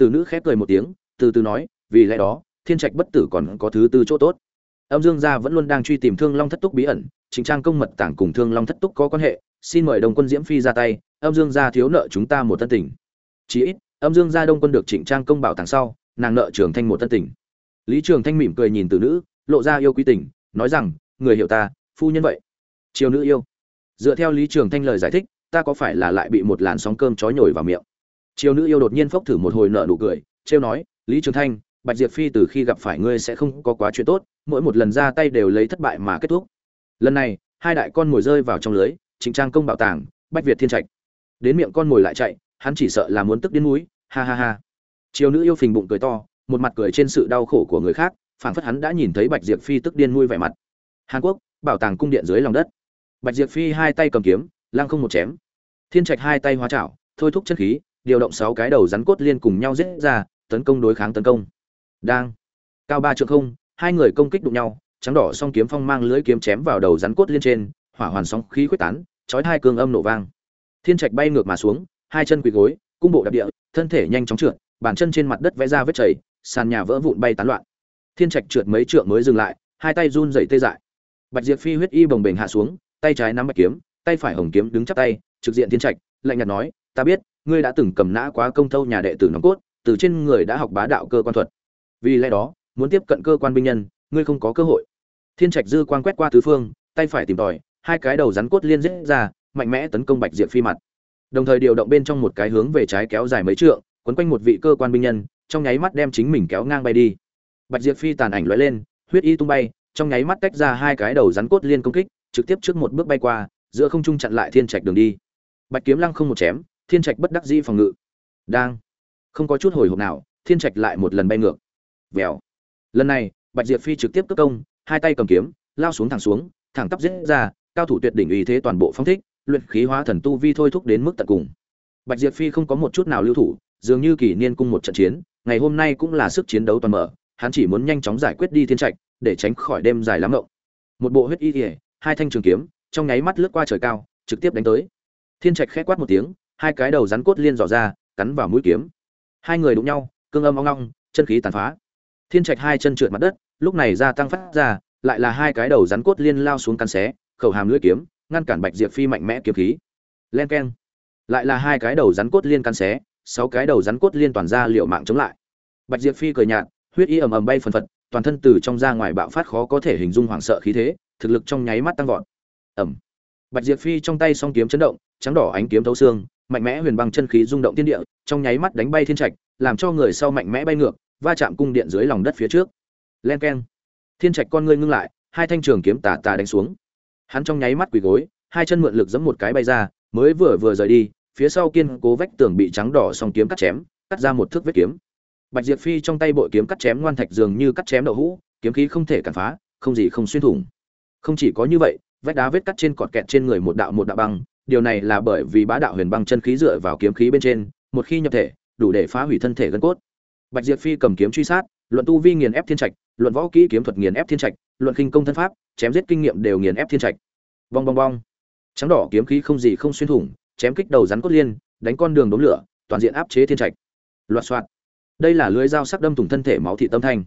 Từ nữ khép cười một tiếng, từ từ nói, vì lẽ đó, Thiên Trạch bất tử còn có thứ tư chỗ tốt. Âm Dương gia vẫn luôn đang truy tìm Thương Long thất túc bí ẩn, chính Trang công mật tảng cùng Thương Long thất túc có quan hệ, xin mời Đông quân Diễm Phi ra tay, Âm Dương gia thiếu nợ chúng ta một tân tình. Chỉ ít, Âm Dương gia Đông quân được Trịnh Trang công bảo tàng sau, nàng nợ Trường Thanh một tân tình. Lý Trường Thanh mỉm cười nhìn từ nữ, lộ ra yêu quý tình, nói rằng, người hiểu ta, phu nhân vậy. Triều nữ yêu. Dựa theo Lý Trường Thanh lời giải thích, ta có phải là lại bị một làn sóng cơm chói nhồi vào miệng chiêu nữ yêu đột nhiên phốc thử một hồi nợ nụ cười, trêu nói, Lý Trường Thanh, Bạch Diệp Phi từ khi gặp phải ngươi sẽ không có quá chuyện tốt, mỗi một lần ra tay đều lấy thất bại mà kết thúc. Lần này, hai đại con ngồi rơi vào trong lưới, Trịnh Trang công bảo tàng, Bách Việt Thiên Trạch. Đến miệng con ngồi lại chạy, hắn chỉ sợ là muốn tức đến mũi, ha ha ha. chiêu nữ yêu phình bụng cười to, một mặt cười trên sự đau khổ của người khác, phảng phất hắn đã nhìn thấy Bạch Diệp Phi tức điên nuôi vẻ mặt. Hàn Quốc, bảo tàng cung điện dưới lòng đất. Bạch Diệp Phi hai tay cầm kiếm, lăng không một chém. Thiên Trạch hai tay hóa chảo, thôi thúc chân khí, điều động sáu cái đầu rắn cốt liên cùng nhau giết ra, tấn công đối kháng tấn công. Đang cao ba trượng không, hai người công kích đụng nhau, trắng đỏ song kiếm phong mang lưỡi kiếm chém vào đầu rắn cốt liên trên, hỏa hoàn sóng khí khuếch tán, chói hai cương âm nổ vang. Thiên Trạch bay ngược mà xuống, hai chân quỳ gối, cung bộ đạp địa, thân thể nhanh chóng trượt, bàn chân trên mặt đất vẽ ra vết chảy, sàn nhà vỡ vụn bay tán loạn. Thiên Trạch trượt mấy trượng mới dừng lại, hai tay run rẩy tê dại. Bạch Diệp Phi huyết y bồng bềnh hạ xuống, tay trái nắm bạch kiếm, tay phải hồng kiếm đứng chắp tay, trực diện Thiên Trạch, lạnh nhạt nói, "Ta biết, ngươi đã từng cầm nã quá công thâu nhà đệ tử nòng cốt, từ trên người đã học bá đạo cơ quan thuật. Vì lẽ đó, muốn tiếp cận cơ quan binh nhân, ngươi không có cơ hội." Thiên Trạch dư quan quét qua tứ phương, tay phải tìm tòi, hai cái đầu rắn cốt liên dễ ra, mạnh mẽ tấn công Bạch Diệp Phi mặt. Đồng thời điều động bên trong một cái hướng về trái kéo dài mấy trượng, quấn quanh một vị cơ quan binh nhân, trong nháy mắt đem chính mình kéo ngang bay đi. Bạch Diệp Phi tàn ảnh lóe lên, huyết y tung bay, trong nháy mắt tách ra hai cái đầu rắn cốt liên công kích, trực tiếp trước một bước bay qua, giữa không trung chặn lại Thiên Trạch đường đi. Bạch kiếm lăng không một chém, Thiên Trạch bất đắc dĩ phòng ngự. Đang, không có chút hồi hộp nào, Thiên Trạch lại một lần bay ngược. Vèo. Lần này, Bạch Diệp Phi trực tiếp cất công, hai tay cầm kiếm, lao xuống thẳng xuống, thẳng tắp giết ra, cao thủ tuyệt đỉnh uy thế toàn bộ phong thích, luyện khí hóa thần tu vi thôi thúc đến mức tận cùng. Bạch Diệp Phi không có một chút nào lưu thủ, dường như kỷ niên cung một trận chiến, ngày hôm nay cũng là sức chiến đấu toàn mở, hắn chỉ muốn nhanh chóng giải quyết đi thiên trạch, để tránh khỏi đêm dài lắm ngộng. một bộ huyết y ỉa hai thanh trường kiếm trong nháy mắt lướt qua trời cao trực tiếp đánh tới thiên trạch khẽ quát một tiếng hai cái đầu rắn cốt liên dò ra, cắn vào mũi kiếm. Hai người đụng nhau, cương âm ong ong, chân khí tàn phá. Thiên trạch hai chân trượt mặt đất, lúc này gia tăng phát ra, lại là hai cái đầu rắn cốt liên lao xuống căn xé, khẩu hàm lưỡi kiếm, ngăn cản bạch diệp phi mạnh mẽ kiếm khí. Len keng. Lại là hai cái đầu rắn cốt liên căn xé, sáu cái đầu rắn cốt liên toàn ra liệu mạng chống lại. Bạch diệp phi cười nhạt, huyết y ầm ầm bay phần phật, toàn thân từ trong ra ngoài bạo phát khó có thể hình dung hoảng sợ khí thế, thực lực trong nháy mắt tăng vọt. Ẩm bạch diệp phi trong tay song kiếm chấn động, trắng đỏ ánh kiếm thấu xương mạnh mẽ huyền băng chân khí rung động thiên địa, trong nháy mắt đánh bay thiên trạch, làm cho người sau mạnh mẽ bay ngược, va chạm cung điện dưới lòng đất phía trước. Len keng. Thiên trạch con ngươi ngưng lại, hai thanh trường kiếm tà tà đánh xuống. Hắn trong nháy mắt quỳ gối, hai chân mượn lực giẫm một cái bay ra, mới vừa vừa rời đi, phía sau kiên cố vách tường bị trắng đỏ song kiếm cắt chém, cắt ra một thước vết kiếm. Bạch diệp phi trong tay bội kiếm cắt chém ngoan thạch dường như cắt chém đậu hũ, kiếm khí không thể cản phá, không gì không xuyên thủng. Không chỉ có như vậy, vách đá vết cắt trên cọt kẹt trên người một đạo một đạo băng điều này là bởi vì bá đạo huyền băng chân khí dựa vào kiếm khí bên trên, một khi nhập thể, đủ để phá hủy thân thể gân cốt. Bạch diệp phi cầm kiếm truy sát, luận tu vi nghiền ép thiên trạch, luận võ kỹ kiếm thuật nghiền ép thiên trạch, luận khinh công thân pháp, chém giết kinh nghiệm đều nghiền ép thiên trạch. Bong bong bong. Trắng đỏ kiếm khí không gì không xuyên thủng, chém kích đầu rắn cốt liên, đánh con đường đống lửa, toàn diện áp chế thiên trạch. Loạt soạt. Đây là lưới dao sắc đâm thủng thân thể máu thị tâm thanh.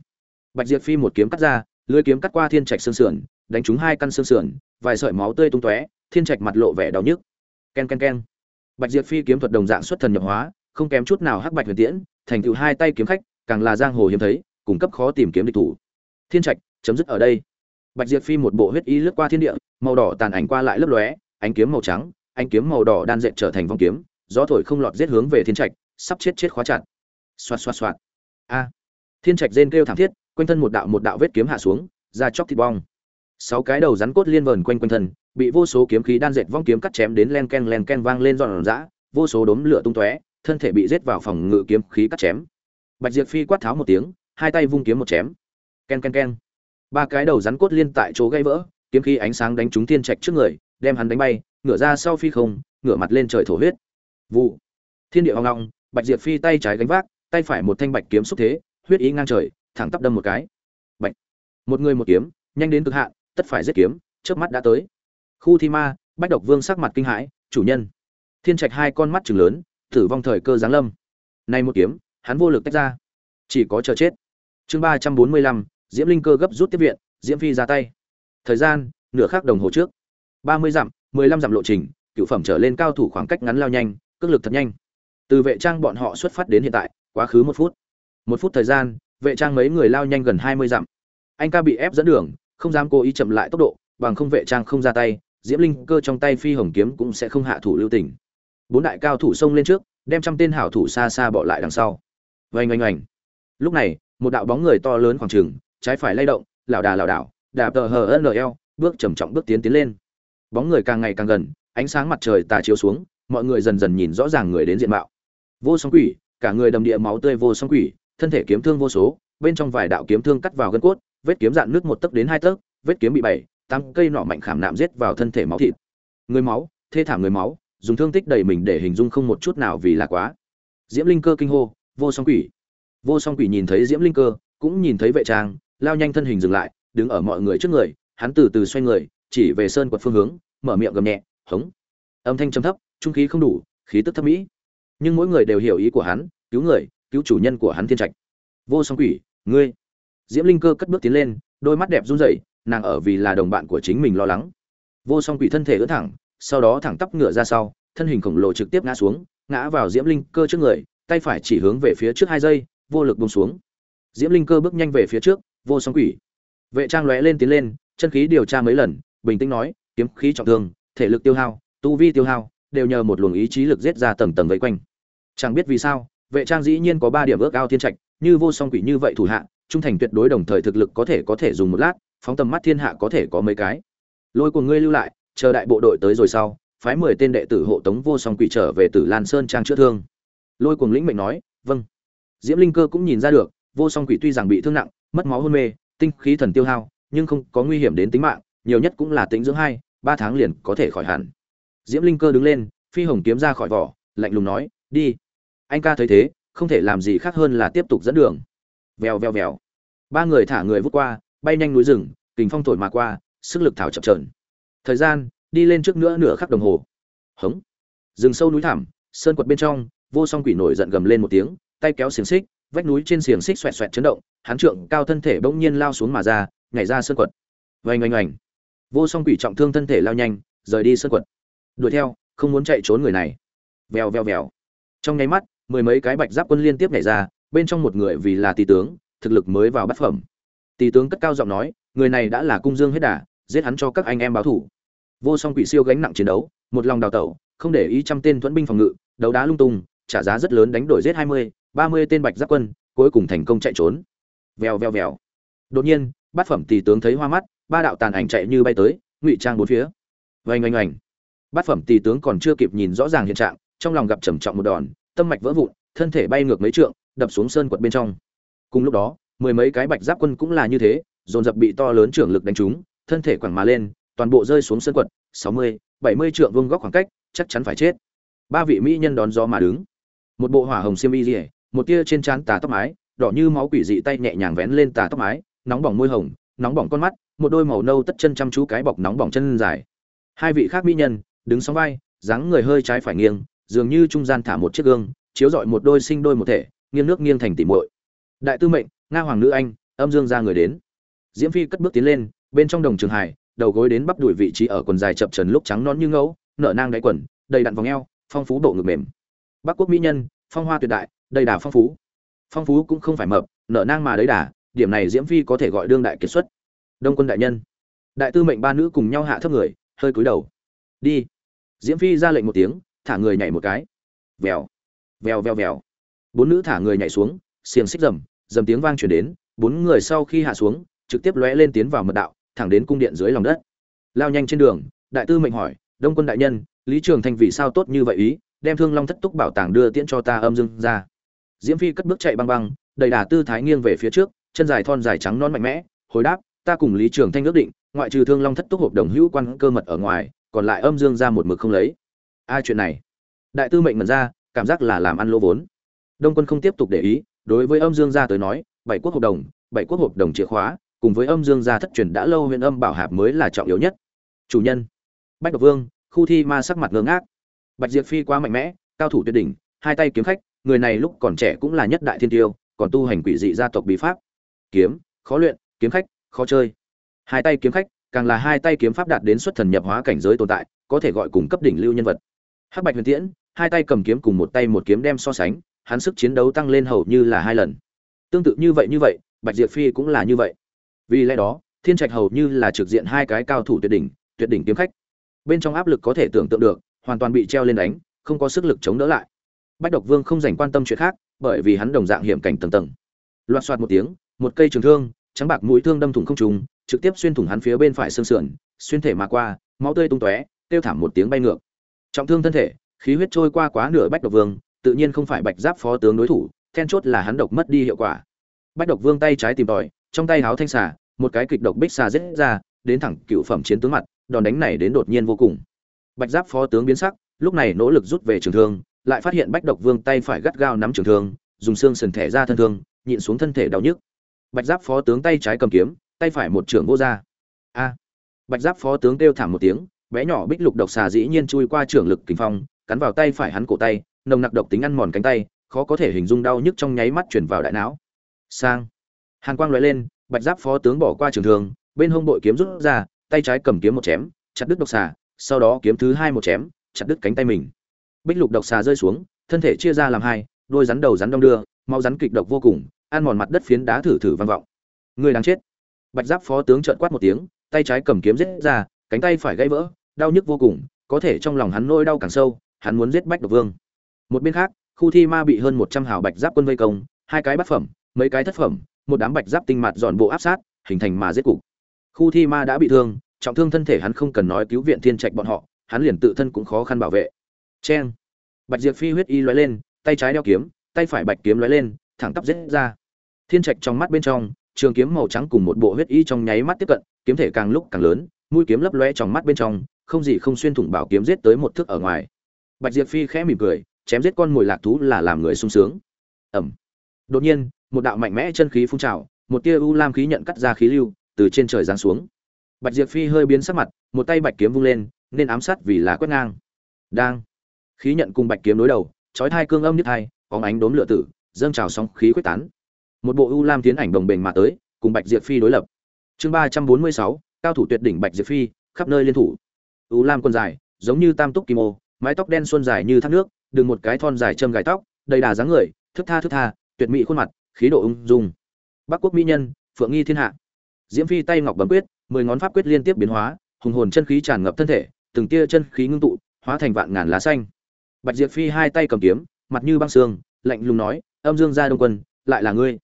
Bạch diệp phi một kiếm cắt ra, lưới kiếm cắt qua thiên trạch xương sườn, đánh trúng hai căn xương sườn, vài sợi máu tươi tung tóe, thiên trạch mặt lộ vẻ đau nhức ken ken ken. Bạch diệp phi kiếm thuật đồng dạng xuất thần nhập hóa, không kém chút nào hắc bạch huyền tiễn, thành tựu hai tay kiếm khách, càng là giang hồ hiếm thấy, cung cấp khó tìm kiếm địch thủ. Thiên trạch, chấm dứt ở đây. Bạch diệp phi một bộ huyết ý lướt qua thiên địa, màu đỏ tàn ảnh qua lại lấp lóe, ánh kiếm màu trắng, ánh kiếm màu đỏ đan dệt trở thành vong kiếm, gió thổi không lọt giết hướng về thiên trạch, sắp chết chết khóa chặt. Xoạt xoạt xoạt. A. Thiên trạch rên kêu thảm thiết, quanh thân một đạo một đạo vết kiếm hạ xuống ra chóc thịt bong sáu cái đầu rắn cốt liên vờn quanh quanh thân, bị vô số kiếm khí đan dệt vong kiếm cắt chém đến len ken len ken vang lên dọn dã vô số đốm lửa tung tóe, thân thể bị giết vào phòng ngự kiếm khí cắt chém. Bạch diệp phi quát tháo một tiếng, hai tay vung kiếm một chém. Ken ken ken. Ba cái đầu rắn cốt liên tại chỗ gây vỡ, kiếm khí ánh sáng đánh trúng thiên trạch trước người, đem hắn đánh bay, ngửa ra sau phi không, ngửa mặt lên trời thổ huyết. Vụ. Thiên địa hoang long, bạch diệp phi tay trái gánh vác, tay phải một thanh bạch kiếm xúc thế, huyết ý ngang trời, thẳng tắp đâm một cái. Bạch. Một người một kiếm, nhanh đến cực hạn tất phải giết kiếm trước mắt đã tới. Khu thi ma, bách độc vương sắc mặt kinh hãi, chủ nhân. Thiên trạch hai con mắt chừng lớn, tử vong thời cơ giáng lâm. Nay một kiếm, hắn vô lực tách ra. Chỉ có chờ chết. Chương ba trăm bốn mươi lăm, diễm linh cơ gấp rút tiếp viện, diễm phi ra tay. Thời gian, nửa khắc đồng hồ trước. Ba mươi dặm, mười lăm dặm lộ trình, cựu phẩm trở lên cao thủ khoảng cách ngắn lao nhanh, cước lực thật nhanh. Từ vệ trang bọn họ xuất phát đến hiện tại, quá khứ một phút. Một phút thời gian, vệ trang mấy người lao nhanh gần hai mươi dặm. Anh ca bị ép dẫn đường không dám cố ý chậm lại tốc độ bằng không vệ trang không ra tay diễm linh cơ trong tay phi hồng kiếm cũng sẽ không hạ thủ lưu tình. Bốn đại cao thủ xông lên trước đem trăm tên hảo thủ xa xa bỏ lại đằng sau. Vây oanh oanh. Lúc này một đạo bóng người to lớn khoảng trường, trái phải lay động lảo đà lảo đảo đạp tờ hờ nl bước trầm trọng bước tiến tiến lên. Bóng người càng ngày càng gần ánh sáng mặt trời tà chiếu xuống mọi người dần dần nhìn rõ ràng người đến diện mạo. Vô song quỷ cả người đầm địa máu tươi vô song quỷ thân thể kiếm thương vô số bên trong vài đạo kiếm thương cắt vào gân cốt vết kiếm dạn nước một tấc đến hai tấc, vết kiếm bị bảy tám cây nọ mạnh khảm nạm giết vào thân thể máu thịt. Người máu, thê thảm người máu, dùng thương tích đầy mình để hình dung không một chút nào vì là quá. Diễm linh cơ kinh hô, vô song quỷ. Vô song quỷ nhìn thấy diễm linh cơ, cũng nhìn thấy vệ trang, lao nhanh thân hình dừng lại, đứng ở mọi người trước người, hắn từ từ xoay người, chỉ về sơn quật phương hướng, mở miệng gầm nhẹ, hống. Âm thanh trầm thấp, trung khí không đủ, khí tức thấp mỹ. Nhưng mỗi người đều hiểu ý của hắn, cứu người, cứu chủ nhân của hắn thiên trạch. Vô song quỷ, ngươi diễm linh cơ cất bước tiến lên, đôi mắt đẹp run rẩy, nàng ở vì là đồng bạn của chính mình lo lắng. Vô song quỷ thân thể ướt thẳng, sau đó thẳng tắp ngựa ra sau, thân hình khổng lồ trực tiếp ngã xuống, ngã vào diễm linh cơ trước người, tay phải chỉ hướng về phía trước hai giây, vô lực bông xuống. Diễm linh cơ bước nhanh về phía trước, vô song quỷ. Vệ trang lóe lên tiến lên, chân khí điều tra mấy lần, bình tĩnh nói, kiếm khí trọng thương, thể lực tiêu hao, tu vi tiêu hao, đều nhờ một luồng ý chí lực giết ra tầng tầng vây quanh. Chẳng biết vì sao, vệ trang dĩ nhiên có ba điểm ước ao thiên trạch, như vô song quỷ như vậy thủ hạ trung thành tuyệt đối đồng thời thực lực có thể có thể dùng một lát, phóng tầm mắt thiên hạ có thể có mấy cái. Lôi của ngươi lưu lại, chờ đại bộ đội tới rồi sau, phái mười tên đệ tử hộ tống vô song quỷ trở về tử lan sơn trang chữa thương. Lôi cuồng lĩnh mệnh nói vâng. Diễm linh cơ cũng nhìn ra được, vô song quỷ tuy rằng bị thương nặng, mất máu hôn mê, tinh khí thần tiêu hao, nhưng không có nguy hiểm đến tính mạng, nhiều nhất cũng là tính dưỡng hai, ba tháng liền có thể khỏi hẳn. Diễm linh cơ đứng lên, phi hồng kiếm ra khỏi vỏ, lạnh lùng nói, đi. Anh ca thấy thế, không thể làm gì khác hơn là tiếp tục dẫn đường vèo vèo vèo. Ba người thả người vút qua, bay nhanh núi rừng, kình phong thổi mà qua, sức lực thảo chập trờn thời gian, đi lên trước nữa nửa khắc đồng hồ. Hống. Rừng sâu núi thẳm, sơn quật bên trong, vô song quỷ nổi giận gầm lên một tiếng, tay kéo xiềng xích, vách núi trên xiềng xích xoẹt xoẹt chấn động, hán trượng cao thân thể bỗng nhiên lao xuống mà ra, nhảy ra sơn quật. Vành oanh oanh. Vô song quỷ trọng thương thân thể lao nhanh, rời đi sơn quật. Đuổi theo, không muốn chạy trốn người này. Vèo vèo vèo. Trong nháy mắt, mười mấy cái bạch giáp quân liên tiếp nhảy ra bên trong một người vì là tỷ tướng, thực lực mới vào bát phẩm. Tỷ tướng cất cao giọng nói, người này đã là cung dương hết đà, giết hắn cho các anh em báo thủ. Vô song quỷ siêu gánh nặng chiến đấu, một lòng đào tẩu, không để ý trăm tên thuẫn binh phòng ngự, đấu đá lung tung, trả giá rất lớn đánh đổi giết hai mươi, ba mươi tên bạch giáp quân, cuối cùng thành công chạy trốn. Vèo vèo vèo. Đột nhiên, bát phẩm tỷ tướng thấy hoa mắt, ba đạo tàn ảnh chạy như bay tới, ngụy trang bốn phía. Vênh oanh oanh. Bát phẩm tỷ tướng còn chưa kịp nhìn rõ ràng hiện trạng, trong lòng gặp trầm trọng một đòn, tâm mạch vỡ vụn, thân thể bay ngược mấy trượng đập xuống sơn quật bên trong. Cùng lúc đó, mười mấy cái bạch giáp quân cũng là như thế, dồn dập bị to lớn trưởng lực đánh trúng, thân thể quẳng mà lên, toàn bộ rơi xuống sơn quật, sáu mươi, bảy mươi trượng vương góc khoảng cách, chắc chắn phải chết. Ba vị mỹ nhân đón gió mà đứng. Một bộ hỏa hồng xiêm y rỉa một tia trên trán tà tóc mái, đỏ như máu quỷ dị tay nhẹ nhàng vén lên tà tóc mái, nóng bỏng môi hồng, nóng bỏng con mắt, một đôi màu nâu tất chân chăm chú cái bọc nóng bỏng chân dài. Hai vị khác mỹ nhân, đứng sóng vai, dáng người hơi trái phải nghiêng, dường như trung gian thả một chiếc gương, chiếu rọi một đôi sinh đôi một thể nghiêng nước nghiêng thành tỉ muội. Đại tư mệnh, nga hoàng nữ anh, âm dương ra người đến. Diễm phi cất bước tiến lên, bên trong đồng trường hải, đầu gối đến bắp đùi vị trí ở quần dài chập trần lúc trắng non như ngẫu, nở nang đáy quần, đầy đặn vòng eo, phong phú độ ngực mềm. Bắc quốc mỹ nhân, phong hoa tuyệt đại, đầy đà phong phú. Phong phú cũng không phải mập, nở nang mà đấy đà, điểm này diễm phi có thể gọi đương đại kiệt xuất. Đông quân đại nhân. Đại tư mệnh ba nữ cùng nhau hạ thấp người, hơi cúi đầu. Đi. Diễm phi ra lệnh một tiếng, thả người nhảy một cái. Vèo. Vèo vèo vèo bốn nữ thả người nhảy xuống, xiềng xích rầm rầm tiếng vang chuyển đến, bốn người sau khi hạ xuống, trực tiếp lóe lên tiến vào mật đạo, thẳng đến cung điện dưới lòng đất. Lao nhanh trên đường, đại tư mệnh hỏi, đông quân đại nhân, lý trường thanh vì sao tốt như vậy ý, đem thương long thất túc bảo tàng đưa tiễn cho ta âm dương ra? Diễm phi cất bước chạy băng băng, đầy đà tư thái nghiêng về phía trước, chân dài thon dài trắng non mạnh mẽ, hồi đáp, ta cùng lý trường thanh ước định, ngoại trừ thương long thất túc hộp đồng hữu quan cơ mật ở ngoài, còn lại âm dương ra một mực không lấy. Ai chuyện này. Đại tư mệnh mật ra, cảm giác là làm ăn lỗ vốn đông quân không tiếp tục để ý, đối với âm dương gia tới nói, bảy quốc hợp đồng, bảy quốc hợp đồng chìa khóa, cùng với âm dương gia thất truyền đã lâu huyện âm bảo hạp mới là trọng yếu nhất. Chủ nhân, bách độc vương, khu thi ma sắc mặt ngơ ngác. Bạch diệp phi quá mạnh mẽ, cao thủ tuyệt đỉnh, hai tay kiếm khách, người này lúc còn trẻ cũng là nhất đại thiên tiêu, còn tu hành quỷ dị gia tộc bí pháp. Kiếm, khó luyện, kiếm khách, khó chơi. Hai tay kiếm khách, càng là hai tay kiếm pháp đạt đến xuất thần nhập hóa cảnh giới tồn tại, có thể gọi cùng cấp đỉnh lưu nhân vật. Hắc bạch huyền tiễn, hai tay cầm kiếm cùng một tay một kiếm đem so sánh hắn sức chiến đấu tăng lên hầu như là hai lần. Tương tự như vậy như vậy, bạch diệp phi cũng là như vậy. Vì lẽ đó, thiên trạch hầu như là trực diện hai cái cao thủ tuyệt đỉnh tuyệt đỉnh kiếm khách. Bên trong áp lực có thể tưởng tượng được, hoàn toàn bị treo lên đánh, không có sức lực chống đỡ lại. Bách độc vương không dành quan tâm chuyện khác, bởi vì hắn đồng dạng hiểm cảnh tầng tầng. Loạt soạt một tiếng, một cây trường thương, trắng bạc mũi thương đâm thủng không trùng trực tiếp xuyên thủng hắn phía bên phải xương sườn, xuyên thể mà qua, máu tươi tung tóe, kêu thảm một tiếng bay ngược. Trọng thương thân thể, khí huyết trôi qua quá nửa bách độc vương tự nhiên không phải bạch giáp phó tướng đối thủ, then chốt là hắn độc mất đi hiệu quả. Bách độc vương tay trái tìm tòi, trong tay háo thanh xà, một cái kịch độc bích xà rết ra, đến thẳng cựu phẩm chiến tướng mặt, đòn đánh này đến đột nhiên vô cùng. Bạch giáp phó tướng biến sắc, lúc này nỗ lực rút về trường thương, lại phát hiện bách độc vương tay phải gắt gao nắm trường thương, dùng xương sần thẻ ra thân thương, nhịn xuống thân thể đau nhức. Bạch giáp phó tướng tay trái cầm kiếm, tay phải một trường vô ra. A! Bạch giáp phó tướng kêu thảm một tiếng, bé nhỏ bích lục độc xà dĩ nhiên chui qua trường lực kinh phong, cắn vào tay phải hắn cổ tay nồng nặc độc tính ăn mòn cánh tay, khó có thể hình dung đau nhức trong nháy mắt chuyển vào đại não. Sang. Hàn quang loại lên, bạch giáp phó tướng bỏ qua trường thường bên hông bội kiếm rút ra, tay trái cầm kiếm một chém, chặt đứt độc xà, sau đó kiếm thứ hai một chém, chặt đứt cánh tay mình. Bích lục độc xà rơi xuống, thân thể chia ra làm hai, đôi rắn đầu rắn đong đưa mau rắn kịch độc vô cùng, ăn mòn mặt đất phiến đá thử thử vang vọng. Người đáng chết. Bạch giáp phó tướng trợn quát một tiếng, tay trái cầm kiếm giết ra, cánh tay phải gãy vỡ, đau nhức vô cùng, có thể trong lòng hắn nỗi đau càng sâu, hắn muốn giết bách độc vương một bên khác, khu thi ma bị hơn một trăm hào bạch giáp quân vây công, hai cái bát phẩm, mấy cái thất phẩm, một đám bạch giáp tinh mặt dọn bộ áp sát, hình thành mà giết cục. Khu thi ma đã bị thương, trọng thương thân thể hắn không cần nói cứu viện thiên trạch bọn họ, hắn liền tự thân cũng khó khăn bảo vệ. Cheng. Bạch diệp phi huyết y lóe lên, tay trái đeo kiếm, tay phải bạch kiếm lóe lên, thẳng tắp giết ra. Thiên trạch trong mắt bên trong, trường kiếm màu trắng cùng một bộ huyết y trong nháy mắt tiếp cận, kiếm thể càng lúc càng lớn, mũi kiếm lấp lóe trong mắt bên trong, không gì không xuyên thủng bảo kiếm giết tới một thước ở ngoài. Bạch diệp phi khẽ mỉm cười chém giết con mồi lạc thú là làm người sung sướng. Ẩm. Đột nhiên, một đạo mạnh mẽ chân khí phun trào, một tia u lam khí nhận cắt ra khí lưu, từ trên trời giáng xuống. Bạch diệp phi hơi biến sắc mặt, một tay bạch kiếm vung lên, nên ám sát vì là quét ngang. Đang. Khí nhận cùng bạch kiếm đối đầu, chói thai cương âm nhất hai bóng ánh đốm lửa tử, dâng trào sóng khí quyết tán. Một bộ u lam tiến ảnh đồng bền mà tới, cùng bạch diệp phi đối lập. Chương ba trăm bốn mươi sáu, cao thủ tuyệt đỉnh bạch diệp phi, khắp nơi liên thủ. U lam quân dài, giống như tam túc kim ô mái tóc đen xuân dài như thác nước, đừng một cái thon dài châm gài tóc, đầy đà dáng người, thức tha thức tha, tuyệt mỹ khuôn mặt, khí độ ung dung. Bắc quốc mỹ nhân, phượng nghi thiên hạ. Diễm phi tay ngọc bấm quyết, mười ngón pháp quyết liên tiếp biến hóa, hùng hồn chân khí tràn ngập thân thể, từng tia chân khí ngưng tụ, hóa thành vạn ngàn lá xanh. Bạch diệp phi hai tay cầm kiếm, mặt như băng sương, lạnh lùng nói, âm dương gia đông quân, lại là ngươi.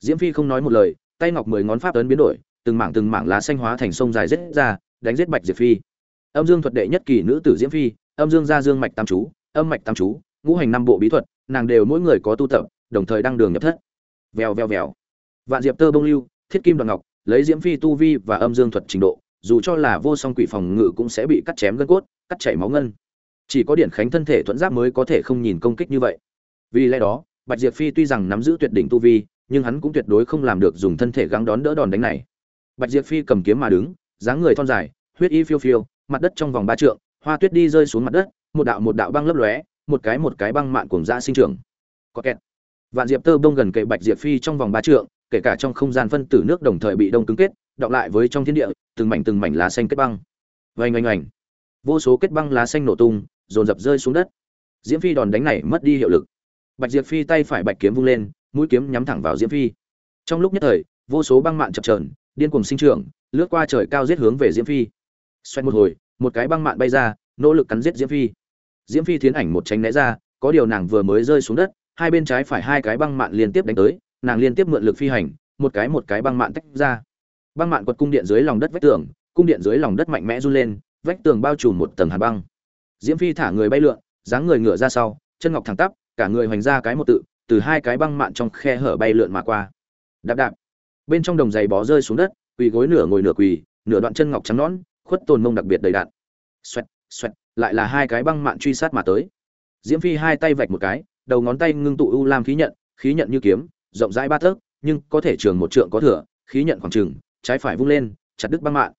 Diễm phi không nói một lời, tay ngọc mười ngón pháp ấn biến đổi, từng mảng từng mảng lá xanh hóa thành sông dài rết ra, đánh giết bạch diệp phi. Âm dương thuật đệ nhất kỳ nữ tử diễm phi âm dương gia dương mạch tam chú, âm mạch tam chú, ngũ hành năm bộ bí thuật, nàng đều mỗi người có tu tập, đồng thời đăng đường nhập thất. Vèo vèo vèo. Vạn diệp tơ bông lưu, thiết kim đoạn ngọc, lấy diễm phi tu vi và âm dương thuật trình độ, dù cho là vô song quỷ phòng ngự cũng sẽ bị cắt chém gân cốt, cắt chảy máu ngân. Chỉ có điển khánh thân thể thuẫn giáp mới có thể không nhìn công kích như vậy. Vì lẽ đó, bạch diệp phi tuy rằng nắm giữ tuyệt đỉnh tu vi, nhưng hắn cũng tuyệt đối không làm được dùng thân thể gắng đón đỡ đòn đánh này. Bạch diệp phi cầm kiếm mà đứng, dáng người thon dài, huyết y phiêu phiêu, mặt đất trong vòng ba trượng hoa tuyết đi rơi xuống mặt đất, một đạo một đạo băng lấp lóe, một cái một cái băng mạn cuồng dã sinh trưởng. Có kẹt. Vạn diệp tơ bông gần kệ bạch diệp phi trong vòng ba trượng, kể cả trong không gian phân tử nước đồng thời bị đông cứng kết, đọng lại với trong thiên địa, từng mảnh từng mảnh lá xanh kết băng. Vành oanh oanh. Vô số kết băng lá xanh nổ tung, dồn dập rơi xuống đất. Diễm phi đòn đánh này mất đi hiệu lực. Bạch diệp phi tay phải bạch kiếm vung lên, mũi kiếm nhắm thẳng vào diễm phi. Trong lúc nhất thời, vô số băng mạn chập trờn điên cuồng sinh trưởng, lướt qua trời cao giết hướng về diễm phi. Xoay một hồi một cái băng mạn bay ra, nỗ lực cắn giết diễm phi. Diễm phi tiến ảnh một tránh né ra, có điều nàng vừa mới rơi xuống đất, hai bên trái phải hai cái băng mạn liên tiếp đánh tới, nàng liên tiếp mượn lực phi hành, một cái một cái băng mạn tách ra. Băng mạn quật cung điện dưới lòng đất vách tường, cung điện dưới lòng đất mạnh mẽ run lên, vách tường bao trùm một tầng hàn băng. Diễm phi thả người bay lượn, dáng người ngựa ra sau, chân ngọc thẳng tắp, cả người hoành ra cái một tự, từ hai cái băng mạn trong khe hở bay lượn mà qua. Đạp đạp. Bên trong đồng giày bó rơi xuống đất, quỳ gối nửa ngồi nửa quỳ, nửa đoạn chân ngọc trắng nõn khuất tồn mông đặc biệt đầy đạn. Xoẹt xoẹt lại là hai cái băng mạn truy sát mà tới. Diễm phi hai tay vạch một cái đầu ngón tay ngưng tụ u lam khí nhận khí nhận như kiếm rộng rãi ba thước, nhưng có thể trường một trượng có thừa khí nhận khoảng trừng trái phải vung lên chặt đứt băng mạn.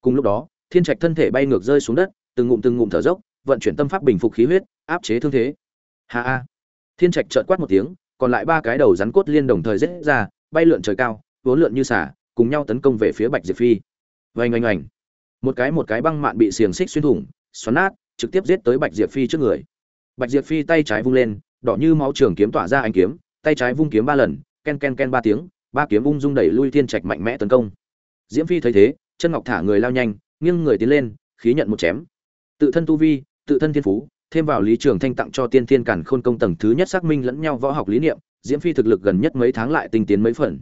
Cùng lúc đó thiên trạch thân thể bay ngược rơi xuống đất từng ngụm từng ngụm thở dốc vận chuyển tâm pháp bình phục khí huyết áp chế thương thế. Ha a thiên trạch trợn quát một tiếng còn lại ba cái đầu rắn cốt liên đồng thời rết ra bay lượn trời cao vốn lượn như xả cùng nhau tấn công về phía bạch diệp phi. Vành oanh oanh một cái một cái băng mạn bị xiềng xích xuyên thủng, xoắn nát, trực tiếp giết tới bạch diệp phi trước người. Bạch diệp phi tay trái vung lên, đỏ như máu trường kiếm tỏa ra ánh kiếm, tay trái vung kiếm ba lần, ken ken ken ba tiếng, ba kiếm ung dung đẩy lui thiên trạch mạnh mẽ tấn công. Diễm phi thấy thế, chân ngọc thả người lao nhanh, nghiêng người tiến lên, khí nhận một chém. Tự thân tu vi, tự thân thiên phú, thêm vào lý trường thanh tặng cho tiên thiên cản khôn công tầng thứ nhất xác minh lẫn nhau võ học lý niệm, diễm phi thực lực gần nhất mấy tháng lại tinh tiến mấy phần.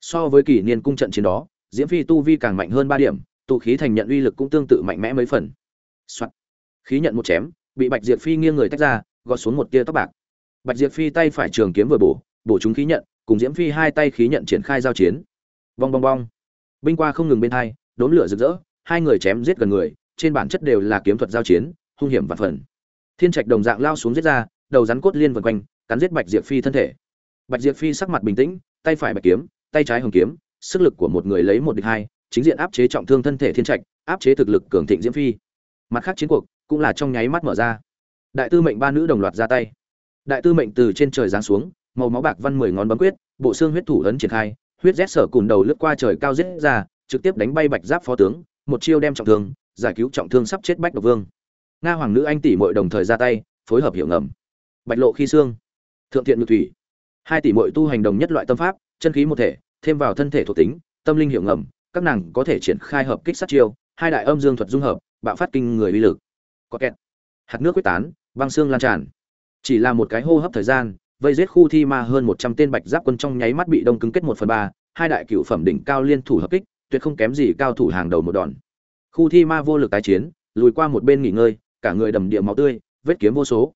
So với kỷ niên cung trận chiến đó, diễm phi tu vi càng mạnh hơn ba điểm tụ khí thành nhận uy lực cũng tương tự mạnh mẽ mấy phần、Soạn. khí nhận một chém, bị bạch diệp phi nghiêng người tách ra, gọt xuống một tia tóc bạc. Bạch diệp phi tay phải trường kiếm vừa bổ bổ chúng khí nhận, cùng diễm phi hai tay khí nhận triển khai giao chiến. Bong bong bong. Binh qua không ngừng bên hai, đốn lửa rực rỡ, hai người chém giết gần người, trên bản chất đều là kiếm thuật giao chiến, hung hiểm và phần. Thiên trạch đồng dạng lao xuống giết ra, đầu rắn cốt liên vần quanh, cắn giết bạch diệp phi thân thể. Bạch diệp phi sắc mặt bình tĩnh, tay phải bạch kiếm, tay trái hồng kiếm, sức lực của một người lấy một địch hai chính diện áp chế trọng thương thân thể thiên trạch, áp chế thực lực cường thịnh diễm phi. Mặt khác chiến cuộc cũng là trong nháy mắt mở ra. Đại tư mệnh ba nữ đồng loạt ra tay. Đại tư mệnh từ trên trời giáng xuống, màu máu bạc văn mười ngón bấm quyết, bộ xương huyết thủ ấn triển khai, huyết rét sở cùn đầu lướt qua trời cao giết ra, trực tiếp đánh bay bạch giáp phó tướng, một chiêu đem trọng thương, giải cứu trọng thương sắp chết bách độc vương. Nga hoàng nữ anh tỷ muội đồng thời ra tay, phối hợp hiệu ngầm. Bạch lộ khi xương thượng thiện ngự thủy. Hai tỷ muội tu hành đồng nhất loại tâm pháp, chân khí một thể, thêm vào thân thể thuộc tính, tâm linh hiệu ngầm các nàng có thể triển khai hợp kích sát chiêu, hai đại âm dương thuật dung hợp, bạo phát kinh người uy lực. Có kẹt. Hạt nước quyết tán, băng xương lan tràn. Chỉ là một cái hô hấp thời gian, vây giết khu thi ma hơn một trăm tên bạch giáp quân trong nháy mắt bị đông cứng kết một phần ba, hai đại cựu phẩm đỉnh cao liên thủ hợp kích, tuyệt không kém gì cao thủ hàng đầu một đòn. Khu thi ma vô lực tái chiến, lùi qua một bên nghỉ ngơi, cả người đầm địa máu tươi, vết kiếm vô số.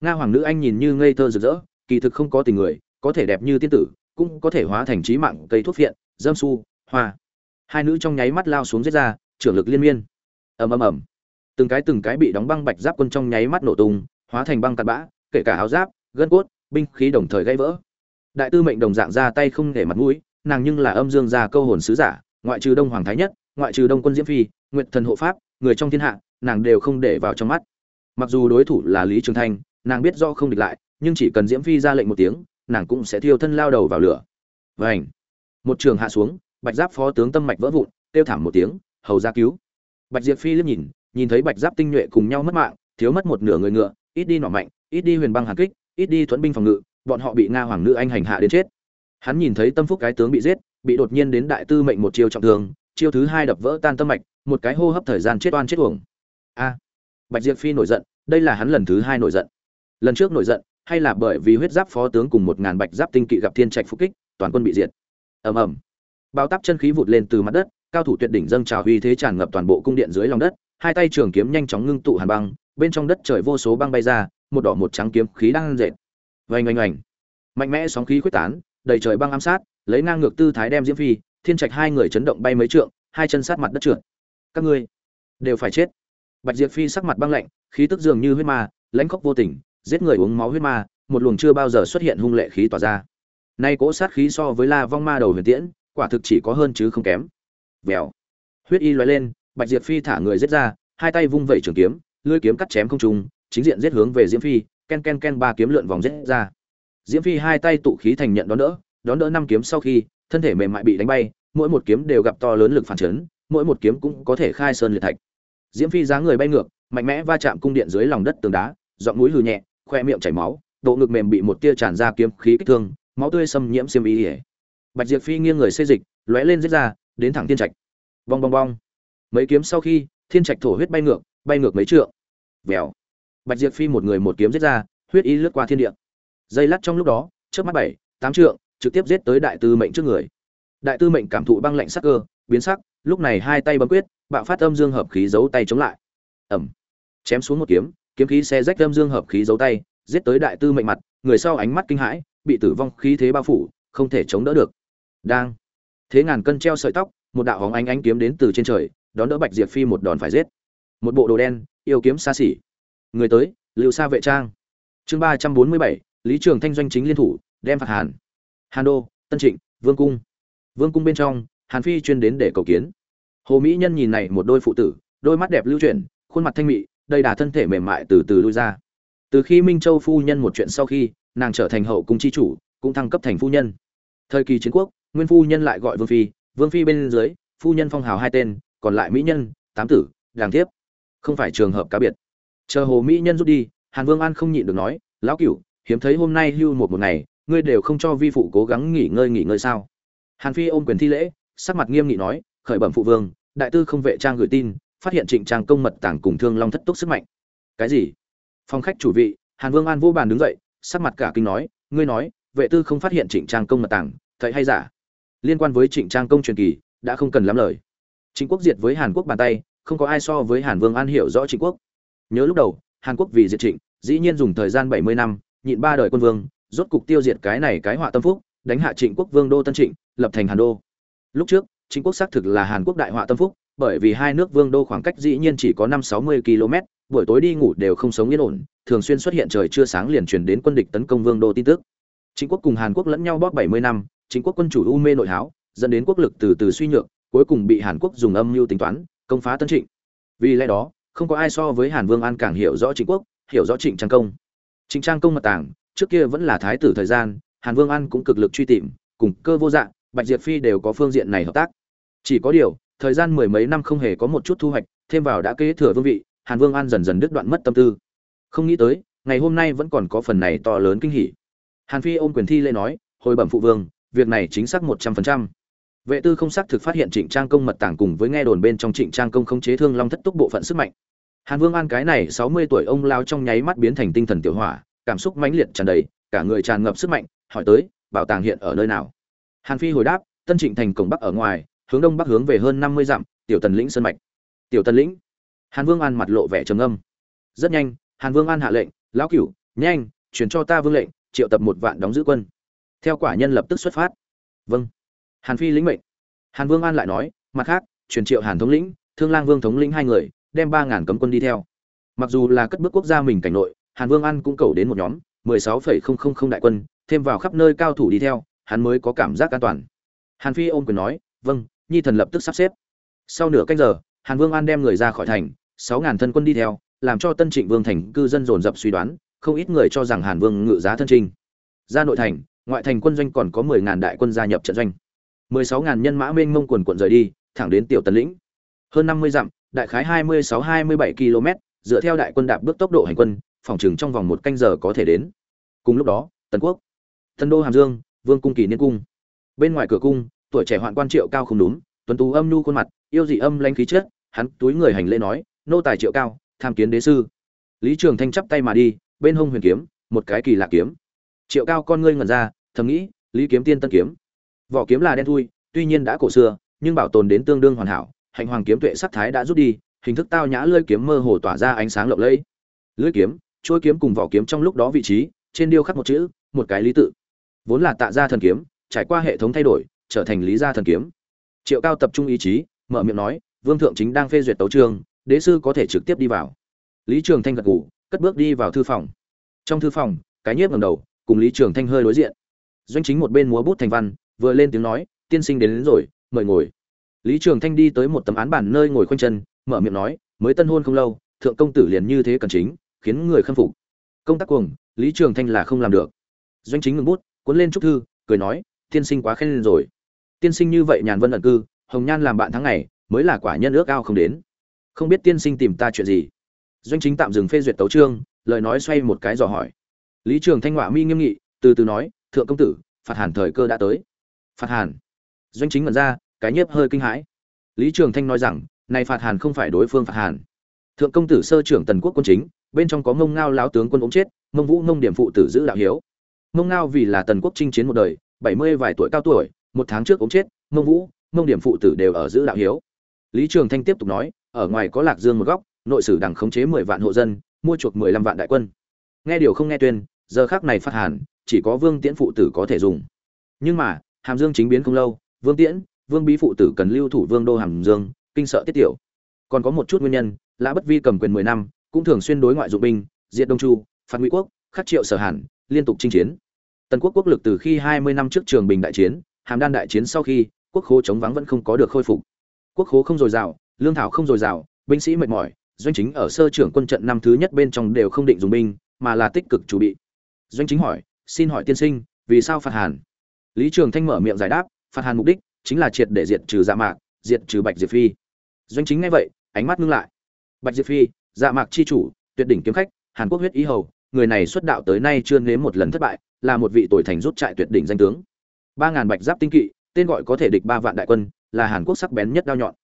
Nga hoàng nữ anh nhìn như ngây thơ rực rỡ, kỳ thực không có tình người, có thể đẹp như tiên tử, cũng có thể hóa thành trí mạng cây thuốc phiện, dâm su, hoa hai nữ trong nháy mắt lao xuống giết ra, trưởng lực liên miên. Ầm ầm ầm. Từng cái từng cái bị đóng băng bạch giáp quân trong nháy mắt nổ tung, hóa thành băng tạt bã, kể cả áo giáp, gân cốt, binh khí đồng thời gãy vỡ. Đại tư mệnh đồng dạng ra tay không để mặt mũi, nàng nhưng là âm dương gia câu hồn sứ giả, ngoại trừ đông hoàng thái nhất, ngoại trừ đông quân diễm phi nguyện thần hộ pháp, người trong thiên hạ, nàng đều không để vào trong mắt. Mặc dù đối thủ là lý trường thanh, nàng biết do không địch lại, nhưng chỉ cần diễm phi ra lệnh một tiếng, nàng cũng sẽ thiêu thân lao đầu vào lửa. Vảnh một trường hạ xuống bạch giáp phó tướng tâm mạch vỡ vụn, kêu thảm một tiếng, hầu ra cứu. Bạch diệp phi liếc nhìn nhìn thấy bạch giáp tinh nhuệ cùng nhau mất mạng, thiếu mất một nửa người ngựa, ít đi nỏ mạnh, ít đi huyền băng hàn kích, ít đi thuẫn binh phòng ngự, bọn họ bị nga hoàng nữ anh hành hạ đến chết. Hắn nhìn thấy tâm phúc cái tướng bị giết, bị đột nhiên đến đại tư mệnh một chiêu trọng thương, chiêu thứ hai đập vỡ tan tâm mạch, một cái hô hấp thời gian chết oan chết uổng. A! Bạch diệp phi nổi giận, đây là hắn lần thứ hai nổi giận. Lần trước nổi giận, hay là bởi vì huyết giáp phó tướng cùng một ngàn bạch giáp tinh kỵ gặp thiên trạch phục kích, toàn quân bị diệt. Ầm ầm bao táp chân khí vụt lên từ mặt đất, cao thủ tuyệt đỉnh dâng trào uy thế tràn ngập toàn bộ cung điện dưới lòng đất, hai tay trường kiếm nhanh chóng ngưng tụ hàn băng, bên trong đất trời vô số băng bay ra, một đỏ một trắng kiếm khí đang dệt vành oanh oanh. Mạnh mẽ sóng khí quyết tán, đầy trời băng ám sát, lấy ngang ngược tư thái đem diễm phi, thiên trạch hai người chấn động bay mấy trượng, hai chân sát mặt đất trượt. Các ngươi đều phải chết. Bạch diệp phi sắc mặt băng lạnh, khí tức dường như huyết ma, lãnh khóc vô tình, giết người uống máu huyết ma, một luồng chưa bao giờ xuất hiện hung lệ khí tỏa ra. Nay cỗ sát khí so với la vong ma đầu huyền tiễn quả thực chỉ có hơn chứ không kém. Vèo. Huyết y lóe lên, bạch diệp phi thả người giết ra, hai tay vung vẩy trường kiếm, lưỡi kiếm cắt chém không trùng chính diện giết hướng về diễm phi, ken ken ken ba kiếm lượn vòng giết ra. Diễm phi hai tay tụ khí thành nhận đón đỡ đón đỡ năm kiếm sau khi, thân thể mềm mại bị đánh bay, mỗi một kiếm đều gặp to lớn lực phản chấn, mỗi một kiếm cũng có thể khai sơn liệt thạch. Diễm phi dáng người bay ngược, mạnh mẽ va chạm cung điện dưới lòng đất tường đá, giọng mũi hừ nhẹ, khoe miệng chảy máu, độ ngực mềm bị một tia tràn ra kiếm khí kích thương, máu tươi xâm nhiễm xiêm y bạch diệp phi nghiêng người xê dịch, lóe lên giết ra, đến thẳng thiên trạch. Bong bong bong. Mấy kiếm sau khi, thiên trạch thổ huyết bay ngược bay ngược mấy trượng. Vèo. Bạch diệp phi một người một kiếm giết ra, huyết y lướt qua thiên địa. Dây lắt trong lúc đó, trước mắt bảy, tám trượng, trực tiếp giết tới đại tư mệnh trước người. Đại tư mệnh cảm thụ băng lạnh sắc cơ, biến sắc, lúc này hai tay bấm quyết, bạo phát âm dương hợp khí giấu tay chống lại. Ẩm chém xuống một kiếm kiếm khí xe rách âm dương hợp khí giấu tay, giết tới đại tư mệnh mặt, người sau ánh mắt kinh hãi, bị tử vong khí thế bao phủ, không thể chống đỡ được đang. Thế ngàn cân treo sợi tóc, một đạo hóng ánh ánh kiếm đến từ trên trời, đón đỡ bạch diệp phi một đòn phải giết. Một bộ đồ đen, yêu kiếm xa xỉ. Người tới, lưu xa vệ trang. Chương ba trăm bốn mươi bảy, lý trường thanh doanh chính liên thủ, đem phạt hàn. Hàn đô, tân trịnh, vương cung. Vương cung bên trong, hàn phi chuyên đến để cầu kiến. Hồ mỹ nhân nhìn này một đôi phụ tử, đôi mắt đẹp lưu chuyển, khuôn mặt thanh mị, đầy đà thân thể mềm mại từ từ lui ra. Từ khi minh châu phu nhân một chuyện sau khi, nàng trở thành hậu cung chi chủ, cũng thăng cấp thành phu nhân. Thời kỳ chiến quốc nguyên phu nhân lại gọi vương phi vương phi bên dưới, phu nhân phong hào hai tên, còn lại mỹ nhân, tám tử, đàng tiếp không phải trường hợp cá biệt. Chờ hồ mỹ nhân rút đi, hàn vương an không nhịn được nói, lão cửu, hiếm thấy hôm nay hưu một một ngày, ngươi đều không cho vi phụ cố gắng nghỉ ngơi nghỉ ngơi sao? Hàn phi ôm quyền thi lễ, sắc mặt nghiêm nghị nói, khởi bẩm phụ vương, đại tư không vệ trang gửi tin, phát hiện trịnh trang công mật tảng cùng thương long thất túc sức mạnh. Cái gì? Phong khách chủ vị, hàn vương an vô bàn đứng dậy, sắc mặt cả kinh nói, ngươi nói, vệ tư không phát hiện trịnh trang công mật tảng thầy hay giả? Liên quan với trịnh trang công truyền kỳ, đã không cần lắm lời. Trịnh quốc diệt với hàn quốc bàn tay, không có ai so với hàn vương an hiểu rõ trịnh quốc. Nhớ lúc đầu, hàn quốc vì diệt trịnh, dĩ nhiên dùng thời gian bảy mươi năm, nhịn ba đời quân vương, rốt cục tiêu diệt cái này cái họa tâm phúc, đánh hạ trịnh quốc vương đô tân trịnh, lập thành hàn đô. Lúc trước, trịnh quốc xác thực là hàn quốc đại họa tâm phúc, bởi vì hai nước vương đô khoảng cách dĩ nhiên chỉ có năm sáu mươi km, buổi tối đi ngủ đều không sống yên ổn, thường xuyên xuất hiện trời chưa sáng liền truyền đến quân địch tấn công vương đô tin tức. Chính quốc cùng hàn quốc lẫn nhau bóp bảy mươi năm, chính quốc quân chủ u mê nội háo, dẫn đến quốc lực từ từ suy nhược, cuối cùng bị hàn quốc dùng âm mưu tính toán, công phá tân trịnh. Vì lẽ đó, không có ai so với hàn vương an càng hiểu rõ Chính quốc, hiểu rõ trịnh trang công. Trịnh trang công mật tảng, trước kia vẫn là thái tử thời gian, hàn vương an cũng cực lực truy tìm, cùng cơ vô dạng bạch diệp phi đều có phương diện này hợp tác. Chỉ có điều, thời gian mười mấy năm không hề có một chút thu hoạch, thêm vào đã kế thừa vương vị, hàn vương an dần dần đứt đoạn mất tâm tư. Không nghĩ tới, ngày hôm nay vẫn còn có phần này to lớn kinh hỉ hàn phi ôm quyền thi lễ nói, hồi bẩm phụ vương, việc này chính xác một trăm phần trăm. Vệ tư không xác thực phát hiện trịnh trang công mật tảng cùng với nghe đồn bên trong trịnh trang công không chế thương long thất túc bộ phận sức mạnh. Hàn vương an cái này sáu mươi tuổi ông lao trong nháy mắt biến thành tinh thần tiểu hỏa, cảm xúc mãnh liệt tràn đầy, cả người tràn ngập sức mạnh, hỏi tới, bảo tàng hiện ở nơi nào? Hàn phi hồi đáp, tân trịnh thành cổng bắc ở ngoài, hướng đông bắc hướng về hơn năm mươi dặm, tiểu tần lĩnh sơn mạch. Tiểu tần lĩnh? Hàn vương an mặt lộ vẻ trầm âm rất nhanh, hàn vương an hạ lệnh, lão cửu, nhanh chuyển cho ta vương lệnh triệu tập một vạn đóng giữ quân. Theo quả nhân lập tức xuất phát. Vâng. Hàn phi lĩnh mệnh. Hàn vương an lại nói, mặt khác, truyền triệu hàn thống lĩnh, thương lang vương thống lĩnh hai người, đem ba ngàn cấm quân đi theo. Mặc dù là cất bước quốc gia mình cảnh nội, hàn vương an cũng cầu đến một nhóm, mười sáu phẩy không không không đại quân, thêm vào khắp nơi cao thủ đi theo, hắn mới có cảm giác an toàn. Hàn phi ôm quyền nói vâng nhi thần lập tức sắp xếp. Sau nửa canh giờ, hàn vương an đem người ra khỏi thành, sáu ngàn thân quân đi theo, làm cho tân trịnh vương thành cư dân dồn dập suy đoán không ít người cho rằng hàn vương ngự giá thân trình. Ra nội thành, ngoại thành quân doanh còn có mười ngàn đại quân gia nhập trận doanh. Mười sáu ngàn nhân mã mênh mông quần quần rời đi, thẳng đến tiểu tần lĩnh. Hơn năm mươi dặm, đại khái hai mươi sáu, hai mươi bảy km dựa theo đại quân đạp bước tốc độ hành quân, phòng trường trong vòng một canh giờ có thể đến. Cùng lúc đó, tần quốc tân đô hàm dương, vương cung kỳ niên cung. Bên ngoài cửa cung, tuổi trẻ hoạn quan triệu cao không đúng tuấn tú âm nhu khuôn mặt, yêu dị âm lãnh khí chất, hắn túi người hành lễ nói, nô tài triệu cao, tham kiến đế sư. Lý trường thanh chắp tay mà đi bên hông huyền kiếm, một cái kỳ lạ kiếm. Triệu cao con ngươi ngẩn ra, thầm nghĩ, lý kiếm tiên tân kiếm. Vỏ kiếm là đen thui, tuy nhiên đã cổ xưa, nhưng bảo tồn đến tương đương hoàn hảo, hạnh hoàng kiếm tuệ sắc thái đã rút đi, hình thức tao nhã lưỡi kiếm mơ hồ tỏa ra ánh sáng lộng lẫy. Lưỡi kiếm, chuôi kiếm cùng vỏ kiếm trong lúc đó vị trí, trên điêu khắc một chữ, một cái lý tự. Vốn là tạ gia thần kiếm, trải qua hệ thống thay đổi, trở thành lý gia thần kiếm. Triệu cao tập trung ý chí, mở miệng nói, vương thượng chính đang phê duyệt tấu trường, đế sư có thể trực tiếp đi vào. Lý trường thanh gật gù cất bước đi vào thư phòng. Trong thư phòng cái nhiếp ngầm đầu cùng lý trường thanh hơi đối diện. Doanh chính một bên múa bút thành văn vừa lên tiếng nói tiên sinh đến, đến rồi mời ngồi. Lý trường thanh đi tới một tấm án bản nơi ngồi khoanh chân mở miệng nói mới tân hôn không lâu thượng công tử liền như thế cần chính khiến người khâm phục. Công tác cuồng lý trường thanh là không làm được. Doanh chính ngừng bút cuốn lên trúc thư cười nói tiên sinh quá khen lên rồi. Tiên sinh như vậy nhàn vân ẩn cư hồng nhan làm bạn tháng ngày mới là quả nhân ước ao không đến. Không biết tiên sinh tìm ta chuyện gì? Doanh chính tạm dừng phê duyệt tấu trương lời nói xoay một cái dò hỏi. Lý trường thanh họa mi nghiêm nghị, từ từ nói, thượng công tử, phạt hàn thời cơ đã tới. Phạt hàn? Doanh chính mật ra, cái nhiếp hơi kinh hãi. Lý trường thanh nói rằng, này phạt hàn không phải đối phương phạt hàn. Thượng công tử sơ trưởng tần quốc quân chính, bên trong có mông ngao láo tướng quân ống chết mông vũ mông điểm phụ tử giữ đạo hiếu. Mông ngao vì là tần quốc chinh chiến một đời, bảy mươi vài tuổi cao tuổi, một tháng trước ống chết mông vũ mông điểm phụ tử đều ở giữ đạo hiếu. Lý trường thanh tiếp tục nói, ở ngoài có lạc dương một góc nội sử đảng khống chế mười vạn hộ dân, mua chuộc mười lăm vạn đại quân. Nghe điều không nghe tuyên, giờ khác này phát hàn, chỉ có vương tiễn phụ tử có thể dùng. Nhưng mà, hàm dương chính biến không lâu, vương tiễn, vương bí phụ tử cần lưu thủ vương đô hàm dương, kinh sợ tiết tiểu. Còn có một chút nguyên nhân, lã bất vi cầm quyền mười năm, cũng thường xuyên đối ngoại dụng binh, diệt đông chu, phạt ngụy quốc, khắc triệu sở hàn, liên tục chinh chiến. Tần quốc quốc lực từ khi hai mươi năm trước trường bình đại chiến, hàm đan đại chiến sau khi, quốc khố chống vắng vẫn không có được khôi phục. Quốc khố không dồi dào, lương thảo không dồi dào, binh sĩ mệt mỏi doanh chính ở sơ trưởng quân trận năm thứ nhất bên trong đều không định dùng binh, mà là tích cực chuẩn bị. Doanh chính hỏi, xin hỏi tiên sinh, vì sao phạt hàn? Lý trường thanh mở miệng giải đáp, phạt hàn mục đích chính là triệt để diệt trừ dạ mạc, diệt trừ bạch diệp phi. Doanh chính ngay vậy, ánh mắt ngưng lại. Bạch diệp phi dạ mạc chi chủ, tuyệt đỉnh kiếm khách, hàn quốc huyết ý hầu, người này xuất đạo tới nay chưa nếm một lần thất bại, là một vị tuổi thành rút trại tuyệt đỉnh danh tướng. Ba ngàn bạch giáp tinh kỵ, tên gọi có thể địch ba vạn đại quân, là hàn quốc sắc bén nhất đao nhọn.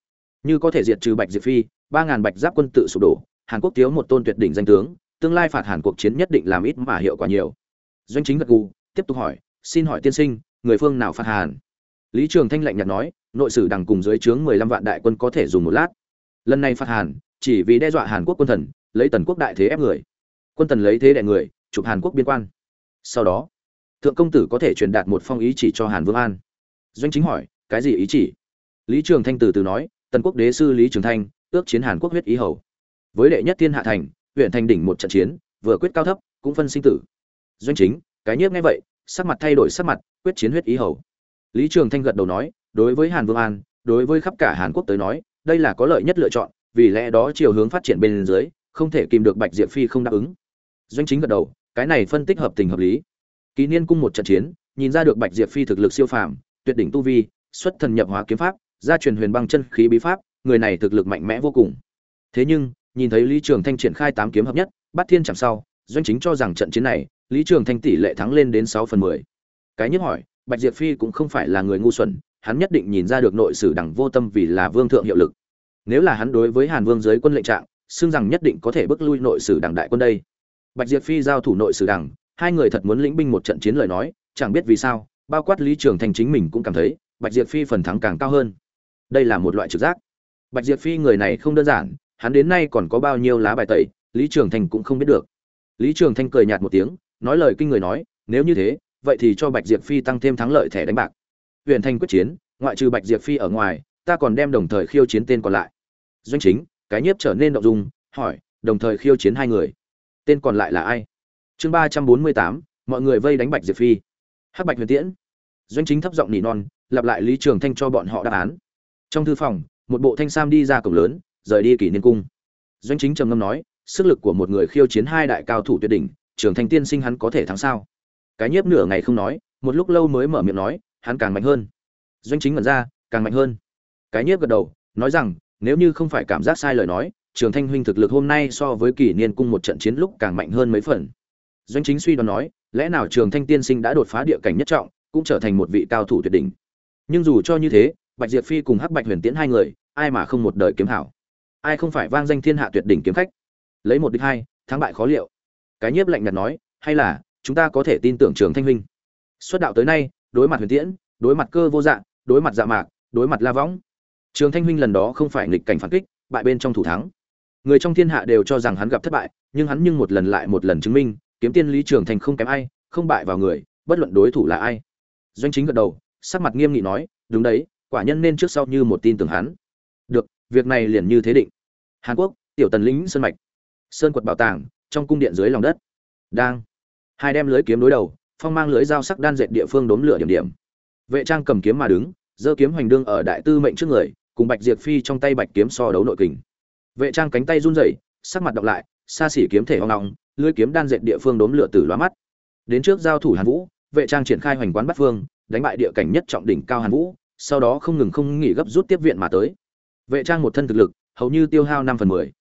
Như có thể diệt trừ bạch diệp phi ba ngàn bạch giáp quân tự sụp đổ, hàn quốc thiếu một tôn tuyệt đỉnh danh tướng, tương lai phạt hàn cuộc chiến nhất định làm ít mà hiệu quả nhiều. Doanh chính gật gù, tiếp tục hỏi, xin hỏi tiên sinh, người phương nào phạt hàn? Lý trường thanh lạnh nhạt nói, nội sử đằng cùng dưới trướng mười lăm vạn đại quân có thể dùng một lát. Lần này phạt hàn, chỉ vì đe dọa hàn quốc quân thần, lấy tần quốc đại thế ép người. Quân tần lấy thế đẻ người, chụp hàn quốc biên quan. Sau đó, thượng công tử có thể truyền đạt một phong ý chỉ cho hàn vương an. Doanh chính hỏi, cái gì ý chỉ? Lý trường thanh từ từ nói, tần quốc đế sư lý trường thanh ước chiến hàn quốc huyết ý hầu. Với đệ nhất thiên hạ thành, huyện thành đỉnh một trận chiến, vừa quyết cao thấp, cũng phân sinh tử. Doanh chính, cái nhiếp nghe vậy, sắc mặt thay đổi sắc mặt, quyết chiến huyết ý hầu. Lý trường thanh gật đầu nói, đối với hàn vương an, đối với khắp cả hàn quốc tới nói, đây là có lợi nhất lựa chọn, vì lẽ đó chiều hướng phát triển bên dưới, không thể kìm được bạch diệp phi không đáp ứng. Doanh chính gật đầu, cái này phân tích hợp tình hợp lý. Ký niên cung một trận chiến, nhìn ra được bạch diệp phi thực lực siêu phàm, tuyệt đỉnh tu vi, xuất thần nhập hóa kiếm pháp, gia truyền huyền băng chân khí bí pháp người này thực lực mạnh mẽ vô cùng. Thế nhưng, nhìn thấy lý trường thanh triển khai tám kiếm hợp nhất bắt thiên chẳng sau doanh chính cho rằng trận chiến này, lý trường thanh tỷ lệ thắng lên đến sáu phần mười. Cái nhất hỏi, bạch diệp phi cũng không phải là người ngu xuẩn, hắn nhất định nhìn ra được nội sử đẳng vô tâm vì là vương thượng hiệu lực. Nếu là hắn đối với hàn vương dưới quân lệnh trạng, xưng rằng nhất định có thể bước lui nội sử đảng đại quân đây. Bạch diệp phi giao thủ nội sử đảng hai người thật muốn lĩnh binh một trận chiến lời nói, chẳng biết vì sao, bao quát lý trường thanh chính mình cũng cảm thấy, bạch diệp phi phần thắng càng cao hơn. Đây là một loại trực giác bạch diệp phi người này không đơn giản, hắn đến nay còn có bao nhiêu lá bài tẩy, lý trường thanh cũng không biết được. Lý trường thanh cười nhạt một tiếng, nói lời kinh người nói, nếu như thế, vậy thì cho bạch diệp phi tăng thêm thắng lợi thẻ đánh bạc. Huyện thanh quyết chiến, ngoại trừ bạch diệp phi ở ngoài, ta còn đem đồng thời khiêu chiến tên còn lại. Doanh chính, cái nhiếp trở nên động dung, hỏi, đồng thời khiêu chiến hai người. Tên còn lại là ai? Chương ba trăm bốn mươi tám, mọi người vây đánh bạch diệp phi. Hắc bạch huyền tiễn. Doanh chính thấp giọng nỉ non, lặp lại lý trường thanh cho bọn họ đáp án. Trong thư phòng một bộ thanh sam đi ra cổng lớn, rời đi kỷ niên cung. Doanh chính trầm ngâm nói, sức lực của một người khiêu chiến hai đại cao thủ tuyệt đỉnh trường thanh tiên sinh hắn có thể thắng sao? Cái nhiếp nửa ngày không nói, một lúc lâu mới mở miệng nói, hắn càng mạnh hơn. Doanh chính mật ra, càng mạnh hơn. Cái nhiếp gật đầu, nói rằng, nếu như không phải cảm giác sai lời nói trường thanh huynh thực lực hôm nay so với kỷ niên cung một trận chiến lúc càng mạnh hơn mấy phần. Doanh chính suy đoán nói, lẽ nào trường thanh tiên sinh đã đột phá địa cảnh nhất trọng, cũng trở thành một vị cao thủ tuyệt đỉnh? Nhưng dù cho như thế bạch diệp phi cùng hắc bạch huyền tiễn hai người, ai mà không một đời kiếm hảo? Ai không phải vang danh thiên hạ tuyệt đỉnh kiếm khách? Lấy một đích hai, thắng bại khó liệu. Cái nhiếp lạnh nhạt nói, hay là, chúng ta có thể tin tưởng trường thanh huynh. Xuất đạo tới nay, đối mặt huyền tiễn, đối mặt cơ vô dạng đối mặt dạ mạc, đối mặt la võng. Trường thanh huynh lần đó không phải nghịch cảnh phản kích, bại bên trong thủ thắng. Người trong thiên hạ đều cho rằng hắn gặp thất bại, nhưng hắn nhưng một lần lại một lần chứng minh, kiếm tiên lý trường thành không kém ai, không bại vào người, bất luận đối thủ là ai. Doanh chính gật đầu, sắc mặt nghiêm nghị nói, đúng đấy quả nhân nên trước sau như một tin tưởng hắn. Được, việc này liền như thế định. Hàn quốc, tiểu tần lính sơn mạch. Sơn quật bảo tàng, trong cung điện dưới lòng đất. Đang. Hai đem lưới kiếm đối đầu, phong mang lưới dao sắc đan dệt địa phương đốn lửa điểm điểm. Vệ trang cầm kiếm mà đứng, giơ kiếm hoành đương ở đại tư mệnh trước người, cùng bạch diệp phi trong tay bạch kiếm so đấu nội kình. Vệ trang cánh tay run rẩy, sắc mặt đọc lại, xa xỉ kiếm thể hoang ngọng lưới kiếm đan dệt địa phương đốn lửa tử loa mắt. Đến trước giao thủ hàn vũ, vệ trang triển khai hoành quán bắt phương, đánh bại địa cảnh nhất trọng đỉnh cao hàn vũ sau đó không ngừng không nghỉ gấp rút tiếp viện mà tới. Vệ trang một thân thực lực, hầu như tiêu hao năm phần mười.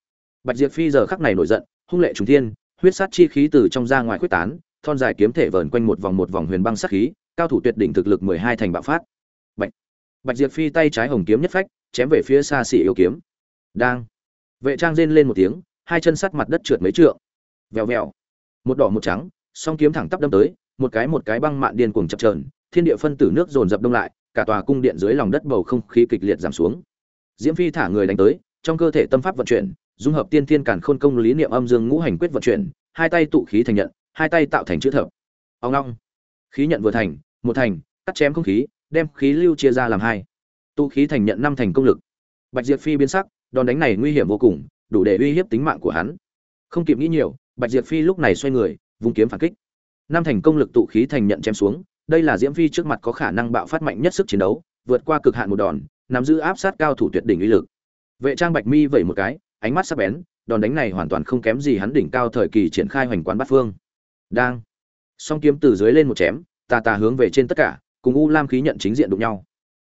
Bạch diệp phi giờ khắc này nổi giận, hung lệ trùng thiên, huyết sát chi khí từ trong ra ngoài quyết tán, thon dài kiếm thể vờn quanh một vòng một vòng huyền băng sát khí, cao thủ tuyệt đỉnh thực lực mười hai thành bạo phát. Bạch bạch diệp phi tay trái hồng kiếm nhất phách, chém về phía xa xỉ yêu kiếm. Đang, vệ trang rên lên một tiếng, hai chân sắt mặt đất trượt mấy trượng. Vèo vèo, một đỏ một trắng, song kiếm thẳng tắp đâm tới, một cái một cái băng mạn điên cuồng chập trờn thiên địa phân tử nước dồn dập đông lại cả tòa cung điện dưới lòng đất bầu không khí kịch liệt giảm xuống. Diễm phi thả người đánh tới, trong cơ thể tâm pháp vận chuyển, dung hợp tiên thiên cản khôn công lý niệm âm dương ngũ hành quyết vận chuyển, hai tay tụ khí thành nhận, hai tay tạo thành chữ thập. Ông long. Khí nhận vừa thành, một thành, cắt chém không khí, đem khí lưu chia ra làm hai. Tụ khí thành nhận năm thành công lực. Bạch diệp phi biến sắc, đòn đánh này nguy hiểm vô cùng, đủ để uy hiếp tính mạng của hắn. Không kịp nghĩ nhiều, bạch diệp phi lúc này xoay người, vung kiếm phản kích. Năm thành công lực tụ khí thành nhận chém xuống đây là diễm phi trước mặt có khả năng bạo phát mạnh nhất sức chiến đấu, vượt qua cực hạn một đòn, nắm giữ áp sát cao thủ tuyệt đỉnh uy lực. Vệ trang bạch mi vẩy một cái, ánh mắt sắc bén, đòn đánh này hoàn toàn không kém gì hắn đỉnh cao thời kỳ triển khai hoành quán bát phương. Đang. Song kiếm từ dưới lên một chém, tà tà hướng về trên tất cả, cùng u lam khí nhận chính diện đụng nhau.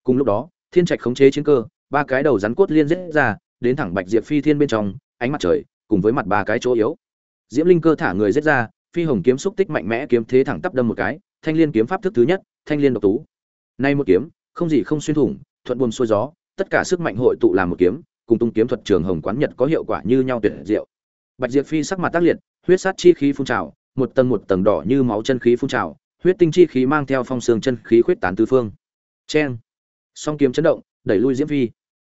Cùng lúc đó, thiên trạch khống chế chiến cơ, ba cái đầu rắn cốt liên giết ra, đến thẳng bạch diệp phi thiên bên trong, ánh mặt trời, cùng với mặt ba cái chỗ yếu. Diễm linh cơ thả người giết ra, phi hồng kiếm xúc tích mạnh mẽ kiếm thế thẳng tắp đâm một cái thanh liên kiếm pháp thức thứ nhất, thanh liên độc tú. Nay một kiếm, không gì không xuyên thủng, thuận buồm xuôi gió, tất cả sức mạnh hội tụ làm một kiếm, cùng tung kiếm thuật trường hồng quán nhật có hiệu quả như nhau tuyệt diệu. Bạch diệp phi sắc mặt tác liệt, huyết sát chi khí phun trào, một tầng một tầng đỏ như máu chân khí phun trào, huyết tinh chi khí mang theo phong sương chân khí khuyết tán tứ phương. Chen song kiếm chấn động, đẩy lui diễm phi.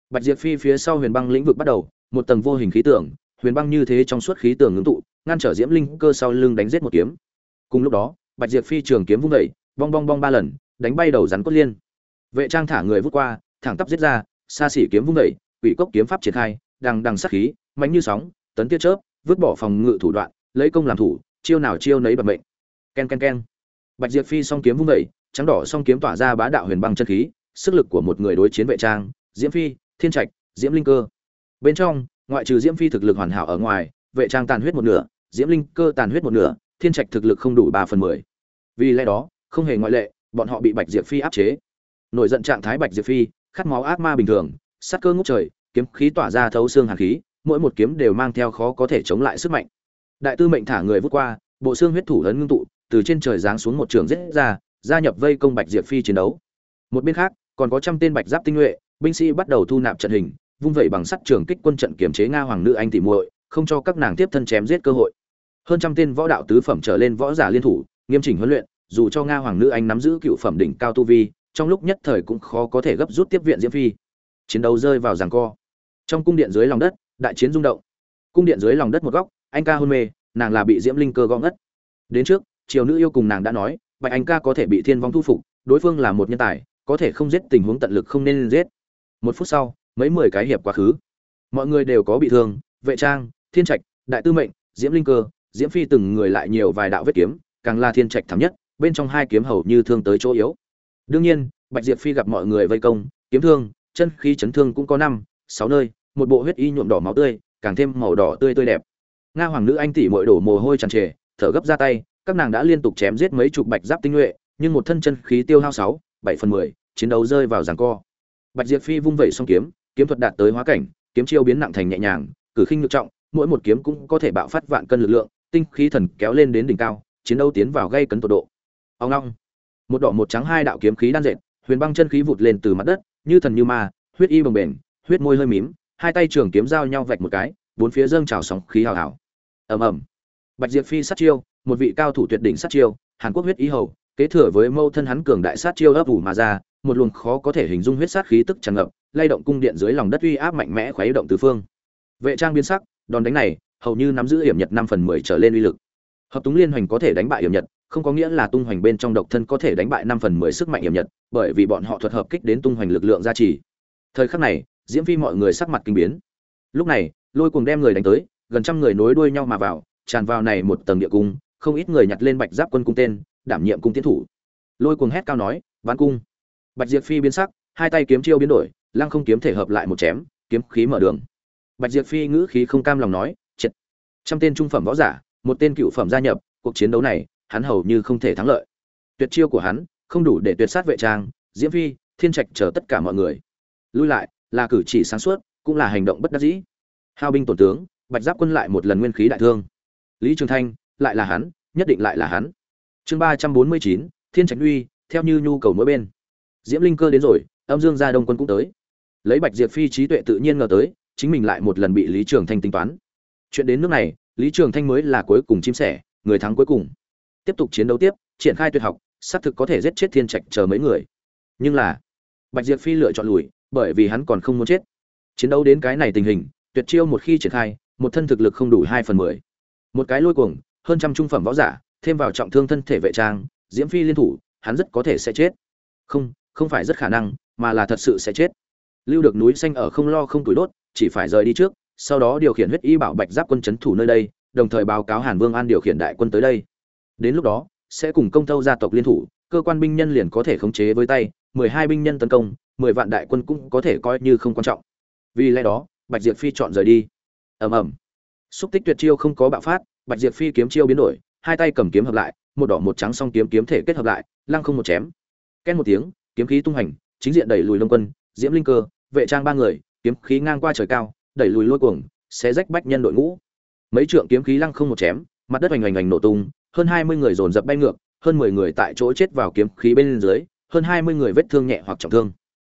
Bạch diệp phi phía sau huyền băng lĩnh vực bắt đầu, một tầng vô hình khí tượng, huyền băng như thế trong suốt khí tượng ngưng tụ, ngăn trở diễm linh cơ sau lưng đánh giết một kiếm. Cùng lúc đó bạch diệp phi trường kiếm vung đẩy bong bong bong ba lần, đánh bay đầu rắn cốt liên. Vệ trang thả người vút qua, thẳng tắp giết ra, xa xỉ kiếm vung đẩy quỷ cốc kiếm pháp triển khai, đằng đằng sát khí, mạnh như sóng, tấn tiết chớp, vứt bỏ phòng ngự thủ đoạn, lấy công làm thủ, chiêu nào chiêu nấy bật mệnh. Ken ken ken bạch diệp phi song kiếm vung đẩy trắng đỏ song kiếm tỏa ra bá đạo huyền băng chân khí, sức lực của một người đối chiến vệ trang, diễm phi, thiên trạch, diễm linh cơ. Bên trong, ngoại trừ diễm phi thực lực hoàn hảo ở ngoài, vệ trang tàn huyết một nửa, diễm linh cơ tàn huyết một nửa thiên trạch thực lực không đủ ba phần mười. Vì lẽ đó, không hề ngoại lệ, bọn họ bị bạch diệp phi áp chế. Nổi giận trạng thái bạch diệp phi, khát máu ác ma bình thường, sát cơ ngút trời, kiếm khí tỏa ra thấu xương hàn khí, mỗi một kiếm đều mang theo khó có thể chống lại sức mạnh. Đại tư mệnh thả người vút qua, bộ xương huyết thủ lớn ngưng tụ, từ trên trời giáng xuống một trường giết ra, gia nhập vây công bạch diệp phi chiến đấu. Một bên khác, còn có trăm tên bạch giáp tinh nhuệ, binh sĩ bắt đầu thu nạp trận hình, vung vẩy bằng sắt trường kích quân trận kiểm chế nga hoàng nữ anh tỷ muội, không cho các nàng tiếp thân chém giết cơ hội hơn trăm tên võ đạo tứ phẩm trở lên võ giả liên thủ, nghiêm chỉnh huấn luyện, dù cho nga hoàng nữ anh nắm giữ cựu phẩm đỉnh cao tu vi, trong lúc nhất thời cũng khó có thể gấp rút tiếp viện diễm phi. Chiến đấu rơi vào giằng co. Trong cung điện dưới lòng đất, đại chiến rung động. Cung điện dưới lòng đất một góc, anh ca hôn mê, nàng là bị diễm linh cơ gõ ngất. Đến trước, triều nữ yêu cùng nàng đã nói, bạch anh ca có thể bị thiên vong thu phục, đối phương là một nhân tài, có thể không giết tình huống tận lực không nên giết. Một phút sau, mấy mười cái hiệp quá khứ. Mọi người đều có bị thương, vệ trang, thiên trạch, đại tư mệnh, diễm linh cơ diễm phi từng người lại nhiều vài đạo vết kiếm, càng là thiên trạch thảm nhất, bên trong hai kiếm hầu như thương tới chỗ yếu. Đương nhiên, bạch diệp phi gặp mọi người vây công, kiếm thương, chân khí chấn thương cũng có năm, sáu nơi, một bộ huyết y nhuộm đỏ máu tươi, càng thêm màu đỏ tươi tươi đẹp. Nga hoàng nữ anh tỷ mội đổ mồ hôi tràn trề, thở gấp ra tay, các nàng đã liên tục chém giết mấy chục bạch giáp tinh nhuệ, nhưng một thân chân khí tiêu hao sáu, bảy phần mười, chiến đấu rơi vào giằng co. Bạch diệp phi vung vẩy song kiếm kiếm thuật đạt tới hóa cảnh, kiếm chiêu biến nặng thành nhẹ nhàng, cử khinh ngự trọng, mỗi một kiếm cũng có thể bạo phát vạn cân lực lượng tinh khí thần kéo lên đến đỉnh cao, chiến đấu tiến vào gây cấn tột độ. Ông long. Một đỏ một trắng hai đạo kiếm khí đan dệt, huyền băng chân khí vụt lên từ mặt đất, như thần như ma, huyết y bồng bềnh, huyết môi hơi mím, hai tay trường kiếm giao nhau vạch một cái, bốn phía dâng trào sóng khí hào hào. Ầm ầm. Bạch diệp phi sát chiêu, một vị cao thủ tuyệt đỉnh sát chiêu, hàn quốc huyết ý hầu, kế thừa với mâu thân hắn cường đại sát chiêu ấp ủ mà ra, một luồng khó có thể hình dung huyết sát khí tức tràn ngập, lay động cung điện dưới lòng đất uy áp mạnh mẽ khuấy động tứ phương. Vệ trang biến sắc, đòn đánh này hầu như nắm giữ hiểm nhật năm phần mười trở lên uy lực. Hợp túng liên hoành có thể đánh bại hiểm nhật, không có nghĩa là tung hoành bên trong độc thân có thể đánh bại năm phần mười sức mạnh hiểm nhật, bởi vì bọn họ thuật hợp kích đến tung hoành lực lượng gia trì. Thời khắc này, diễm phi mọi người sắc mặt kinh biến. Lúc này, lôi cuồng đem người đánh tới, gần trăm người nối đuôi nhau mà vào, tràn vào này một tầng địa cung, không ít người nhặt lên bạch giáp quân cung tên, đảm nhiệm cung tiến thủ. Lôi cuồng hét cao nói ván cung. Bạch diệp phi biến sắc, hai tay kiếm chiêu biến đổi, lăng không kiếm thể hợp lại một chém, kiếm khí mở đường. Bạch diệp phi ngữ khí không cam lòng nói trăm tên trung phẩm võ giả, một tên cựu phẩm gia nhập, cuộc chiến đấu này, hắn hầu như không thể thắng lợi. Tuyệt chiêu của hắn, không đủ để tuyệt sát vệ trang, diễm phi, thiên trạch chờ tất cả mọi người. Lui lại, là cử chỉ sáng suốt, cũng là hành động bất đắc dĩ. Hao binh tổn tướng, bạch giáp quân lại một lần nguyên khí đại thương. Lý trường thanh, lại là hắn, nhất định lại là hắn. Chương ba trăm bốn mươi chín, thiên trạch uy, theo như nhu cầu mỗi bên. Diễm linh cơ đến rồi, âm dương gia đông quân cũng tới. Lấy bạch diệp phi trí tuệ tự nhiên ngờ tới, chính mình lại một lần bị lý trường thanh tính toán chuyện đến nước này, lý trường thanh mới là cuối cùng chim sẻ, người thắng cuối cùng. Tiếp tục chiến đấu tiếp, triển khai tuyệt học, xác thực có thể giết chết thiên trạch chờ mấy người. Nhưng là, bạch diệp phi lựa chọn lùi, bởi vì hắn còn không muốn chết. Chiến đấu đến cái này tình hình, tuyệt chiêu một khi triển khai, một thân thực lực không đủ hai phần mười. Một cái lôi cuồng, hơn trăm trung phẩm võ giả, thêm vào trọng thương thân thể vệ trang, diễm phi liên thủ, hắn rất có thể sẽ chết. Không không phải rất khả năng, mà là thật sự sẽ chết. Lưu được núi xanh ở không lo không tuổi đốt, chỉ phải rời đi trước sau đó điều khiển huyết y bảo bạch giáp quân chấn thủ nơi đây, đồng thời báo cáo hàn vương an điều khiển đại quân tới đây. Đến lúc đó, sẽ cùng công tâu gia tộc liên thủ, cơ quan binh nhân liền có thể khống chế với tay, mười hai binh nhân tấn công, mười vạn đại quân cũng có thể coi như không quan trọng. Vì lẽ đó, bạch diệp phi chọn rời đi. Ầm ầm. Xúc tích tuyệt chiêu không có bạo phát, bạch diệp phi kiếm chiêu biến đổi, hai tay cầm kiếm hợp lại, một đỏ một trắng song kiếm kiếm thể kết hợp lại, lăng không một chém. Ken một tiếng, kiếm khí tung hành chính diện đẩy lùi lông quân, diễm linh cơ, vệ trang ba người, kiếm khí ngang qua trời cao đẩy lùi lôi cuồng, xé rách bách nhân đội ngũ. Mấy trượng kiếm khí lăng không một chém, mặt đất hoành hoành hoành nổ tung, hơn hai mươi người dồn dập bay ngược, hơn mười người tại chỗ chết vào kiếm khí bên dưới, hơn hai mươi người vết thương nhẹ hoặc trọng thương.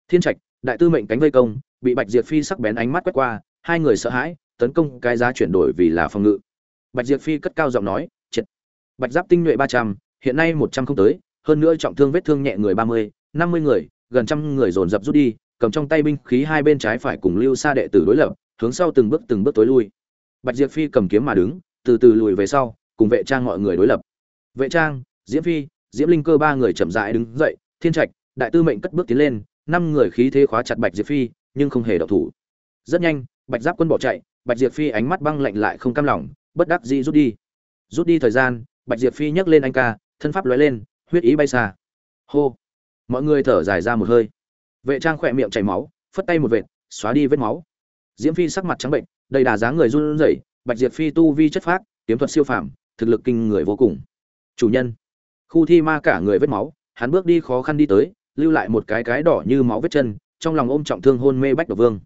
Thiên trạch, đại tư mệnh cánh vây công, bị bạch diệp phi sắc bén ánh mắt quét qua, hai người sợ hãi, tấn công cái giá chuyển đổi vì là phòng ngự. Bạch diệp phi cất cao giọng nói, triệt. Bạch giáp tinh nhuệ ba trăm, hiện nay một trăm không tới, hơn nữa trọng thương vết thương nhẹ người ba mươi, năm mươi người, gần trăm người dồn dập rút đi, cầm trong tay binh khí hai bên trái phải cùng lưu xa đệ tử đối lập hướng sau từng bước từng bước tối lui. Bạch diệp phi cầm kiếm mà đứng, từ từ lùi về sau, cùng vệ trang mọi người đối lập. Vệ trang, diễm phi, diễm linh cơ ba người chậm rãi đứng dậy, thiên trạch, đại tư mệnh cất bước tiến lên, năm người khí thế khóa chặt bạch diệp phi, nhưng không hề động thủ. Rất nhanh, bạch giáp quân bỏ chạy, bạch diệp phi ánh mắt băng lạnh lại không cam lòng, bất đắc dĩ rút đi. Rút đi thời gian, bạch diệp phi nhấc lên anh ca, thân pháp lóe lên, huyết ý bay xa. Hô! Mọi người thở dài ra một hơi. Vệ trang khỏe miệng chảy máu, phất tay một vệt, xóa đi vết máu diễm phi sắc mặt trắng bệnh, đầy đà dáng người run rẩy, bạch diệp phi tu vi chất phác, kiếm thuật siêu phàm, thực lực kinh người vô cùng. Chủ nhân, khu thi ma cả người vết máu, hắn bước đi khó khăn đi tới, lưu lại một cái cái đỏ như máu vết chân, trong lòng ôm trọng thương hôn mê bách độc vương.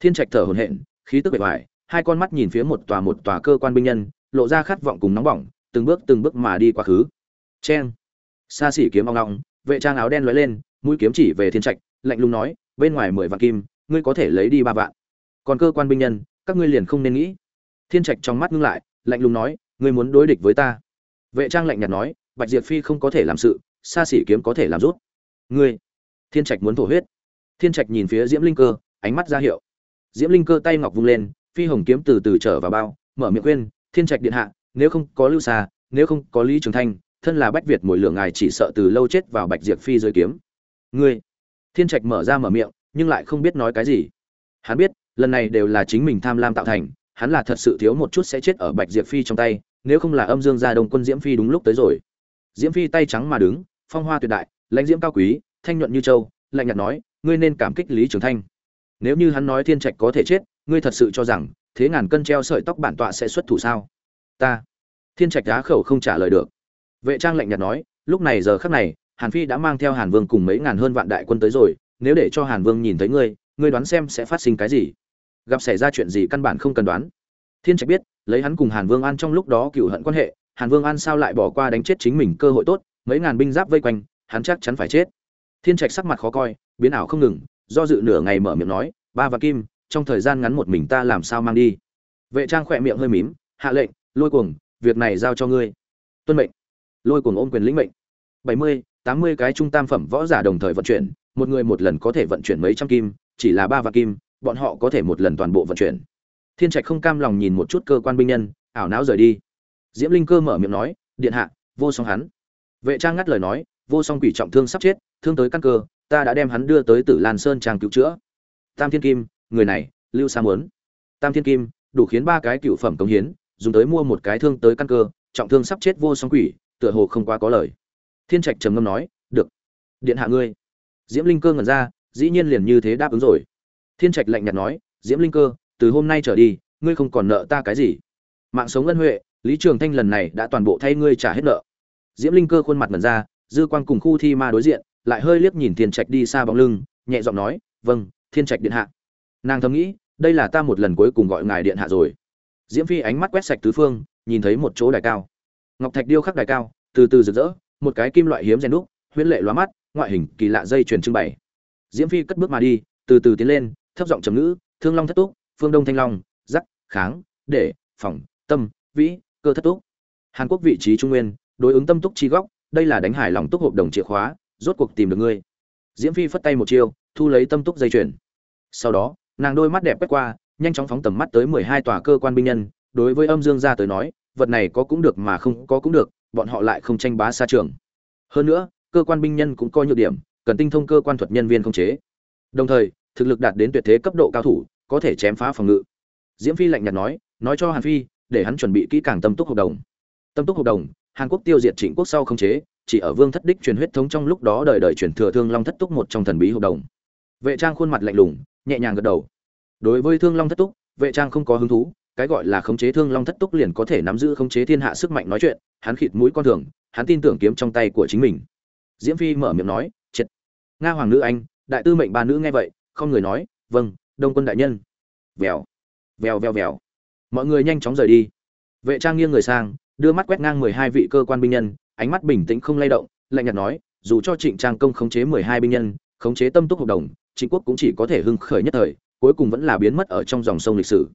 Thiên trạch thở hổn hển, khí tức bề ngoài hai con mắt nhìn phía một tòa một tòa cơ quan binh nhân, lộ ra khát vọng cùng nóng bỏng, từng bước từng bước mà đi quá khứ. Chen xa xỉ kiếm ong ong, vệ trang áo đen lóe lên, mũi kiếm chỉ về thiên trạch, lạnh lùng nói, bên ngoài mười vạn kim, ngươi có thể lấy đi ba vạn còn cơ quan binh nhân, các ngươi liền không nên nghĩ. Thiên trạch trong mắt ngưng lại, lạnh lùng nói, ngươi muốn đối địch với ta. Vệ trang lạnh nhạt nói, bạch diệp phi không có thể làm sự xa xỉ kiếm có thể làm rút. Ngươi, thiên trạch muốn thổ huyết. Thiên trạch nhìn phía diễm linh cơ, ánh mắt ra hiệu. Diễm linh cơ tay ngọc vung lên, phi hồng kiếm từ từ trở vào bao, mở miệng khuyên, thiên trạch điện hạ, nếu không có lưu xa nếu không có lý trường thanh, thân là bách việt mỗi lượng ngài chỉ sợ từ lâu chết vào bạch diệp phi dưới kiếm. Ngươi, thiên trạch mở ra mở miệng, nhưng lại không biết nói cái gì. Hắn biết lần này đều là chính mình tham lam tạo thành, hắn là thật sự thiếu một chút sẽ chết ở bạch diệp phi trong tay, nếu không là âm dương gia đông quân diễm phi đúng lúc tới rồi. Diễm phi tay trắng mà đứng, phong hoa tuyệt đại, lãnh diễm cao quý, thanh nhuận như châu, lạnh nhạt nói, ngươi nên cảm kích lý trường thanh. Nếu như hắn nói thiên trạch có thể chết, ngươi thật sự cho rằng, thế ngàn cân treo sợi tóc bản tọa sẽ xuất thủ sao? Ta. Thiên trạch đá khẩu không trả lời được. Vệ trang lạnh nhạt nói, lúc này giờ khắc này, hàn phi đã mang theo hàn vương cùng mấy ngàn hơn vạn đại quân tới rồi, nếu để cho hàn vương nhìn thấy ngươi ngươi đoán xem sẽ phát sinh cái gì? Gặp xảy ra chuyện gì căn bản không cần đoán. Thiên trạch biết, lấy hắn cùng hàn vương an trong lúc đó cựu hận quan hệ, hàn vương an sao lại bỏ qua đánh chết chính mình cơ hội tốt, mấy ngàn binh giáp vây quanh, hắn chắc chắn phải chết. Thiên trạch sắc mặt khó coi, biến ảo không ngừng, do dự nửa ngày mở miệng nói, ba và kim, trong thời gian ngắn một mình ta làm sao mang đi? Vệ trang khỏe miệng hơi mím, hạ lệnh, lôi cuồng, việc này giao cho ngươi. Tuân mệnh. Lôi cuồng ôm quyền lĩnh mệnh. Bảy mươi, tám mươi cái trung tam phẩm võ giả đồng thời vận chuyển, một người một lần có thể vận chuyển mấy trăm kim, chỉ là ba và kim bọn họ có thể một lần toàn bộ vận chuyển. Thiên trạch không cam lòng nhìn một chút cơ quan binh nhân, ảo não rời đi. Diễm linh cơ mở miệng nói, điện hạ, vô song hắn. Vệ trang ngắt lời nói, vô song quỷ trọng thương sắp chết, thương tới căn cơ, ta đã đem hắn đưa tới tử lan sơn trang cứu chữa. Tam thiên kim, người này, lưu sa muốn. Tam thiên kim, đủ khiến ba cái cựu phẩm công hiến, dùng tới mua một cái thương tới căn cơ, trọng thương sắp chết vô song quỷ, tựa hồ không quá có lời. Thiên trạch trầm ngâm nói, được. Điện hạ ngươi. Diễm linh cơ ngẩn ra, dĩ nhiên liền như thế đáp ứng rồi thiên trạch lạnh nhạt nói, diễm linh cơ, từ hôm nay trở đi, ngươi không còn nợ ta cái gì. Mạng sống ân huệ, lý trường thanh lần này đã toàn bộ thay ngươi trả hết nợ. Diễm linh cơ khuôn mặt ngẩn ra, dư quan cùng khu thi ma đối diện, lại hơi liếc nhìn thiên trạch đi xa bóng lưng, nhẹ giọng nói vâng thiên trạch điện hạ. Nàng thầm nghĩ, đây là ta một lần cuối cùng gọi ngài điện hạ rồi. Diễm phi ánh mắt quét sạch tứ phương, nhìn thấy một chỗ đài cao. Ngọc thạch điêu khắc đài cao, từ từ rực rỡ, một cái kim loại hiếm rèn đúc, huyễn lệ lóa mắt, ngoại hình kỳ lạ dây chuyền trưng bày. Diễm phi cất bước mà đi, từ từ tiến lên thấp giọng trầm ngữ, thương long thất túc, phương đông thanh long, giắc, kháng, để phòng tâm, vĩ, cơ thất túc. Hàn quốc vị trí trung nguyên, đối ứng tâm túc chi góc, đây là đánh hải lòng túc hộp đồng chìa khóa, rốt cuộc tìm được ngươi. Diễm phi phất tay một chiêu, thu lấy tâm túc dây chuyền. Sau đó, nàng đôi mắt đẹp quét qua, nhanh chóng phóng tầm mắt tới mười hai tòa cơ quan binh nhân, đối với âm dương gia tới nói, vật này có cũng được mà không có cũng được, bọn họ lại không tranh bá xa trường. Hơn nữa, cơ quan binh nhân cũng coi nhược điểm, cần tinh thông cơ quan thuật nhân viên không chế. Đồng thời thực lực đạt đến tuyệt thế cấp độ cao thủ, có thể chém phá phòng ngự. Diễm phi lạnh nhạt nói nói cho hàn phi, để hắn chuẩn bị kỹ càng tâm túc hợp đồng. Tâm túc hợp đồng, hàn quốc tiêu diệt trịnh quốc sau không chế, chỉ ở vương thất đích truyền huyết thống trong lúc đó đời đời truyền thừa thương long thất túc một trong thần bí hợp đồng. Vệ trang khuôn mặt lạnh lùng, nhẹ nhàng gật đầu. Đối với thương long thất túc, vệ trang không có hứng thú, cái gọi là khống chế thương long thất túc liền có thể nắm giữ khống chế thiên hạ sức mạnh nói chuyện, hắn khịt mũi con thường hắn tin tưởng kiếm trong tay của chính mình. Diễm phi mở miệng nói, triệt. Nga hoàng nữ anh, đại tư mệnh ba nữ nghe vậy không người nói vâng đông quân đại nhân. Vèo vèo vèo vèo. Mọi người nhanh chóng rời đi. Vệ trang nghiêng người sang, đưa mắt quét ngang mười hai vị cơ quan binh nhân, ánh mắt bình tĩnh không lay động, lạnh nhạt nói, dù cho trịnh trang công khống chế mười hai binh nhân, khống chế tâm túc hợp đồng, trịnh quốc cũng chỉ có thể hưng khởi nhất thời, cuối cùng vẫn là biến mất ở trong dòng sông lịch sử.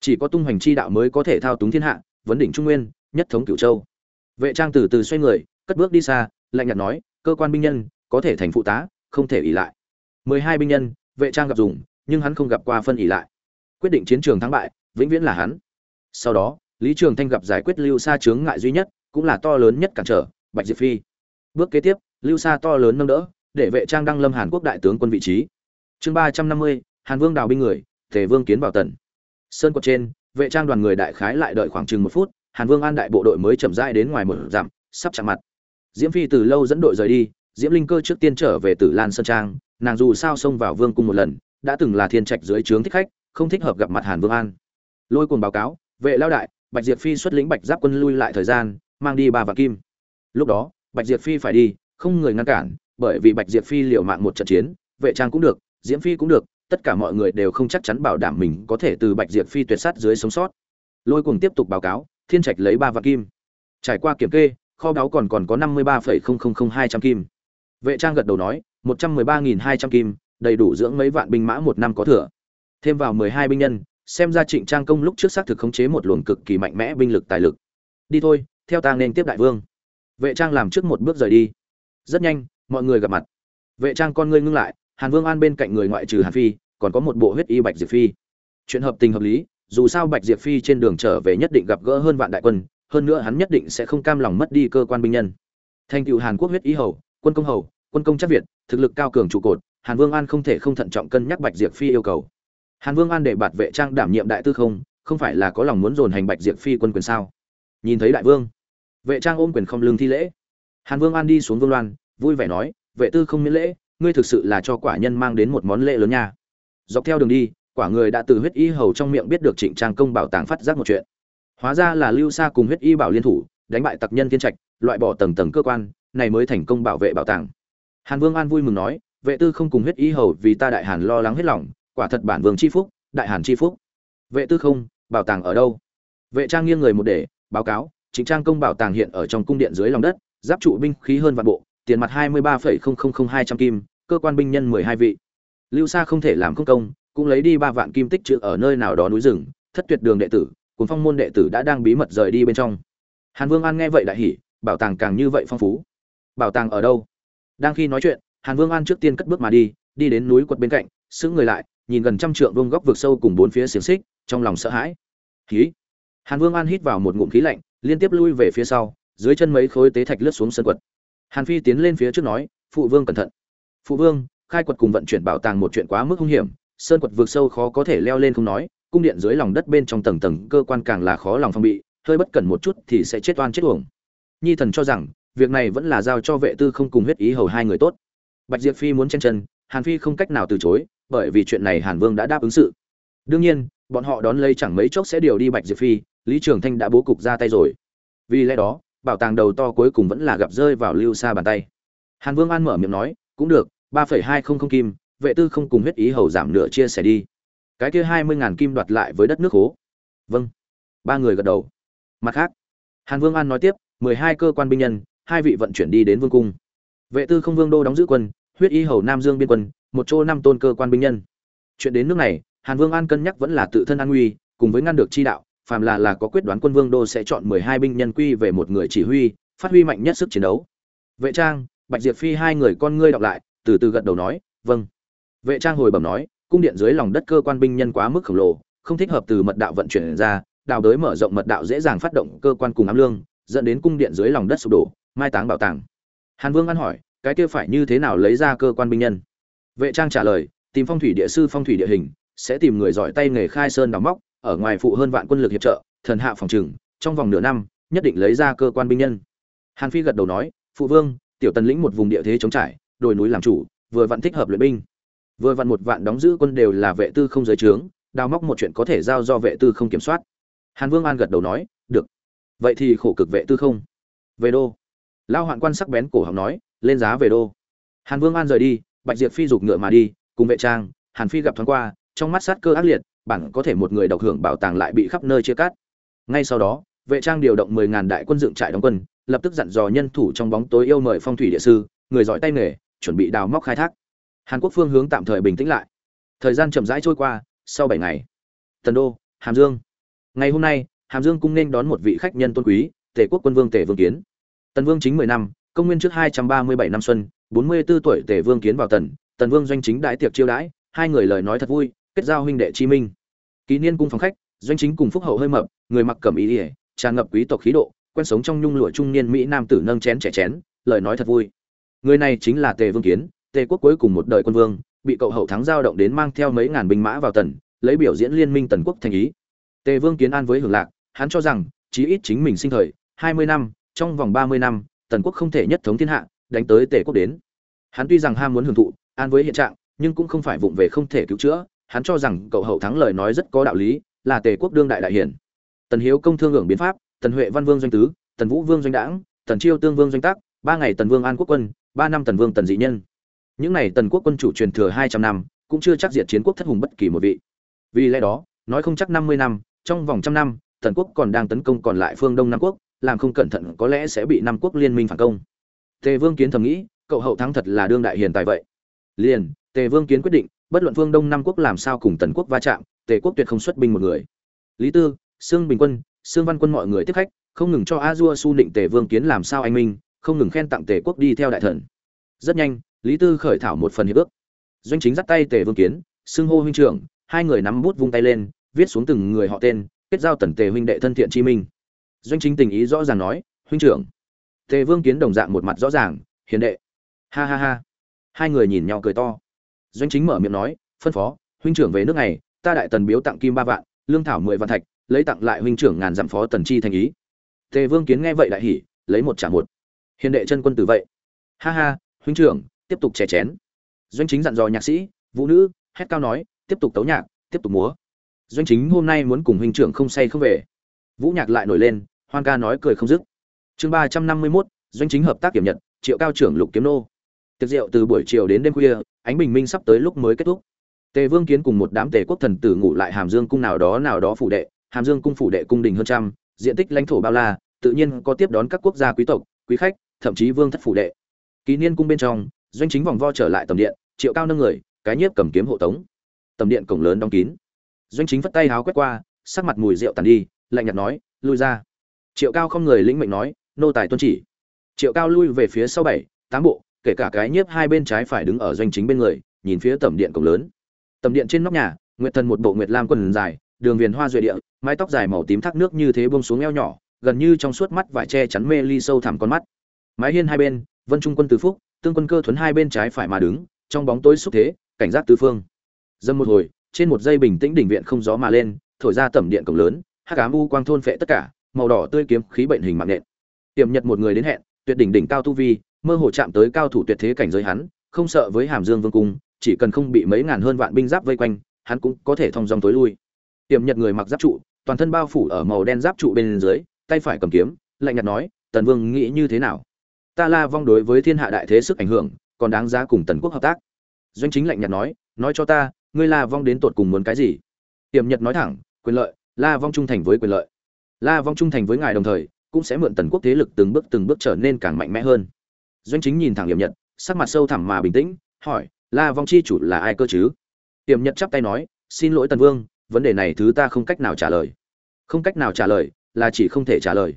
Chỉ có tung hoành chi đạo mới có thể thao túng thiên hạ, vấn đỉnh trung nguyên, nhất thống cửu châu. Vệ trang từ từ xoay người, cất bước đi xa, lạnh nhạt nói, cơ quan binh nhân, có thể thành phụ tá, không thể ỉ lại. mười hai binh nhân vệ trang gặp dùng, nhưng hắn không gặp qua phân ỉ lại. Quyết định chiến trường thắng bại, vĩnh viễn là hắn. Sau đó, lý trường thanh gặp giải quyết lưu xa chướng ngại duy nhất, cũng là to lớn nhất cản trở, bạch diệp phi. Bước kế tiếp, lưu xa to lớn nâng đỡ, để vệ trang đăng lâm hàn quốc đại tướng quân vị trí. Chương ba trăm năm mươi, hàn vương đào binh người, tề vương kiến bảo tần. Sơn quật trên, vệ trang đoàn người đại khái lại đợi khoảng chừng một phút, hàn vương an đại bộ đội mới chậm rãi đến ngoài một dặm, sắp chạm mặt. Diễm phi từ lâu dẫn đội rời đi, diễm linh cơ trước tiên trở về tử lan sơn trang nàng dù sao xông vào vương cung một lần, đã từng là thiên trạch dưới trướng thích khách, không thích hợp gặp mặt hàn vương an. Lôi cuồng báo cáo, vệ lao đại, bạch diệp phi xuất lĩnh bạch giáp quân lui lại thời gian, mang đi ba vạn kim. Lúc đó, bạch diệp phi phải đi, không người ngăn cản, bởi vì bạch diệp phi liều mạng một trận chiến, vệ trang cũng được, diễm phi cũng được, tất cả mọi người đều không chắc chắn bảo đảm mình có thể từ bạch diệp phi tuyệt sát dưới sống sót. Lôi cuồng tiếp tục báo cáo, thiên trạch lấy ba vạn kim. Trải qua kiểm kê, kho báu còn còn có năm mươi ba hai trăm kim. Vệ trang gật đầu nói một trăm mười ba nghìn hai trăm kim, đầy đủ dưỡng mấy vạn binh mã một năm có thừa. Thêm vào mười hai binh nhân, xem ra trịnh trang công lúc trước xác thực khống chế một luồng cực kỳ mạnh mẽ binh lực tài lực. Đi thôi, theo ta nên tiếp đại vương. Vệ trang làm trước một bước rời đi. Rất nhanh, mọi người gặp mặt. Vệ trang con ngươi ngưng lại, hàn vương an bên cạnh người ngoại trừ hàn phi, còn có một bộ huyết y bạch diệp phi. Chuyện hợp tình hợp lý, dù sao bạch diệp phi trên đường trở về nhất định gặp gỡ hơn vạn đại quân, hơn nữa hắn nhất định sẽ không cam lòng mất đi cơ quan binh nhân. Thành cựu hàn quốc huyết y hầu, quân công hầu quân công chắc việt, thực lực cao cường trụ cột, hàn vương an không thể không thận trọng cân nhắc bạch diệp phi yêu cầu. Hàn vương an để bạt vệ trang đảm nhiệm đại tư không không phải là có lòng muốn dồn hành bạch diệp phi quân quyền sao? Nhìn thấy đại vương, vệ trang ôm quyền không lương thi lễ. Hàn vương an đi xuống vương loan, vui vẻ nói, vệ tư không miễn lễ, ngươi thực sự là cho quả nhân mang đến một món lễ lớn nha. Dọc theo đường đi, quả người đã từ huyết y hầu trong miệng biết được trịnh trang công bảo tàng phát giác một chuyện. Hóa ra là lưu Sa cùng huyết y bảo liên thủ, đánh bại tặc nhân thiên trạch, loại bỏ tầng tầng cơ quan, này mới thành công bảo vệ bảo tàng hàn vương an vui mừng nói, vệ tư không cùng huyết ý hầu vì ta đại hàn lo lắng hết lòng, quả thật bản vương chi phúc, đại hàn chi phúc. Vệ tư không, bảo tàng ở đâu? Vệ trang nghiêng người một để, báo cáo chính trang công bảo tàng hiện ở trong cung điện dưới lòng đất, giáp trụ binh khí hơn vạn bộ, tiền mặt hai mươi ba hai trăm kim, cơ quan binh nhân mười hai vị. Lưu sa không thể làm không công, cũng lấy đi ba vạn kim tích trữ ở nơi nào đó núi rừng, thất tuyệt đường đệ tử, cùng phong môn đệ tử đã đang bí mật rời đi bên trong. Hàn vương an nghe vậy đại hỉ, bảo tàng càng như vậy phong phú. Bảo tàng ở đâu? Đang khi nói chuyện, hàn vương an trước tiên cất bước mà đi đi đến núi quật bên cạnh, sững người lại, nhìn gần trăm trượng vương góc vực sâu cùng bốn phía xiềng xích, trong lòng sợ hãi. Khí. Hàn vương an hít vào một ngụm khí lạnh, liên tiếp lui về phía sau, dưới chân mấy khối tế thạch lướt xuống sân quật. Hàn phi tiến lên phía trước nói, phụ vương cẩn thận. Phụ vương, khai quật cùng vận chuyển bảo tàng một chuyện quá mức hung hiểm, sơn quật vượt sâu khó có thể leo lên không nói, cung điện dưới lòng đất bên trong tầng tầng cơ quan càng là khó lòng phòng bị, hơi bất cẩn một chút thì sẽ chết oan chết uổng. Nhi thần cho rằng việc này vẫn là giao cho vệ tư không cùng huyết ý hầu hai người tốt. Bạch diệp phi muốn chen chân, hàn phi không cách nào từ chối, bởi vì chuyện này hàn vương đã đáp ứng sự. Đương nhiên, bọn họ đón lấy chẳng mấy chốc sẽ điều đi bạch diệp phi, lý trường thanh đã bố cục ra tay rồi. Vì lẽ đó, bảo tàng đầu to cuối cùng vẫn là gặp rơi vào lưu xa bàn tay. Hàn vương an mở miệng nói, cũng được, ba phẩy hai không không kim, vệ tư không cùng huyết ý hầu giảm nửa chia sẻ đi. Cái kia hai mươi ngàn kim đoạt lại với đất nước hố. Vâng. Ba người gật đầu. Mặt khác, hàn vương an nói tiếp, mười hai cơ quan binh nhân hai vị vận chuyển đi đến vương cung. Vệ tư không vương đô đóng giữ quân, huyết y hầu nam dương biên quân, một chỗ năm tôn cơ quan binh nhân. Chuyện đến nước này, hàn vương an cân nhắc vẫn là tự thân an nguy cùng với ngăn được chi đạo, phàm là là có quyết đoán quân vương đô sẽ chọn mười hai binh nhân quy về một người chỉ huy, phát huy mạnh nhất sức chiến đấu. Vệ trang, bạch diệp phi hai người con ngươi đọc lại, từ từ gật đầu nói vâng. Vệ trang hồi bẩm nói, cung điện dưới lòng đất cơ quan binh nhân quá mức khổng lồ, không thích hợp từ mật đạo vận chuyển ra đào đới mở rộng mật đạo dễ dàng phát động cơ quan cùng ám lương, dẫn đến cung điện dưới lòng đất sụp đổ mai táng bảo tàng. Hàn vương ăn hỏi, cái kia phải như thế nào lấy ra cơ quan binh nhân? Vệ trang trả lời, tìm phong thủy địa sư, phong thủy địa hình, sẽ tìm người giỏi tay nghề khai sơn đào móc, ở ngoài phụ hơn vạn quân lực hiệp trợ, thần hạ phòng trừng trong vòng nửa năm, nhất định lấy ra cơ quan binh nhân. Hàn phi gật đầu nói, phụ vương, tiểu tần lĩnh một vùng địa thế chống trải, đồi núi làm chủ, vừa vặn thích hợp luyện binh. Vừa vặn một vạn đóng giữ quân đều là vệ tư không giới trướng, đào móc một chuyện có thể giao do vệ tư không kiểm soát. Hàn vương an gật đầu nói, được. Vậy thì khổ cực vệ tư không? Về đô lao hoạn quan sắc bén cổ họng nói, lên giá về đô. Hàn vương an rời đi, bạch diệp phi giục ngựa mà đi, cùng vệ trang, hàn phi gặp thoáng qua, trong mắt sát cơ ác liệt, bản có thể một người độc hưởng bảo tàng lại bị khắp nơi chia cắt. Ngay sau đó, vệ trang điều động mười ngàn đại quân dựng trại đóng quân, lập tức dặn dò nhân thủ trong bóng tối yêu mời phong thủy địa sư, người giỏi tay nghề, chuẩn bị đào móc khai thác. Hàn quốc phương hướng tạm thời bình tĩnh lại. Thời gian chậm rãi trôi qua, sau bảy ngày tần đô, hàm dương. Ngày hôm nay, hàm dương cung nên đón một vị khách nhân tôn quý, tề quốc quân vương tề vương kiến tần vương chính mười năm, công nguyên trước hai trăm ba mươi bảy năm xuân, bốn mươi 44 tuổi tề vương kiến vào tần tần vương doanh chính đại tiệc chiêu đãi, hai người lời nói thật vui, kết giao huynh đệ chi minh. Ký niên cung phòng khách, doanh chính cùng phúc hậu hơi mập, người mặc cẩm ý ỉa tràn ngập quý tộc khí độ, quen sống trong nhung lụa trung niên mỹ nam tử nâng chén trẻ chén, lời nói thật vui. Người này chính là tề vương kiến, tề quốc cuối cùng một đời quân vương, bị cậu hậu thắng giao động đến mang theo mấy ngàn binh mã vào tần, lấy biểu diễn liên minh tần quốc thành ý. Tề vương kiến an với hưởng lạc, hắn cho rằng, chí ít chính mình sinh thời, hai mươi năm trong vòng ba mươi năm, tần quốc không thể nhất thống thiên hạ, đánh tới tề quốc đến. Hắn tuy rằng ham muốn hưởng thụ, an với hiện trạng, nhưng cũng không phải vụng về không thể cứu chữa. Hắn cho rằng cậu hậu thắng lời nói rất có đạo lý, là tề quốc đương đại đại hiển. Tần hiếu công thương hưởng biến pháp, tần huệ văn vương doanh tứ, tần vũ vương doanh đảng tần chiêu tương vương doanh tác ba ngày tần vương an quốc quân, ba năm tần vương tần dị nhân. Những n à y tần quốc quân chủ truyền thừa hai trăm năm, cũng chưa chắc diệt chiến quốc thất hùng bất kỳ một vị. Vì lẽ đó, nói không chắc năm mươi năm, trong vòng trăm năm, tần quốc còn đang tấn công còn lại phương đông nam quốc làm không cẩn thận có lẽ sẽ bị nam quốc liên minh phản công. Tề vương kiến thầm nghĩ, cậu hậu thắng thật là đương đại hiền tài vậy. Liền, tề vương kiến quyết định, bất luận phương đông nam quốc làm sao cùng tần quốc va chạm, tề quốc tuyệt không xuất binh một người. Lý tư, sương bình quân, sương văn quân mọi người tiếp khách, không ngừng cho a dua su định tề vương kiến làm sao anh minh, không ngừng khen tặng tề quốc đi theo đại thần. Rất nhanh, lý tư khởi thảo một phần hiệp ước. Doanh chính dắt tay tề vương kiến, xưng hô huynh trưởng, hai người nắm bút vung tay lên, viết xuống từng người họ tên, kết giao tần tề huynh đệ thân thiện chi minh doanh chính tình ý rõ ràng nói, huynh trưởng, tề vương kiến đồng dạng một mặt rõ ràng, hiền đệ. Ha ha ha. Hai người nhìn nhau cười to. Doanh chính mở miệng nói, phân phó, huynh trưởng về nước này, ta đại tần biếu tặng kim ba vạn, lương thảo mười vạn thạch, lấy tặng lại huynh trưởng ngàn dặm phó tần chi thành ý. Tề vương kiến nghe vậy đại hỉ, lấy một trả một. Hiền đệ chân quân tử vậy. Ha ha, huynh trưởng, tiếp tục chè chén. Doanh chính dặn dò nhạc sĩ, vũ nữ, hét cao nói, tiếp tục tấu nhạc, tiếp tục múa. Doanh chính hôm nay muốn cùng huynh trưởng không say không về. Vũ nhạc lại nổi lên hoan ca nói cười không dứt. Chương ba trăm năm mươi mốt, doanh chính hợp tác kiểm nhật, triệu cao trưởng lục kiếm nô. Tiệc rượu từ buổi chiều đến đêm khuya, ánh bình minh sắp tới lúc mới kết thúc. Tề vương kiến cùng một đám tề quốc thần tử ngủ lại hàm dương cung nào đó nào đó phủ đệ. Hàm dương cung phủ đệ cung đình hơn trăm, diện tích lãnh thổ bao la, tự nhiên có tiếp đón các quốc gia quý tộc, quý khách, thậm chí vương thất phủ đệ. Ký niên cung bên trong, doanh chính vòng vo trở lại tầm điện, triệu cao nâng người, cái nhiếp cầm kiếm hộ tống. Tầm điện cổng lớn đóng kín. Doanh chính vất tay háo quét qua, sắc mặt mùi rượu tàn đi, lạnh nhạt nói, lui ra triệu cao không người lĩnh mệnh nói, nô tài tuân chỉ. Triệu cao lui về phía sau bảy, tám bộ, kể cả cái nhiếp hai bên trái phải đứng ở doanh chính bên người, nhìn phía tầm điện cổng lớn. Tầm điện trên nóc nhà, nguyệt thần một bộ nguyệt lam quần dài, đường viền hoa duệ địa, mái tóc dài màu tím thác nước như thế buông xuống eo nhỏ, gần như trong suốt mắt vải che chắn mê ly sâu thẳm con mắt. Mái hiên hai bên, vân trung quân tứ phúc, tương quân cơ thuấn hai bên trái phải mà đứng, trong bóng tối xúc thế, cảnh giác tứ phương. Dâm một hồi, trên một dây bình tĩnh đỉnh viện không gió mà lên, thổi ra tầm điện cổng lớn, hắc ám u quang thôn phệ tất cả màu đỏ tươi kiếm khí bệnh hình mạng nện tiềm nhật một người đến hẹn, tuyệt đỉnh đỉnh cao tu vi, mơ hồ chạm tới cao thủ tuyệt thế cảnh giới hắn, không sợ với hàm dương vương cung, chỉ cần không bị mấy ngàn hơn vạn binh giáp vây quanh, hắn cũng có thể thông dòng tối lui. Tiềm nhật người mặc giáp trụ, toàn thân bao phủ ở màu đen giáp trụ bên dưới, tay phải cầm kiếm, lạnh nhạt nói, tần vương, nghĩ như thế nào? Ta la vong đối với thiên hạ đại thế sức ảnh hưởng, còn đáng giá cùng tần quốc hợp tác. Doanh chính lạnh nhạt nói nói cho ta, ngươi la vong đến tột cùng muốn cái gì? Tiềm nhật nói thẳng, quyền lợi, la vong trung thành với quyền lợi la vong trung thành với ngài đồng thời, cũng sẽ mượn tần quốc thế lực từng bước từng bước trở nên càng mạnh mẽ hơn. Doanh chính nhìn thẳng tiềm nhật, sắc mặt sâu thẳm mà bình tĩnh, hỏi, la vong chi chủ là ai cơ chứ? Tiềm nhật chắp tay nói, xin lỗi tần vương, vấn đề này thứ ta không cách nào trả lời. Không cách nào trả lời, là chỉ không thể trả lời.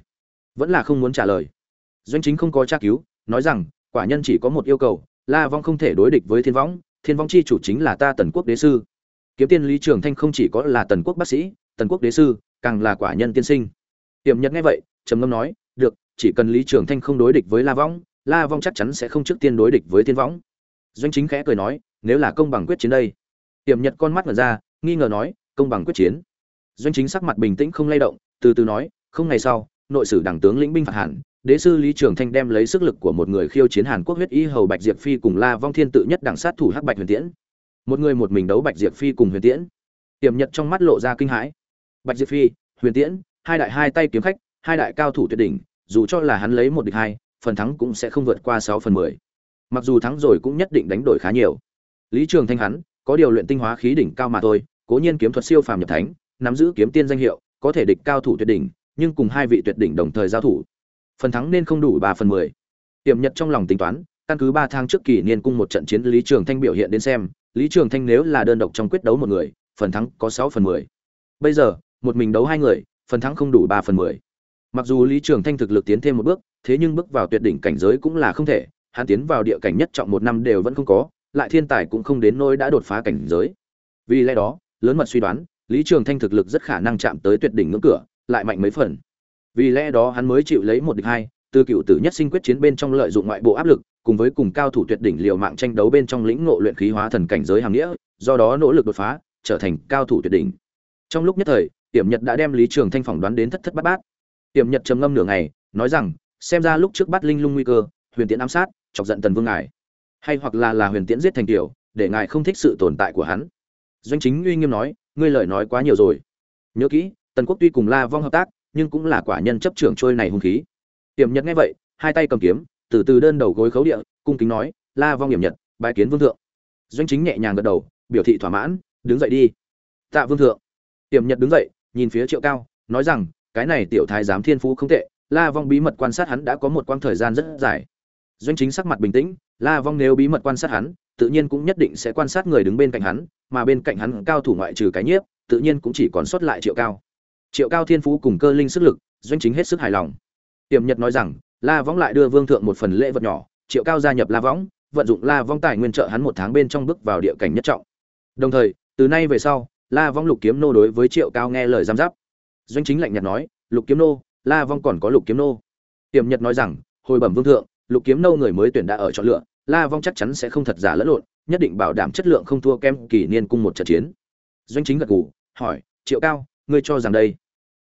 Vẫn là không muốn trả lời. Doanh chính không có tra cứu, nói rằng, quả nhân chỉ có một yêu cầu, la vong không thể đối địch với thiên võng thiên võng chi chủ chính là ta tần quốc đế sư. Kiếm tiên lý trường thanh không chỉ có là tần quốc bác sĩ, tần quốc đế sư, càng là quả nhân tiên sinh tiềm nhật nghe vậy, trầm ngâm nói, được, chỉ cần lý trường thanh không đối địch với la vong la vong chắc chắn sẽ không trước tiên đối địch với thiên võng. Doanh chính khẽ cười nói, nếu là công bằng quyết chiến đây. Tiềm nhật con mắt mở ra, nghi ngờ nói, công bằng quyết chiến? Doanh chính sắc mặt bình tĩnh không lay động, từ từ nói, không ngày sau, nội sử đảng tướng lĩnh binh phạt hàn, đế sư lý trường thanh đem lấy sức lực của một người khiêu chiến hàn quốc huyết y hầu bạch diệp phi cùng la vong thiên tự nhất đảng sát thủ hắc bạch huyền tiễn. Một người một mình đấu bạch diệp phi cùng huyền tiễn. Tiềm nhật trong mắt lộ ra kinh hãi. Bạch diệp phi, huyền tiễn hai đại hai tay kiếm khách, hai đại cao thủ tuyệt đỉnh, dù cho là hắn lấy một địch hai, phần thắng cũng sẽ không vượt qua sáu phần mười. Mặc dù thắng rồi cũng nhất định đánh đổi khá nhiều. Lý trường thanh hắn, có điều luyện tinh hóa khí đỉnh cao mà thôi, cố nhiên kiếm thuật siêu phàm nhập thánh, nắm giữ kiếm tiên danh hiệu, có thể địch cao thủ tuyệt đỉnh, nhưng cùng hai vị tuyệt đỉnh đồng thời giao thủ. Phần thắng nên không đủ ba phần mười. Tiềm nhật trong lòng tính toán, căn cứ ba tháng trước kỷ niên cung một trận chiến, lý trường thanh biểu hiện đến xem, lý trường thanh nếu là đơn độc trong quyết đấu một người, phần thắng có sáu phần mười. Bây giờ, một mình đấu hai người phần thắng không đủ ba phần mười. Mặc dù lý trường thanh thực lực tiến thêm một bước, thế nhưng bước vào tuyệt đỉnh cảnh giới cũng là không thể, hắn tiến vào địa cảnh nhất trọng một năm đều vẫn không có, lại thiên tài cũng không đến nỗi đã đột phá cảnh giới. Vì lẽ đó, lớn mật suy đoán, lý trường thanh thực lực rất khả năng chạm tới tuyệt đỉnh ngưỡng cửa, lại mạnh mấy phần. Vì lẽ đó hắn mới chịu lấy một địch hai, từ cựu tử nhất sinh quyết chiến bên trong lợi dụng ngoại bộ áp lực, cùng với cùng cao thủ tuyệt đỉnh liều mạng tranh đấu bên trong lĩnh ngộ luyện khí hóa thần cảnh giới hàng nghĩa, do đó nỗ lực đột phá, trở thành cao thủ tuyệt đỉnh. Trong lúc nhất thời tiểm nhật đã đem lý trường thanh phỏng đoán đến thất thất bát bát. Tiểm nhật trầm ngâm nửa ngày, nói rằng, xem ra lúc trước bắt linh lung nguy cơ, huyền tiễn ám sát, chọc giận tần vương ngài. Hay hoặc là là huyền tiễn giết thành tiểu để ngài không thích sự tồn tại của hắn. Doanh chính uy nghiêm nói, ngươi lời nói quá nhiều rồi. Nhớ kỹ, tần quốc tuy cùng la vong hợp tác, nhưng cũng là quả nhân chấp trưởng trôi này hung khí. Tiểm nhật nghe vậy, hai tay cầm kiếm, từ từ đơn đầu gối khấu địa, cung kính nói, la vong hiểm nhật bãi kiến vương thượng. Doanh chính nhẹ nhàng gật đầu, biểu thị thỏa mãn, đứng dậy đi. Tạ vương thượng. Tiểm nhật đứng dậy nhìn phía triệu cao, nói rằng, cái này tiểu thái giám thiên phú không tệ, la vong bí mật quan sát hắn đã có một quãng thời gian rất dài. Doanh chính sắc mặt bình tĩnh, la vong nếu bí mật quan sát hắn, tự nhiên cũng nhất định sẽ quan sát người đứng bên cạnh hắn, mà bên cạnh hắn cao thủ ngoại trừ cái nhiếp, tự nhiên cũng chỉ còn sót lại triệu cao. Triệu cao thiên phú cùng cơ linh sức lực, doanh chính hết sức hài lòng. Tiềm nhật nói rằng, la võng lại đưa vương thượng một phần lễ vật nhỏ, triệu cao gia nhập la võng vận dụng la vong tài nguyên trợ hắn một tháng bên trong bước vào địa cảnh nhất trọng. Đồng thời, từ nay về sau la Vong lục kiếm nô đối với triệu cao nghe lời giam giáp. Doanh chính lạnh nhạt nói, lục kiếm nô, la vong còn có lục kiếm nô. Tiềm nhật nói rằng, hồi bẩm vương thượng, lục kiếm nô người mới tuyển đã ở chọn lựa, la vong chắc chắn sẽ không thật giả lẫn lộn, nhất định bảo đảm chất lượng không thua kém kỷ niên cung một trận chiến. Doanh chính gật gù, hỏi, triệu cao, ngươi cho rằng đây?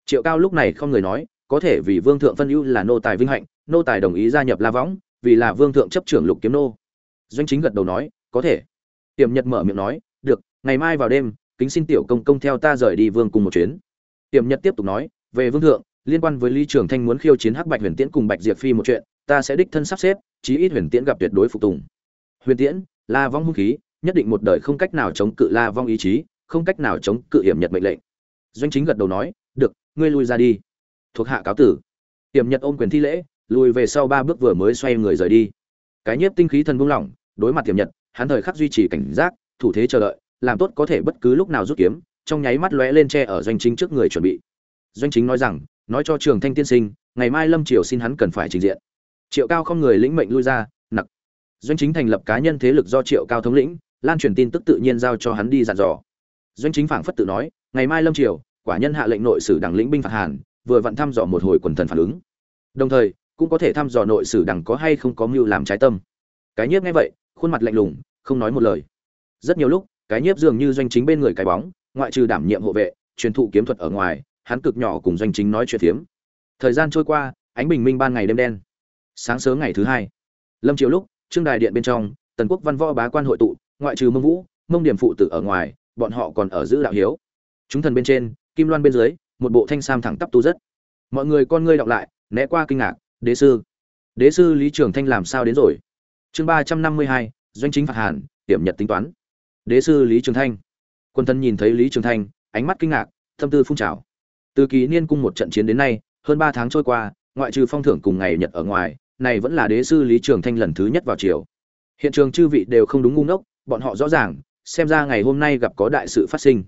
Triệu cao lúc này không người nói, có thể vì vương thượng phân ưu là nô tài vinh hạnh, nô tài đồng ý gia nhập la võng vì là vương thượng chấp trưởng lục kiếm nô. Doanh chính gật đầu nói, có thể. Tiềm nhật mở miệng nói, được, ngày mai vào đêm kính xin tiểu công công theo ta rời đi vương cùng một chuyến. Tiềm nhật tiếp tục nói, về vương thượng, liên quan với lý trường thanh muốn khiêu chiến hắc bạch huyền tiễn cùng bạch diệp phi một chuyện, ta sẽ đích thân sắp xếp, chí ít huyền tiễn gặp tuyệt đối phục tùng. Huyền tiễn, la vong hung khí, nhất định một đời không cách nào chống cự la vong ý chí, không cách nào chống cự hiểm nhật mệnh lệnh. Doanh chính gật đầu nói, được, ngươi lui ra đi. Thuộc hạ cáo tử. Hiểm nhật ôm quyền thi lễ, lùi về sau ba bước vừa mới xoay người rời đi. Cái nhiếp tinh khí thần buông lỏng, đối mặt hiểm nhật, hắn thời khắc duy trì cảnh giác, thủ thế chờ đợi làm tốt có thể bất cứ lúc nào rút kiếm, trong nháy mắt lóe lên tre ở doanh chính trước người chuẩn bị. Doanh chính nói rằng, nói cho trường thanh tiên sinh, ngày mai lâm triều xin hắn cần phải trình diện. Triệu cao không người lĩnh mệnh lui ra, nặc. Doanh chính thành lập cá nhân thế lực do triệu cao thống lĩnh, lan truyền tin tức tự nhiên giao cho hắn đi dặn dò. Doanh chính phảng phất tự nói, ngày mai lâm triều, quả nhân hạ lệnh nội sử đảng lĩnh binh phạt hàn, vừa vặn thăm dò một hồi quần thần phản ứng. Đồng thời, cũng có thể thăm dò nội sử đảng có hay không có mưu làm trái tâm. Cái nhiếp nghe vậy, khuôn mặt lạnh lùng, không nói một lời. Rất nhiều lúc cái nhiếp dường như doanh chính bên người cái bóng, ngoại trừ đảm nhiệm hộ vệ, truyền thụ kiếm thuật ở ngoài, hắn cực nhỏ cùng doanh chính nói chuyện phiếm. Thời gian trôi qua, ánh bình minh ban ngày đêm đen. Sáng sớm ngày thứ hai, lâm chiều lúc, trương đài điện bên trong, tần quốc văn võ bá quan hội tụ, ngoại trừ mông vũ, mông điểm phụ tử ở ngoài, bọn họ còn ở giữ đạo hiếu. Chúng thần bên trên, kim loan bên dưới, một bộ thanh sam thẳng tắp tu rất. Mọi người con ngươi đọc lại, né qua kinh ngạc, đế sư đế sư lý trường thanh làm sao đến rồi? Chương ba trăm năm mươi hai, doanh chính phạt hàn tiểm nhật tính toán đế sư lý trường thanh. Quân thân nhìn thấy lý trường thanh, ánh mắt kinh ngạc, tâm tư phun trào. Từ kỳ niên cung một trận chiến đến nay, hơn ba tháng trôi qua, ngoại trừ phong thưởng cùng ngày nhật ở ngoài, này vẫn là đế sư lý trường thanh lần thứ nhất vào triều. Hiện trường chư vị đều không đúng ngu ngốc, bọn họ rõ ràng, xem ra ngày hôm nay gặp có đại sự phát sinh.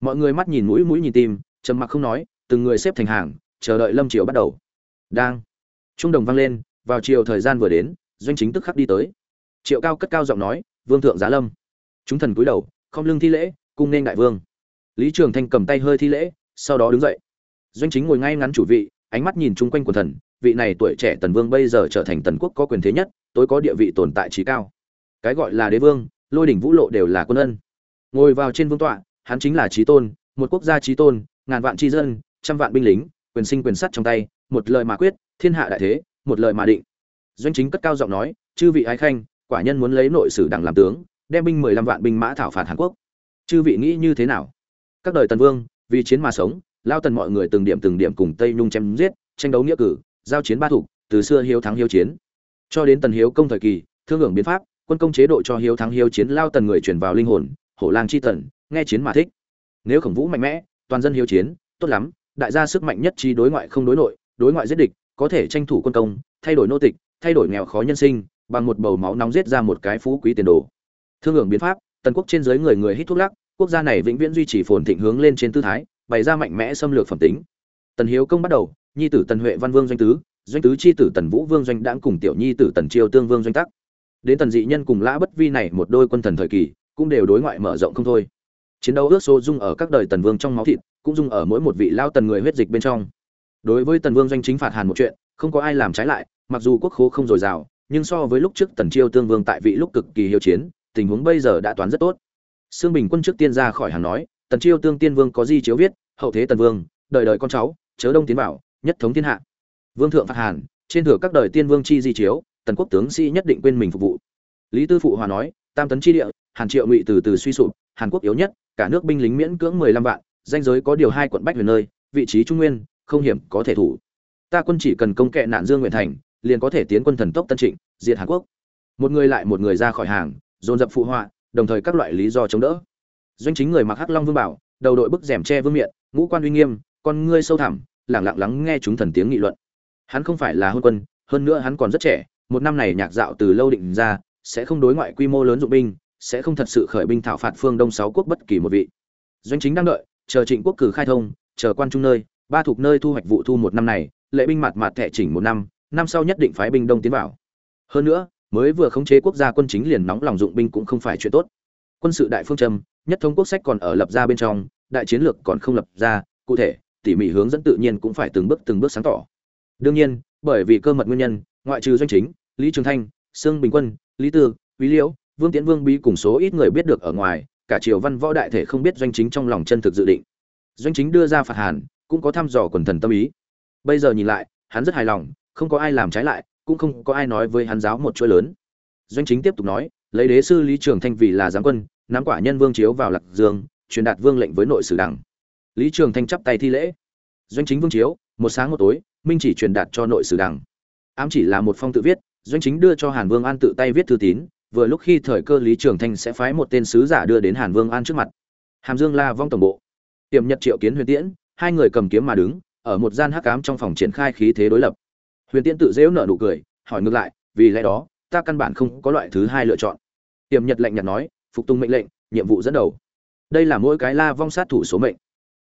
Mọi người mắt nhìn mũi mũi nhìn tim, trầm mặc không nói, từng người xếp thành hàng, chờ đợi lâm triều bắt đầu. Đang. Trung đồng vang lên, vào chiều thời gian vừa đến, doanh chính tức khắc đi tới. Triệu cao cất cao giọng nói, vương thượng giá lâm chúng thần cúi đầu không lưng thi lễ, cung nên đại vương. Lý trường thanh cầm tay hơi thi lễ, sau đó đứng dậy. Doanh chính ngồi ngay ngắn chủ vị, ánh mắt nhìn chung quanh quần thần, vị này tuổi trẻ tần vương bây giờ trở thành tần quốc có quyền thế nhất, tối có địa vị tồn tại trí cao. Cái gọi là đế vương, lôi đỉnh vũ lộ đều là quân ân. Ngồi vào trên vương tọa, hắn chính là trí tôn, một quốc gia trí tôn, ngàn vạn tri dân, trăm vạn binh lính, quyền sinh quyền sắt trong tay, một lời mà quyết, thiên hạ đại thế, một lời mà định. Doanh chính cất cao giọng nói, chư vị ái khanh, quả nhân muốn lấy nội sử đảng làm tướng đem binh mười lăm vạn binh mã thảo phạt hàn quốc. Chư vị nghĩ như thế nào? Các đời tần vương, vì chiến mà sống, lao tần mọi người từng điểm từng điểm cùng tây nhung chém giết, tranh đấu nghĩa cử, giao chiến ba thủ, từ xưa hiếu thắng hiếu chiến. Cho đến tần hiếu công thời kỳ, thương hưởng biến pháp, quân công chế độ cho hiếu thắng hiếu chiến, lao tần người chuyển vào linh hồn, hổ lang chi tần, nghe chiến mà thích. Nếu khổng vũ mạnh mẽ, toàn dân hiếu chiến, tốt lắm, đại gia sức mạnh nhất trí đối ngoại không đối nội, đối ngoại giết địch, có thể tranh thủ quân công, thay đổi nô tịch, thay đổi nghèo khó nhân sinh, bằng một bầu máu nóng giết ra một cái phú quý tiền đồ thương hưởng biến pháp, tần quốc trên dưới người người hít thuốc lắc, quốc gia này vĩnh viễn duy trì phồn thịnh hướng lên trên tư thái, bày ra mạnh mẽ xâm lược phẩm tính. Tần hiếu công bắt đầu, nhi tử tần huệ văn vương doanh tứ doanh tứ chi tử tần vũ vương doanh đãng cùng tiểu nhi tử tần triều tương vương doanh tắc. Đến tần dị nhân cùng lã bất vi này một đôi quân thần thời kỳ, cũng đều đối ngoại mở rộng không thôi. Chiến đấu ước số dung ở các đời tần vương trong máu thịt, cũng dung ở mỗi một vị lao tần người huyết dịch bên trong. Đối với tần vương doanh chính phạt hàn một chuyện, không có ai làm trái lại, mặc dù quốc khố không dồi dào, nhưng so với lúc trước tần chiêu tương vương tại vị lúc cực kỳ hiếu chiến tình huống bây giờ đã toán rất tốt Sương Bình Quân trước tiên ra khỏi hàng nói, Tần Chiêu Tương Tiên Vương có di chiếu viết, hậu thế Tần Vương, đời đời con cháu, chớ đông tiến bảo, nhất thống thiên hạ. Vương thượng phạt Hàn, trên thừa các đời tiên vương chi di chiếu, tần quốc tướng sĩ nhất định quên mình phục vụ. Lý Tư phụ hòa nói, tam tấn chi địa, Hàn Triệu Ngụy từ từ suy sụp, Hàn Quốc yếu nhất, cả nước binh lính miễn cưỡng 15 vạn, danh giới có điều hai quận bách huyền nơi, vị trí trung nguyên, không hiểm có thể thủ. Ta quân chỉ cần công kệ nạn Dương Nguyện thành, liền có thể tiến quân thần tốc Tân Trịnh, diệt Hàn Quốc. Một người lại một người ra khỏi hàng, dồn dập phụ họa, đồng thời các loại lý do chống đỡ. Doanh chính người mặc hắc long vương bảo đầu đội bức rèm che vương miện ngũ quan uy nghiêm con ngươi sâu thẳm lẳng lặng lắng nghe chúng thần tiếng nghị luận. Hắn không phải là hôn quân hơn nữa hắn còn rất trẻ một năm này nhạc dạo từ lâu định ra sẽ không đối ngoại quy mô lớn dụng binh sẽ không thật sự khởi binh thảo phạt phương đông sáu quốc bất kỳ một vị. Doanh chính đang đợi chờ trịnh quốc cử khai thông chờ quan trung nơi ba thuộc nơi thu hoạch vụ thu một năm này lệ binh mặt mặt thẻ chỉnh một năm năm sau nhất định phái binh đông tiến vào. Hơn nữa mới vừa khống chế quốc gia quân chính liền nóng lòng dụng binh cũng không phải chuyện tốt. Quân sự đại phương châm, nhất thống quốc sách còn ở lập ra bên trong, đại chiến lược còn không lập ra, cụ thể, tỉ mỉ hướng dẫn tự nhiên cũng phải từng bước từng bước sáng tỏ. Đương nhiên, bởi vì cơ mật nguyên nhân, ngoại trừ doanh chính, lý trường thanh, sương bình quân, lý tư, quý liễu, vương tiễn vương bí cùng số ít người biết được ở ngoài, cả triều văn võ đại thể không biết doanh chính trong lòng chân thực dự định. Doanh chính đưa ra phạt hàn, cũng có thăm dò quần thần tâm ý. Bây giờ nhìn lại, hắn rất hài lòng, không có ai làm trái lại cũng không có ai nói với hắn giáo một chuỗi lớn. Doanh chính tiếp tục nói, lấy đế sư lý trường thanh vì là giám quân, nắm quả nhân vương chiếu vào lạc dương, truyền đạt vương lệnh với nội sử đảng lý trường thanh chắp tay thi lễ. Doanh chính vương chiếu, một sáng một tối, minh chỉ truyền đạt cho nội sử đảng ám chỉ là một phong tự viết, doanh chính đưa cho hàn vương an tự tay viết thư tín, vừa lúc khi thời cơ lý trường thanh sẽ phái một tên sứ giả đưa đến hàn vương an trước mặt. Hàm dương la vong tổng bộ. Tiềm nhật triệu kiến huyền tiễn, hai người cầm kiếm mà đứng, ở một gian hắc ám trong phòng triển khai khí thế đối lập huyền tiễn tự dễu nợ nụ cười, hỏi ngược lại, vì lẽ đó, ta căn bản không có loại thứ hai lựa chọn. Tiềm nhật lạnh nhạt nói, phục tùng mệnh lệnh, nhiệm vụ dẫn đầu. Đây là mỗi cái la vong sát thủ số mệnh.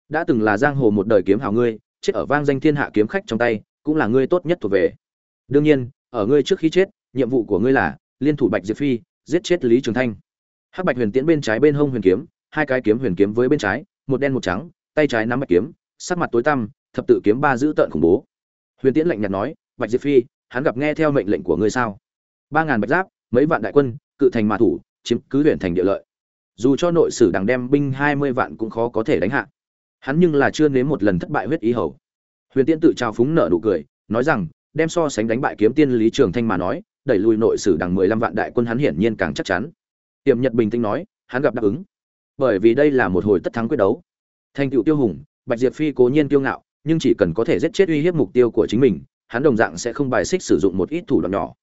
Đã từng là giang hồ một đời kiếm hào ngươi, chết ở vang danh thiên hạ kiếm khách trong tay, cũng là ngươi tốt nhất thuộc về. Đương nhiên, ở ngươi trước khi chết, nhiệm vụ của ngươi là, liên thủ bạch diệp phi, giết chết lý trường thanh. Hắc bạch huyền tiễn bên trái bên hông huyền kiếm, hai cái kiếm huyền kiếm với bên trái, một đen một trắng, tay trái nắm bạch kiếm, sắc mặt tối tăm, thập tự kiếm ba giữ tợn khủng bố. Huyền tiễn lạnh nhạt nói bạch diệp phi, hắn gặp nghe theo mệnh lệnh của ngươi sao? Ba ngàn bạch giáp, mấy vạn đại quân, cự thành mã thủ, chiếm cứ huyện thành địa lợi. Dù cho nội sử đằng đem binh hai mươi vạn cũng khó có thể đánh hạ. Hắn nhưng là chưa nếm một lần thất bại huyết ý hầu. Huyền tiễn tự trao phúng nợ nụ cười, nói rằng, đem so sánh đánh bại kiếm tiên lý trường thanh mà nói, đẩy lùi nội sử đằng mười lăm vạn đại quân hắn hiển nhiên càng chắc chắn. Tiềm nhật bình tĩnh nói, hắn gặp đáp ứng. Bởi vì đây là một hồi tất thắng quyết đấu. Thành tựu tiêu hùng, bạch diệp phi cố nhiên tiêu ngạo, nhưng chỉ cần có thể giết chết uy hiếp mục tiêu của chính mình hắn đồng dạng sẽ không bài xích sử dụng một ít thủ đoạn nhỏ.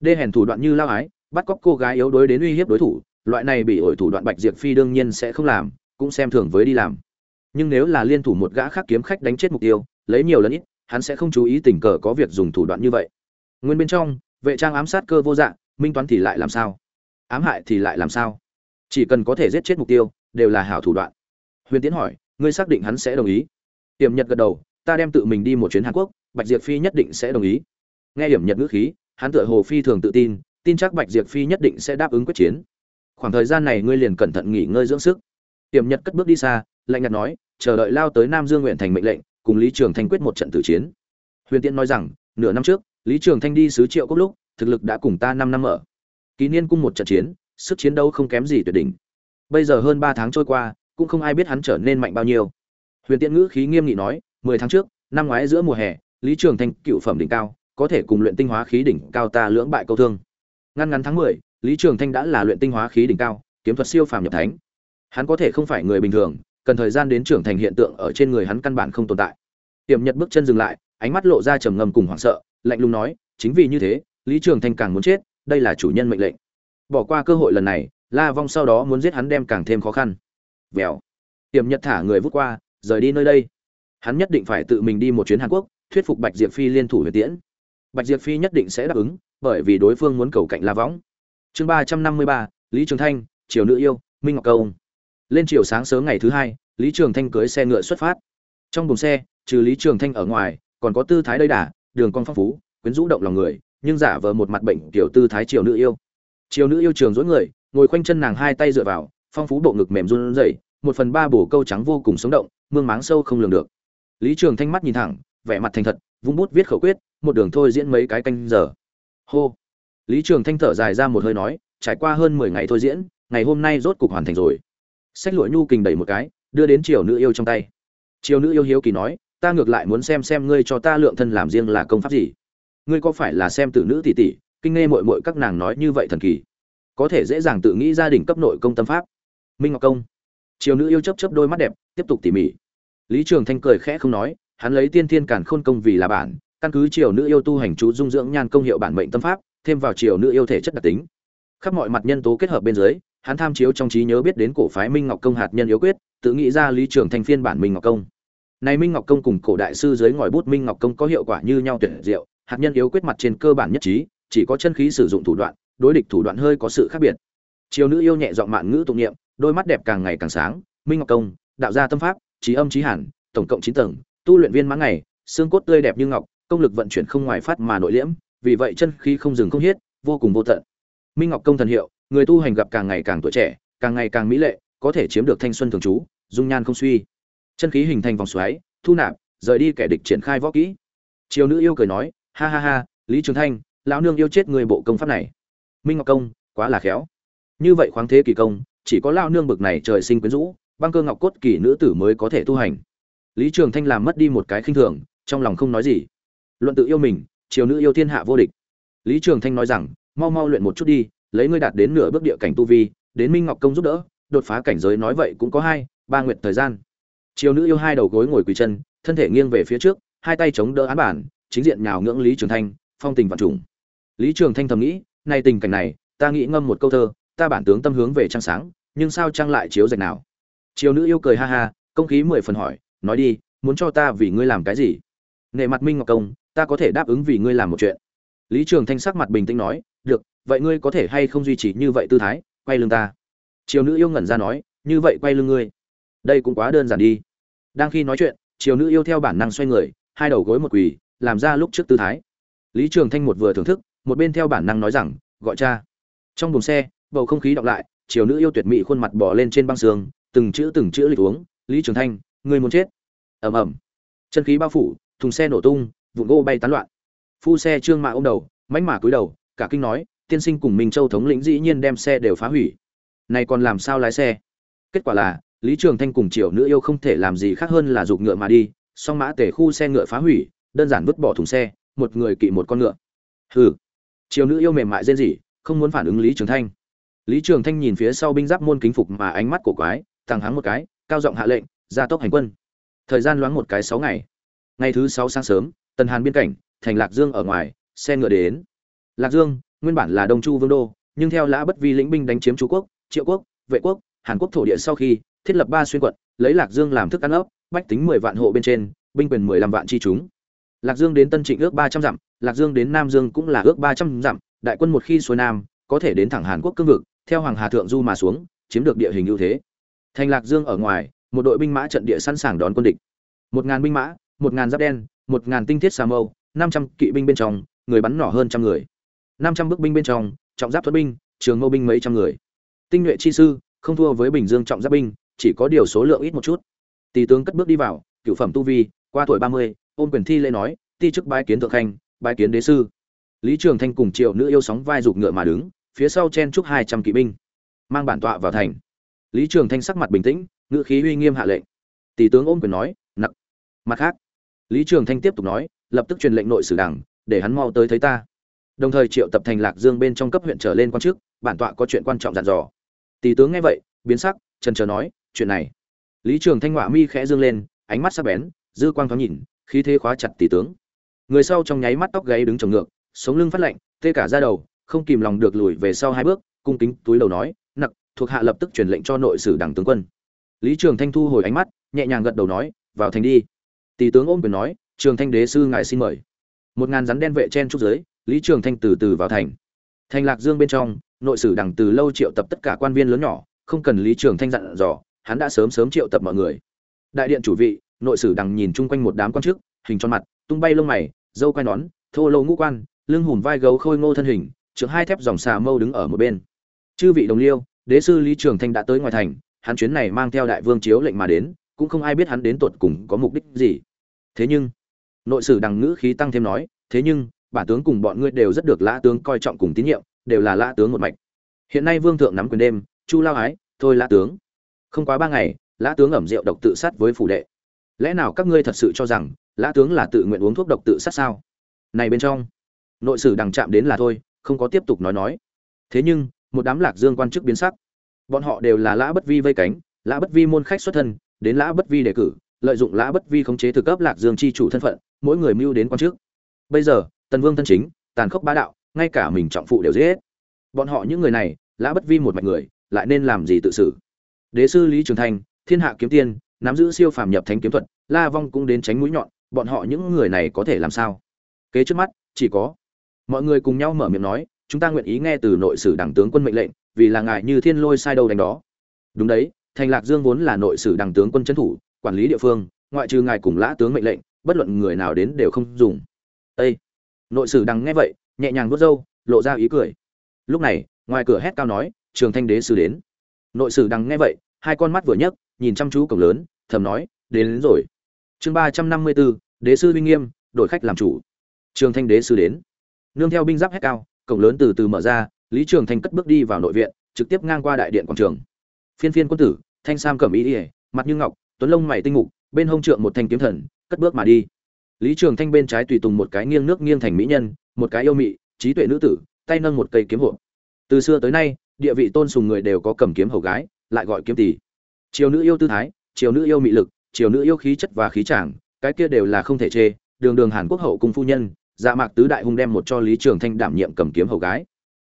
Đê hèn thủ đoạn như lao ái, bắt cóc cô gái yếu đuối đến uy hiếp đối thủ, loại này bị ổi thủ đoạn bạch diệp phi đương nhiên sẽ không làm, cũng xem thường với đi làm. Nhưng nếu là liên thủ một gã khác kiếm khách đánh chết mục tiêu, lấy nhiều lần ít, hắn sẽ không chú ý tình cờ có việc dùng thủ đoạn như vậy. Nguyên bên trong, vệ trang ám sát cơ vô dạng minh toán thì lại làm sao? Ám hại thì lại làm sao? Chỉ cần có thể giết chết mục tiêu, đều là hảo thủ đoạn. Huyền tiến hỏi, ngươi xác định hắn sẽ đồng ý? Tiềm nhật gật đầu, ta đem tự mình đi một chuyến hàn quốc bạch diệp phi nhất định sẽ đồng ý. Nghe hiểm nhật ngữ khí, hắn tựa hồ phi thường tự tin tin chắc bạch diệp phi nhất định sẽ đáp ứng quyết chiến. Khoảng thời gian này ngươi liền cẩn thận nghỉ ngơi dưỡng sức. Hiểm nhật cất bước đi xa, lạnh nhạt nói, chờ đợi lao tới nam dương nguyện thành mệnh lệnh, cùng lý trường thanh quyết một trận tử chiến. Huyền tiễn nói rằng, nửa năm trước, lý trường thanh đi sứ triệu cốc lúc, thực lực đã cùng ta năm năm ở ký niên cung một trận chiến, sức chiến đấu không kém gì tuyệt đỉnh. Bây giờ hơn ba tháng trôi qua, cũng không ai biết hắn trở nên mạnh bao nhiêu. Huyền tiễn ngữ khí nghiêm nghị nói, mười tháng trước, năm ngoái giữa mùa hè lý trường thanh cựu phẩm đỉnh cao, có thể cùng luyện tinh hóa khí đỉnh cao ta lưỡng bại câu thương. Ngăn ngắn tháng mười, lý trường thanh đã là luyện tinh hóa khí đỉnh cao, kiếm thuật siêu phàm nhập thánh. Hắn có thể không phải người bình thường, cần thời gian đến trưởng thành hiện tượng ở trên người hắn căn bản không tồn tại. Tiềm nhật bước chân dừng lại, ánh mắt lộ ra trầm ngâm cùng hoảng sợ, lạnh lùng nói, chính vì như thế, lý trường thanh càng muốn chết, đây là chủ nhân mệnh lệnh. Bỏ qua cơ hội lần này, la vong sau đó muốn giết hắn đem càng thêm khó khăn. Vèo. Tiềm nhật thả người vút qua, rời đi nơi đây. Hắn nhất định phải tự mình đi một chuyến hàn quốc thuyết phục bạch diệp phi liên thủ huyền tiễn. Bạch diệp phi nhất định sẽ đáp ứng, bởi vì đối phương muốn cầu cạnh la võng. Chương ba trăm năm mươi ba, lý trường thanh, triều nữ yêu, minh ngọc công lên chiều sáng sớm ngày thứ hai, lý trường thanh cưới xe ngựa xuất phát. Trong buồng xe, trừ lý trường thanh ở ngoài, còn có tư thái đầy đà, đường cong phong phú, quyến rũ động lòng người, nhưng giả vờ một mặt bệnh tiểu tư thái triều nữ yêu. Triều nữ yêu trường dối người, ngồi khoanh chân nàng hai tay dựa vào, phong phú bộ ngực mềm run rẩy, một phần ba bổ câu trắng vô cùng sống động, mương máng sâu không lường được. Lý trường thanh mắt nhìn thẳng vẻ mặt thành thật, vung bút viết khẩu quyết, một đường thôi diễn mấy cái canh giờ. Hô. Lý trường thanh thở dài ra một hơi nói, trải qua hơn mười ngày thôi diễn, ngày hôm nay rốt cục hoàn thành rồi. Sách lụa nhu kình đẩy một cái, đưa đến triều nữ yêu trong tay. Triều nữ yêu hiếu kỳ nói, ta ngược lại muốn xem xem ngươi cho ta lượng thân làm riêng là công pháp gì. Ngươi có phải là xem tử nữ tỷ tỷ, kinh nghe mội mội các nàng nói như vậy thần kỳ? Có thể dễ dàng tự nghĩ gia đình cấp nội công tâm pháp. Minh ngọc công. Triều nữ yêu chấp chấp đôi mắt đẹp, tiếp tục tỉ mỉ. Lý trường thanh cười khẽ không nói hắn lấy tiên thiên cản khôn công vì là bản, căn cứ triều nữ yêu tu hành chú dung dưỡng nhan công hiệu bản mệnh tâm pháp, thêm vào triều nữ yêu thể chất đặc tính. Khắp mọi mặt nhân tố kết hợp bên dưới, hắn tham chiếu trong trí nhớ biết đến cổ phái minh ngọc công hạt nhân yếu quyết, tự nghĩ ra lý trưởng thành phiên bản minh ngọc công. Này minh ngọc công cùng cổ đại sư dưới ngòi bút minh ngọc công có hiệu quả như nhau tuyệt diệu, hạt nhân yếu quyết mặt trên cơ bản nhất trí, chỉ có chân khí sử dụng thủ đoạn, đối địch thủ đoạn hơi có sự khác biệt. Triều nữ yêu nhẹ giọng mạn ngữ tụng niệm, đôi mắt đẹp càng ngày càng sáng, minh ngọc công, đạo gia tâm pháp, trí âm trí hẳn tổng cộng chín tầng tu luyện viên mãn ngày, xương cốt tươi đẹp như ngọc, công lực vận chuyển không ngoài phát mà nội liễm, vì vậy chân khí không dừng không hiết vô cùng vô tận. Minh ngọc công thần hiệu, người tu hành gặp càng ngày càng tuổi trẻ, càng ngày càng mỹ lệ, có thể chiếm được thanh xuân thường trú, dung nhan không suy. Chân khí hình thành vòng xoáy, thu nạp, rời đi kẻ địch triển khai võ kỹ. Triều nữ yêu cười nói, ha ha ha, lý trường thanh, lão nương yêu chết người bộ công pháp này. Minh ngọc công, quá là khéo. Như vậy khoáng thế kỳ công, chỉ có lão nương bực này trời sinh quyến rũ, băng cơ ngọc cốt kỳ nữ tử mới có thể tu hành lý trường thanh làm mất đi một cái khinh thường, trong lòng không nói gì. Luận tự yêu mình, triều nữ yêu thiên hạ vô địch. Lý trường thanh nói rằng, mau mau luyện một chút đi, lấy ngươi đạt đến nửa bước địa cảnh tu vi, đến minh ngọc công giúp đỡ, đột phá cảnh giới nói vậy cũng có hai, ba nguyện thời gian. Chiều nữ yêu hai đầu gối ngồi quỳ chân, thân thể nghiêng về phía trước, hai tay chống đỡ án bản, chính diện nhào ngưỡng lý trường thanh, phong tình vạn trùng. Lý trường thanh thầm nghĩ, nay tình cảnh này, ta nghĩ ngâm một câu thơ, ta bản tướng tâm hướng về trăng sáng, nhưng sao trăng lại chiếu rạch nào? Chiều nữ yêu cười ha ha, công khí mười phần hỏi nói đi, muốn cho ta vì ngươi làm cái gì? Nệ mặt minh ngọc công, ta có thể đáp ứng vì ngươi làm một chuyện. Lý trường thanh sắc mặt bình tĩnh nói, được, vậy ngươi có thể hay không duy trì như vậy tư thái, quay lưng ta? Triều nữ yêu ngẩn ra nói, như vậy quay lưng ngươi. Đây cũng quá đơn giản đi. Đang khi nói chuyện, triều nữ yêu theo bản năng xoay người, hai đầu gối một quỳ, làm ra lúc trước tư thái. Lý trường thanh một vừa thưởng thức, một bên theo bản năng nói rằng, gọi cha. Trong buồng xe, bầu không khí đọng lại, triều nữ yêu tuyệt mỹ khuôn mặt bỏ lên trên băng sương từng chữ từng chữ lịch uống. Lý trường thanh, ngươi muốn chết? Ầm ầm. Chân khí bao phủ, thùng xe nổ tung, vụn gỗ bay tán loạn. Phu xe trương mạ ôm đầu mánh mả cúi đầu, cả kinh nói, tiên sinh cùng minh châu thống lĩnh dĩ nhiên đem xe đều phá hủy. Này còn làm sao lái xe? Kết quả là, lý trường thanh cùng triệu nữ yêu không thể làm gì khác hơn là giục ngựa mà đi, song mã tể khu xe ngựa phá hủy, đơn giản vứt bỏ thùng xe, một người kỵ một con ngựa. Hừ. Triệu nữ yêu mềm mại rên rỉ, không muốn phản ứng lý trường thanh. Lý trường thanh nhìn phía sau binh giáp môn kính phục mà ánh mắt cổ quái, thẳng hắng một cái, cao giọng hạ lệnh, gia tốc hành quân thời gian loáng một cái sáu ngày. Ngày thứ sáu sáng sớm, tần hàn biên cảnh, thành lạc dương ở ngoài, xe ngựa đến. Lạc dương, nguyên bản là đông chu vương đô, nhưng theo lã bất vi lĩnh binh đánh chiếm chú quốc, triệu quốc, vệ quốc, hàn quốc thổ địa sau khi thiết lập ba xuyên quận, lấy lạc dương làm thức ăn ấp, bách tính mười vạn hộ bên trên, binh quyền mười lăm vạn chi chúng. Lạc dương đến tân trịnh ước ba trăm dặm, lạc dương đến nam dương cũng là ước ba trăm dặm, đại quân một khi xuôi nam, có thể đến thẳng hàn quốc cương vực, theo hoàng hà thượng du mà xuống, chiếm được địa hình ưu thế. Thành lạc dương ở ngoài một đội binh mã trận địa sẵn sàng đón quân địch. Một ngàn binh mã, một ngàn giáp đen, một ngàn tinh thiết xà mâu, năm trăm kỵ binh bên trong, người bắn nỏ hơn trăm người. Năm trăm bước binh bên trong, trọng giáp thuật binh, trường mâu binh mấy trăm người. Tinh nhuệ chi sư, không thua với bình dương trọng giáp binh, chỉ có điều số lượng ít một chút. Tỷ tướng cất bước đi vào, cựu phẩm tu vi, qua tuổi ba mươi, ôm quyền thi lễ nói, ti chức bái kiến thượng khanh, bái kiến đế sư. Lý trường thanh cùng triệu nữ yêu sóng vai giục ngựa mà đứng, phía sau chen chúc hai trăm kỵ binh, mang bản tọa vào thành. Lý trường thanh sắc mặt bình tĩnh Ngự khí uy nghiêm hạ lệnh. Tỷ tướng ôm quyền nói, nặc. Mặt khác, lý trường thanh tiếp tục nói, lập tức truyền lệnh nội sử đảng, để hắn mau tới thấy ta. Đồng thời triệu tập thành lạc dương bên trong cấp huyện trở lên quan chức, bản tọa có chuyện quan trọng dặn dò. Tỷ tướng nghe vậy, biến sắc, trần trờ nói, chuyện này. Lý trường thanh họa mi khẽ dương lên, ánh mắt sắc bén, dư quang thoáng nhìn, khí thế khóa chặt tỷ tướng. Người sau trong nháy mắt tóc gáy đứng trồng ngược, sống lưng phát lạnh, tê cả ra đầu, không kìm lòng được lùi về sau hai bước, cung kính túi đầu nói, nặc, thuộc hạ lập tức truyền lệnh cho nội sử đảng tướng quân lý trường thanh thu hồi ánh mắt, nhẹ nhàng gật đầu nói, vào thành đi. Tỷ tướng ôm quyền nói, trường thanh đế sư ngài xin mời. Một ngàn rắn đen vệ chen trúc giới, lý trường thanh từ từ vào thành. Thành lạc dương bên trong, nội sử đằng từ lâu triệu tập tất cả quan viên lớn nhỏ, không cần lý trường thanh dặn dò, hắn đã sớm sớm triệu tập mọi người. Đại điện chủ vị, nội sử đằng nhìn chung quanh một đám quan chức, hình tròn mặt, tung bay lông mày, dâu quai nón, thô lô ngũ quan, lưng hùm vai gấu khôi ngô thân hình trưởng hai thép dòng xà mâu đứng ở một bên. Chư vị đồng liêu, đế sư lý trường thanh đã tới ngoài thành hắn chuyến này mang theo đại vương chiếu lệnh mà đến, cũng không ai biết hắn đến tột cùng có mục đích gì. Thế nhưng, nội sử đằng ngữ khí tăng thêm nói, thế nhưng, bản tướng cùng bọn ngươi đều rất được lã tướng coi trọng cùng tín nhiệm, đều là lã tướng một mạch. Hiện nay vương thượng nắm quyền đêm, chu lao ái thôi lã tướng. Không quá ba ngày, lã tướng ẩm rượu độc tự sát với phủ đệ. Lẽ nào các ngươi thật sự cho rằng lã tướng là tự nguyện uống thuốc độc tự sát sao? Này bên trong, nội sử đằng chạm đến là thôi, không có tiếp tục nói nói. Thế nhưng, một đám lạc dương quan chức biến sắc bọn họ đều là lã bất vi vây cánh, lã bất vi môn khách xuất thân, đến lã bất vi đề cử, lợi dụng lã bất vi khống chế thực cấp lạc dương chi chủ thân phận, mỗi người mưu đến quan chức. Bây giờ, tần vương thân chính, tàn khốc bá đạo, ngay cả mình trọng phụ đều giết bọn họ những người này, lã bất vi một mạch người, lại nên làm gì tự xử? Đế sư lý trường thanh, thiên hạ kiếm tiên, nắm giữ siêu phàm nhập thánh kiếm thuật, la vong cũng đến tránh mũi nhọn, bọn họ những người này có thể làm sao? Kế trước mắt, chỉ có, mọi người cùng nhau mở miệng nói, chúng ta nguyện ý nghe từ nội sử đảng tướng quân mệnh lệnh vì là ngài như thiên lôi sai đâu đánh đó. Đúng đấy thành lạc dương vốn là nội sử đằng tướng quân trấn thủ quản lý địa phương ngoại trừ ngài cùng lã tướng mệnh lệnh bất luận người nào đến đều không dùng. Ê! nội sử đằng nghe vậy nhẹ nhàng nuốt râu lộ ra ý cười. Lúc này ngoài cửa hét cao nói trường thanh đế sư đến. Nội sử đằng nghe vậy hai con mắt vừa nhấc nhìn chăm chú cổng lớn thầm nói đến, đến rồi. Chương ba trăm năm mươi bốn đế sư uy nghiêm đổi khách làm chủ. Trường thanh đế sư đến. Nương theo binh giáp hét cao cổng lớn từ từ mở ra lý trường thanh cất bước đi vào nội viện, trực tiếp ngang qua đại điện quảng trường. Phiên phiên quân tử, thanh sam cẩm ý ỉa mặt như ngọc, tuấn lông mày tinh mục, bên hông trượng một thanh kiếm thần, cất bước mà đi. Lý trường thanh bên trái tùy tùng một cái nghiêng nước nghiêng thành mỹ nhân, một cái yêu mị, trí tuệ nữ tử, tay nâng một cây kiếm hộ từ xưa tới nay, địa vị tôn sùng người đều có cầm kiếm hầu gái, lại gọi kiếm tỷ. Triều nữ yêu tư thái, triều nữ yêu mị lực, triều nữ yêu khí chất và khí tràng cái kia đều là không thể chê, đường đường hàn quốc hậu cung phu nhân dạ mạc tứ đại hung đem một cho lý trường thanh đảm nhiệm cầm kiếm hầu gái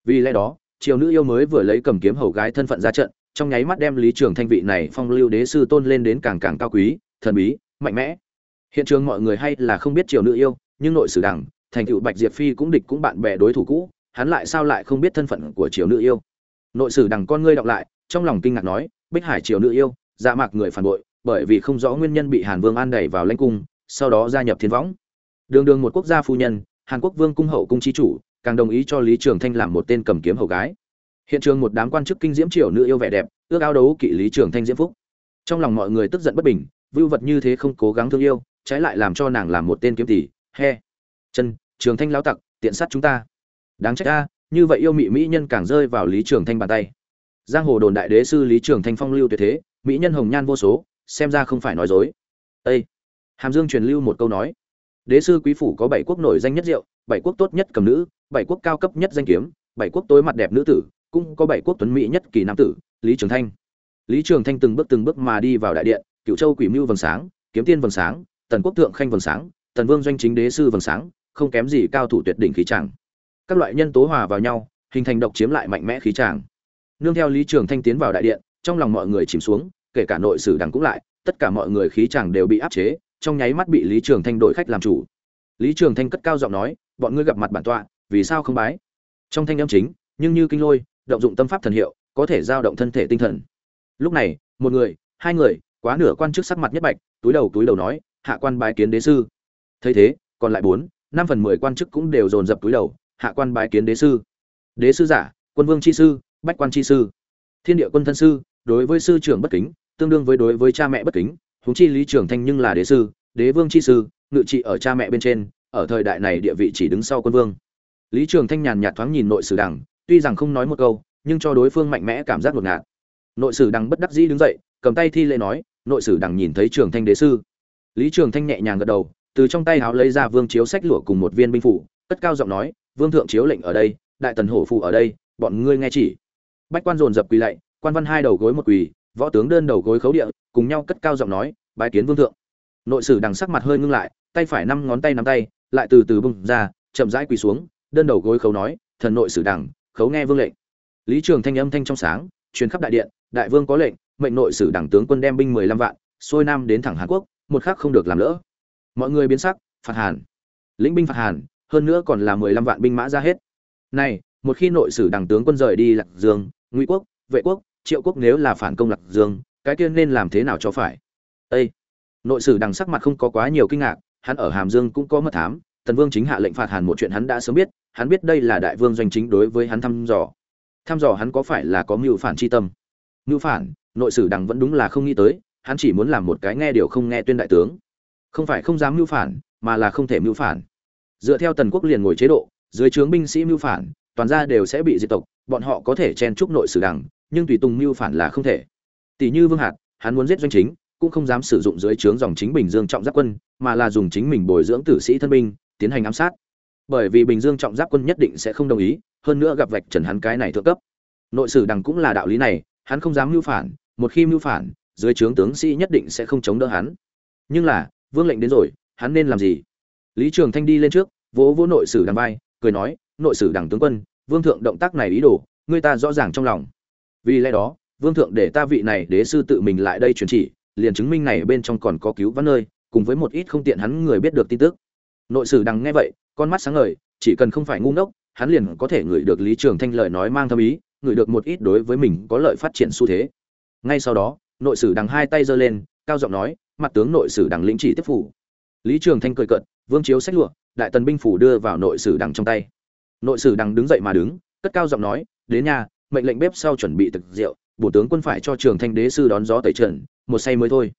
vì lẽ đó, triều nữ yêu mới vừa lấy cầm kiếm hầu gái thân phận ra trận, trong nháy mắt đem lý trường thanh vị này phong lưu đế sư tôn lên đến càng càng cao quý, thần bí, mạnh mẽ. Hiện trường mọi người hay là không biết triều nữ yêu, nhưng nội sử đảng, thành cựu bạch diệp phi cũng địch cũng bạn bè đối thủ cũ, hắn lại sao lại không biết thân phận của triều nữ yêu? Nội sử đằng con ngươi đọc lại, trong lòng kinh ngạc nói, bích hải triều nữ yêu dạ mạc người phản bội, bởi vì không rõ nguyên nhân bị hàn vương an đẩy vào lãnh cung, sau đó gia nhập thiên võng. Đường đường một quốc gia phu nhân, hàn quốc vương cung hậu cung chi chủ càng đồng ý cho lý trường thanh làm một tên cầm kiếm hầu gái. Hiện trường một đám quan chức kinh diễm triều nữ yêu vẻ đẹp, ước ao đấu kỵ lý trường thanh diễm phúc. Trong lòng mọi người tức giận bất bình, vưu vật như thế không cố gắng thương yêu, trái lại làm cho nàng làm một tên kiếm tỷ, he. Chân, trường thanh lão tặc, tiện sát chúng ta. Đáng trách a, như vậy yêu mị mỹ nhân càng rơi vào lý trường thanh bàn tay. Giang hồ đồn đại đế sư lý trường thanh phong lưu tuyệt thế, mỹ nhân hồng nhan vô số, xem ra không phải nói dối. Ây hàm dương truyền lưu một câu nói. Đế sư quý phủ có bảy quốc nổi danh nhất rượu, bảy quốc tốt nhất cầm nữ bảy quốc cao cấp nhất danh kiếm, bảy quốc tối mặt đẹp nữ tử, cũng có bảy quốc tuấn mỹ nhất kỳ nam tử, lý trường thanh. Lý trường thanh từng bước từng bước mà đi vào đại điện cựu châu quỷ mưu vầng sáng, kiếm tiên vầng sáng, tần quốc thượng khanh vầng sáng, tần vương doanh chính đế sư vầng sáng, không kém gì cao thủ tuyệt đỉnh khí tràng các loại nhân tố hòa vào nhau, hình thành độc chiếm lại mạnh mẽ khí tràng nương theo lý trường thanh tiến vào đại điện, trong lòng mọi người chìm xuống, kể cả nội sử đằng cũng lại, tất cả mọi người khí tràng đều bị áp chế, trong nháy mắt bị lý trường thanh đổi khách làm chủ. Lý trường thanh cất cao giọng nói, bọn ngươi gặp mặt bản tọa vì sao không bái? Trong thanh âm chính, nhưng như kinh lôi, động dụng tâm pháp thần hiệu, có thể giao động thân thể tinh thần. Lúc này, một người, hai người, quá nửa quan chức sắc mặt nhất bạch, túi đầu túi đầu nói, hạ quan bái kiến đế sư. Thấy thế, còn lại bốn, năm phần mười quan chức cũng đều dồn dập túi đầu, hạ quan bái kiến đế sư. Đế sư giả, quân vương chi sư, bách quan chi sư. Thiên địa quân thân sư, đối với sư trưởng bất kính, tương đương với đối với cha mẹ bất kính, huống chi lý trưởng thanh nhưng là đế sư, đế vương chi sư, ngự trị ở cha mẹ bên trên, ở thời đại này địa vị chỉ đứng sau quân vương lý trường thanh nhàn nhạt thoáng nhìn nội sử đằng, tuy rằng không nói một câu, nhưng cho đối phương mạnh mẽ cảm giác ngột ngạt. Nội sử đằng bất đắc dĩ đứng dậy, cầm tay thi lễ nói, nội sử đằng nhìn thấy trường thanh đế sư. Lý trường thanh nhẹ nhàng gật đầu, từ trong tay háo lấy ra vương chiếu sách lụa cùng một viên binh phủ, cất cao giọng nói, vương thượng chiếu lệnh ở đây, đại tần hổ phụ ở đây, bọn ngươi nghe chỉ. Bách quan dồn dập quỳ lạy, quan văn hai đầu gối một quỳ, võ tướng đơn đầu gối khấu địa, cùng nhau cất cao giọng nói, bái kiến vương thượng. Nội sử đằng sắc mặt hơi ngưng lại, tay phải năm ngón tay nắm tay, lại từ từ bung ra, chậm rãi quỳ xuống đơn đầu gối khấu nói, thần nội sử đẳng, khấu nghe vương lệnh. Lý trường thanh âm thanh trong sáng, truyền khắp đại điện, đại vương có lệnh, mệnh nội sử đảng tướng quân đem binh mười lăm vạn, xuôi nam đến thẳng hàn quốc, một khắc không được làm lỡ. Mọi người biến sắc, phạt hàn. Lĩnh binh phạt hàn, hơn nữa còn là mười lăm vạn binh mã ra hết. Này, một khi nội sử đảng tướng quân rời đi lạc dương, ngụy quốc, vệ quốc, triệu quốc nếu là phản công lạc dương, cái kia nên làm thế nào cho phải? Ê! nội sử đằng sắc mặt không có quá nhiều kinh ngạc, hắn ở hàm dương cũng có mật thám, tần vương chính hạ lệnh phạt hàn một chuyện hắn đã sớm biết hắn biết đây là đại vương doanh chính đối với hắn thăm dò. Thăm dò hắn có phải là có mưu phản chi tâm? Mưu phản, nội sử đằng vẫn đúng là không nghĩ tới, hắn chỉ muốn làm một cái nghe điều không nghe tuyên đại tướng. Không phải không dám mưu phản, mà là không thể mưu phản. Dựa theo tần quốc liền ngồi chế độ, dưới trướng binh sĩ mưu phản, toàn ra đều sẽ bị diệt tộc, bọn họ có thể chen chúc nội sử đằng, nhưng tùy tùng mưu phản là không thể. Tỷ như vương hạt, hắn muốn giết doanh chính, cũng không dám sử dụng dưới trướng dòng chính bình dương trọng giáp quân, mà là dùng chính mình bồi dưỡng tử sĩ thân binh, tiến hành ám sát bởi vì bình dương trọng giáp quân nhất định sẽ không đồng ý, hơn nữa gặp vạch trần hắn cái này thượng cấp. Nội sử đằng cũng là đạo lý này, hắn không dám mưu phản, một khi mưu phản, dưới trướng tướng sĩ nhất định sẽ không chống đỡ hắn. Nhưng là, vương lệnh đến rồi, hắn nên làm gì? Lý trường thanh đi lên trước, vỗ vỗ nội sử đằng vai, cười nói, nội sử đằng tướng quân, vương thượng động tác này ý đồ người ta rõ ràng trong lòng. Vì lẽ đó, vương thượng để ta vị này đế sư tự mình lại đây truyền chỉ, liền chứng minh này bên trong còn có cứu vãn nơi, cùng với một ít không tiện hắn người biết được tin tức. Nội sử đằng nghe vậy con mắt sáng ngời chỉ cần không phải ngu ngốc hắn liền có thể ngửi được lý trường thanh lời nói mang thâm ý ngửi được một ít đối với mình có lợi phát triển xu thế. Ngay sau đó nội sử đằng hai tay giơ lên cao giọng nói mặt tướng nội sử đằng lĩnh chỉ tiếp phủ. Lý trường thanh cười cợt, vương chiếu sách lụa đại tần binh phủ đưa vào nội sử đằng trong tay. Nội sử đằng đứng dậy mà đứng cất cao giọng nói đến nhà mệnh lệnh bếp sau chuẩn bị thực rượu bổ tướng quân phải cho trường thanh đế sư đón gió tẩy trần một say mới thôi.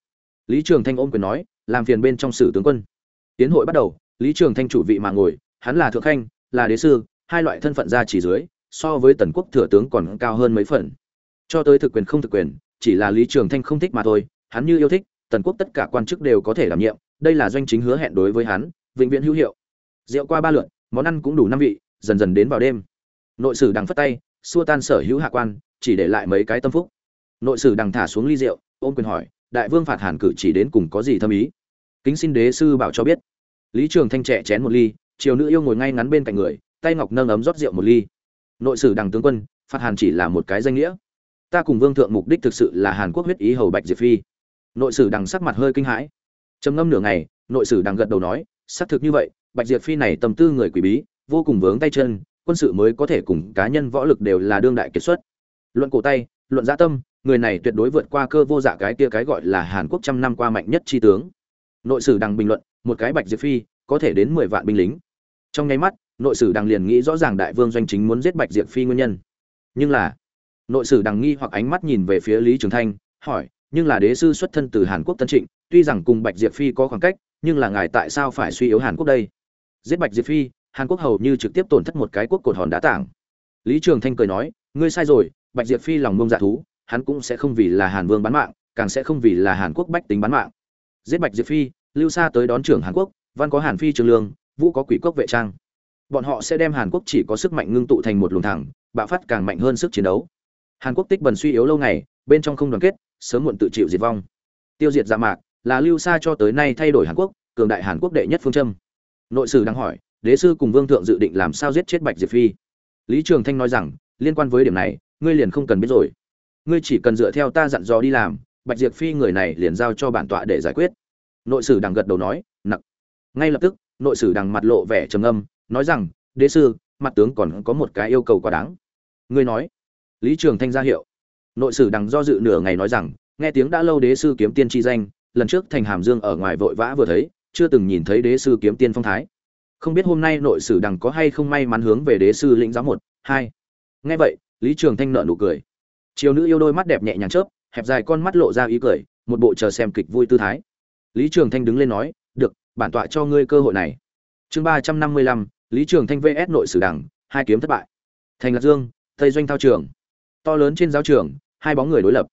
Lý trường thanh ôm quyền nói làm phiền bên trong sử tướng quân. Tiến hội bắt đầu lý trường thanh chủ vị mà ngồi, hắn là thượng khanh, là đế sư, hai loại thân phận ra chỉ dưới, so với tần quốc thừa tướng còn cao hơn mấy phần. Cho tới thực quyền không thực quyền, chỉ là lý trường thanh không thích mà thôi, hắn như yêu thích, tần quốc tất cả quan chức đều có thể đảm nhiệm, đây là doanh chính hứa hẹn đối với hắn, vĩnh viễn hữu hiệu. Rượu qua ba lượn món ăn cũng đủ năm vị, dần dần đến vào đêm. Nội sử đằng phất tay, xua tan sở hữu hạ quan, chỉ để lại mấy cái tâm phúc. Nội sử đằng thả xuống ly rượu, ôm quyền hỏi, đại vương phạt hàn cử chỉ đến cùng có gì thâm ý? Kính xin đế sư bảo cho biết lý trường thanh trẻ chén một ly triều nữ yêu ngồi ngay ngắn bên cạnh người, tay ngọc nâng ấm rót rượu một ly. Nội sử đằng tướng quân phạt hàn chỉ là một cái danh nghĩa. Ta cùng vương thượng mục đích thực sự là hàn quốc huyết ý hầu bạch diệp phi. Nội sử đằng sắc mặt hơi kinh hãi. Trầm ngâm nửa ngày, nội sử đằng gật đầu nói, xác thực như vậy, bạch diệp phi này tầm tư người quỷ bí, vô cùng vướng tay chân, quân sự mới có thể cùng cá nhân võ lực đều là đương đại kiệt xuất. Luận cổ tay, luận gia tâm, người này tuyệt đối vượt qua cơ vô dạ cái kia cái gọi là hàn quốc trăm năm qua mạnh nhất tri tướng. Nội sử đằng bình luận một cái bạch diệp phi, có thể đến mười vạn binh lính. Trong nháy mắt, nội sử đằng liền nghĩ rõ ràng đại vương doanh chính muốn giết bạch diệp phi nguyên nhân. Nhưng là, nội sử đằng nghi hoặc ánh mắt nhìn về phía lý trường thanh, hỏi, nhưng là đế sư xuất thân từ hàn quốc tân trịnh, tuy rằng cùng bạch diệp phi có khoảng cách, nhưng là ngài tại sao phải suy yếu hàn quốc đây? Giết bạch diệp phi, hàn quốc hầu như trực tiếp tổn thất một cái quốc cột hòn đá tảng. Lý trường thanh cười nói, ngươi sai rồi, bạch diệp phi lòng mông dạ thú, hắn cũng sẽ không vì là hàn vương bán mạng, càng sẽ không vì là hàn quốc bách tính bán mạng. Giết bạch diệp phi lưu xa tới đón trưởng hàn quốc, văn có hàn phi trường lương, vũ có quỷ cốc vệ trang. Bọn họ sẽ đem hàn quốc chỉ có sức mạnh ngưng tụ thành một luồng thẳng, bạo phát càng mạnh hơn sức chiến đấu. Hàn quốc tích bần suy yếu lâu ngày, bên trong không đoàn kết, sớm muộn tự chịu diệt vong. Tiêu diệt dạ mạc là lưu xa cho tới nay thay đổi hàn quốc, cường đại hàn quốc đệ nhất phương châm. Nội sử đang hỏi, đế sư cùng vương thượng dự định làm sao giết chết bạch diệp phi? Lý trường thanh nói rằng, liên quan với điểm này, ngươi liền không cần biết rồi. Ngươi chỉ cần dựa theo ta dặn dò đi làm, bạch diệp phi người này liền giao cho bản tọa để giải quyết nội sử đằng gật đầu nói, nặc. Ngay lập tức, nội sử đằng mặt lộ vẻ trầm âm nói rằng, đế sư, mặt tướng còn có một cái yêu cầu quá đáng. Ngươi nói. Lý trường thanh ra hiệu. Nội sử đằng do dự nửa ngày nói rằng, nghe tiếng đã lâu đế sư kiếm tiên chi danh, lần trước thành hàm dương ở ngoài vội vã vừa thấy, chưa từng nhìn thấy đế sư kiếm tiên phong thái. Không biết hôm nay nội sử đằng có hay không may mắn hướng về đế sư lĩnh giáo một, hai. Nghe vậy, lý trường thanh nợ nụ cười. Chiều nữ yêu đôi mắt đẹp nhẹ nhàng chớp, hẹp dài con mắt lộ ra ý cười, một bộ chờ xem kịch vui tư thái lý trường thanh đứng lên nói được bản tọa cho ngươi cơ hội này. Chương ba trăm năm mươi lăm lý trường thanh vs nội sử đảng, hai kiếm thất bại. Thành lạc dương tây doanh thao trường. To lớn trên giáo trường hai bóng người đối lập.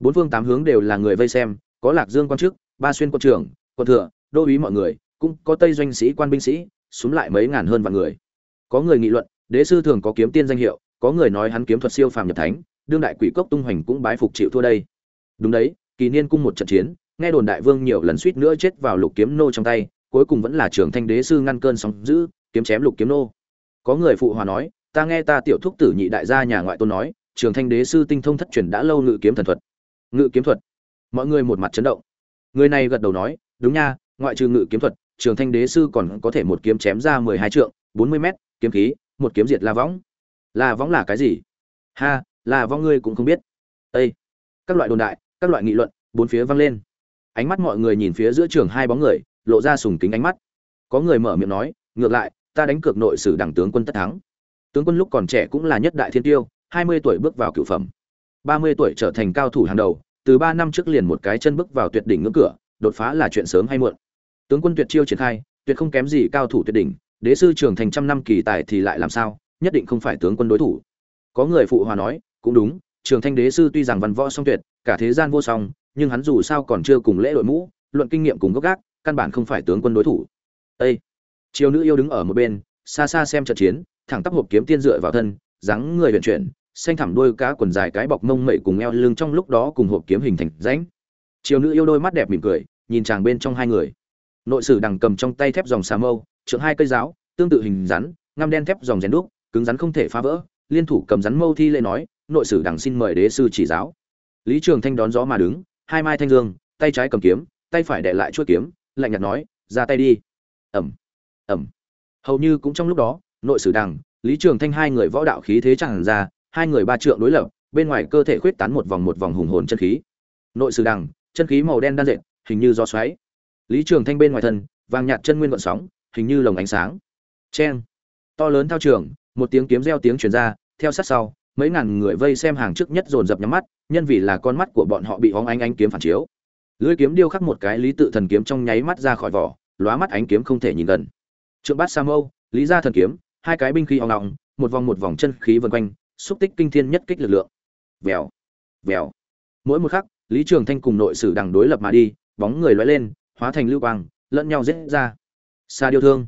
Bốn phương tám hướng đều là người vây xem có lạc dương quan chức ba xuyên quân trưởng quân thừa đô úy mọi người cũng có tây doanh sĩ quan binh sĩ súng lại mấy ngàn hơn vạn người. Có người nghị luận đế sư thường có kiếm tiên danh hiệu có người nói hắn kiếm thuật siêu phàm nhập thánh đương đại quỷ cốc tung hoành cũng bái phục chịu thua đây. Đúng đấy kỳ niên cung một trận chiến nghe đồn đại vương nhiều lần suýt nữa chết vào lục kiếm nô trong tay, cuối cùng vẫn là trưởng thanh đế sư ngăn cơn sóng giữ kiếm chém lục kiếm nô. Có người phụ hòa nói, ta nghe ta tiểu thúc tử nhị đại gia nhà ngoại tôn nói trường thanh đế sư tinh thông thất truyền đã lâu ngự kiếm thần thuật. Ngự kiếm thuật? Mọi người một mặt chấn động. Người này gật đầu nói, đúng nha, ngoại trừ ngự kiếm thuật trường thanh đế sư còn có thể một kiếm chém ra mười hai trượng, bốn mươi mét, kiếm khí, một kiếm diệt la võng. La võng là cái gì? Ha là võng ngươi cũng không biết. Ây các loại đồn đại, các loại nghị luận, bốn phía vang lên ánh mắt mọi người nhìn phía giữa trường hai bóng người, lộ ra sùng kính ánh mắt. Có người mở miệng nói, ngược lại, ta đánh cược nội sử đảng tướng quân tất thắng. Tướng quân lúc còn trẻ cũng là nhất đại thiên tiêu, hai mươi tuổi bước vào cựu phẩm. Ba mươi tuổi trở thành cao thủ hàng đầu, từ ba năm trước liền một cái chân bước vào tuyệt đỉnh ngưỡng cửa, đột phá là chuyện sớm hay muộn. Tướng quân tuyệt chiêu triển khai, tuyệt không kém gì cao thủ tuyệt đỉnh, đế sư trường thành trăm năm kỳ tài thì lại làm sao, nhất định không phải tướng quân đối thủ. Có người phụ hòa nói, cũng đúng, trường thanh đế sư tuy rằng văn võ song tuyệt, cả thế gian vô song nhưng hắn dù sao còn chưa cùng lễ đội mũ, luận kinh nghiệm cùng gốc gác, căn bản không phải tướng quân đối thủ. Ê! triều nữ yêu đứng ở một bên, xa xa xem trận chiến, thẳng tắp hộp kiếm tiên dựa vào thân, dáng người huyền chuyển, xanh thẳm đôi cá quần dài cái bọc mông mẩy cùng eo lưng trong lúc đó cùng hộp kiếm hình thành rãnh. Triều nữ yêu đôi mắt đẹp mỉm cười, nhìn chàng bên trong hai người. Nội sử đằng cầm trong tay thép dòng xà mâu, trượng hai cây giáo, tương tự hình rắn, ngăm đen thép dòng rèn đúc, cứng rắn không thể phá vỡ, liên thủ cầm rắn mâu thi lễ nói, nội sử đằng xin mời đế sư chỉ giáo. Lý trường thanh đón gió mà đứng hai mai thanh dương, tay trái cầm kiếm, tay phải đệ lại chuôi kiếm, lạnh nhạt nói, ra tay đi. Ẩm ẩm. Hầu như cũng trong lúc đó, nội sử đằng, lý trường thanh hai người võ đạo khí thế tràn ra, hai người ba trượng đối lập, bên ngoài cơ thể khuyết tán một vòng một vòng hùng hồn chân khí. Nội sử đằng, chân khí màu đen đan dệt, hình như do xoáy. Lý trường thanh bên ngoài thân, vàng nhạt chân nguyên vận sóng, hình như lồng ánh sáng. Cheng. To lớn thao trường, một tiếng kiếm reo tiếng truyền ra, theo sát sau mấy ngàn người vây xem hàng trước nhất dồn dập nhắm mắt, nhân vì là con mắt của bọn họ bị hóng ánh ánh kiếm phản chiếu. Lưỡi kiếm điêu khắc một cái lý tự thần kiếm trong nháy mắt ra khỏi vỏ, lóa mắt ánh kiếm không thể nhìn gần. Trượng bát sa mâu, lý gia thần kiếm, hai cái binh khí ong ong, một vòng một vòng chân khí vần quanh, xúc tích kinh thiên nhất kích lực lượng. Vèo vèo. Mỗi một khắc, lý trường thanh cùng nội sử đằng đối lập mà đi, bóng người lóe lên, hóa thành lưu quang, lẫn nhau giết ra. Sa điêu thương.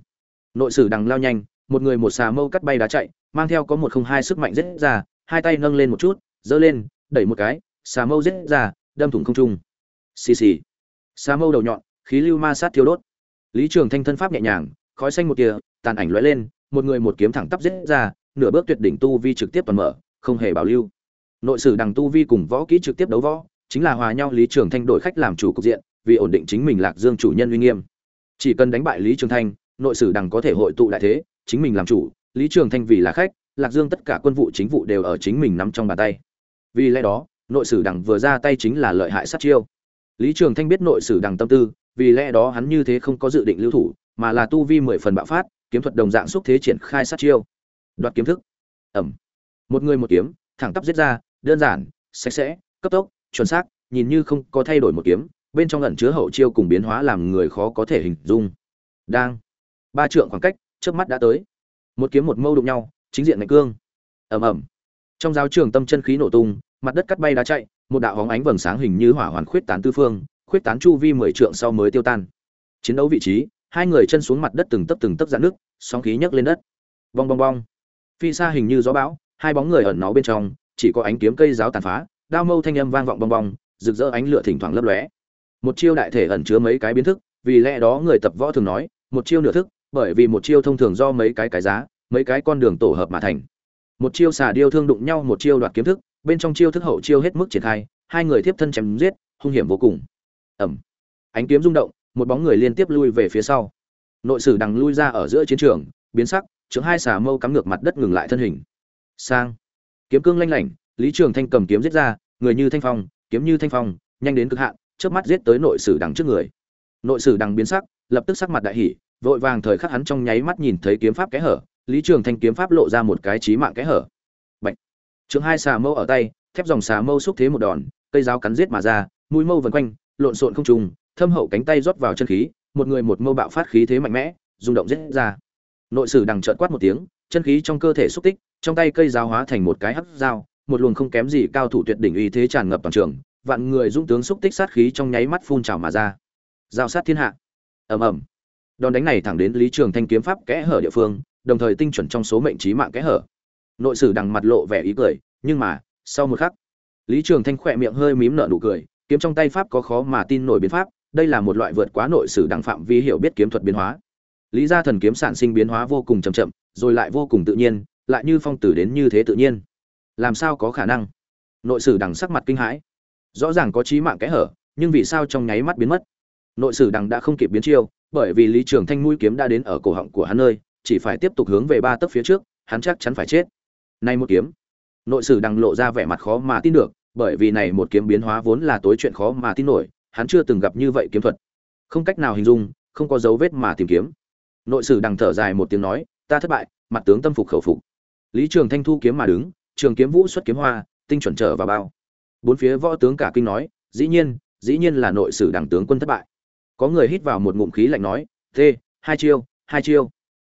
Nội sử đằng lao nhanh, một người một xà mâu cắt bay đá chạy, mang theo có một không hai sức mạnh giết ra hai tay nâng lên một chút, giơ lên, đẩy một cái, xà mâu giết ra, đâm thủng không trung. Xì xì. Xà mâu đầu nhọn, khí lưu ma sát thiêu đốt. Lý trường thanh thân pháp nhẹ nhàng, khói xanh một kia tàn ảnh lóe lên, một người một kiếm thẳng tắp giết ra, nửa bước tuyệt đỉnh tu vi trực tiếp toàn mở, không hề bảo lưu. Nội sử đằng tu vi cùng võ kỹ trực tiếp đấu võ, chính là hòa nhau lý trường thanh đổi khách làm chủ cục diện, vì ổn định chính mình lạc dương chủ nhân uy nghiêm. Chỉ cần đánh bại lý trường thanh, nội sử đằng có thể hội tụ đại thế, chính mình làm chủ, lý trường thanh vì là khách lạc dương tất cả quân vụ chính vụ đều ở chính mình nắm trong bàn tay. Vì lẽ đó, nội sử đằng vừa ra tay chính là lợi hại sát chiêu. Lý trường thanh biết nội sử đằng tâm tư, vì lẽ đó hắn như thế không có dự định lưu thủ, mà là tu vi mười phần bạo phát, kiếm thuật đồng dạng xúc thế triển khai sát chiêu. Đoạt kiếm thức. Ẩm. Một người một kiếm, thẳng tắp giết ra, đơn giản, sạch sẽ, cấp tốc, chuẩn xác, nhìn như không có thay đổi một kiếm, bên trong ẩn chứa hậu chiêu cùng biến hóa làm người khó có thể hình dung. Đang. Ba trượng khoảng cách trước mắt đã tới. Một kiếm một mâu đụng nhau chính diện ngạch cương. Ầm ầm. Trong giáo trường tâm chân khí nổ tung, mặt đất cắt bay đá chạy, một đạo hóng ánh vầng sáng hình như hỏa hoàn khuyết tán tư phương, khuyết tán chu vi mười trượng sau mới tiêu tan. Chiến đấu vị trí, hai người chân xuống mặt đất từng tấc từng tấc dạn nước sóng khí nhấc lên đất. Bong bong bong. Phi xa hình như gió bão, hai bóng người ẩn náu bên trong, chỉ có ánh kiếm cây giáo tàn phá, đao mâu thanh âm vang vọng bong bong, rực rỡ ánh lửa thỉnh thoảng lấp lóe. Một chiêu đại thể ẩn chứa mấy cái biến thức, vì lẽ đó người tập võ thường nói, một chiêu nửa thức, bởi vì một chiêu thông thường do mấy cái cái giá mấy cái con đường tổ hợp mà thành. Một chiêu xà điêu thương đụng nhau, một chiêu đoạt kiếm thức, bên trong chiêu thức hậu chiêu hết mức triển khai, hai người tiếp thân chém giết, hung hiểm vô cùng. Ẩm ánh kiếm rung động, một bóng người liên tiếp lui về phía sau. Nội sử đằng lui ra ở giữa chiến trường, biến sắc chứng hai xà mâu cắm ngược mặt đất ngừng lại thân hình. Sang. Kiếm cương lanh lảnh, lý trường thanh cầm kiếm giết ra, người như thanh phong, kiếm như thanh phong, nhanh đến cực hạn trước mắt giết tới nội sử đằng trước người. Nội sử đằng biến sắc, lập tức sắc mặt đại hỉ, vội vàng thời khắc hắn trong nháy mắt nhìn thấy kiếm pháp kẽ hở lý trường thanh kiếm pháp lộ ra một cái chí mạng kẽ hở Bạch. Trường hai xà mâu ở tay, thép dòng xà mâu xúc thế một đòn, cây giáo cắn giết mà ra, mũi mâu vần quanh, lộn xộn không trùng, thâm hậu cánh tay rót vào chân khí, một người một mâu bạo phát khí thế mạnh mẽ, rung động giết ra. Nội sử đằng chợt quát một tiếng, chân khí trong cơ thể xúc tích, trong tay cây giáo hóa thành một cái hắc dao, một luồng không kém gì cao thủ tuyệt đỉnh uy thế tràn ngập toàn trường, vạn người dũng tướng xúc tích sát khí trong nháy mắt phun trào mà ra. Giao sát thiên hạ. Ầm ầm. Đòn đánh này thẳng đến Lý Trường Thanh kiếm pháp kẽ hở địa phương, đồng thời tinh chuẩn trong số mệnh trí mạng kẽ hở. Nội sử đằng mặt lộ vẻ ý cười, nhưng mà, sau một khắc, lý trường thanh khỏe miệng hơi mím nở nụ cười, kiếm trong tay pháp có khó mà tin nổi biến pháp, đây là một loại vượt quá nội sử đằng phạm vi hiểu biết kiếm thuật biến hóa. Lý gia thần kiếm sản sinh biến hóa vô cùng chậm chậm, rồi lại vô cùng tự nhiên, lại như phong tử đến như thế tự nhiên. Làm sao có khả năng? Nội sử đằng sắc mặt kinh hãi. Rõ ràng có trí mạng kẽ hở, nhưng vì sao trong nháy mắt biến mất? Nội sử đằng đã không kịp biến chiêu, bởi vì lý trường thanh mũi kiếm đã đến ở cổ họng của hắn nơi chỉ phải tiếp tục hướng về ba tấc phía trước, hắn chắc chắn phải chết. Nay một kiếm, nội sử đằng lộ ra vẻ mặt khó mà tin được, bởi vì này một kiếm biến hóa vốn là tối chuyện khó mà tin nổi, hắn chưa từng gặp như vậy kiếm thuật. Không cách nào hình dung, không có dấu vết mà tìm kiếm. Nội sử đằng thở dài một tiếng nói, ta thất bại, mặt tướng tâm phục khẩu phục. Lý trường thanh thu kiếm mà đứng, trường kiếm vũ xuất kiếm hoa, tinh chuẩn trở vào bao. Bốn phía võ tướng cả kinh nói, dĩ nhiên dĩ nhiên là nội sử đằng tướng quân thất bại. Có người hít vào một ngụm khí lạnh nói t hai chiêu hai chiêu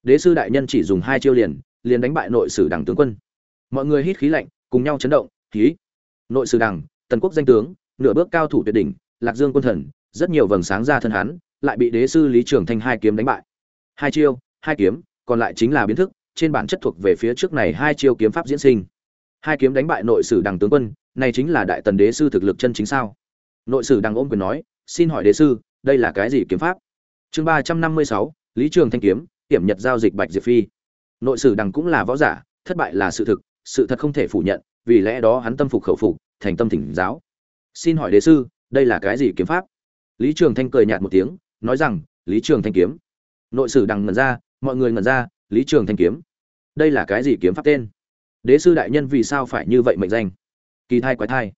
đế sư đại nhân chỉ dùng hai chiêu liền liền đánh bại nội sử đảng tướng quân. Mọi người hít khí lạnh, cùng nhau chấn động khí nội sử đảng tần quốc danh tướng, nửa bước cao thủ tuyệt đỉnh, lạc dương quân thần, rất nhiều vầng sáng ra thân hắn, lại bị đế sư lý trường thanh hai kiếm đánh bại. Hai chiêu, hai kiếm, còn lại chính là biến thức, trên bản chất thuộc về phía trước này hai chiêu kiếm pháp diễn sinh. Hai kiếm đánh bại nội sử đằng tướng quân, này chính là đại tần đế sư thực lực chân chính sao? Nội sử đằng ôm quyền nói, xin hỏi đế sư, đây là cái gì kiếm pháp? Chương ba trăm năm mươi sáu, lý trường thanh kiếm hiểm nhật giao dịch bạch diệp phi. Nội sử đằng cũng là võ giả, thất bại là sự thực, sự thật không thể phủ nhận, vì lẽ đó hắn tâm phục khẩu phục, thành tâm thỉnh giáo. Xin hỏi đế sư, đây là cái gì kiếm pháp? Lý trường thanh cười nhạt một tiếng, nói rằng, lý trường thanh kiếm. Nội sử đằng ngẩn ra, mọi người ngẩn ra, lý trường thanh kiếm. Đây là cái gì kiếm pháp tên? Đế sư đại nhân vì sao phải như vậy mệnh danh? Kỳ thai quái thai.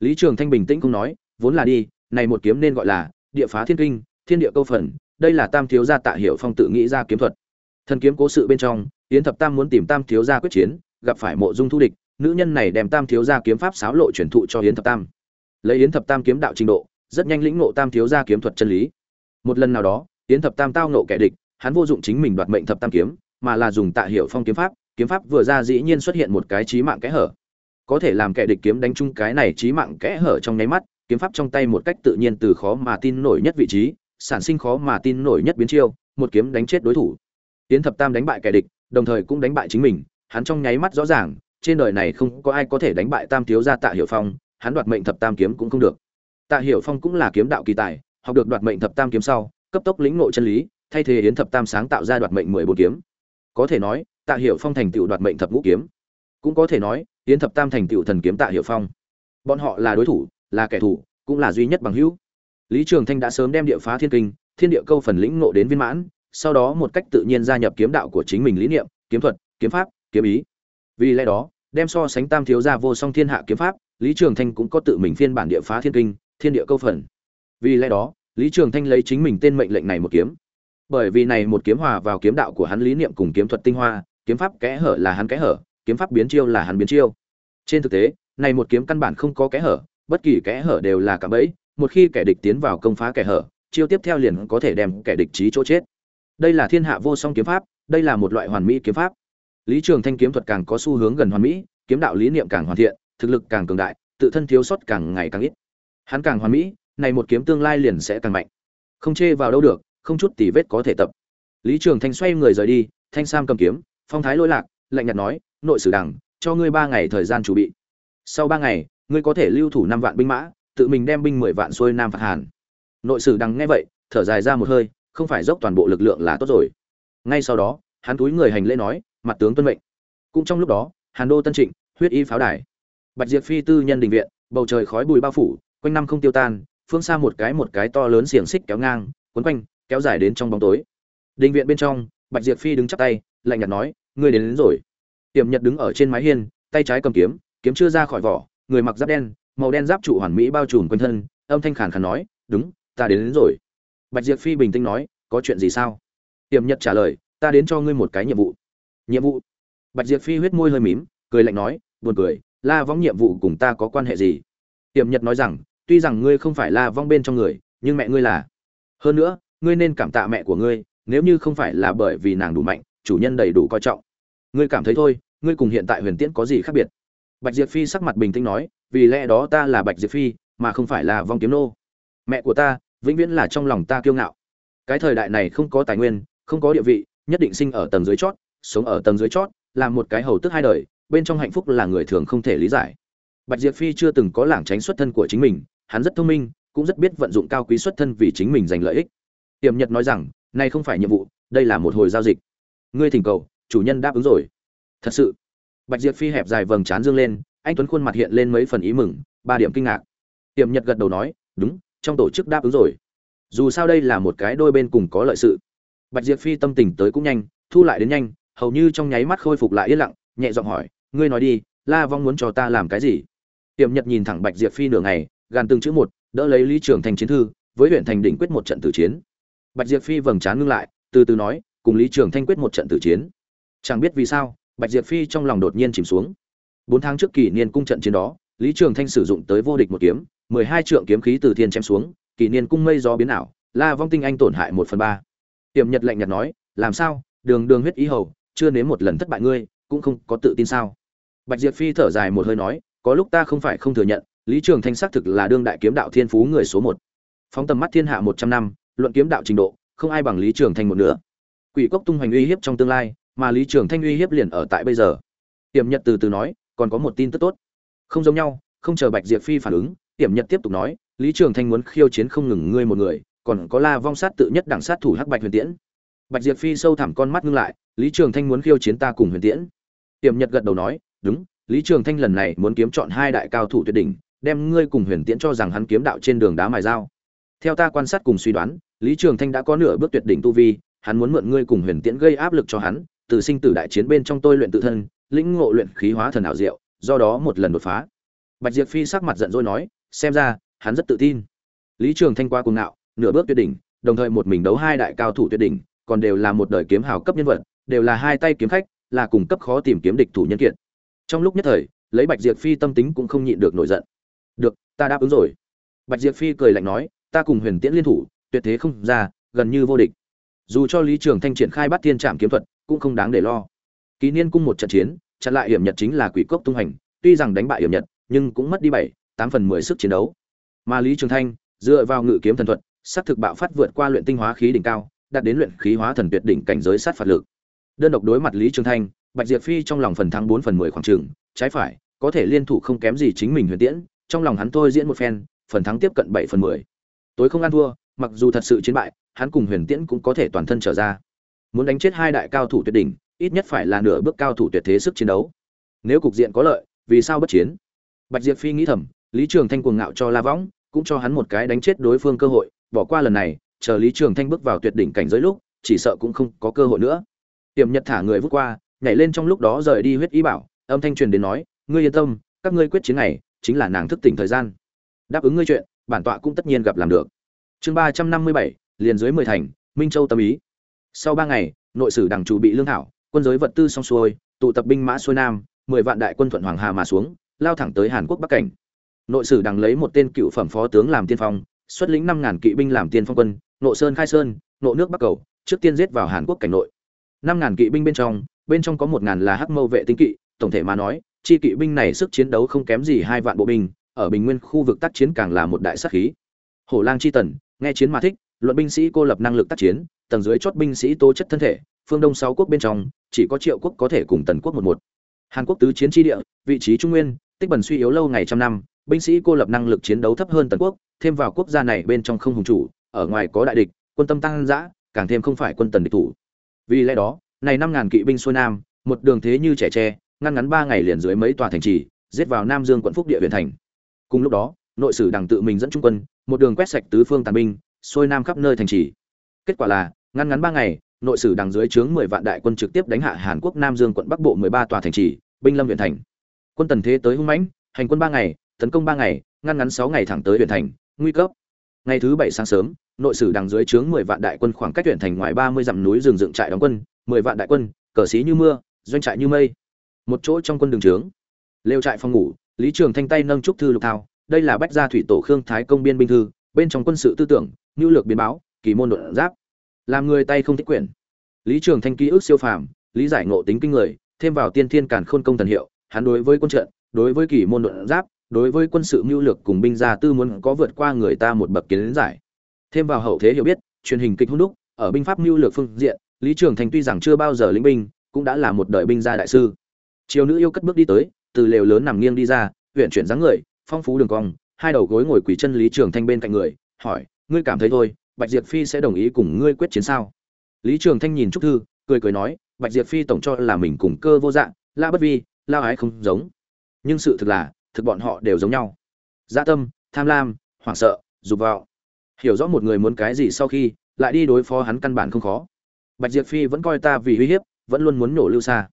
Lý trường thanh bình tĩnh không nói, vốn là đi, này một kiếm nên gọi là địa phá thiên kinh, thiên địa câu phần đây là tam thiếu gia tạ hiểu phong tự nghĩ ra kiếm thuật. Thần kiếm cố sự bên trong, yến thập tam muốn tìm tam thiếu gia quyết chiến, gặp phải mộ dung thu địch, nữ nhân này đem tam thiếu gia kiếm pháp sáo lộ truyền thụ cho yến thập tam. Lấy yến thập tam kiếm đạo trình độ, rất nhanh lĩnh ngộ tam thiếu gia kiếm thuật chân lý. Một lần nào đó, yến thập tam tao nộ kẻ địch, hắn vô dụng chính mình đoạt mệnh thập tam kiếm, mà là dùng tạ hiểu phong kiếm pháp kiếm pháp vừa ra dĩ nhiên xuất hiện một cái trí mạng kẽ hở. Có thể làm kẻ địch kiếm đánh chung cái này trí mạng kẽ hở trong nháy mắt, kiếm pháp trong tay một cách tự nhiên từ khó mà tin nổi nhất vị trí sản sinh khó mà tin nổi nhất biến chiêu, một kiếm đánh chết đối thủ. Tiến thập tam đánh bại kẻ địch, đồng thời cũng đánh bại chính mình, hắn trong nháy mắt rõ ràng, trên đời này không có ai có thể đánh bại tam thiếu gia tạ hiểu phong hắn đoạt mệnh thập tam kiếm cũng không được. Tạ hiểu phong cũng là kiếm đạo kỳ tài học được đoạt mệnh thập tam kiếm sau cấp tốc lĩnh ngộ chân lý thay thế yến thập tam sáng tạo ra đoạt mệnh mười bốn kiếm. Có thể nói tạ hiểu phong thành tựu đoạt mệnh thập ngũ kiếm. Cũng có thể nói yến thập tam thành tựu thần kiếm tạ hiểu phong. Bọn họ là đối thủ là kẻ thù cũng là duy nhất bằng hữu lý trường thanh đã sớm đem địa phá thiên kinh, thiên địa câu phần lĩnh ngộ đến viên mãn, sau đó một cách tự nhiên gia nhập kiếm đạo của chính mình lý niệm, kiếm thuật, kiếm pháp, kiếm ý. Vì lẽ đó, đem so sánh tam thiếu gia vô song thiên hạ kiếm pháp, lý trường thanh cũng có tự mình phiên bản địa phá thiên kinh, thiên địa câu phần. Vì lẽ đó, lý trường thanh lấy chính mình tên mệnh lệnh này một kiếm. Bởi vì này một kiếm hòa vào kiếm đạo của hắn lý niệm cùng kiếm thuật tinh hoa, kiếm pháp kẽ hở là hắn kẽ hở, kiếm pháp biến chiêu là hắn biến chiêu. Trên thực tế, này một kiếm căn bản không có kẽ hở, bất kỳ kẽ hở đều là cả bẫy một khi kẻ địch tiến vào công phá kẻ hở, chiêu tiếp theo liền có thể đem kẻ địch trí chỗ chết. Đây là thiên hạ vô song kiếm pháp, đây là một loại hoàn mỹ kiếm pháp. Lý trường thanh kiếm thuật càng có xu hướng gần hoàn mỹ, kiếm đạo lý niệm càng hoàn thiện, thực lực càng cường đại, tự thân thiếu sót càng ngày càng ít. Hắn càng hoàn mỹ, này một kiếm tương lai liền sẽ càng mạnh. Không chê vào đâu được, không chút tỉ vết có thể tập. Lý trường thanh xoay người rời đi, thanh sam cầm kiếm, phong thái lỗi lạc, lạnh nhạt nói, nội sử đằng cho ngươi ba ngày thời gian chuẩn bị. Sau ba ngày, ngươi có thể lưu thủ năm vạn binh mã tự mình đem binh mười vạn xuôi nam phạt hàn. Nội sử đằng nghe vậy thở dài ra một hơi không phải dốc toàn bộ lực lượng là tốt rồi. Ngay sau đó hắn túi người hành lễ nói mặt tướng tuân mệnh. Cũng trong lúc đó hàn đô tân trịnh huyết y pháo đài bạch diệp phi tư nhân đình viện bầu trời khói bụi bao phủ quanh năm không tiêu tan phương xa một cái một cái to lớn xiềng xích kéo ngang quấn quanh kéo dài đến trong bóng tối. Đình viện bên trong bạch diệp phi đứng chắp tay lạnh nhạt nói ngươi đến, đến rồi. Tiềm nhật đứng ở trên mái hiên tay trái cầm kiếm kiếm chưa ra khỏi vỏ người mặc giáp đen màu đen giáp trụ hoàn mỹ bao trùm quanh thân âm thanh khàn khàn nói đúng ta đến, đến rồi. Bạch diệp phi bình tĩnh nói có chuyện gì sao? Tiềm nhật trả lời ta đến cho ngươi một cái nhiệm vụ. Nhiệm vụ? Bạch diệp phi huyết môi hơi mím cười lạnh nói buồn cười la vong nhiệm vụ cùng ta có quan hệ gì? Tiềm nhật nói rằng tuy rằng ngươi không phải la vong bên trong người nhưng mẹ ngươi là. Hơn nữa ngươi nên cảm tạ mẹ của ngươi nếu như không phải là bởi vì nàng đủ mạnh chủ nhân đầy đủ coi trọng. Ngươi cảm thấy thôi ngươi cùng hiện tại huyền tiễn có gì khác biệt? Bạch diệp phi sắc mặt bình tĩnh nói, vì lẽ đó ta là bạch diệp phi, mà không phải là vong kiếm nô. Mẹ của ta, vĩnh viễn là trong lòng ta kiêu ngạo. Cái thời đại này không có tài nguyên, không có địa vị, nhất định sinh ở tầng dưới chót, sống ở tầng dưới chót làm một cái hầu tức hai đời, bên trong hạnh phúc là người thường không thể lý giải. Bạch diệp phi chưa từng có lảng tránh xuất thân của chính mình, hắn rất thông minh, cũng rất biết vận dụng cao quý xuất thân vì chính mình giành lợi ích. Tiềm nhật nói rằng, này không phải nhiệm vụ, đây là một hồi giao dịch. Ngươi thỉnh cầu, chủ nhân đáp ứng rồi. Thật sự bạch diệp phi hẹp dài vầng trán dương lên, anh tuấn khuôn mặt hiện lên mấy phần ý mừng, ba điểm kinh ngạc. Tiềm nhật gật đầu nói, đúng, trong tổ chức đáp ứng rồi. Dù sao đây là một cái đôi bên cùng có lợi sự. Bạch diệp phi tâm tình tới cũng nhanh, thu lại đến nhanh, hầu như trong nháy mắt khôi phục lại yên lặng, nhẹ giọng hỏi, ngươi nói đi, la vong muốn cho ta làm cái gì? Tiềm nhật nhìn thẳng bạch diệp phi nửa ngày, gàn từng chữ một, đỡ lấy lý trường thành chiến thư, với huyện thành đỉnh quyết một trận tử chiến. Bạch diệp phi vầng trán ngưng lại, từ từ nói, cùng lý trường thanh quyết một trận tử chiến. Chẳng biết vì sao bạch diệp phi trong lòng đột nhiên chìm xuống. Bốn tháng trước kỷ niên cung trận chiến đó, lý trường thanh sử dụng tới vô địch một kiếm, mười hai trượng kiếm khí từ thiên chém xuống, kỷ niên cung mây gió biến ảo, la vong tinh anh tổn hại một phần ba. Tiềm nhật lạnh nhạt nói, làm sao? Đường đường huyết ý hầu, chưa nếm một lần thất bại ngươi, cũng không có tự tin sao? Bạch diệp phi thở dài một hơi nói, có lúc ta không phải không thừa nhận, lý trường thanh xác thực là đương đại kiếm đạo thiên phú người số một. Phóng tầm mắt thiên hạ một trăm năm, luận kiếm đạo trình độ, không ai bằng lý trường thanh một nữa quỷ cốc tung hoành uy hiếp trong tương lai mà lý trường thanh uy hiếp liền ở tại bây giờ. Tiềm nhật từ từ nói, còn có một tin tức tốt. Không giống nhau, không chờ bạch diệp phi phản ứng. Tiềm nhật tiếp tục nói, lý trường thanh muốn khiêu chiến không ngừng ngươi một người, còn có la vong sát tự nhất đẳng sát thủ hắc bạch huyền tiễn. Bạch diệp phi sâu thẳm con mắt ngưng lại, lý trường thanh muốn khiêu chiến ta cùng huyền tiễn. Tiềm nhật gật đầu nói, đúng, lý trường thanh lần này muốn kiếm chọn hai đại cao thủ tuyệt đỉnh, đem ngươi cùng huyền tiễn cho rằng hắn kiếm đạo trên đường đá mài dao. Theo ta quan sát cùng suy đoán, lý trường thanh đã có nửa bước tuyệt đỉnh tu vi, hắn muốn mượn ngươi cùng huyền tiễn gây áp lực cho hắn từ sinh tử đại chiến bên trong tôi luyện tự thân, lĩnh ngộ luyện khí hóa thần ảo diệu, do đó một lần đột phá. Bạch diệp phi sắc mặt giận dỗi nói, xem ra, hắn rất tự tin. Lý trường thanh qua cuồng ngạo, nửa bước tuyệt đỉnh, đồng thời một mình đấu hai đại cao thủ tuyệt đỉnh, còn đều là một đời kiếm hào cấp nhân vật, đều là hai tay kiếm khách, là cùng cấp khó tìm kiếm địch thủ nhân kiện trong lúc nhất thời, lấy bạch diệp phi tâm tính cũng không nhịn được nổi giận. Được, ta đáp ứng rồi. Bạch diệp phi cười lạnh nói, ta cùng huyền tiễn liên thủ, tuyệt thế không ra, gần như vô địch. Dù cho lý trường thanh triển khai bát thiên Trảm kiếm thuật cũng không đáng để lo. Ký niên cung một trận chiến, chặn lại hiểm nhật chính là quỷ cốc tung hành, tuy rằng đánh bại hiểm nhật, nhưng cũng mất đi bảy, tám phần mười sức chiến đấu. Mà lý trường thanh, dựa vào ngự kiếm thần thuật, sát thực bạo phát vượt qua luyện tinh hóa khí đỉnh cao, đạt đến luyện khí hóa thần tuyệt đỉnh cảnh giới sát phạt lực. Đơn độc đối mặt lý trường thanh, bạch diệp phi trong lòng phần thắng bốn phần mười khoảng trường, trái phải, có thể liên thủ không kém gì chính mình huyền tiễn, trong lòng hắn thôi diễn một phen, phần thắng tiếp cận bảy phần mười. Tối không ăn thua, mặc dù thật sự chiến bại, hắn cùng huyền tiễn cũng có thể toàn thân trở ra muốn đánh chết hai đại cao thủ tuyệt đỉnh, ít nhất phải là nửa bước cao thủ tuyệt thế sức chiến đấu. Nếu cục diện có lợi, vì sao bất chiến? Bạch diệp phi nghĩ thầm, lý trường thanh cuồng ngạo cho la võng, cũng cho hắn một cái đánh chết đối phương cơ hội, bỏ qua lần này, chờ lý trường thanh bước vào tuyệt đỉnh cảnh giới lúc, chỉ sợ cũng không có cơ hội nữa. Tiềm nhật thả người vút qua, nhảy lên trong lúc đó rời đi huyết ý bảo, âm thanh truyền đến nói, ngươi yên tâm, các ngươi quyết chiến này chính là nàng thức tỉnh thời gian. Đáp ứng ngươi chuyện, bản tọa cũng tất nhiên gặp làm được. Chương ba trăm năm mươi bảy, liền dưới mười thành, minh châu tâm ý sau ba ngày, nội sử đảng chủ bị lương thảo, quân giới vật tư xong xuôi, tụ tập binh mã xuôi nam, mười vạn đại quân thuận hoàng hà mà xuống, lao thẳng tới hàn quốc bắc cảnh. Nội sử đằng lấy một tên cựu phẩm phó tướng làm tiên phong, xuất lĩnh năm ngàn kỵ binh làm tiên phong quân nộ sơn khai sơn nộ nước bắc cầu, trước tiên giết vào hàn quốc cảnh nội. Năm ngàn kỵ binh bên trong bên trong có một ngàn là hắc mâu vệ tinh kỵ, tổng thể mà nói, chi kỵ binh này sức chiến đấu không kém gì hai vạn bộ binh, ở bình nguyên khu vực tác chiến càng là một đại sát khí. Hổ lang chi tần, nghe chiến mà thích luận binh sĩ cô lập năng lực tác chiến, tầng dưới chót binh sĩ tố chất thân thể, phương đông sáu quốc bên trong, chỉ có triệu quốc có thể cùng tần quốc một một. Hàn quốc tứ chiến tri địa, vị trí trung nguyên, tích bẩn suy yếu lâu ngày trăm năm, binh sĩ cô lập năng lực chiến đấu thấp hơn tần quốc, thêm vào quốc gia này bên trong không hùng chủ, ở ngoài có đại địch, quân tâm tăng dã, càng thêm không phải quân tần địch thủ. Vì lẽ đó, này năm ngàn kỵ binh xuôi nam, một đường thế như trẻ tre, ngăn ngắn ba ngày liền dưới mấy tòa thành trì, giết vào nam dương quận phúc địa huyện thành. Cùng lúc đó, nội sử đảng tự mình dẫn trung quân, một đường quét sạch tứ phương tàn binh xuôi nam khắp nơi thành trì kết quả là ngăn ngắn ba ngày nội sử đằng dưới trướng mười vạn đại quân trực tiếp đánh hạ Hàn Quốc Nam Dương quận Bắc Bộ mười ba tòa thành trì, binh lâm huyện thành. Quân tần thế tới hung mãnh, hành quân ba ngày, tấn công ba ngày, ngăn ngắn sáu ngày thẳng tới huyện thành, nguy cấp. Ngày thứ bảy sáng sớm, nội sử đằng dưới trướng mười vạn đại quân khoảng cách huyện thành ngoài ba mươi dặm núi rừng dựng trại đóng quân, mười vạn đại quân, cờ xí như mưa, doanh trại như mây. Một chỗ trong quân đường trướng, lều trại phòng ngủ, Lý Trường Thanh tay nâng trúc thư lục thao, đây là bách gia thủy tổ Khương Thái công biên binh thư, bên trong quân sự tư tưởng, nhu lược biến báo, kỳ môn đột giáp. Làm người tay không thích quyển. Lý trường thanh ký ức siêu phàm lý giải ngộ tính kinh người thêm vào tiên thiên càn khôn công thần hiệu hắn đối với quân trận đối với kỳ môn đột giáp đối với quân sự mưu lược cùng binh gia tư muốn có vượt qua người ta một bậc kiến giải. Thêm vào hậu thế hiểu biết truyền hình kịch hung đúc ở binh pháp mưu lược phương diện lý trường thành tuy rằng chưa bao giờ lĩnh binh cũng đã là một đời binh gia đại sư. Chiều nữ yêu cất bước đi tới từ lều lớn nằm nghiêng đi ra huyện chuyển dáng người phong phú đường cong hai đầu gối ngồi quỳ chân lý trường thanh bên cạnh người hỏi ngươi cảm thấy thôi, bạch diệp phi sẽ đồng ý cùng ngươi quyết chiến sao? Lý trường thanh nhìn trúc thư, cười cười nói, bạch diệp phi tổng cho là mình cùng cơ vô dạng, la bất vi lao ái không giống. Nhưng sự thực là, thực bọn họ đều giống nhau. Gia dạ tâm, tham lam, hoảng sợ, dục vọng. Hiểu rõ một người muốn cái gì sau khi, lại đi đối phó hắn căn bản không khó. Bạch diệp phi vẫn coi ta vì uy hiếp, vẫn luôn muốn nổ lưu xa.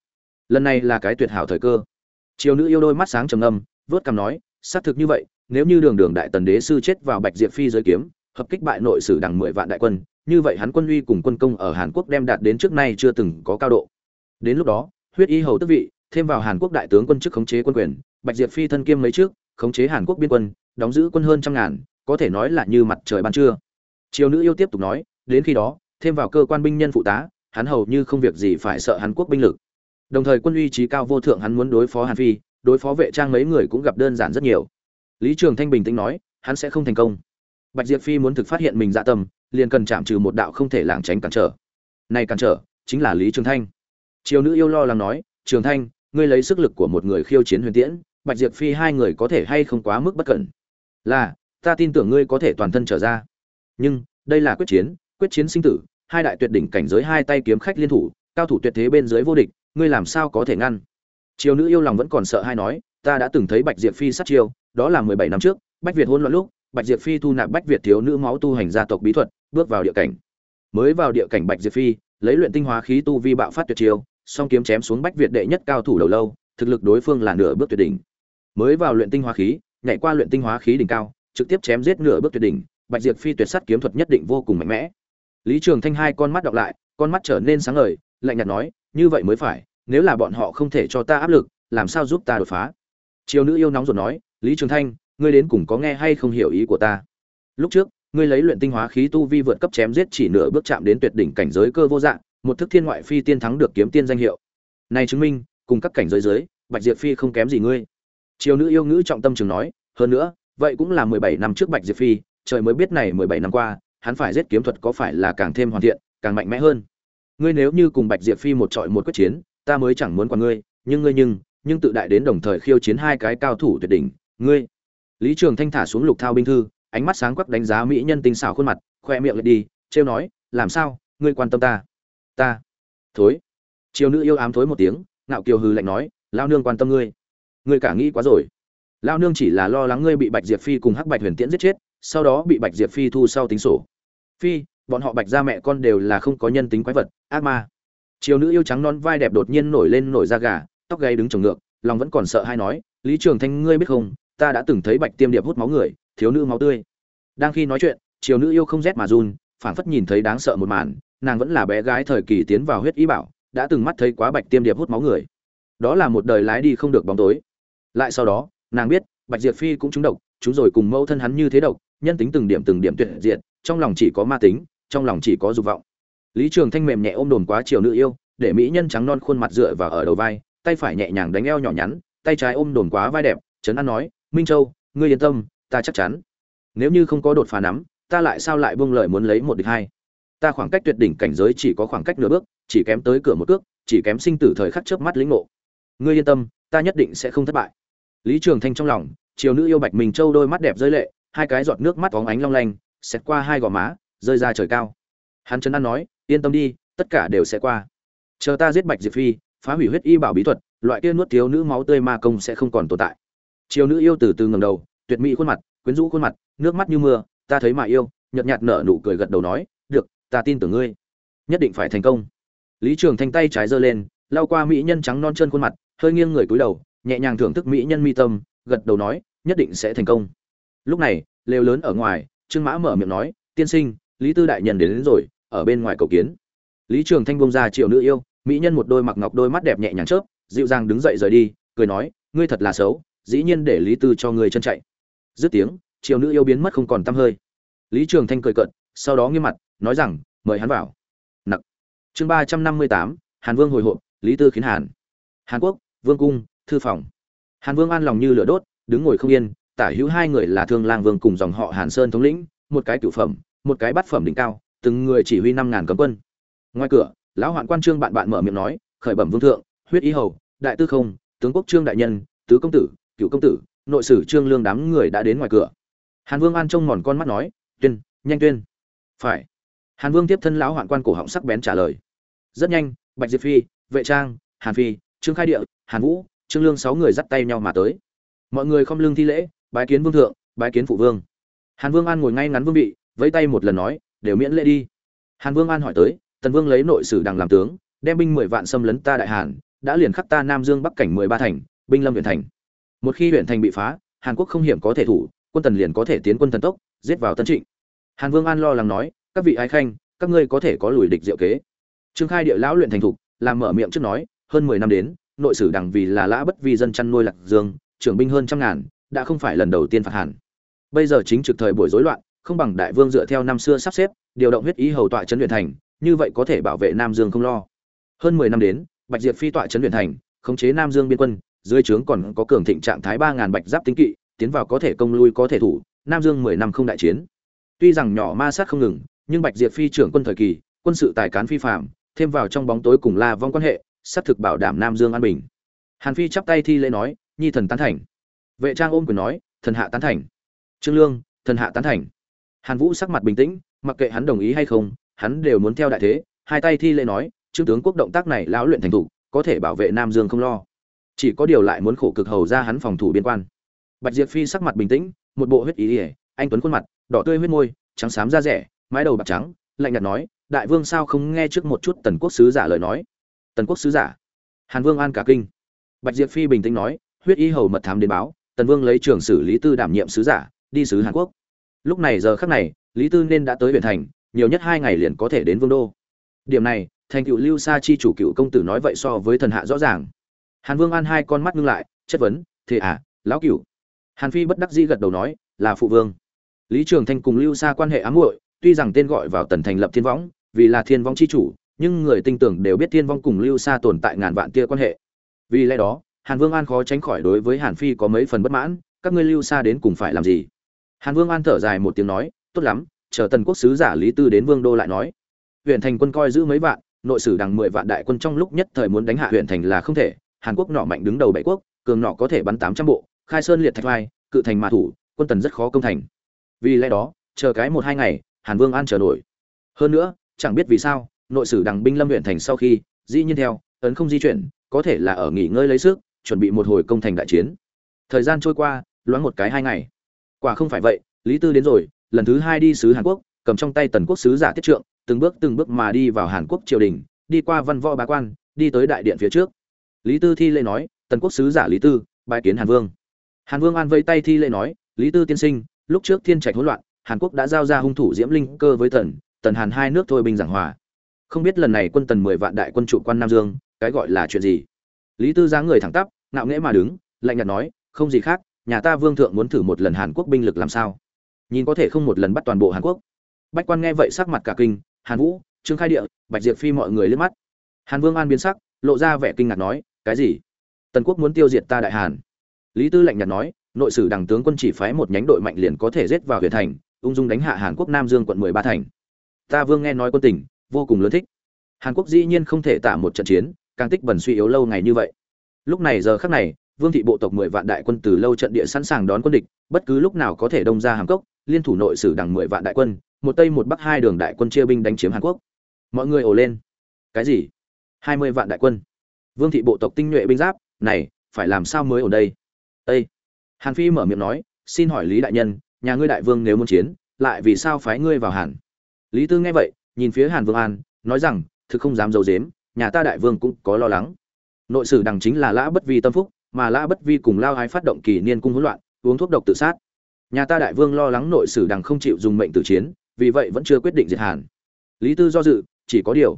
Lần này là cái tuyệt hảo thời cơ. Triều nữ yêu đôi mắt sáng trầm âm vớt cằm nói, xác thực như vậy, nếu như đường đường đại tần đế sư chết vào bạch diệp phi giới kiếm hợp kích bại nội sử đằng mười vạn đại quân, như vậy hắn quân uy cùng quân công ở Hàn Quốc đem đạt đến trước nay chưa từng có cao độ. Đến lúc đó, huyết y hầu tức vị, thêm vào Hàn Quốc đại tướng quân chức khống chế quân quyền, Bạch Diệp Phi thân kiêm mấy trước, khống chế Hàn Quốc biên quân, đóng giữ quân hơn trăm ngàn, có thể nói là như mặt trời ban trưa. Triều nữ yêu tiếp tục nói, đến khi đó, thêm vào cơ quan binh nhân phụ tá, hắn hầu như không việc gì phải sợ Hàn Quốc binh lực. Đồng thời quân uy trí cao vô thượng hắn muốn đối phó Hàn Phi, đối phó vệ trang mấy người cũng gặp đơn giản rất nhiều. Lý Trường Thanh bình tĩnh nói, hắn sẽ không thành công bạch diệp phi muốn thực phát hiện mình dạ tâm, liền cần chạm trừ một đạo không thể lảng tránh cản trở. Này cản trở, chính là lý trường thanh. Triều nữ yêu lo lắng nói, trường thanh, ngươi lấy sức lực của một người khiêu chiến huyền tiễn, bạch diệp phi hai người có thể hay không quá mức bất cẩn? Là, ta tin tưởng ngươi có thể toàn thân trở ra. Nhưng, đây là quyết chiến quyết chiến sinh tử, hai đại tuyệt đỉnh cảnh giới hai tay kiếm khách liên thủ, cao thủ tuyệt thế bên dưới vô địch, ngươi làm sao có thể ngăn? Triều nữ yêu lòng vẫn còn sợ hai nói, ta đã từng thấy bạch diệp phi sát chiêu, đó là mười bảy năm trước, bách việt hôn loạn lúc Bạch Diệp Phi thu nạp Bách Việt thiếu nữ máu tu hành gia tộc bí thuật, bước vào địa cảnh. Mới vào địa cảnh Bạch Diệp Phi, lấy luyện tinh hóa khí tu vi bạo phát tuyệt chiêu, song kiếm chém xuống Bách Việt đệ nhất cao thủ đầu lâu, thực lực đối phương là nửa bước tuyệt đỉnh. Mới vào luyện tinh hóa khí, nhảy qua luyện tinh hóa khí đỉnh cao, trực tiếp chém giết nửa bước tuyệt đỉnh, Bạch Diệp Phi tuyệt sát kiếm thuật nhất định vô cùng mạnh mẽ. Lý Trường Thanh hai con mắt đọc lại, con mắt trở nên sáng ngời, lạnh nhạt nói, như vậy mới phải, nếu là bọn họ không thể cho ta áp lực, làm sao giúp ta đột phá? Triều nữ yêu nóng ruột nói, Lý Trường Thanh, ngươi đến cùng có nghe hay không hiểu ý của ta? Lúc trước, ngươi lấy luyện tinh hóa khí tu vi vượt cấp chém giết chỉ nửa bước chạm đến tuyệt đỉnh cảnh giới cơ vô dạng một thức thiên ngoại phi tiên thắng được kiếm tiên danh hiệu. Này chứng minh, cùng các cảnh giới dưới, bạch diệp phi không kém gì ngươi. Triều nữ yêu ngữ trọng tâm trường nói, hơn nữa, vậy cũng là mười bảy năm trước bạch diệp phi, trời mới biết này mười bảy năm qua, hắn phải giết kiếm thuật có phải là càng thêm hoàn thiện, càng mạnh mẽ hơn. Ngươi nếu như cùng bạch diệp phi một trọi một quyết chiến, ta mới chẳng muốn qua ngươi, nhưng ngươi nhưng nhưng tự đại đến đồng thời khiêu chiến hai cái cao thủ tuyệt đỉnh, ngươi lý trường thanh thả xuống lục thao binh thư, ánh mắt sáng quắc đánh giá mỹ nhân tinh xảo khuôn mặt, khoe miệng lại đi, trêu nói, làm sao? Ngươi quan tâm ta? Ta. Thối. Chiều nữ yêu ám thối một tiếng, ngạo kiều hừ lạnh nói lao nương quan tâm ngươi. Ngươi cả nghĩ quá rồi. Lao nương chỉ là lo lắng ngươi bị bạch diệp phi cùng hắc bạch huyền tiễn giết chết, sau đó bị bạch diệp phi thu sau tính sổ. Phi, bọn họ bạch ra mẹ con đều là không có nhân tính quái vật, ác ma. Chiều nữ yêu trắng non vai đẹp đột nhiên nổi lên nổi da gà, tóc gáy đứng trồng ngược, lòng vẫn còn sợ hay nói, lý trường thanh ngươi biết không ta đã từng thấy bạch tiêm điệp hút máu người, thiếu nữ máu tươi. Đang khi nói chuyện, chiều nữ yêu không rét mà run, phảng phất nhìn thấy đáng sợ một màn, nàng vẫn là bé gái thời kỳ tiến vào huyết ý bảo, đã từng mắt thấy quá bạch tiêm điệp hút máu người. Đó là một đời lái đi không được bóng tối. Lại sau đó, nàng biết, bạch diệp phi cũng trúng độc, chúng rồi cùng mâu thân hắn như thế độc, nhân tính từng điểm từng điểm tuyệt diệt, trong lòng chỉ có ma tính, trong lòng chỉ có dục vọng. Lý trường thanh mềm nhẹ ôm đồn quá chiều nữ yêu, để mỹ nhân trắng non khuôn mặt dựa vào ở đầu vai, tay phải nhẹ nhàng đánh eo nhỏ nhắn, tay trái ôm đồn quá vai đẹp, trấn an nói minh châu, ngươi yên tâm, ta chắc chắn. Nếu như không có đột phá nắm, ta lại sao lại buông lời muốn lấy một địch hai? Ta khoảng cách tuyệt đỉnh cảnh giới chỉ có khoảng cách nửa bước, chỉ kém tới cửa một cước, chỉ kém sinh tử thời khắc chớp mắt lĩnh ngộ. Ngươi yên tâm, ta nhất định sẽ không thất bại. Lý trường thanh trong lòng, chiều nữ yêu bạch mình châu đôi mắt đẹp rơi lệ, hai cái giọt nước mắt óng ánh long lanh, xẹt qua hai gò má, rơi ra trời cao. Hắn chấn an nói, yên tâm đi, tất cả đều sẽ qua. Chờ ta giết bạch diệp phi, phá hủy huyết y bảo bí thuật, loại kia nuốt thiếu nữ máu tươi ma công sẽ không còn tồn tại chiều nữ yêu từ từ ngầm đầu tuyệt mỹ khuôn mặt quyến rũ khuôn mặt nước mắt như mưa ta thấy mà yêu nhợt nhạt nở nụ cười gật đầu nói được ta tin tưởng ngươi. Nhất định phải thành công. Lý trường thanh tay trái giơ lên lao qua mỹ nhân trắng non chân khuôn mặt hơi nghiêng người cúi đầu nhẹ nhàng thưởng thức mỹ nhân mi tâm gật đầu nói nhất định sẽ thành công. Lúc này lều lớn ở ngoài trương mã mở miệng nói tiên sinh lý tư đại nhân đến, đến rồi ở bên ngoài cầu kiến. Lý trường thanh bông ra triệu nữ yêu mỹ nhân một đôi mặc ngọc đôi mắt đẹp nhẹ nhàng chớp dịu dàng đứng dậy rời đi cười nói ngươi thật là xấu dĩ nhiên để lý tư cho người chân chạy. Dứt tiếng, triều nữ yêu biến mất không còn tăm hơi. Lý trường thanh cười cợt, sau đó nghiêm mặt, nói rằng, mời hắn vào. Nặc. Chương ba trăm năm mươi tám, hàn vương hồi hộp, lý tư khiến hàn. Hàn quốc, vương cung, thư phòng. Hàn vương an lòng như lửa đốt, đứng ngồi không yên, tả hữu hai người là thương lang vương cùng dòng họ hàn sơn thống lĩnh, một cái cửu phẩm, một cái bát phẩm đỉnh cao, từng người chỉ huy năm ngàn cấm quân. Ngoài cửa, lão hoạn quan trương bạn bạn mở miệng nói, khởi bẩm vương thượng, huyết ý hầu, đại tư không, tướng quốc trương đại nhân, tứ công tử cựu công tử, nội sử trương lương đám người đã đến ngoài cửa. Hàn vương an trông mòn con mắt nói, tuyên, nhanh tuyên. Phải. Hàn vương tiếp thân lão hoạn quan cổ họng sắc bén trả lời. Rất nhanh, bạch diệp phi, vệ trang, hàn phi, trương khai địa, hàn vũ, trương lương sáu người dắt tay nhau mà tới. Mọi người không lương thi lễ, bái kiến vương thượng, bái kiến phụ vương. Hàn vương an ngồi ngay ngắn vương vị, vẫy tay một lần nói, đều miễn lễ đi. Hàn vương an hỏi tới, tần vương lấy nội sử đằng làm tướng, đem binh mười vạn xâm lấn ta đại hàn, đã liền khắc ta nam dương bắc cảnh mười ba thành, binh lâm huyện thành một khi huyện thành bị phá, hàn quốc không hiểm có thể thủ, quân tần liền có thể tiến quân thần tốc, giết vào tân trịnh. Hàn vương an lo lắng nói, các vị ái khanh, các ngươi có thể có lùi địch diệu kế. Trương khai địa lão luyện thành thục, làm mở miệng trước nói, hơn mười năm đến, nội sử đằng vì là lã bất vi dân chăn nuôi lạc dương, trưởng binh hơn trăm ngàn, đã không phải lần đầu tiên phạt hàn. Bây giờ chính trực thời buổi rối loạn, không bằng đại vương dựa theo năm xưa sắp xếp, điều động huyết ý hầu tọa trấn luyện thành, như vậy có thể bảo vệ nam dương không lo. Hơn mười năm đến, bạch diệp phi tọa trấn luyện thành, khống chế nam dương biên quân dưới trướng còn có cường thịnh trạng thái ba ngàn bạch giáp tinh kỵ tiến vào có thể công lui có thể thủ nam dương mười năm không đại chiến. Tuy rằng nhỏ ma sát không ngừng nhưng bạch diệp phi trưởng quân thời kỳ quân sự tài cán phi phàm, thêm vào trong bóng tối cùng la vong quan hệ sắp thực bảo đảm nam dương an bình. Hàn phi chắp tay thi lễ nói nhi thần tán thành. Vệ trang ôm quyền nói thần hạ tán thành. Trương lương thần hạ tán thành. Hàn vũ sắc mặt bình tĩnh mặc kệ hắn đồng ý hay không hắn đều muốn theo đại thế hai tay thi lễ nói trương tướng quốc động tác này lão luyện thành thủ có thể bảo vệ nam dương không lo chỉ có điều lại muốn khổ cực hầu ra hắn phòng thủ biên quan. Bạch diệp phi sắc mặt bình tĩnh, một bộ huyết ý ỉa anh tuấn khuôn mặt, đỏ tươi huyết môi, trắng xám da rẻ, mái đầu bạc trắng, lạnh nhạt nói, đại vương sao không nghe trước một chút tần quốc sứ giả lời nói? Tần quốc sứ giả? Hàn vương an cả kinh. Bạch diệp phi bình tĩnh nói, huyết y hầu mật thám đến báo, tần vương lấy trưởng sử lý tư đảm nhiệm sứ giả, đi sứ hàn quốc. Lúc này giờ khắc này, lý tư nên đã tới huyện thành, nhiều nhất hai ngày liền có thể đến vương đô. Điểm này, thành cựu lưu sa chi chủ cựu công tử nói vậy so với thần hạ rõ ràng hàn vương an hai con mắt ngưng lại, chất vấn, thế à lão cửu? Hàn phi bất đắc dĩ gật đầu nói, là phụ vương. Lý trường thanh cùng lưu sa quan hệ ám muội, tuy rằng tên gọi vào tần thành lập thiên võng, vì là thiên võng chi chủ, nhưng người tinh tưởng đều biết thiên vong cùng lưu sa tồn tại ngàn vạn tia quan hệ. Vì lẽ đó, hàn vương an khó tránh khỏi đối với hàn phi có mấy phần bất mãn, các ngươi lưu sa đến cùng phải làm gì? Hàn vương an thở dài một tiếng nói, tốt lắm, chờ tần quốc sứ giả lý tư đến vương đô lại nói. Huyện thành quân coi giữ mấy vạn, nội sử đằng mười vạn đại quân trong lúc nhất thời muốn đánh hạ huyện thành là không thể hàn quốc nọ mạnh đứng đầu bảy quốc, cường nọ có thể bắn tám trăm bộ, khai sơn liệt thạch vai, cự thành mà thủ, quân tần rất khó công thành. Vì lẽ đó, chờ cái một hai ngày, hàn vương an chờ nổi. Hơn nữa, chẳng biết vì sao, nội sử đằng binh lâm huyện thành sau khi, dĩ nhiên theo, ấn không di chuyển, có thể là ở nghỉ ngơi lấy sức, chuẩn bị một hồi công thành đại chiến. Thời gian trôi qua, loáng một cái hai ngày. Quả không phải vậy, lý tư đến rồi, lần thứ hai đi sứ hàn quốc, cầm trong tay tần quốc sứ giả tiết trượng, từng bước từng bước mà đi vào hàn quốc triều đình, đi qua văn võ bá quan, đi tới đại điện phía trước lý tư thi lễ nói, tần quốc sứ giả lý tư, bái kiến hàn vương. Hàn vương an vây tay thi lễ nói, lý tư tiên sinh, lúc trước thiên trạch hỗn loạn, hàn quốc đã giao ra hung thủ diễm linh cơ với tần tần hàn hai nước thôi binh giảng hòa. Không biết lần này quân tần mười vạn đại quân trụ quan nam dương, cái gọi là chuyện gì? Lý tư dáng người thẳng tắp, ngạo nghễ mà đứng, lạnh nhạt nói, không gì khác, nhà ta vương thượng muốn thử một lần hàn quốc binh lực làm sao? Nhìn có thể không một lần bắt toàn bộ hàn quốc. Bách quan nghe vậy sắc mặt cả kinh, hàn vũ, trương khai địa, bạch diệp phi mọi người liếc mắt. Hàn vương an biến sắc, lộ ra vẻ kinh ngạc nói cái gì? Tần quốc muốn tiêu diệt ta đại hàn. Lý tư lạnh nhạt nói, nội sử đảng tướng quân chỉ phái một nhánh đội mạnh liền có thể giết vào huyện thành, ung dung đánh hạ hàn quốc nam dương quận mười ba thành. Ta vương nghe nói quân tình, vô cùng lớn thích. Hàn quốc dĩ nhiên không thể tả một trận chiến, càng tích bẩn suy yếu lâu ngày như vậy. Lúc này giờ khắc này, vương thị bộ tộc mười vạn đại quân từ lâu trận địa sẵn sàng đón quân địch, bất cứ lúc nào có thể đông ra hàn cốc, liên thủ nội sử đằng mười vạn đại quân, một tây một bắc hai đường đại quân chia binh đánh chiếm hàn quốc. Mọi người ồ lên. Cái gì? Hai mươi vạn đại quân vương thị bộ tộc tinh nhuệ binh giáp, này, phải làm sao mới ở đây? Ê! hàn phi mở miệng nói, xin hỏi lý đại nhân, nhà ngươi đại vương nếu muốn chiến, lại vì sao phái ngươi vào hàn? Lý tư nghe vậy, nhìn phía hàn vương an, nói rằng, thực không dám d i dếm nhà ta đại vương cũng có lo lắng. Nội sử đằng chính là lã bất vi tâm phúc, mà lã bất vi cùng lao hái phát động kỳ niên cung hỗn loạn, uống thuốc độc tự sát. Nhà ta đại vương lo lắng nội sử đằng không chịu dùng mệnh tử chiến, vì vậy vẫn chưa quyết định diệt hàn. Lý tư do dự, chỉ có điều.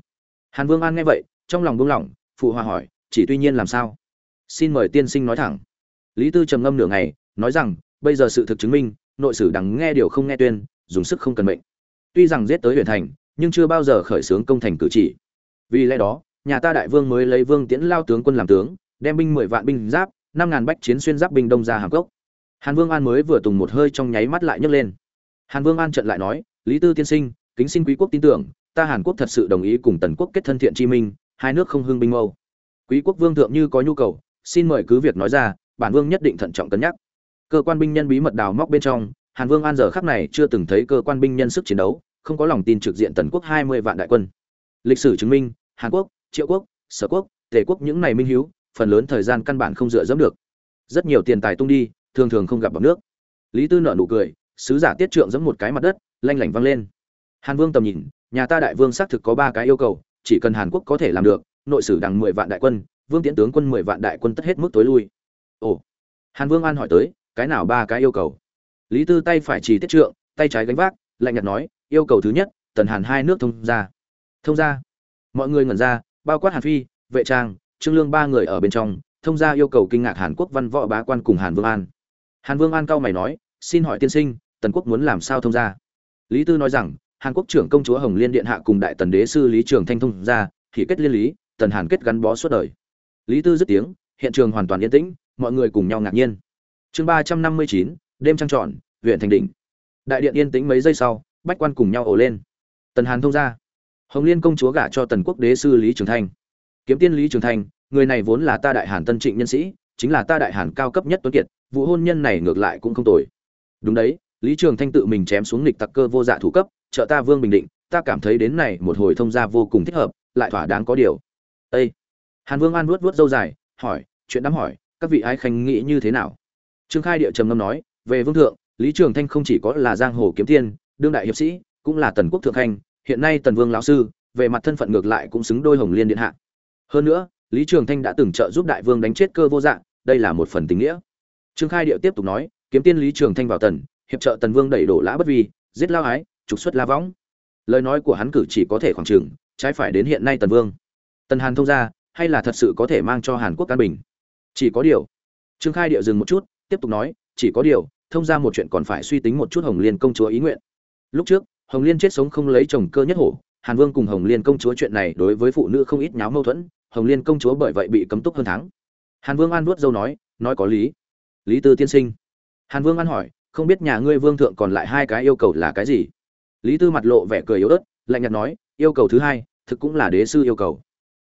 Hàn vương an nghe vậy, trong lòng buông lỏng, phụ hòa hỏi chỉ tuy nhiên làm sao? Xin mời tiên sinh nói thẳng. Lý tư trầm ngâm nửa ngày, nói rằng, bây giờ sự thực chứng minh, nội sử đằng nghe điều không nghe tuyên, dùng sức không cần mệnh. Tuy rằng giết tới huyện thành, nhưng chưa bao giờ khởi xướng công thành cử chỉ. Vì lẽ đó, nhà ta đại vương mới lấy vương tiễn lao tướng quân làm tướng, đem binh mười vạn binh giáp, năm ngàn bách chiến xuyên giáp binh đông ra hàm cốc. Hàn vương an mới vừa tùng một hơi trong nháy mắt lại nhấc lên. Hàn vương an trận lại nói, lý tư tiên sinh, kính xin quý quốc tin tưởng, ta hàn quốc thật sự đồng ý cùng tần quốc kết thân thiện chi minh, hai nước không hưng binh mâu quý quốc vương thượng như có nhu cầu, xin mời cứ việc nói ra, bản vương nhất định thận trọng cân nhắc. Cơ quan binh nhân bí mật đào móc bên trong, hàn vương an giờ khắc này chưa từng thấy cơ quan binh nhân sức chiến đấu, không có lòng tin trực diện tần quốc hai mươi vạn đại quân. Lịch sử chứng minh, hàn quốc, triệu quốc, sở quốc, tề quốc những này minh hiếu, phần lớn thời gian căn bản không dựa dẫm được. Rất nhiều tiền tài tung đi, thường thường không gặp bằng nước. Lý tư nợ nụ cười, sứ giả tiết trượng giẫm một cái mặt đất, lanh lảnh văng lên. Hàn vương tầm nhìn, nhà ta đại vương xác thực có ba cái yêu cầu, chỉ cần hàn quốc có thể làm được nội sử đằng mười vạn đại quân, vương tiễn tướng quân mười vạn đại quân tất hết mức tối lui. Ồ, hàn vương an hỏi tới, cái nào ba cái yêu cầu? Lý tư tay phải chỉ tiết trượng, tay trái gánh vác, lạnh nhạt nói, yêu cầu thứ nhất, tần hàn hai nước thông ra thông ra mọi người ngẩn ra, bao quát hàn phi, vệ trang, trương lương ba người ở bên trong, thông ra yêu cầu kinh ngạc hàn quốc văn võ bá quan cùng hàn vương an. Hàn vương an cao mày nói, xin hỏi tiên sinh, tần quốc muốn làm sao thông ra lý tư nói rằng, hàn quốc trưởng công chúa hồng liên điện hạ cùng đại tần đế sư lý trường thanh thông ra thì kết liên lý tần hàn kết gắn bó suốt đời. Lý tư dứt tiếng, hiện trường hoàn toàn yên tĩnh, mọi người cùng nhau ngạc nhiên. Chương ba trăm năm mươi chín, đêm trăng trọn huyện thành đỉnh. Đại điện yên tĩnh mấy giây sau, bách quan cùng nhau ổ lên. Tần hàn thông ra. Hồng liên công chúa gả cho tần quốc đế sư lý trường thanh. Kiếm tiên lý trường thanh, người này vốn là ta đại hàn tân trịnh nhân sĩ, chính là ta đại hàn cao cấp nhất tuấn kiệt, vụ hôn nhân này ngược lại cũng không tồi. Đúng đấy, lý trường thanh tự mình chém xuống nghịch tặc cơ vô dạ thủ cấp, trợ ta vương bình định, ta cảm thấy đến này một hồi thông gia vô cùng thích hợp, lại thỏa đáng có điều. Ê! hàn vương an vuốt vuốt râu dài hỏi chuyện đám hỏi các vị ái khanh nghĩ như thế nào? Trương khai địa trầm ngâm nói về vương thượng lý trường thanh không chỉ có là giang hồ kiếm tiên đương đại hiệp sĩ cũng là tần quốc thượng khanh hiện nay tần vương lão sư về mặt thân phận ngược lại cũng xứng đôi hồng liên điện hạ. Hơn nữa lý trường thanh đã từng trợ giúp đại vương đánh chết cơ vô dạng đây là một phần tình nghĩa. Trương khai địa tiếp tục nói kiếm tiên lý trường thanh vào tần hiệp trợ tần vương đẩy đổ lã bất vi giết lao ái trục xuất la võng. Lời nói của hắn cử chỉ có thể khoảng chừng, trái phải đến hiện nay tần vương tần hàn thông ra, hay là thật sự có thể mang cho hàn quốc căn bình? Chỉ có điều. Trương khai địa dừng một chút, tiếp tục nói, chỉ có điều, thông ra một chuyện còn phải suy tính một chút hồng liên công chúa ý nguyện. Lúc trước, hồng liên chết sống không lấy chồng cơ nhất hổ, hàn vương cùng hồng liên công chúa chuyện này đối với phụ nữ không ít nháo mâu thuẫn, hồng liên công chúa bởi vậy bị cấm túc hơn tháng. Hàn vương an vuốt dâu nói nói có lý. Lý tư tiên sinh. Hàn vương an hỏi, không biết nhà ngươi vương thượng còn lại hai cái yêu cầu là cái gì? Lý tư mặt lộ vẻ cười yếu ớt, lạnh nhạt nói, yêu cầu thứ hai, thực cũng là đế sư yêu cầu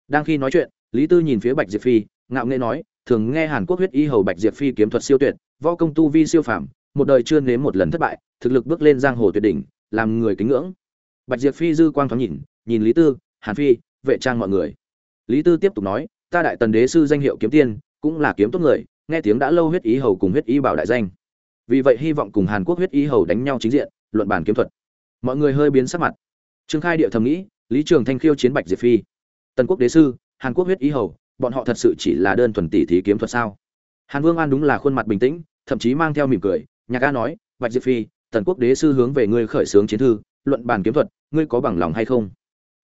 đang khi nói chuyện, lý tư nhìn phía bạch diệp phi, ngạo nghễ nói, thường nghe hàn quốc huyết y hầu bạch diệp phi kiếm thuật siêu tuyệt, võ công tu vi siêu phàm, một đời chưa nếm một lần thất bại, thực lực bước lên giang hồ tuyệt đỉnh, làm người kính ngưỡng. Bạch diệp phi dư quang thoáng nhìn nhìn lý tư, hàn phi, vệ trang mọi người. Lý tư tiếp tục nói, ta đại tần đế sư danh hiệu kiếm tiên, cũng là kiếm tốt người, nghe tiếng đã lâu huyết ý hầu cùng huyết ý bảo đại danh. Vì vậy hy vọng cùng hàn quốc huyết ý hầu đánh nhau chính diện, luận bàn kiếm thuật. Mọi người hơi biến sắc mặt. Trương khai địa thầm nghĩ, lý trường thanh khiêu chiến bạch diệp phi tần quốc đế sư, hàn quốc huyết ý hầu, bọn họ thật sự chỉ là đơn thuần tỷ thí kiếm thuật sao? Hàn vương an đúng là khuôn mặt bình tĩnh, thậm chí mang theo mỉm cười. Nhạc ca nói, bạch diệp phi, tần quốc đế sư hướng về ngươi khởi xướng chiến thư, luận bàn kiếm thuật, ngươi có bằng lòng hay không?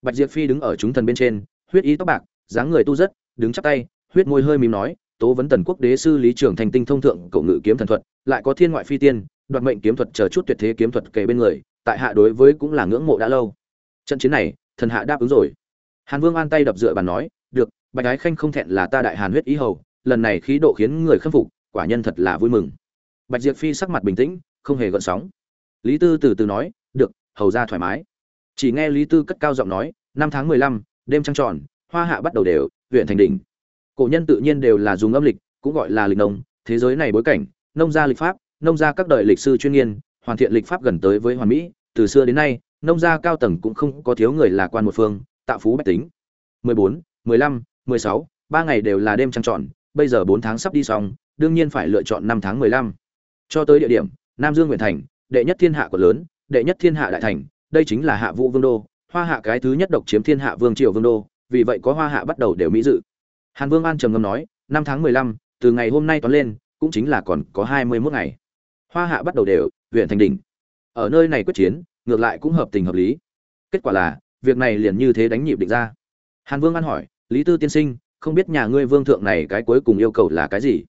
Bạch diệp phi đứng ở chúng thần bên trên, huyết ý tóc bạc, dáng người tu rất, đứng chắp tay, huyết môi hơi mím nói, tố vấn tần quốc đế sư lý trường thành tinh thông thượng, cậu ngự kiếm thần thuật, lại có thiên ngoại phi tiên, đoạt mệnh kiếm thuật chờ chút tuyệt thế kiếm thuật kề bên người, tại hạ đối với cũng là ngưỡng mộ đã lâu. Trận chiến này, thần hạ đáp ứng rồi hàn vương an tay đập dựa bàn nói, được, bạch ái khanh không thẹn là ta đại hàn huyết ý hầu, lần này khí độ khiến người khâm phục, quả nhân thật là vui mừng. Bạch diệp phi sắc mặt bình tĩnh, không hề gợn sóng. Lý tư từ từ nói, được, hầu ra thoải mái. Chỉ nghe lý tư cất cao giọng nói, năm tháng mười lăm, đêm trăng tròn, hoa hạ bắt đầu đều, huyện thành đỉnh. Cổ nhân tự nhiên đều là dùng âm lịch, cũng gọi là lịch nông, thế giới này bối cảnh, nông gia lịch pháp, nông gia các đời lịch sư chuyên nghiên, hoàn thiện lịch pháp gần tới với hoàn mỹ, từ xưa đến nay, nông gia cao tầng cũng không có thiếu người là quan một phương tạo phú bách tính. 14, 15, 16, ba ngày đều là đêm trăng tròn bây giờ 4 tháng sắp đi xong đương nhiên phải lựa chọn năm tháng 15. cho tới địa điểm nam dương huyện thành đệ nhất thiên hạ của lớn đệ nhất thiên hạ đại thành đây chính là hạ vũ vương đô hoa hạ cái thứ nhất độc chiếm thiên hạ vương triều vương đô vì vậy có hoa hạ bắt đầu đều mỹ dự. Hàn vương an trầm ngâm nói năm tháng mười lăm từ ngày hôm nay toán lên cũng chính là còn có hai mươi mốt ngày. Hoa hạ bắt đầu đều huyện thành đỉnh. Ở nơi này quyết chiến ngược lại cũng hợp tình hợp lý. Kết quả là việc này liền như thế đánh nhịp định ra. Hàn vương an hỏi, lý tư tiên sinh, không biết nhà ngươi vương thượng này cái cuối cùng yêu cầu là cái gì?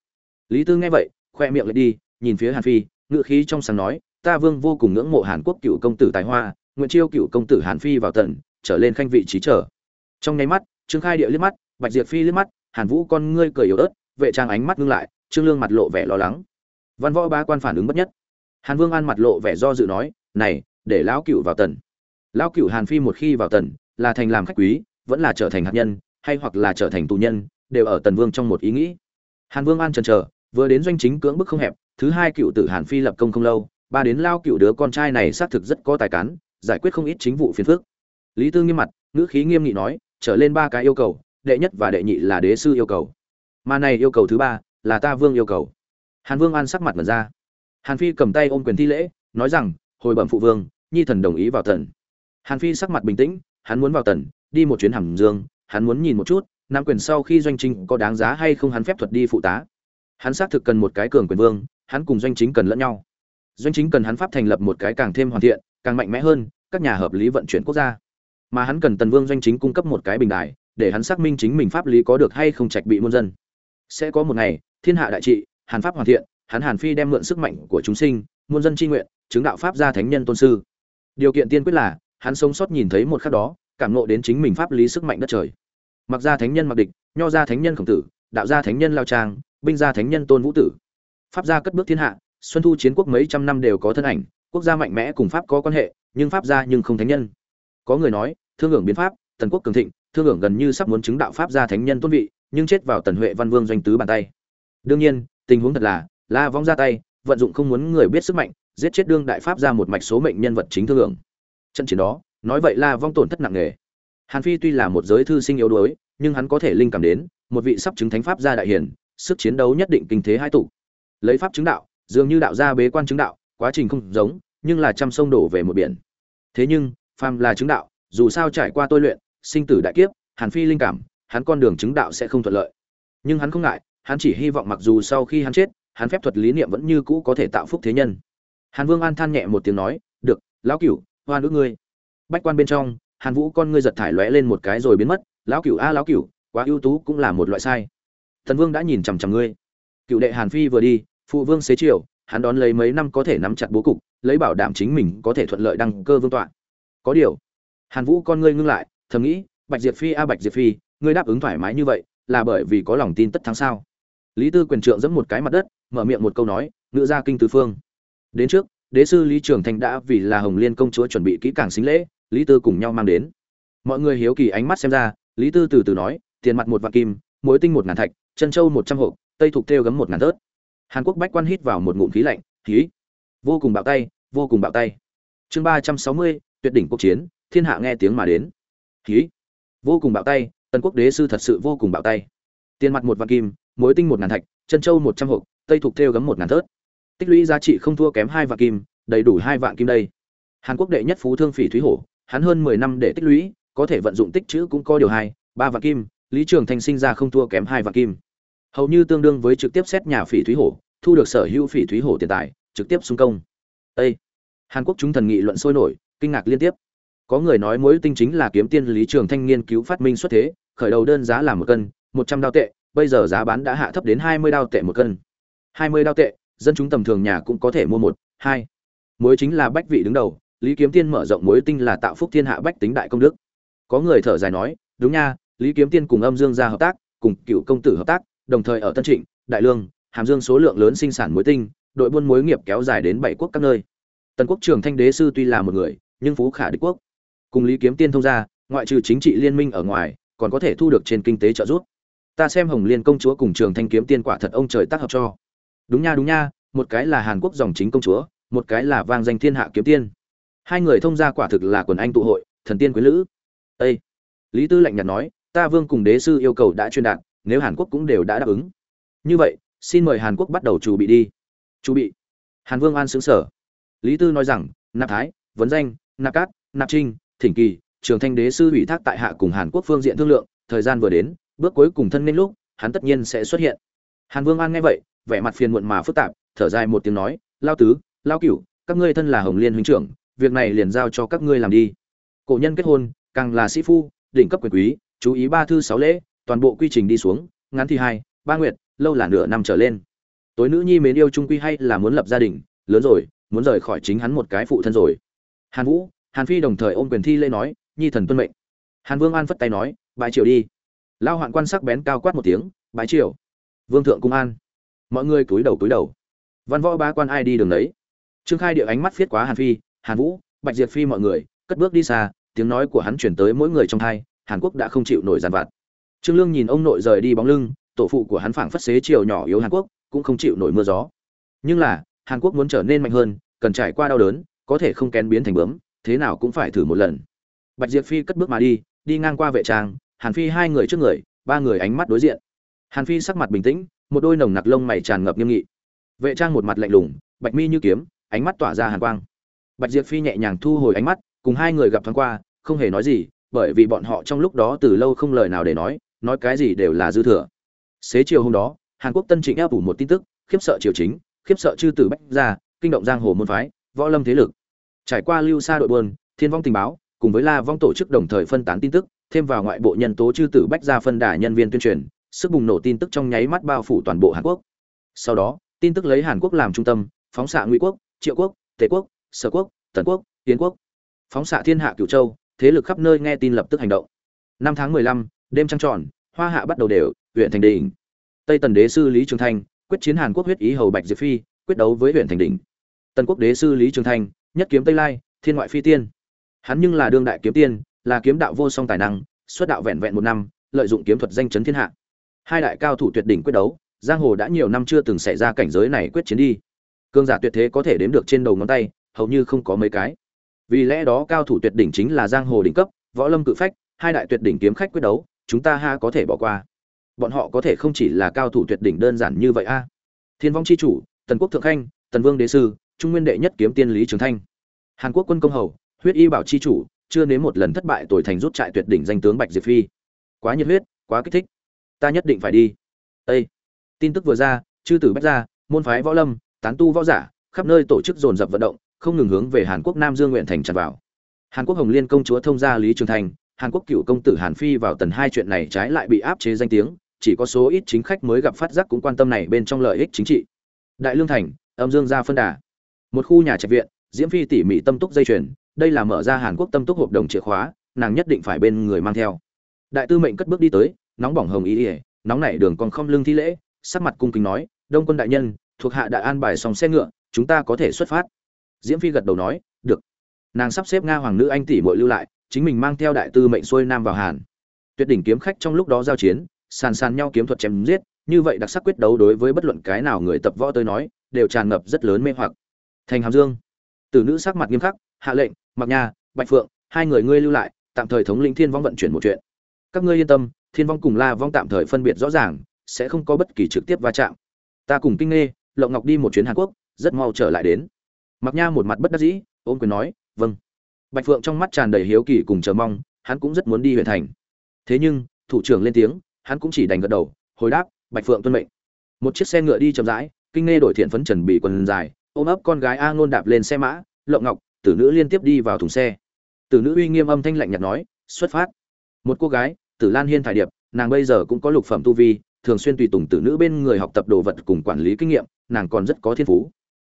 Lý tư nghe vậy, khoe miệng lại đi, nhìn phía hàn phi ngự khí trong sáng nói, ta vương vô cùng ngưỡng mộ hàn quốc cựu công tử tài hoa, nguyện chiêu cựu công tử hàn phi vào tận, trở lên khanh vị trí trở. Trong nháy mắt, trương khai địa liếc mắt, bạch diệp phi liếc mắt, hàn vũ con ngươi cười yếu ớt, vệ trang ánh mắt ngưng lại, trương lương mặt lộ vẻ lo lắng. Văn võ ba quan phản ứng bất nhất. Hàn vương an mặt lộ vẻ do dự nói, này, để lão cựu vào tần lão cựu hàn phi một khi vào tần, là thành làm khách quý, vẫn là trở thành hạt nhân, hay hoặc là trở thành tù nhân, đều ở tần vương trong một ý nghĩ. Hàn vương an trần chờ, vừa đến doanh chính cưỡng bức không hẹp, thứ hai cựu tử hàn phi lập công không lâu, ba đến lao cựu đứa con trai này xác thực rất có tài cán, giải quyết không ít chính vụ phiền phức. Lý tư nghiêm mặt, ngữ khí nghiêm nghị nói, trở lên ba cái yêu cầu, đệ nhất và đệ nhị là đế sư yêu cầu. Mà này yêu cầu thứ ba là ta vương yêu cầu. Hàn vương an sắc mặt mật ra. Hàn phi cầm tay ôm quyền thi lễ, nói rằng, hồi bẩm phụ vương, nhi thần đồng ý vào tần hàn phi sắc mặt bình tĩnh, hắn muốn vào tần, đi một chuyến hầm dương, hắn muốn nhìn một chút, nam quyền sau khi doanh chính có đáng giá hay không hắn phép thuật đi phụ tá. Hắn xác thực cần một cái cường quyền vương, hắn cùng doanh chính cần lẫn nhau. Doanh chính cần hắn pháp thành lập một cái càng thêm hoàn thiện, càng mạnh mẽ hơn, các nhà hợp lý vận chuyển quốc gia. Mà hắn cần tần vương doanh chính cung cấp một cái bình đài, để hắn xác minh chính mình pháp lý có được hay không trạch bị muôn dân. Sẽ có một ngày, thiên hạ đại trị, hàn pháp hoàn thiện, hắn hàn phi đem mượn sức mạnh của chúng sinh, muôn dân tri nguyện, chứng đạo pháp gia thánh nhân tôn sư. Điều kiện tiên quyết là hắn sống sót nhìn thấy một khắc đó, cảm ngộ đến chính mình pháp lý sức mạnh đất trời. Mặc gia thánh nhân mặc địch, nho gia thánh nhân khổng tử, đạo gia thánh nhân lao trang, binh gia thánh nhân tôn vũ tử. Pháp gia cất bước thiên hạ, xuân thu chiến quốc mấy trăm năm đều có thân ảnh, quốc gia mạnh mẽ cùng pháp có quan hệ, nhưng pháp gia nhưng không thánh nhân. Có người nói, thương hưởng biến pháp, tần quốc cường thịnh, thương hưởng gần như sắp muốn chứng đạo pháp gia thánh nhân tôn vị, nhưng chết vào tần huệ văn vương doanh tứ bàn tay. Đương nhiên, tình huống thật là, la vong ra tay, vận dụng không muốn người biết sức mạnh, giết chết đương đại pháp ra một mạch số mệnh nhân vật chính thương hưởng trận chiến đó, nói vậy là vong tổn thất nặng nề. Hàn phi tuy là một giới thư sinh yếu đuối, nhưng hắn có thể linh cảm đến, một vị sắp chứng thánh pháp gia đại hiển sức chiến đấu nhất định kinh thế hai tụ. Lấy pháp chứng đạo, dường như đạo gia bế quan chứng đạo, quá trình không giống, nhưng là trăm sông đổ về một biển. Thế nhưng, phàm là chứng đạo, dù sao trải qua tôi luyện, sinh tử đại kiếp, hàn phi linh cảm, hắn con đường chứng đạo sẽ không thuận lợi. Nhưng hắn không ngại, hắn chỉ hy vọng mặc dù sau khi hắn chết, hắn phép thuật lý niệm vẫn như cũ có thể tạo phúc thế nhân. Hàn vương an than nhẹ một tiếng nói, được, lão cửu hoa nữ ngươi. Bách quan bên trong, hàn vũ con ngươi giật thải lóe lên một cái rồi biến mất, lão cửu a, lão cửu, quá ưu tú cũng là một loại sai. Thần vương đã nhìn chằm chằm ngươi. Cựu đệ hàn phi vừa đi, phụ vương xế chiều, hắn đón lấy mấy năm có thể nắm chặt bố cục, lấy bảo đảm chính mình có thể thuận lợi đăng cơ vương tọa. Có điều, hàn vũ con ngươi ngưng lại, thầm nghĩ, bạch diệp phi a, bạch diệp phi, ngươi đáp ứng thoải mái như vậy, là bởi vì có lòng tin tất thắng sao? Lý tư quyền trượng giẫm một cái mặt đất, mở miệng một câu nói ngựa ra kinh tứ phương. Đến trước đế sư lý trường thành đã vì là hồng liên công chúa chuẩn bị kỹ càng xính lễ, lý tư cùng nhau mang đến. Mọi người hiếu kỳ ánh mắt xem ra, lý tư từ từ nói, tiền mặt một vạn kim mối tinh một ngàn thạch, chân châu một trăm hộp, tây thục thêu gấm một ngàn tớt hàn quốc bách quan hít vào một ngụm khí lạnh, khí. Vô cùng bạo tay, vô cùng bạo tay. Chương ba trăm sáu mươi, tuyệt đỉnh quốc chiến, thiên hạ nghe tiếng mà đến. Khí. Vô cùng bạo tay, tần quốc đế sư thật sự vô cùng bạo tay. Tiền mặt một vạn kim mối tinh một ngàn thạch, chân châu một trăm hộp, tây thục thêu gấm một ngàn tớt tích lũy giá trị không thua kém hai vạn kim, đầy đủ hai vạn kim đây. Hàn quốc đệ nhất phú thương phỉ thúy hổ, hắn hơn mười năm để tích lũy, có thể vận dụng tích chữ cũng có điều hai, ba vạn kim, lý trường thanh sinh ra không thua kém hai vạn kim. Hầu như tương đương với trực tiếp xét nhà phỉ thúy hổ, thu được sở hữu phỉ thúy hổ tiền tài, trực tiếp xung công. Ê! hàn quốc chúng thần nghị luận sôi nổi, kinh ngạc liên tiếp. Có người nói mối tinh chính là kiếm tiên lý trường thanh nghiên cứu phát minh xuất thế, khởi đầu đơn giá là một cân, một trăm đao tệ, bây giờ giá bán đã hạ thấp đến hai mươi đao tệ một cân. Hai mươi đao tệ dân chúng tầm thường nhà cũng có thể mua một, hai. Muối chính là bách vị đứng đầu, lý kiếm tiên mở rộng muối tinh là tạo phúc thiên hạ bách tính đại công đức. Có người thở dài nói, đúng nha, lý kiếm tiên cùng âm dương gia hợp tác, cùng cựu công tử hợp tác, đồng thời ở tân trịnh, đại lương, hàm dương số lượng lớn sinh sản muối tinh, đội buôn muối nghiệp kéo dài đến bảy quốc các nơi. Tần quốc trường thanh đế sư tuy là một người, nhưng phú khả địch quốc. Cùng lý kiếm tiên thông gia, ngoại trừ chính trị liên minh ở ngoài, còn có thể thu được trên kinh tế trợ giúp. Ta xem hồng liên công chúa cùng trường thanh kiếm tiên quả thật ông trời tác hợp cho đúng nha đúng nha, một cái là hàn quốc dòng chính công chúa, một cái là vang danh thiên hạ kiếm tiên. Hai người thông gia quả thực là quần anh tụ hội, thần tiên quý lữ. Ê! lý tư lạnh nhạt nói, ta vương cùng đế sư yêu cầu đã truyền đạt, nếu hàn quốc cũng đều đã đáp ứng. Như vậy, xin mời hàn quốc bắt đầu chủ bị đi. Chủ bị? Hàn vương an xứng sở lý tư nói rằng, nạp thái, vấn danh, nạp cát, nạp trinh, thỉnh kỳ, trường thanh đế sư ủy thác tại hạ cùng hàn quốc phương diện thương lượng, thời gian vừa đến, bước cuối cùng thân nên lúc, hắn tất nhiên sẽ xuất hiện. Hàn vương an nghe vậy vẻ mặt phiền muộn mà phức tạp, thở dài một tiếng nói, lao tứ, lao cửu, các ngươi thân là hồng liên huynh trưởng, việc này liền giao cho các ngươi làm đi. Cổ nhân kết hôn, càng là sĩ phu, đỉnh cấp quyền quý, chú ý ba thư sáu lễ, toàn bộ quy trình đi xuống, ngắn thì hai, ba nguyệt, lâu là nửa năm trở lên. Tối nữ nhi mến yêu trung quy hay là muốn lập gia đình, lớn rồi, muốn rời khỏi chính hắn một cái phụ thân rồi. Hàn vũ, hàn phi đồng thời ôm quyền thi lễ nói, nhi thần tuân mệnh. Hàn vương an phất tay nói bãi triều đi. Lao hoạn quan sắc bén cao quát một tiếng bãi triều. Vương thượng cung an mọi người cúi đầu cúi đầu. Văn võ ba quan ai đi đường đấy trương khai địa ánh mắt viết quá hàn phi, hàn vũ, bạch diệt phi mọi người, cất bước đi xa, tiếng nói của hắn chuyển tới mỗi người trong thai, hàn quốc đã không chịu nổi giàn vặt. Trương lương nhìn ông nội rời đi bóng lưng, tổ phụ của hắn phảng phất xế chiều nhỏ yếu hàn quốc, cũng không chịu nổi mưa gió. Nhưng là, hàn quốc muốn trở nên mạnh hơn, cần trải qua đau đớn, có thể không kén biến thành bướm, thế nào cũng phải thử một lần. Bạch diệp phi cất bước mà đi đi ngang qua vệ trang, hàn phi hai người trước người, ba người ánh mắt đối diện. Hàn phi sắc mặt bình tĩnh một đôi nồng nặc lông mày tràn ngập nghiêm nghị. Vệ trang một mặt lạnh lùng, bạch mi như kiếm, ánh mắt tỏa ra hàn quang. Bạch diệp phi nhẹ nhàng thu hồi ánh mắt, cùng hai người gặp thoáng qua, không hề nói gì, bởi vì bọn họ trong lúc đó từ lâu không lời nào để nói nói cái gì đều là dư thừa. Xế chiều hôm đó, hàn quốc tân trịnh áp ủ một tin tức, khiếp sợ triều chính, khiếp sợ chư tử bách gia, kinh động giang hồ môn phái, võ lâm thế lực. Trải qua lưu xa đội buôn, thiên vong tình báo, cùng với la vong tổ chức đồng thời phân tán tin tức, thêm vào ngoại bộ nhân tố chư tử bách gia phân đà nhân viên tuyên truyền sức bùng nổ tin tức trong nháy mắt bao phủ toàn bộ hàn quốc. Sau đó tin tức lấy hàn quốc làm trung tâm phóng xạ ngụy quốc triệu quốc tề quốc sở quốc tần quốc tiến quốc. Phóng xạ thiên hạ cửu châu thế lực khắp nơi nghe tin lập tức hành động. Năm tháng mười lăm đêm trăng tròn hoa hạ bắt đầu đều huyện thành Đỉnh, tây tần đế sư lý trường thanh quyết chiến hàn quốc huyết ý hầu bạch diệp phi quyết đấu với huyện thành Đỉnh. tần quốc đế sư lý trường thanh nhất kiếm tây lai thiên ngoại phi tiên. Hắn nhưng là đương đại kiếm tiên là kiếm đạo vô song tài năng xuất đạo vẹn vẹn một năm lợi dụng kiếm thuật danh chấn thiên hạ hai đại cao thủ tuyệt đỉnh quyết đấu, giang hồ đã nhiều năm chưa từng xảy ra cảnh giới này quyết chiến đi. Cương giả tuyệt thế có thể đếm được trên đầu ngón tay, hầu như không có mấy cái. Vì lẽ đó cao thủ tuyệt đỉnh chính là giang hồ đỉnh cấp, võ lâm cự phách, hai đại tuyệt đỉnh kiếm khách quyết đấu, chúng ta ha có thể bỏ qua. Bọn họ có thể không chỉ là cao thủ tuyệt đỉnh đơn giản như vậy a. Thiên vong c h i chủ, tần quốc thượng khanh, tần vương đế sư, trung nguyên đệ nhất kiếm tiên lý trường thanh. Hàn quốc quân công hầu, huyết y bảo c h i chủ, chưa nếm một lần thất bại tội thành rút trại tuyệt đỉnh danh tướng bạch diệp phi. Quá nhiệt huyết, quá kích thích ta nhất định phải đi. Ê! tin tức vừa ra, chư tử bách gia, môn phái võ lâm, tán tu võ giả, khắp nơi tổ chức dồn dập vận động, không ngừng hướng về hàn quốc nam dương nguyện thành tràn vào. Hàn quốc hồng liên công chúa thông gia lý trường thành, hàn quốc cựu công tử hàn phi vào tần hai chuyện này trái lại bị áp chế danh tiếng, chỉ có số ít chính khách mới gặp phát giác cũng quan tâm này bên trong lợi ích chính trị. Đại lương thành, âm dương gia phân đà. Một khu nhà trạch viện, diễm phi tỉ mỉ tâm túc dây chuyền, đây là mở ra hàn quốc tâm túc hợp đồng chìa khóa, nàng nhất định phải bên người mang theo. Đại tư mệnh cất bước đi tới nóng bỏng hồng ý ỉa, nóng nảy đường còn không lưng thi lễ, sắc mặt cung kính nói, đông quân đại nhân, thuộc hạ đã an bài xong xe ngựa, chúng ta có thể xuất phát. Diễm phi gật đầu nói, được. Nàng sắp xếp nga hoàng nữ anh tỷ muội lưu lại, chính mình mang theo đại tư mệnh xuôi nam vào hàn. Tuyệt đỉnh kiếm khách trong lúc đó giao chiến, sàn sàn nhau kiếm thuật chém giết, như vậy đặc sắc quyết đấu đối với bất luận cái nào người tập võ tới nói, đều tràn ngập rất lớn mê hoặc. Thành hàm dương, tử nữ sắc mặt nghiêm khắc, hạ lệnh, mặc nha, bạch phượng, hai người ngươi lưu lại, tạm thời thống lĩnh thiên vong vận chuyển một chuyện các ngươi yên tâm, thiên vong cùng la vong tạm thời phân biệt rõ ràng, sẽ không có bất kỳ trực tiếp va chạm. Ta cùng kinh nghe lộng ngọc đi một chuyến hàn quốc, rất mau trở lại đến. Mặc nha một mặt bất đắc dĩ ôm quyền nói vâng. Bạch phượng trong mắt tràn đầy hiếu kỳ cùng chờ mong, hắn cũng rất muốn đi huyện thành. Thế nhưng, thủ trưởng lên tiếng, hắn cũng chỉ đành gật đầu, hồi đáp, bạch phượng tuân mệnh. Một chiếc xe ngựa đi chậm rãi, kinh nghe đổi thiện phấn trần bị quần dài, ôm ấp con gái a ngôn đạp lên xe mã lộng ngọc, tử nữ liên tiếp đi vào thùng xe. Tử nữ uy nghiêm âm thanh lạnh nhạt nói, xuất phát. Một cô gái tử lan hiên thải điệp, nàng bây giờ cũng có lục phẩm tu vi, thường xuyên tùy tùng tử nữ bên người học tập đồ vật cùng quản lý kinh nghiệm, nàng còn rất có thiên phú.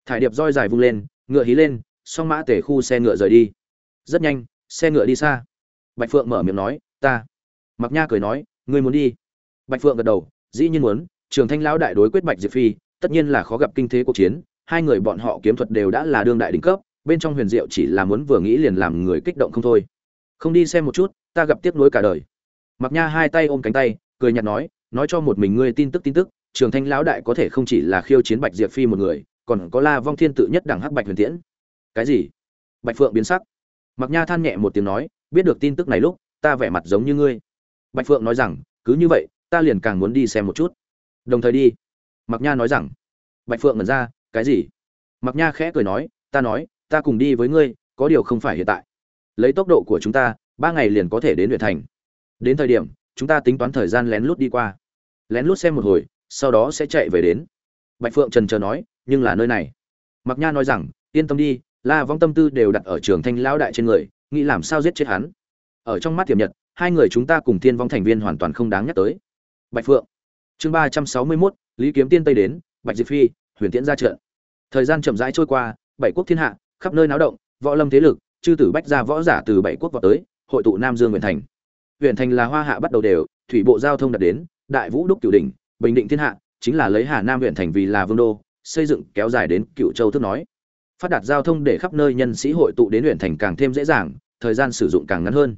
Thải điệp roi dài vung lên, ngựa hí lên, song mã tể khu xe ngựa rời đi. Rất nhanh, xe ngựa đi xa. Bạch phượng mở miệng nói, ta. Mặc nha cười nói, ngươi muốn đi? Bạch phượng gật đầu, dĩ nhiên muốn, trường thanh lão đại đối quyết bạch diệp phi, tất nhiên là khó gặp kinh thế cuộc chiến, hai người bọn họ kiếm thuật đều đã là đương đại đỉnh cấp, bên trong huyền diệu chỉ là muốn vừa nghĩ liền làm người kích động không thôi. Không đi xem một chút, ta gặp tiếc nuối cả đời mặc nha hai tay ôm cánh tay, cười nhạt nói nói cho một mình ngươi tin tức tin tức, trường thanh lão đại có thể không chỉ là khiêu chiến bạch diệp phi một người, còn có la vong thiên tự nhất đẳng hắc bạch huyền tiễn. Cái gì? Bạch phượng biến sắc. Mặc nha than nhẹ một tiếng nói, biết được tin tức này lúc, ta vẻ mặt giống như ngươi. Bạch phượng nói rằng, cứ như vậy, ta liền càng muốn đi xem một chút. Đồng thời đi. Mặc nha nói rằng. Bạch phượng ngẩn ra, cái gì? Mặc nha khẽ cười nói, ta nói, ta cùng đi với ngươi, có điều không phải hiện tại. Lấy tốc độ của chúng ta, ba ngày liền có thể đến huyện thành đến thời điểm, chúng ta tính toán thời gian lén lút đi qua. Lén lút xem một hồi, sau đó sẽ chạy về đến. Bạch phượng trần chờ nói, nhưng là nơi này. Mặc nha nói rằng, yên tâm đi, la vong tâm tư đều đặt ở trường thanh lão đại trên người, nghĩ làm sao giết chết hắn. Ở trong mắt thiểm nhật, hai người chúng ta cùng thiên vong thành viên hoàn toàn không đáng nhắc tới. Bạch phượng. Chương ba trăm sáu mươi mốt, lý kiếm tiên tây đến, bạch diệp phi, huyền tiễn ra trận. Thời gian chậm rãi trôi qua, bảy quốc thiên hạ, khắp nơi náo động, võ lâm thế lực, chư tử bách ra võ giả từ bảy quốc vào tới, hội tụ nam dương Nguyện thành huyện thành là hoa hạ bắt đầu đều, thủy bộ giao thông đặt đến, đại vũ đúc cửu đỉnh, bình định thiên hạ, chính là lấy hà nam huyện thành vì là vương đô, xây dựng kéo dài đến cựu châu thức nói. Phát đạt giao thông để khắp nơi nhân sĩ hội tụ đến huyện thành càng thêm dễ dàng, thời gian sử dụng càng ngắn hơn.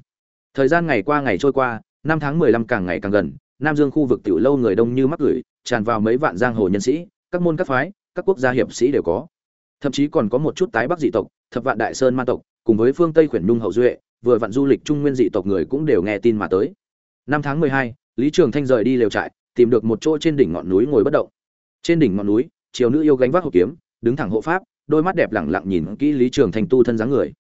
Thời gian ngày qua ngày trôi qua, năm tháng mười lăm càng ngày càng gần, nam dương khu vực tiểu lâu người đông như mắc gửi, tràn vào mấy vạn giang hồ nhân sĩ, các môn các phái, các quốc gia hiệp sĩ đều có. Thậm chí còn có một chút tái bắc dị tộc, thập vạn đại sơn ma tộc, cùng với phương tây khuyển nhung hậu duệ vừa vặn du lịch trung nguyên dị tộc người cũng đều nghe tin mà tới. Năm tháng mười hai, lý trường thanh rời đi lều trại, tìm được một chỗ trên đỉnh ngọn núi ngồi bất động. Trên đỉnh ngọn núi, chiều nữ yêu gánh vác hộ kiếm, đứng thẳng hộ pháp, đôi mắt đẹp lẳng lặng nhìn kỹ lý trường thanh tu thân dáng người.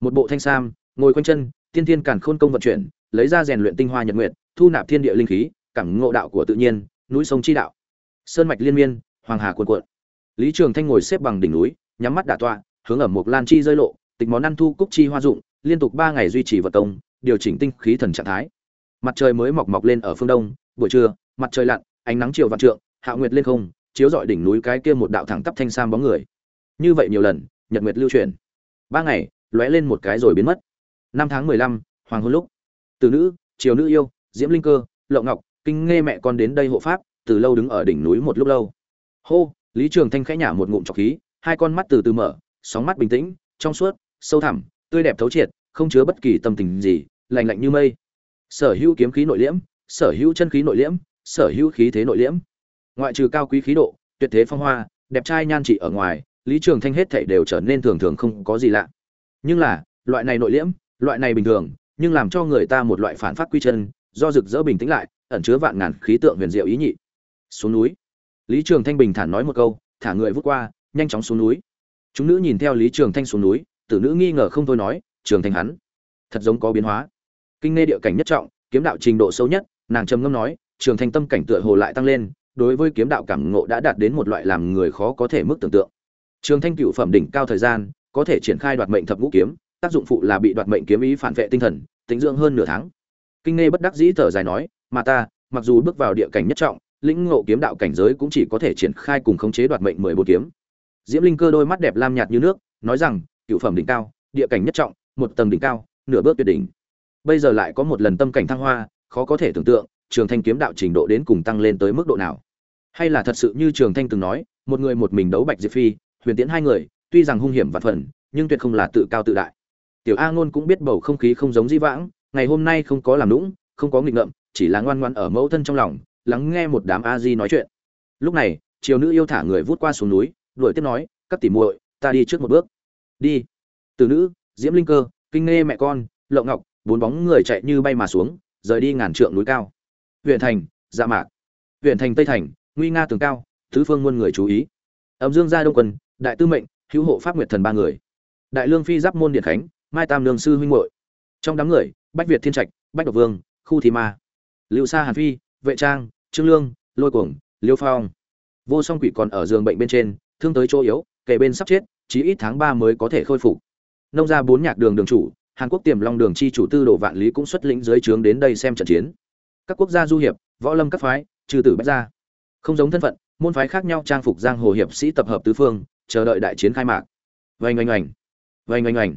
Một bộ thanh sam, ngồi quanh chân, tiên thiên càn khôn công vận chuyển, lấy ra rèn luyện tinh hoa nhật nguyệt, thu nạp thiên địa linh khí, cảm ngộ đạo của tự nhiên, núi sông chi đạo. Sơn mạch liên miên, hoàng hà cuồn cuộn. Lý trường thanh ngồi xếp bằng đỉnh núi, nhắm mắt đả tọa, hướng ở một lan chi rơi lộ, tịch món ăn thu cúc chi hoa dụng liên tục ba ngày duy trì vật công, điều chỉnh tinh khí thần trạng thái. Mặt trời mới mọc mọc lên ở phương đông, buổi trưa, mặt trời lặn, ánh nắng chiều vạn trượng, hạ nguyệt lên không, chiếu rọi đỉnh núi cái kia một đạo thẳng tắp thanh sam bóng người. Như vậy nhiều lần, nhật nguyệt lưu truyền ba ngày, lóe lên một cái rồi biến mất. Năm tháng mười lăm, hoàng hôn lúc. Từ nữ, triều nữ yêu, diễm linh cơ, lộng ngọc, kinh nghe mẹ con đến đây hộ pháp, từ lâu đứng ở đỉnh núi một lúc lâu. Hô, lý trường thanh khẽ nhả một ngụm trọc khí, hai con mắt từ từ mở, sóng mắt bình tĩnh, trong suốt, sâu thẳm tươi đẹp thấu triệt, không chứa bất kỳ tâm tình gì lành lạnh như mây. Sở hữu kiếm khí nội liễm, sở hữu chân khí nội liễm, sở hữu khí thế nội liễm. Ngoại trừ cao quý khí độ, tuyệt thế phong hoa, đẹp trai nhan trị ở ngoài, lý trường thanh hết thảy đều trở nên thường thường không có gì lạ. Nhưng là, loại này nội liễm, loại này bình thường, nhưng làm cho người ta một loại phản phát quy chân, do rực rỡ bình tĩnh lại, ẩn chứa vạn ngàn khí tượng huyền diệu ý nhị. Xuống núi. Lý trường thanh bình thản nói một câu, thả người vút qua, nhanh chóng xuống núi. Chúng nữ nhìn theo lý trường thanh xuống núi tử nữ nghi ngờ không thôi nói, trường thành hắn, thật giống có biến hóa. Kinh nghe địa cảnh nhất trọng, kiếm đạo trình độ sâu nhất, nàng trầm ngâm nói, trường thanh tâm cảnh tựa hồ lại tăng lên, đối với kiếm đạo cảm ngộ đã đạt đến một loại làm người khó có thể mức tưởng tượng. Trường thanh cựu phẩm đỉnh cao thời gian, có thể triển khai đoạt mệnh thập ngũ kiếm, tác dụng phụ là bị đoạt mệnh kiếm ý phản vệ tinh thần tính dưỡng hơn nửa tháng. Kinh nghe bất đắc dĩ thở dài nói, mà ta, mặc dù bước vào địa cảnh nhất trọng, lĩnh ngộ kiếm đạo cảnh giới cũng chỉ có thể triển khai cùng khống chế đoạt mệnh mười bốn kiếm. Diễm linh cơ đôi mắt đẹp lam nhạt như nước, nói rằng cựu phẩm đỉnh cao, địa cảnh nhất trọng, một tầng đỉnh cao, nửa bước tuyệt đỉnh. Bây giờ lại có một lần tâm cảnh thăng hoa, khó có thể tưởng tượng, trường thanh kiếm đạo trình độ đến cùng tăng lên tới mức độ nào. Hay là thật sự như trường thanh từng nói, một người một mình đấu bạch diệp phi, huyền tiễn hai người, tuy rằng hung hiểm vạn phần, nhưng tuyệt không là tự cao tự đại. Tiểu a ngôn cũng biết bầu không khí không giống di vãng, ngày hôm nay không có làm lũng không có nghịch ngợm, chỉ là ngoan ngoan ở mẫu thân trong lòng, lắng nghe một đám a di nói chuyện. Lúc này chiều nữ yêu thả người vút qua xuống núi, đuổi tiếp nói, các tỉ muội, ta đi trước một bước đi. Từ nữ, diễm linh cơ, kinh nghe mẹ con, lộng ngọc, bốn bóng người chạy như bay mà xuống, rời đi ngàn trượng núi cao. Huyện thành dạ mạc. Huyện thành, tây thành, nguy nga tường cao tứ phương muôn người chú ý. Ấm dương gia đông quân, đại tư mệnh, hữu hộ pháp nguyệt thần ba người. Đại lương phi giáp môn điện khánh, mai tam lương sư huynh hội trong đám người, bách việt thiên trạch, bách độc vương, khu thị ma. Lưu sa hàn phi, vệ trang, trương lương, lôi cuồng, liêu phong. Vô song quỷ còn ở giường bệnh bên trên, thương tới chỗ yếu kể bên sắp chết chí ít tháng ba mới có thể khôi phục. Nông gia bốn nhạc đường đường chủ, hàn quốc tiềm long đường chi chủ tư đồ vạn lý cũng xuất lĩnh dưới trướng đến đây xem trận chiến. Các quốc gia du hiệp, võ lâm các phái, trừ tử bách gia. Không giống thân phận, môn phái khác nhau trang phục giang hồ hiệp sĩ tập hợp tứ phương, chờ đợi đại chiến khai mạc. Vành oanh oanh. Vành oanh oanh.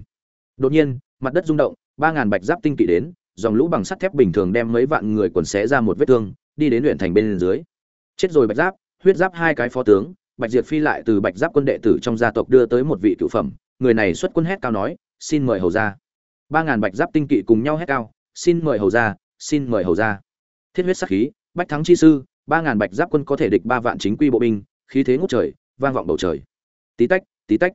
Đột nhiên, mặt đất rung động, ba ngàn bạch giáp tinh kỵ đến, dòng lũ bằng sắt thép bình thường đem mấy vạn người quần xé ra một vết thương, đi đến huyện thành bên dưới. Chết rồi bạch giáp, huyết giáp hai cái phó tướng bạch diệt phi lại từ bạch giáp quân đệ tử trong gia tộc đưa tới một vị cựu phẩm. Người này xuất quân hét cao nói, xin mời hầu ra ba ngàn bạch giáp tinh kỵ cùng nhau hét cao, xin mời hầu ra xin mời hầu ra thiết huyết sắc khí, bách thắng chi sư, ba ngàn bạch giáp quân có thể địch ba vạn chính quy bộ binh, khí thế ngút trời, vang vọng bầu trời. Tí tách tí tách.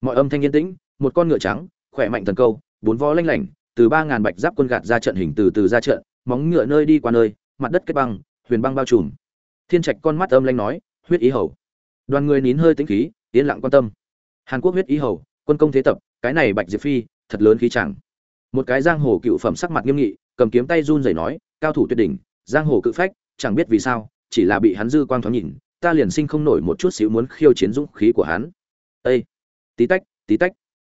Mọi âm thanh yên tĩnh, một con ngựa trắng, khỏe mạnh thần câu, bốn vó lanh lảnh, từ ba ngàn bạch giáp quân gạt ra trận hình từ từ ra trận, móng ngựa nơi đi qua nơi, mặt đất kết băng, huyền băng bao trùm. Thiên trạch con mắt âm lanh nói, huyết ý hầu đoàn người nín hơi tĩnh khí, yên lặng quan tâm. Hàn quốc huyết ý hầu, quân công thế tập, cái này bạch diệp phi, thật lớn khí chẳng. Một cái giang hồ cựu phẩm sắc mặt nghiêm nghị, cầm kiếm tay run rẩy nói, cao thủ tuyệt đỉnh, giang hồ cự phách, chẳng biết vì sao, chỉ là bị hắn dư quang thoáng nhìn, ta liền sinh không nổi một chút xíu muốn khiêu chiến dũng khí của hắn. Ê! tí tách tí tách.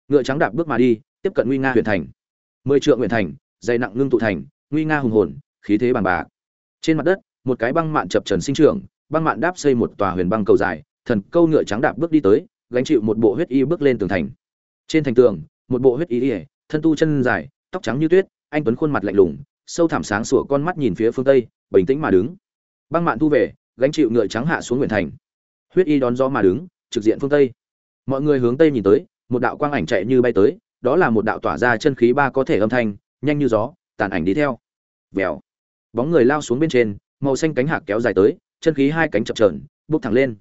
Ngựa trắng đạp bước mà đi, tiếp cận nguy nga huyện thành. Mười trượng huyện thành, dày nặng ngưng tụ thành, nguy nga hùng hồn, khí thế bằng bạc. Trên mặt đất, một cái băng mạn chập trần sinh trưởng, băng mạn đáp xây một tòa huyền băng cầu dài thần câu ngựa trắng đạp bước đi tới, gánh chịu một bộ huyết y bước lên tường thành. Trên thành tường, một bộ huyết y ỉa thân tu chân dài, tóc trắng như tuyết, anh tuấn khuôn mặt lạnh lùng, sâu thẳm sáng sủa con mắt nhìn phía phương tây, bình tĩnh mà đứng. Băng mạn thu về, gánh chịu ngựa trắng hạ xuống nguyện thành. Huyết y đón gió mà đứng, trực diện phương tây. Mọi người hướng tây nhìn tới, một đạo quang ảnh chạy như bay tới, đó là một đạo tỏa ra chân khí ba có thể âm thanh, nhanh như gió, tàn ảnh đi theo. Vèo. Bóng người lao xuống bên trên, màu xanh cánh hạc kéo dài tới, chân khí hai cánh chập trờn bốc thẳng lên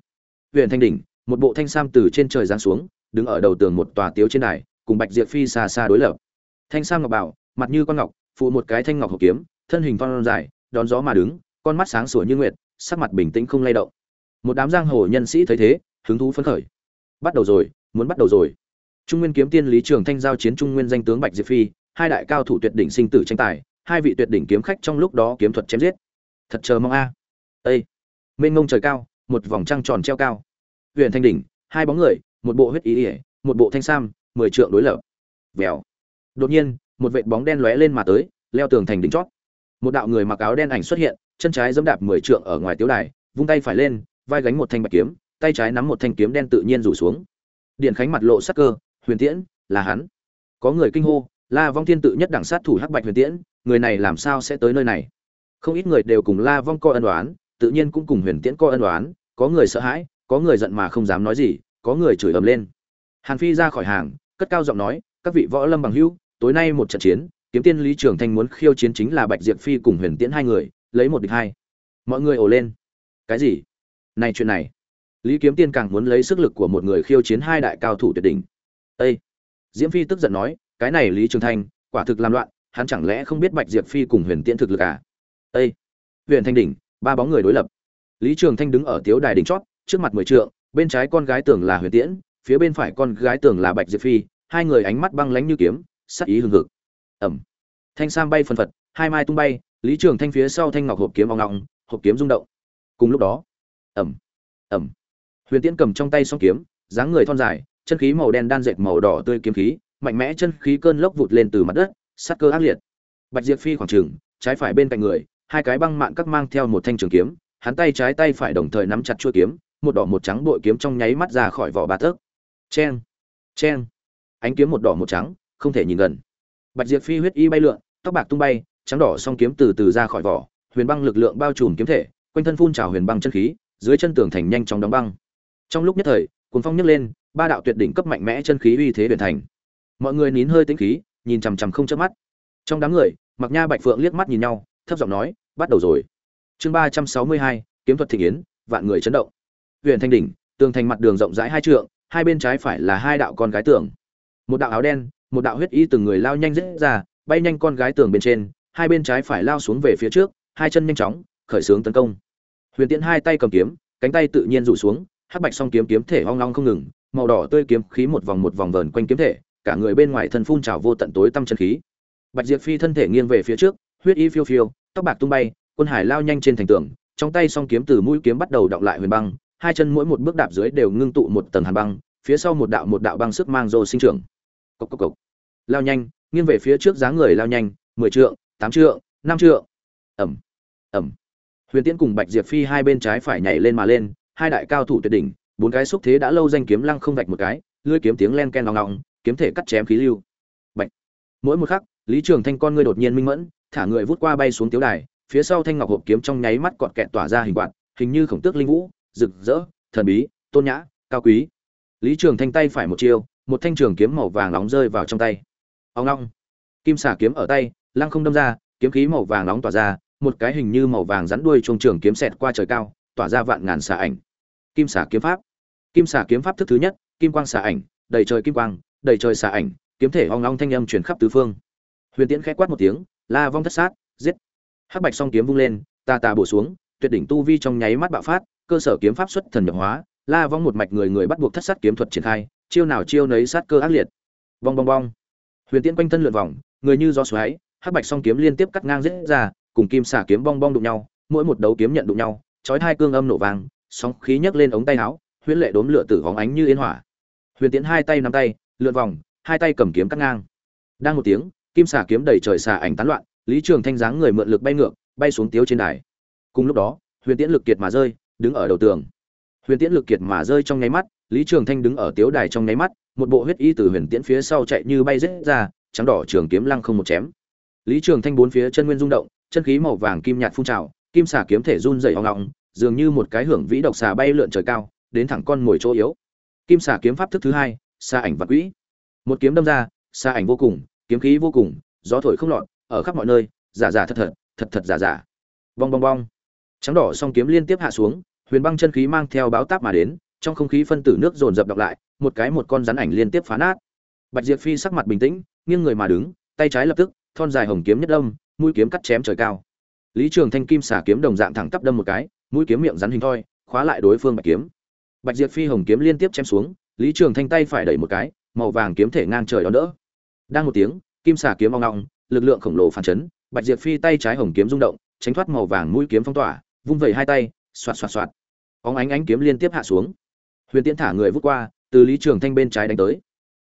huyện thanh đỉnh, một bộ thanh sam từ trên trời giáng xuống, đứng ở đầu tường một tòa tiếu trên đài, cùng bạch diệp phi xa xa đối lập. Thanh sam ngọc bảo, mặt như con ngọc, phụ một cái thanh ngọc hộp kiếm, thân hình phong dài, đón gió mà đứng, con mắt sáng sủa như nguyệt, sắc mặt bình tĩnh không lay động. Một đám giang hồ nhân sĩ thấy thế, hứng thú phấn khởi. Bắt đầu rồi, muốn bắt đầu rồi. Trung nguyên kiếm tiên lý trường thanh giao chiến trung nguyên danh tướng bạch diệp phi, hai đại cao thủ tuyệt đỉnh sinh tử tranh tài, hai vị tuyệt đỉnh kiếm khách trong lúc đó kiếm thuật chém giết. Thật chờ mong a. À. ây mênh ngông trời cao một vòng trăng tròn treo cao. Huyện thanh đỉnh, hai bóng người, một bộ huyết ý ỉa, một bộ thanh sam, mười trượng đối lập. Vèo. Đột nhiên, một vệt bóng đen lóe lên mà tới, leo tường thành đỉnh chót. Một đạo người mặc áo đen ảnh xuất hiện, chân trái giẫm đạp mười trượng ở ngoài tiếu đài, vung tay phải lên, vai gánh một thanh bạch kiếm, tay trái nắm một thanh kiếm đen tự nhiên rủ xuống. Điện khánh mặt lộ sắc cơ, huyền tiễn, là hắn. Có người kinh hô, la vong thiên tự nhất đẳng sát thủ hắc bạch huyền tiễn, người này làm sao sẽ tới nơi này? Không ít người đều cùng la vong co ân đoán tự nhiên cũng cùng huyền tiễn coi ân đoán có người sợ hãi, có người giận mà không dám nói gì, có người chửi ầm lên. Hàn phi ra khỏi hàng, cất cao giọng nói, các vị võ lâm bằng hữu, tối nay một trận chiến, kiếm tiên lý trường thanh muốn khiêu chiến chính là bạch diệp phi cùng huyền tiễn hai người, lấy một địch hai. Mọi người ồ lên. Cái gì? Này chuyện này. Lý kiếm tiên càng muốn lấy sức lực của một người khiêu chiến hai đại cao thủ tuyệt đỉnh. Ây diễm phi tức giận nói, cái này lý trường thanh, quả thực làm loạn, hắn chẳng lẽ không biết bạch diệp phi cùng huyền tiễn thực lực à? Ây huyền thanh đỉnh ba bóng người đối lập. Lý trường thanh đứng ở tiếu đài đỉnh chót, trước mặt mười trượng, bên trái con gái tưởng là huyền tiễn, phía bên phải con gái tưởng là bạch diệp phi, hai người ánh mắt băng lánh như kiếm, sắc ý hừng hực. Ẩm. Thanh sam bay phân phật, hai mai tung bay, lý trường thanh phía sau thanh ngọc hộp kiếm vào ngọng hộp kiếm rung động. Cùng lúc đó, ẩm. Ẩm. Huyền tiễn cầm trong tay song kiếm, dáng người thon dài, chân khí màu đen đan dệt màu đỏ tươi kiếm khí, mạnh mẽ chân khí cơn lốc vụt lên từ mặt đất sát cơ ác liệt. Bạch diệp phi khoảng trừng trái phải bên cạnh người hai cái băng mạn các mang theo một thanh trường kiếm hắn tay trái tay phải đồng thời nắm chặt chuôi kiếm một đỏ một trắng bội kiếm trong nháy mắt ra khỏi vỏ ba tấc Chen, Chen, ánh kiếm một đỏ một trắng không thể nhìn gần. Bạch diệp phi huyết y bay lượn tóc bạc tung bay trắng đỏ song kiếm từ từ ra khỏi vỏ huyền băng lực lượng bao trùm kiếm thể quanh thân phun trào huyền băng chân khí dưới chân tường thành nhanh chóng đóng băng. Trong lúc nhất thời cuồng phong nhấc lên ba đạo tuyệt đỉnh cấp mạnh mẽ chân khí uy thế huyền thành. Mọi người nín hơi tĩnh khí nhìn chằm chằm không chớp mắt. Trong đám người mặc nha bạch phượng liếc mắt nhìn nhau thấp giọng nói, bắt đầu rồi. Chương ba trăm sáu mươi hai, kiếm thuật thị yến vạn người chấn động. Huyện thanh đỉnh, tường thành mặt đường rộng rãi hai trượng, hai bên trái phải là hai đạo con gái tường. Một đạo áo đen, một đạo huyết y từng người lao nhanh dễ ra, bay nhanh con gái tường bên trên, hai bên trái phải lao xuống về phía trước, hai chân nhanh chóng, khởi xướng tấn công. Huyền tiễn hai tay cầm kiếm, cánh tay tự nhiên rủ xuống, hắc bạch song kiếm kiếm thể hoang long không ngừng, màu đỏ tươi kiếm khí một vòng một vòng vờn quanh kiếm thể, cả người bên ngoài thân phun trào vô tận tối tâm chân khí. Bạch diệp phi thân thể nghiêng về phía trước huyết y phiêu phiêu, tóc bạc tung bay, quân hải lao nhanh trên thành tường, trong tay song kiếm từ mũi kiếm bắt đầu động lại huyền băng, hai chân mỗi một bước đạp dưới đều ngưng tụ một tầng hàn băng, phía sau một đạo một đạo băng sức mang rô sinh trưởng. Cốc cốc cốc. lao nhanh, nghiêng về phía trước dáng người lao nhanh, mười trượng, tám trượng, năm trượng. Ẩm ẩm. Huyền tiễn cùng bạch diệp phi hai bên trái phải nhảy lên mà lên, hai đại cao thủ tuyệt đỉnh, bốn cái xúc thế đã lâu danh kiếm lăng không vạch một cái, lưỡi kiếm tiếng len ken lòng lòng kiếm thể cắt chém khí lưu. Bạch. Mỗi một khắc, lý trường thanh con ngươi đột nhiên minh mẫn thả người vút qua bay xuống tiếu đài, phía sau thanh ngọc hộp kiếm trong nháy mắt cọt kẹt tỏa ra hình quạt, hình như khổng tước linh vũ, rực rỡ, thần bí, tôn nhã, cao quý. Lý trường thanh tay phải một chiêu, một thanh trường kiếm màu vàng nóng rơi vào trong tay. Ông long kim xả kiếm ở tay, lăng không đâm ra, kiếm khí màu vàng nóng tỏa ra, một cái hình như màu vàng rắn đuôi chuông trường kiếm xẹt qua trời cao, tỏa ra vạn ngàn xả ảnh. Kim xả kiếm pháp. Kim xả kiếm pháp thức thứ nhất, kim quang xả ảnh, đầy trời kim quang, đầy trời xả ảnh, kiếm thể ong long thanh âm truyền khắp tứ phương. Huyền tiễn khẽ quát một tiếng la vong thất sát, giết. Hắc bạch song kiếm vung lên, ta ta bổ xuống, tuyệt đỉnh tu vi trong nháy mắt bạo phát, cơ sở kiếm pháp xuất thần nhập hóa, la vong một mạch người người bắt buộc thất sát kiếm thuật triển khai, chiêu nào chiêu nấy sát cơ ác liệt. Bong bong bong. Huyền tiễn quanh thân lượn vòng, người như gió xoáy, hắc bạch song kiếm liên tiếp cắt ngang giết ra, cùng kim xả kiếm bong bong đụng nhau, mỗi một đấu kiếm nhận đụng nhau, chói hai cương âm nổ vàng sóng khí nhấc lên ống tay áo, huyễn lệ đốm lửa tử hóng ánh như yên hỏa. Huyền tiễn hai tay nắm tay, lượn vòng, hai tay cầm kiếm cắt ngang. Đang một tiếng kim xà kiếm đầy trời xà ảnh tán loạn, lý trường thanh dáng người mượn lực bay ngược, bay xuống tiếu trên đài. Cùng lúc đó, huyền tiễn lực kiệt mà rơi, đứng ở đầu tường. Huyền tiễn lực kiệt mà rơi trong nháy mắt, lý trường thanh đứng ở tiếu đài trong nháy mắt, một bộ huyết y từ huyền tiễn phía sau chạy như bay rết ra, trắng đỏ trường kiếm lăng không một chém. Lý trường thanh bốn phía chân nguyên rung động, chân khí màu vàng kim nhạt phun trào, kim xà kiếm thể run dày hoang ngọng dường như một cái hưởng vĩ độc xà bay lượn trời cao, đến thẳng con mồi chỗ yếu. Kim xà kiếm pháp thức thứ hai xa ảnh và quỹ. Một kiếm đâm ra xa ảnh vô cùng kiếm khí vô cùng, gió thổi không lọt, ở khắp mọi nơi, giả giả thật thật thật thật giả giả. Bong bong bong. Trắng đỏ song kiếm liên tiếp hạ xuống, huyền băng chân khí mang theo báo táp mà đến, trong không khí phân tử nước dồn dập đọc lại, một cái một con rắn ảnh liên tiếp phá nát. Bạch diệp phi sắc mặt bình tĩnh, nghiêng người mà đứng, tay trái lập tức, thon dài hồng kiếm nhất đâm mũi kiếm cắt chém trời cao. Lý trường thanh kim xả kiếm đồng dạng thẳng tắp đâm một cái, mũi kiếm miệng rắn hình thoi, khóa lại đối phương bạch kiếm. Bạch diệp phi hồng kiếm liên tiếp chém xuống, lý trường thanh tay phải đẩy một cái, màu vàng kiếm thể ngang trời đón đỡ đang một tiếng, kim xà kiếm ong ong, lực lượng khổng lồ phản chấn, bạch diệp phi tay trái hồng kiếm rung động, tránh thoát màu vàng mũi kiếm phong tỏa, vung vẩy hai tay, xoạt xoạt xoạt. Óng ánh ánh kiếm liên tiếp hạ xuống. Huyền tiễn thả người vút qua, từ lý trường thanh bên trái đánh tới.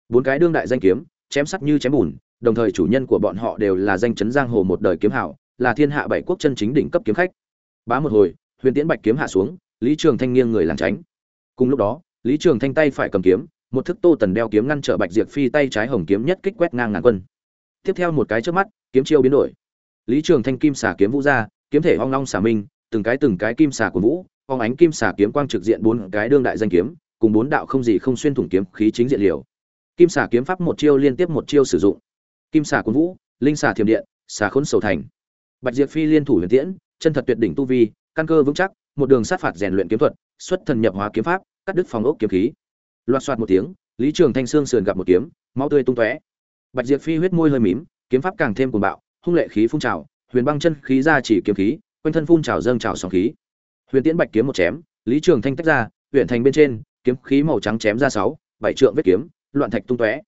Bốn cái đương đại danh kiếm, chém sắc như chém bùn, đồng thời chủ nhân của bọn họ đều là danh chấn giang hồ một đời kiếm hảo, là thiên hạ bảy quốc chân chính đỉnh cấp kiếm khách. Bá một hồi, huyền tiễn bạch kiếm hạ xuống, lý trường thanh nghiêng người làm tránh. Cùng lúc đó, lý trường thanh tay phải cầm kiếm một thức tô tần đeo kiếm ngăn trở bạch diệp phi tay trái hồng kiếm nhất kích quét ngang ngàn quân. Tiếp theo một cái trước mắt, kiếm chiêu biến đổi. Lý trường thanh kim xả kiếm vũ ra, kiếm thể hoang long xả minh, từng cái từng cái kim xả của vũ hoang ánh kim xả kiếm quang trực diện bốn cái đương đại danh kiếm, cùng bốn đạo không gì không xuyên thủng kiếm khí chính diện liều. Kim xả kiếm pháp một chiêu liên tiếp một chiêu sử dụng. Kim xả của vũ, linh xả thiểm điện xả khốn sầu thành. Bạch diệp phi liên thủ huyền tiễn, chân thật tuyệt đỉnh tu vi, căn cơ vững chắc, một đường sát phạt rèn luyện kiếm thuật, xuất thần nhập hóa kiếm pháp, cắt đứt phòng ốc kiếm khí loạt soạt một tiếng, lý trường thanh xương sườn gặp một kiếm, máu tươi tung tóe. Bạch diệp phi huyết môi hơi mím, kiếm pháp càng thêm cuồng bạo, hung lệ khí phun trào, huyền băng chân khí ra chỉ kiếm khí, quanh thân phun trào dâng trào sóng khí. Huyền tiễn bạch kiếm một chém, lý trường thanh tách ra, huyện thành bên trên, kiếm khí màu trắng chém ra sáu, bảy trượng vết kiếm, loạn thạch tung tóe.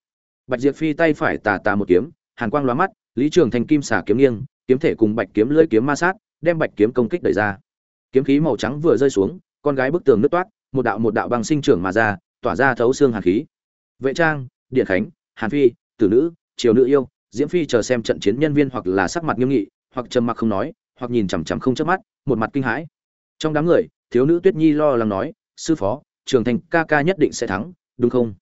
Bạch diệp phi tay phải tà tà một kiếm, hàn quang lóa mắt, lý trường thanh kim xả kiếm nghiêng, kiếm thể cùng bạch kiếm lưỡi kiếm ma sát, đem bạch kiếm công kích đẩy ra. Kiếm khí màu trắng vừa rơi xuống, con gái bức tường nứt toát, một đạo một đạo băng sinh trưởng mà ra tỏa ra thấu xương hàn khí. Vệ trang, điện khánh, hàn phi, tử nữ, triều nữ yêu, diễm phi chờ xem trận chiến nhân viên hoặc là sắc mặt nghiêm nghị, hoặc trầm mặc không nói, hoặc nhìn chằm chằm không chớp mắt, một mặt kinh hãi. Trong đám người, thiếu nữ tuyết nhi lo lắng nói, sư phó, trường thành ca ca nhất định sẽ thắng, đúng không?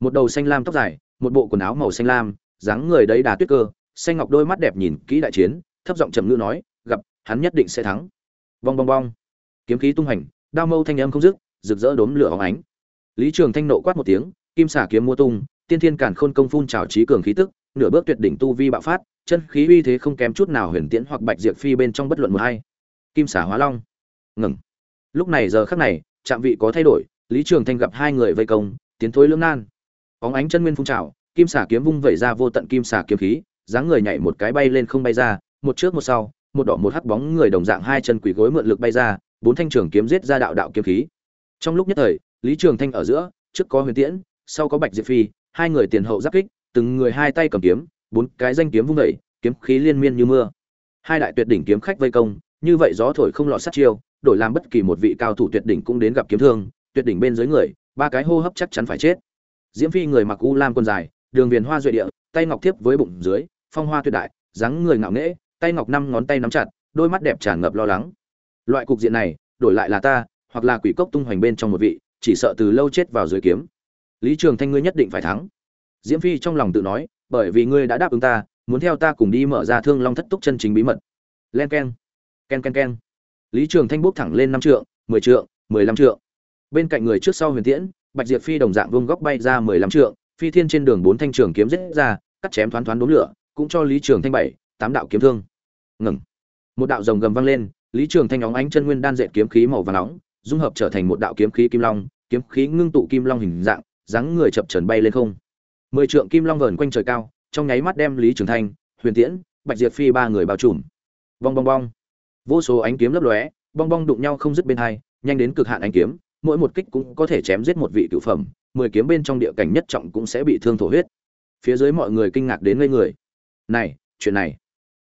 Một đầu xanh lam tóc dài, một bộ quần áo màu xanh lam, dáng người đấy đà tuyết cơ, xanh ngọc đôi mắt đẹp nhìn kỹ đại chiến, thấp giọng trầm ngữ nói, gặp, hắn nhất định sẽ thắng. Bong bong bong. Kiếm khí tung hành đao mâu thanh âm không dứt, rực rỡ đốm lửa óng ánh lý trường thanh nộ quát một tiếng, kim xả kiếm mua tung, tiên thiên cản khôn công phun trào trí cường khí tức, nửa bước tuyệt đỉnh tu vi bạo phát, chân khí uy thế không kém chút nào huyền tiễn hoặc bạch diệp phi bên trong bất luận một hay kim xả hóa long. Ngừng. Lúc này giờ khắc này, trạm vị có thay đổi, lý trường thanh gặp hai người vây công, tiến thối lưỡng nan. Bóng ánh chân nguyên phun trào, kim xả kiếm vung vẩy ra vô tận kim xả kiếm khí, dáng người nhảy một cái bay lên không bay ra, một trước một sau, một đỏ một hắc bóng người đồng dạng hai chân quỷ gối mượn lực bay ra, bốn thanh trường kiếm giết ra đạo đạo kiếm khí. Trong lúc nhất thời lý trường thanh ở giữa trước có huyền tiễn sau có bạch diệp phi hai người tiền hậu giáp kích từng người hai tay cầm kiếm bốn cái danh kiếm vung dậy, kiếm khí liên miên như mưa. Hai đại tuyệt đỉnh kiếm khách vây công như vậy gió thổi không lọt sát chiêu đổi làm bất kỳ một vị cao thủ tuyệt đỉnh cũng đến gặp kiếm thương tuyệt đỉnh bên dưới người ba cái hô hấp chắc chắn phải chết. Diễm phi người mặc u lam quần dài đường viền hoa duệ địa tay ngọc tiếp với bụng dưới phong hoa tuyệt đại dáng người ngạo nghễ tay ngọc năm ngón tay nắm chặt đôi mắt đẹp tràn ngập lo lắng. Loại cục diện này đổi lại là ta hoặc là quỷ cốc tung hoành bên trong một vị chỉ sợ từ lâu chết vào dưới kiếm. Lý trường thanh ngươi nhất định phải thắng. Diễm phi trong lòng tự nói, bởi vì ngươi đã đáp ứng ta, muốn theo ta cùng đi mở ra thương long thất túc chân chính bí mật. Len k e n k e n k e n k e n lý trường thanh bốc thẳng lên năm trượng, mười trượng, mười lăm trượng. Bên cạnh người trước sau huyền tiễn, bạch diệp phi đồng dạng vung góc bay ra mười lăm trượng, phi thiên trên đường bốn thanh trường kiếm rết ra, cắt chém thoáng thoáng đốm lửa, cũng cho lý trường thanh bảy, tám đạo kiếm thương. Ngừng. Một đạo rồng gầm vang lên, lý trường thanh óng ánh chân nguyên đan dệt kiếm khí màu vàng nóng, dung hợp trở thành một đạo kiếm khí kim long kiếm khí ngưng tụ kim long hình dạng, dáng người chập chờn bay lên không. Mười trượng kim long vờn quanh trời cao, trong nháy mắt đem lý trường thanh, huyền tiễn, bạch diệp phi ba người bao trùm. Bong bong bong. Vô số ánh kiếm lấp lóe, bong bong đụng nhau không dứt bên hai, nhanh đến cực hạn ánh kiếm, mỗi một kích cũng có thể chém giết một vị cự phẩm, mười kiếm bên trong địa cảnh nhất trọng cũng sẽ bị thương thổ huyết. Phía dưới mọi người kinh ngạc đến ngây người. Này, chuyện này,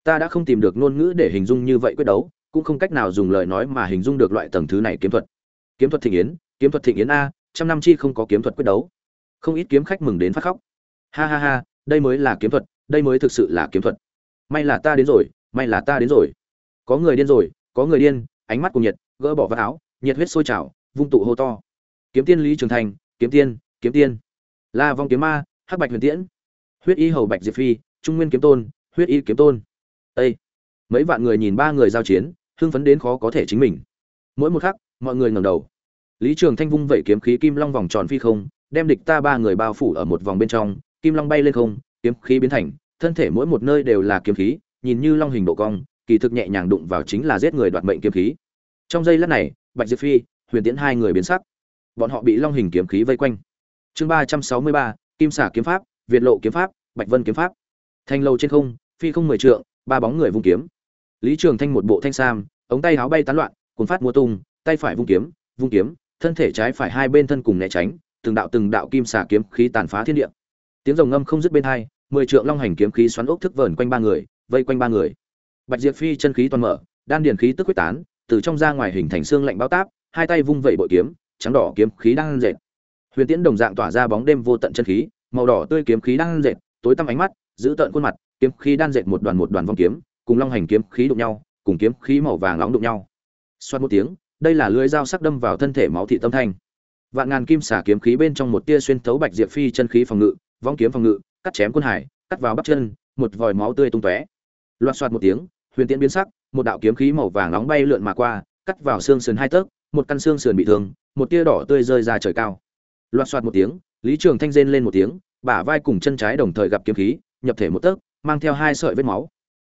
ta đã không tìm được ngôn ngữ để hình dung như vậy quyết đấu, cũng không cách nào dùng lời nói mà hình dung được loại tầng thứ này kiếm thuật. Kiếm thuật thịnh yến kiếm thuật thịnh yến a, trăm năm chi không có kiếm thuật quyết đấu. Không ít kiếm khách mừng đến phát khóc. Ha ha ha, đây mới là kiếm thuật, đây mới thực sự là kiếm thuật. May là ta đến rồi, may là ta đến rồi. Có người điên rồi, có người điên, ánh mắt cùng nhiệt, gỡ bỏ vác áo, nhiệt huyết sôi trào, vung tụ hô to. Kiếm tiên lý trường thành, kiếm tiên kiếm tiên. La vong kiếm ma, hắc bạch huyền tiễn. Huyết y hầu bạch diệp phi, trung nguyên kiếm tôn, huyết y kiếm tôn. Ê! mấy vạn người nhìn ba người giao chiến, hưng phấn đến khó có thể chính mình. Mỗi một khắc, mọi người ngẩng đầu lý trường thanh vung vẩy kiếm khí kim long vòng tròn phi không, đem địch ta ba người bao phủ ở một vòng bên trong, kim long bay lên không, kiếm khí biến thành, thân thể mỗi một nơi đều là kiếm khí, nhìn như long hình độ cong, kỳ thực nhẹ nhàng đụng vào chính là giết người đoạt mệnh kiếm khí. Trong giây lát này, bạch diệp phi, huyền tiễn hai người biến sắc. Bọn họ bị long hình kiếm khí vây quanh. Chương ba trăm sáu mươi ba, kim xả kiếm pháp, việt lộ kiếm pháp, bạch vân kiếm pháp. Thanh lâu trên không, phi không mười trượng, ba bóng người vung kiếm. Lý trường thanh một bộ thanh sam, ống tay áo bay tán loạn, cuốn phát mua tung, tay phải vung kiếm vung kiếm thân thể trái phải hai bên thân cùng né tránh, từng đạo từng đạo kim xà kiếm khí tàn phá thiên địa. Tiếng rồng ngâm không dứt bên hai, mười trượng long hành kiếm khí xoắn ốc thức vờn quanh ba người, vây quanh ba người. Bạch diệp phi chân khí toàn mở, đan điền khí tức quyết tán, từ trong ra ngoài hình thành xương lạnh bao táp, hai tay vung vẩy bội kiếm, trắng đỏ kiếm khí đang dệt huyền tiễn đồng dạng tỏa ra bóng đêm vô tận chân khí, màu đỏ tươi kiếm khí đang dệt tối tăm ánh mắt, giữ tận khuôn mặt, kiếm khí đang dệt một đoàn một đoàn vong kiếm, cùng long hành kiếm khí đụng nhau, cùng kiếm khí màu vàng nóng đụng nhau. Xoát một tiếng đây là lưỡi dao sắc đâm vào thân thể máu thị tâm thanh. Vạn ngàn kim xả kiếm khí bên trong một tia xuyên thấu bạch diệp phi chân khí phòng ngự, vong kiếm phòng ngự, cắt chém quân hải, cắt vào bắp chân, một vòi máu tươi tung tóe. Loạt soạt một tiếng, huyền tiễn biến sắc, một đạo kiếm khí màu vàng nóng bay lượn mà qua, cắt vào xương sườn hai tấc, một căn xương sườn bị thương, một tia đỏ tươi rơi ra trời cao. Loạt soạt một tiếng, lý trường thanh rên lên một tiếng, bả vai cùng chân trái đồng thời gặp kiếm khí, nhập thể một tấc, mang theo hai sợi vết máu.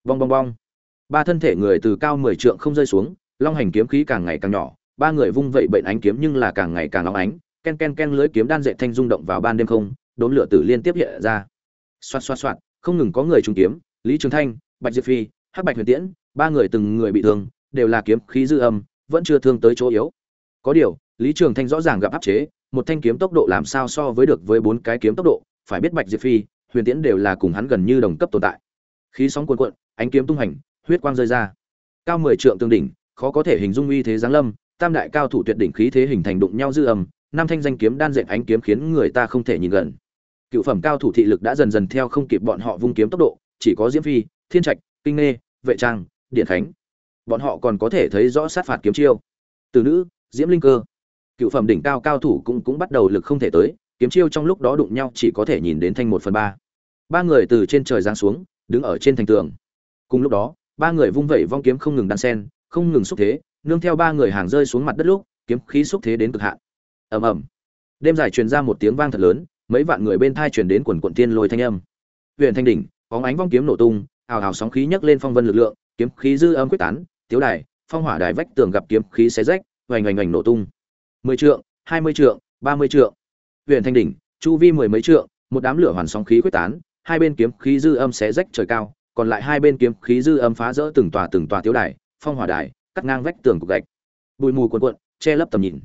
Bong bong bong. Ba thân thể người từ cao mười trượng không rơi xuống long hành kiếm khí càng ngày càng nhỏ, ba người vung vậy bệnh ánh kiếm nhưng là càng ngày càng nóng ánh, ken ken ken lưới kiếm đan dệt thanh rung động vào ban đêm không, đốn lửa tử liên tiếp hiện ra. Xoát xoát xoát không ngừng có người trúng kiếm, lý trường thanh, bạch diệp phi, hắc bạch huyền tiễn, ba người từng người bị thương, đều là kiếm khí dư âm, vẫn chưa thương tới chỗ yếu. Có điều, lý trường thanh rõ ràng gặp áp chế, một thanh kiếm tốc độ làm sao so với được với bốn cái kiếm tốc độ, phải biết bạch diệp phi, huyền tiễn đều là cùng hắn gần như đồng cấp tồn tại. Khí sóng cuồn cuộn, ánh kiếm tung hành, huyết quang rơi ra. Cao mười trượng tương đỉnh khó có thể hình dung uy thế giáng lâm, tam đại cao thủ tuyệt đỉnh khí thế hình thành đụng nhau dư âm, năm thanh danh kiếm đan dệt ánh kiếm khiến người ta không thể nhìn gần. Cựu phẩm cao thủ thị lực đã dần dần theo không kịp bọn họ vung kiếm tốc độ, chỉ có diễm phi, thiên trạch, kinh nghê, vệ trang, điện khánh. Bọn họ còn có thể thấy rõ sát phạt kiếm chiêu. Từ nữ, diễm linh cơ. Cựu phẩm đỉnh cao cao thủ cũng cũng bắt đầu lực không thể tới, kiếm chiêu trong lúc đó đụng nhau chỉ có thể nhìn đến thanh một phần ba. Ba người từ trên trời giáng xuống, đứng ở trên thành tường. Cùng lúc đó, ba người vung vẩy vong kiếm không ngừng đan sen không ngừng xúc thế, nương theo ba người hàng rơi xuống mặt đất lúc, kiếm khí xúc thế đến cực hạn. Ầm ầm. Đêm dài truyền ra một tiếng vang thật lớn, mấy vạn người bên thai truyền đến quần quận tiên lôi thanh âm. Huyền thanh đỉnh, bóng ánh vong kiếm nổ tung, ào ào sóng khí nhấc lên phong vân lực lượng, kiếm khí dư âm quyết tán, tiếu đài, phong hỏa đài vách tường gặp kiếm khí xé rách hoành hoành hoành nổ tung. Mười trượng, hai mươi trượng, ba mươi trượng. Huyện thanh đỉnh, chu vi mười mấy trượng, một đám lửa hoàn sóng khí quyết tán, hai bên kiếm khí dư âm xé rách trời cao, còn lại hai bên kiếm khí dư âm phá rỡ từng tòa từng tòa tiếu đài phong hỏa đài, cắt ngang vách tường cục gạch. Bụi mù cuồn cuộn, che lấp tầm nhìn.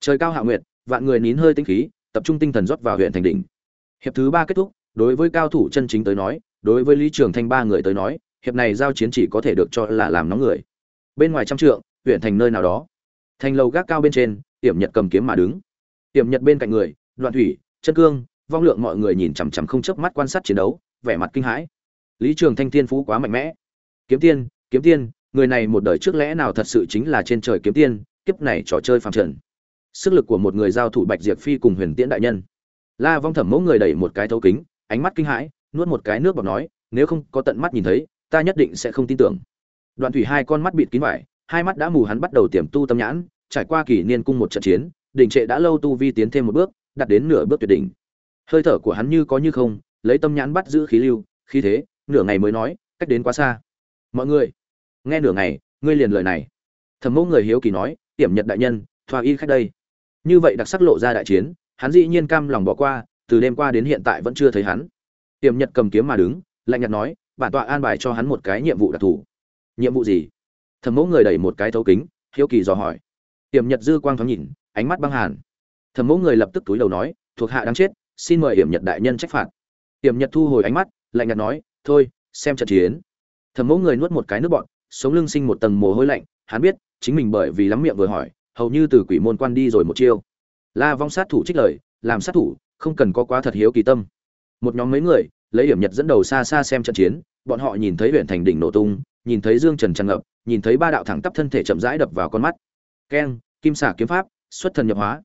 Trời cao hạ nguyệt, vạn người nín hơi tinh khí, tập trung tinh thần rót vào huyện thành đỉnh. Hiệp thứ ba kết thúc, đối với cao thủ chân chính tới nói, đối với lý trường thanh ba người tới nói, hiệp này giao chiến chỉ có thể được cho là làm nóng người. Bên ngoài trăm trượng, huyện thành nơi nào đó. Thành lầu gác cao bên trên, tiểm nhật cầm kiếm mà đứng. Tiểm nhật bên cạnh người, đoạn thủy, chân cương, vong lượng mọi người nhìn chằm chằm không chớp mắt quan sát chiến đấu, vẻ mặt kinh hãi. Lý trường thanh thiên phú quá mạnh mẽ. Kiếm tiên kiếm tiên người này một đời trước lẽ nào thật sự chính là trên trời kiếm tiên, kiếp này trò chơi phàm trần. Sức lực của một người giao thủ bạch diệp phi cùng huyền tiễn đại nhân. La vong thẩm mẫu người đẩy một cái thấu kính, ánh mắt kinh hãi, nuốt một cái nước bọt nói, nếu không có tận mắt nhìn thấy, ta nhất định sẽ không tin tưởng. Đoạn thủy hai con mắt bịt kín vải, hai mắt đã mù hắn bắt đầu tiềm tu tâm nhãn, trải qua kỷ niên cung một trận chiến đỉnh trệ đã lâu tu vi tiến thêm một bước, đạt đến nửa bước tuyệt đỉnh. Hơi thở của hắn như có như không, lấy tâm nhãn bắt giữ khí lưu, khí thế, nửa ngày mới nói, cách đến quá xa. Mọi người nghe nửa ngày, ngươi liền lời này. Thẩm mẫu người hiếu kỳ nói, tiểm nhật đại nhân, thoa y khách đây. Như vậy đặc sắc lộ ra đại chiến, hắn dĩ nhiên cam lòng bỏ qua, từ đêm qua đến hiện tại vẫn chưa thấy hắn. Tiểm nhật cầm kiếm mà đứng, lạnh nhạt nói, bản tọa an bài cho hắn một cái nhiệm vụ đặc thù. Nhiệm vụ gì? Thẩm mẫu người đẩy một cái thấu kính, hiếu kỳ dò hỏi. Tiểm nhật dư quang thoáng nhìn, ánh mắt băng hàn. Thẩm mẫu người lập tức túi đầu nói, thuộc hạ đáng chết, xin mời hiểm nhật đại nhân trách phạt. Hiểm nhật thu hồi ánh mắt, lạnh nhạt nói, thôi, xem trận chiến. Thẩm mẫu người nuốt một cái nước bọn sống lưng sinh một tầng mồ hôi lạnh hắn biết chính mình bởi vì lắm miệng vừa hỏi hầu như từ quỷ môn quan đi rồi một chiêu. La vong sát thủ trích lời làm sát thủ không cần có quá thật hiếu kỳ tâm. Một nhóm mấy người lấy điểm nhật dẫn đầu xa xa xem trận chiến bọn họ nhìn thấy huyện thành đỉnh nổ tung nhìn thấy dương trần tràn ngập nhìn thấy ba đạo thẳng tắp thân thể chậm rãi đập vào con mắt. Keng kim xả kiếm pháp xuất thần nhập hóa.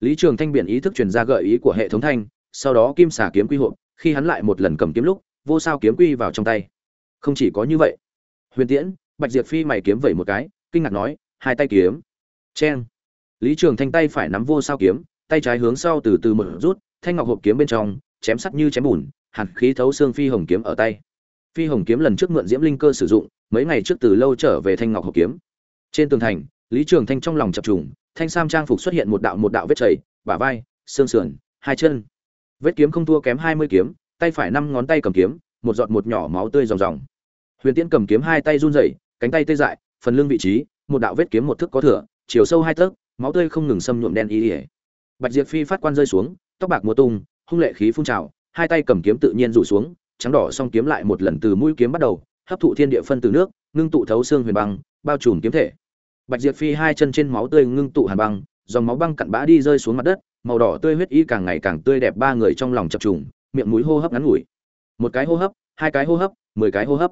Lý trường thanh biện ý thức truyền ra gợi ý của hệ thống thanh sau đó kim xả kiếm quy hộ, khi hắn lại một lần cầm kiếm lúc vô sao kiếm quy vào trong tay. Không chỉ có như vậy. Huyền tiễn bạch diệp phi mày kiếm vẩy một cái, kinh ngạc nói, hai tay kiếm. Cheng. Lý trường thanh tay phải nắm vô sao kiếm, tay trái hướng sau từ từ mở rút, thanh ngọc hộp kiếm bên trong, chém sắt như chém bùn, hàn khí thấu xương phi hồng kiếm ở tay. Phi hồng kiếm lần trước mượn diễm linh cơ sử dụng, mấy ngày trước từ lâu trở về thanh ngọc hộp kiếm. Trên tường thành, lý trường thanh trong lòng chập trùng, thanh sam trang phục xuất hiện một đạo một đạo vết chảy bả vai, xương sườn, hai chân. Vết kiếm không thua kém hai mươi kiếm, tay phải năm ngón tay cầm kiếm, một giọt một nhỏ máu tươi ròng ròng. Huyền tiễn cầm kiếm hai tay run rẩy cánh tay tê dại, phần lưng vị trí, một đạo vết kiếm một thước có thừa, chiều sâu hai tấc, máu tươi không ngừng xâm nhuộm đen y ỉa bạch diệp phi phát quan rơi xuống, tóc bạc mùa tung, hung lệ khí phun trào, hai tay cầm kiếm tự nhiên rủ xuống, trắng đỏ song kiếm lại một lần từ mũi kiếm bắt đầu, hấp thụ thiên địa phân từ nước, ngưng tụ thấu xương huyền băng, bao trùm kiếm thể. Bạch diệp phi hai chân trên máu tươi ngưng tụ hàn băng, dòng máu băng cặn bã đi rơi xuống mặt đất, màu đỏ tươi huyết y càng ngày càng tươi đẹp, ba người trong lòng chập trùng, miệng mũi hô hấp ngắn ngủi. Một cái hô hấp, hai cái hô hấp, mười cái hô hấp.